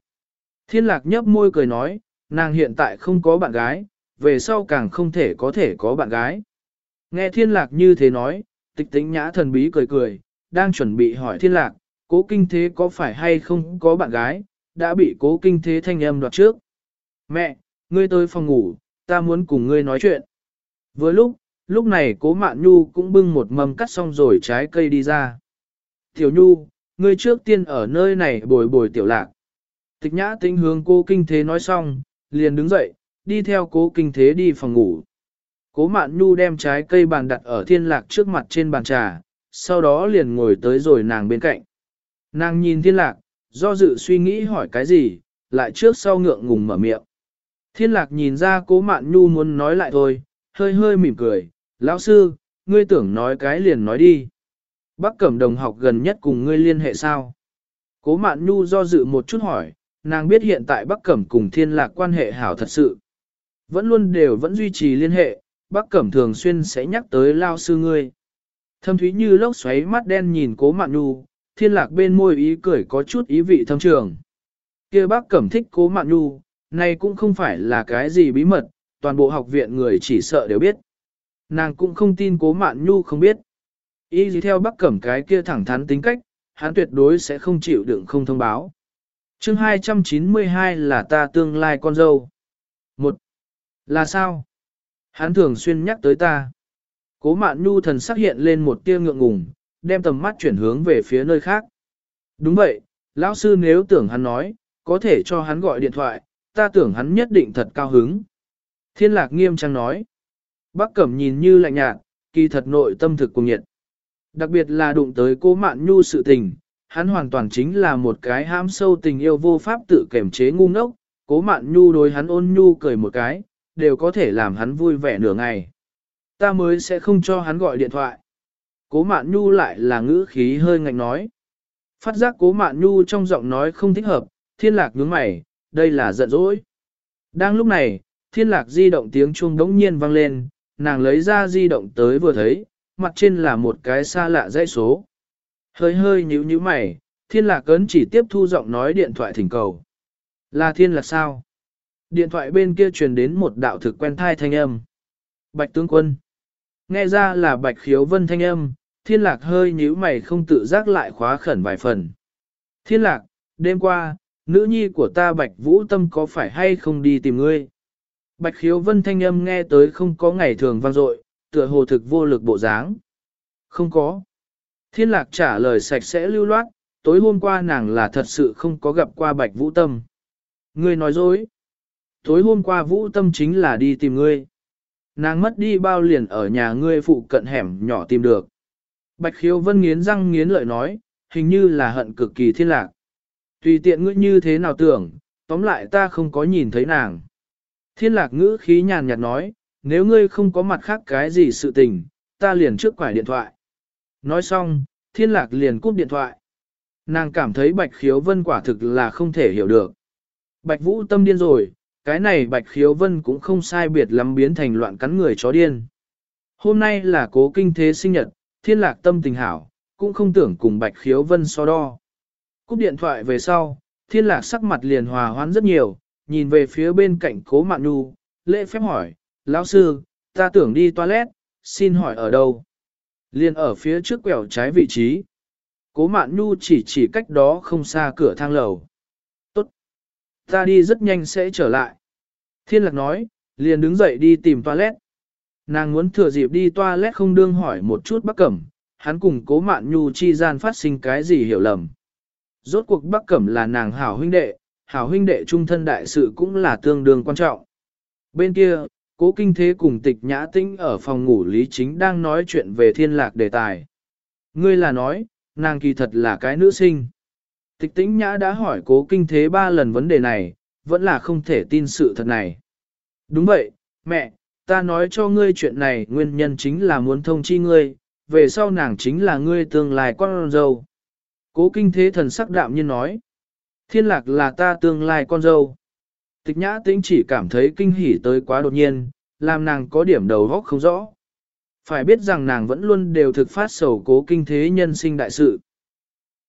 Thiên lạc nhấp môi cười nói, nàng hiện tại không có bạn gái, về sau càng không thể có thể có bạn gái. Nghe thiên lạc như thế nói, tịch tĩnh nhã thần bí cười cười, đang chuẩn bị hỏi thiên lạc, cố kinh thế có phải hay không có bạn gái, đã bị cố kinh thế thanh âm đoạt trước. Mẹ, ngươi tới phòng ngủ, ta muốn cùng ngươi nói chuyện. Với lúc, lúc này cố mạn nhu cũng bưng một mầm cắt xong rồi trái cây đi ra. Tiểu nhu, ngươi trước tiên ở nơi này bồi bồi tiểu lạc. Tịch nhã tính hướng cô kinh thế nói xong, liền đứng dậy, đi theo cố kinh thế đi phòng ngủ. Cố mạn nhu đem trái cây bàn đặt ở thiên lạc trước mặt trên bàn trà, sau đó liền ngồi tới rồi nàng bên cạnh. Nàng nhìn thiên lạc, do dự suy nghĩ hỏi cái gì, lại trước sau ngượng ngùng mở miệng. Thiên lạc nhìn ra cố mạn nhu muốn nói lại thôi, hơi hơi mỉm cười, lão sư, ngươi tưởng nói cái liền nói đi. Bác Cẩm đồng học gần nhất cùng ngươi liên hệ sao? Cố mạn nhu do dự một chút hỏi, nàng biết hiện tại Bắc Cẩm cùng thiên lạc quan hệ hảo thật sự. Vẫn luôn đều vẫn duy trì liên hệ, Bắc Cẩm thường xuyên sẽ nhắc tới lao sư ngươi. Thâm thúy như lốc xoáy mắt đen nhìn cố mạn nhu, thiên lạc bên môi ý cười có chút ý vị thâm trường. kia Bắc Cẩm thích cố mạn nhu, này cũng không phải là cái gì bí mật, toàn bộ học viện người chỉ sợ đều biết. Nàng cũng không tin cố mạn nhu không biết. Ý gì theo Bắc Cẩm cái kia thẳng thắn tính cách, hắn tuyệt đối sẽ không chịu đựng không thông báo chương 292 là ta tương lai con dâu. Một Là sao? Hắn thường xuyên nhắc tới ta. Cố mạn nhu thần sắc hiện lên một tia ngượng ngùng, đem tầm mắt chuyển hướng về phía nơi khác. Đúng vậy, lão sư nếu tưởng hắn nói, có thể cho hắn gọi điện thoại, ta tưởng hắn nhất định thật cao hứng. Thiên lạc nghiêm trang nói. Bác Cẩm nhìn như lạnh nhạt, kỳ thật nội tâm thực cùng nhiệt. Đặc biệt là đụng tới cô Mạn Nhu sự tình, hắn hoàn toàn chính là một cái ham sâu tình yêu vô pháp tự kềm chế ngu ngốc, cố Mạn Nhu đối hắn ôn nhu cười một cái, đều có thể làm hắn vui vẻ nửa ngày. Ta mới sẽ không cho hắn gọi điện thoại. Cố Mạn Nhu lại là ngữ khí hơi ngạnh nói. Phát giác cố Mạn Nhu trong giọng nói không thích hợp, thiên lạc nhướng mày, đây là giận dỗi. Đang lúc này, thiên lạc di động tiếng chuông đống nhiên vang lên, nàng lấy ra di động tới vừa thấy, mặt trên là một cái xa lạ dãy số. Hơi hơi nhíu nhíu mày, thiên lạc ấn chỉ tiếp thu giọng nói điện thoại thỉnh cầu. Là thiên lạc sao? Điện thoại bên kia truyền đến một đạo thực quen thai thanh âm. Bạch tướng quân. Nghe ra là bạch khiếu vân thanh âm, thiên lạc hơi nhíu mày không tự giác lại khóa khẩn vài phần. Thiên lạc, đêm qua, nữ nhi của ta bạch vũ tâm có phải hay không đi tìm ngươi? Bạch khiếu vân thanh âm nghe tới không có ngày thường vang dội tựa hồ thực vô lực bộ dáng. Không có. Thiên lạc trả lời sạch sẽ lưu loát, tối hôm qua nàng là thật sự không có gặp qua bạch vũ tâm. Ngươi nói dối. Tối hôm qua vũ tâm chính là đi tìm ngươi. Nàng mất đi bao liền ở nhà ngươi phụ cận hẻm nhỏ tìm được. Bạch khiếu vân nghiến răng nghiến lợi nói, hình như là hận cực kỳ thiên lạc. Tùy tiện ngươi như thế nào tưởng, tóm lại ta không có nhìn thấy nàng. Thiên lạc ngữ khí nhàn nhạt nói, nếu ngươi không có mặt khác cái gì sự tình, ta liền trước quải điện thoại. Nói xong, thiên lạc liền cúp điện thoại. Nàng cảm thấy bạch khiếu vân quả thực là không thể hiểu được. Bạch vũ tâm điên rồi, cái này bạch khiếu vân cũng không sai biệt lắm biến thành loạn cắn người chó điên. Hôm nay là cố kinh thế sinh nhật, thiên lạc tâm tình hảo, cũng không tưởng cùng bạch khiếu vân so đo. Cúp điện thoại về sau, thiên lạc sắc mặt liền hòa hoãn rất nhiều, nhìn về phía bên cạnh cố mạn nu, lễ phép hỏi, lão sư, ta tưởng đi toilet, xin hỏi ở đâu? Liên ở phía trước quẹo trái vị trí. Cố mạn nhu chỉ chỉ cách đó không xa cửa thang lầu. Tốt. Ta đi rất nhanh sẽ trở lại. Thiên lạc nói, liền đứng dậy đi tìm toilet. Nàng muốn thừa dịp đi toilet không đương hỏi một chút bác cẩm, hắn cùng cố mạn nhu chi gian phát sinh cái gì hiểu lầm. Rốt cuộc bác cẩm là nàng hảo huynh đệ, hảo huynh đệ trung thân đại sự cũng là tương đương quan trọng. Bên kia, cố kinh thế cùng tịch nhã tĩnh ở phòng ngủ lý chính đang nói chuyện về thiên lạc đề tài. Ngươi là nói, nàng kỳ thật là cái nữ sinh. Tịch tĩnh nhã đã hỏi cố kinh thế ba lần vấn đề này, vẫn là không thể tin sự thật này. Đúng vậy, mẹ, ta nói cho ngươi chuyện này nguyên nhân chính là muốn thông chi ngươi, về sau nàng chính là ngươi tương lai con dâu. Cố kinh thế thần sắc đạm nhiên nói, thiên lạc là ta tương lai con dâu. Tịch nhã tĩnh chỉ cảm thấy kinh hỉ tới quá đột nhiên, làm nàng có điểm đầu góc không rõ. Phải biết rằng nàng vẫn luôn đều thực phát sầu cố kinh thế nhân sinh đại sự.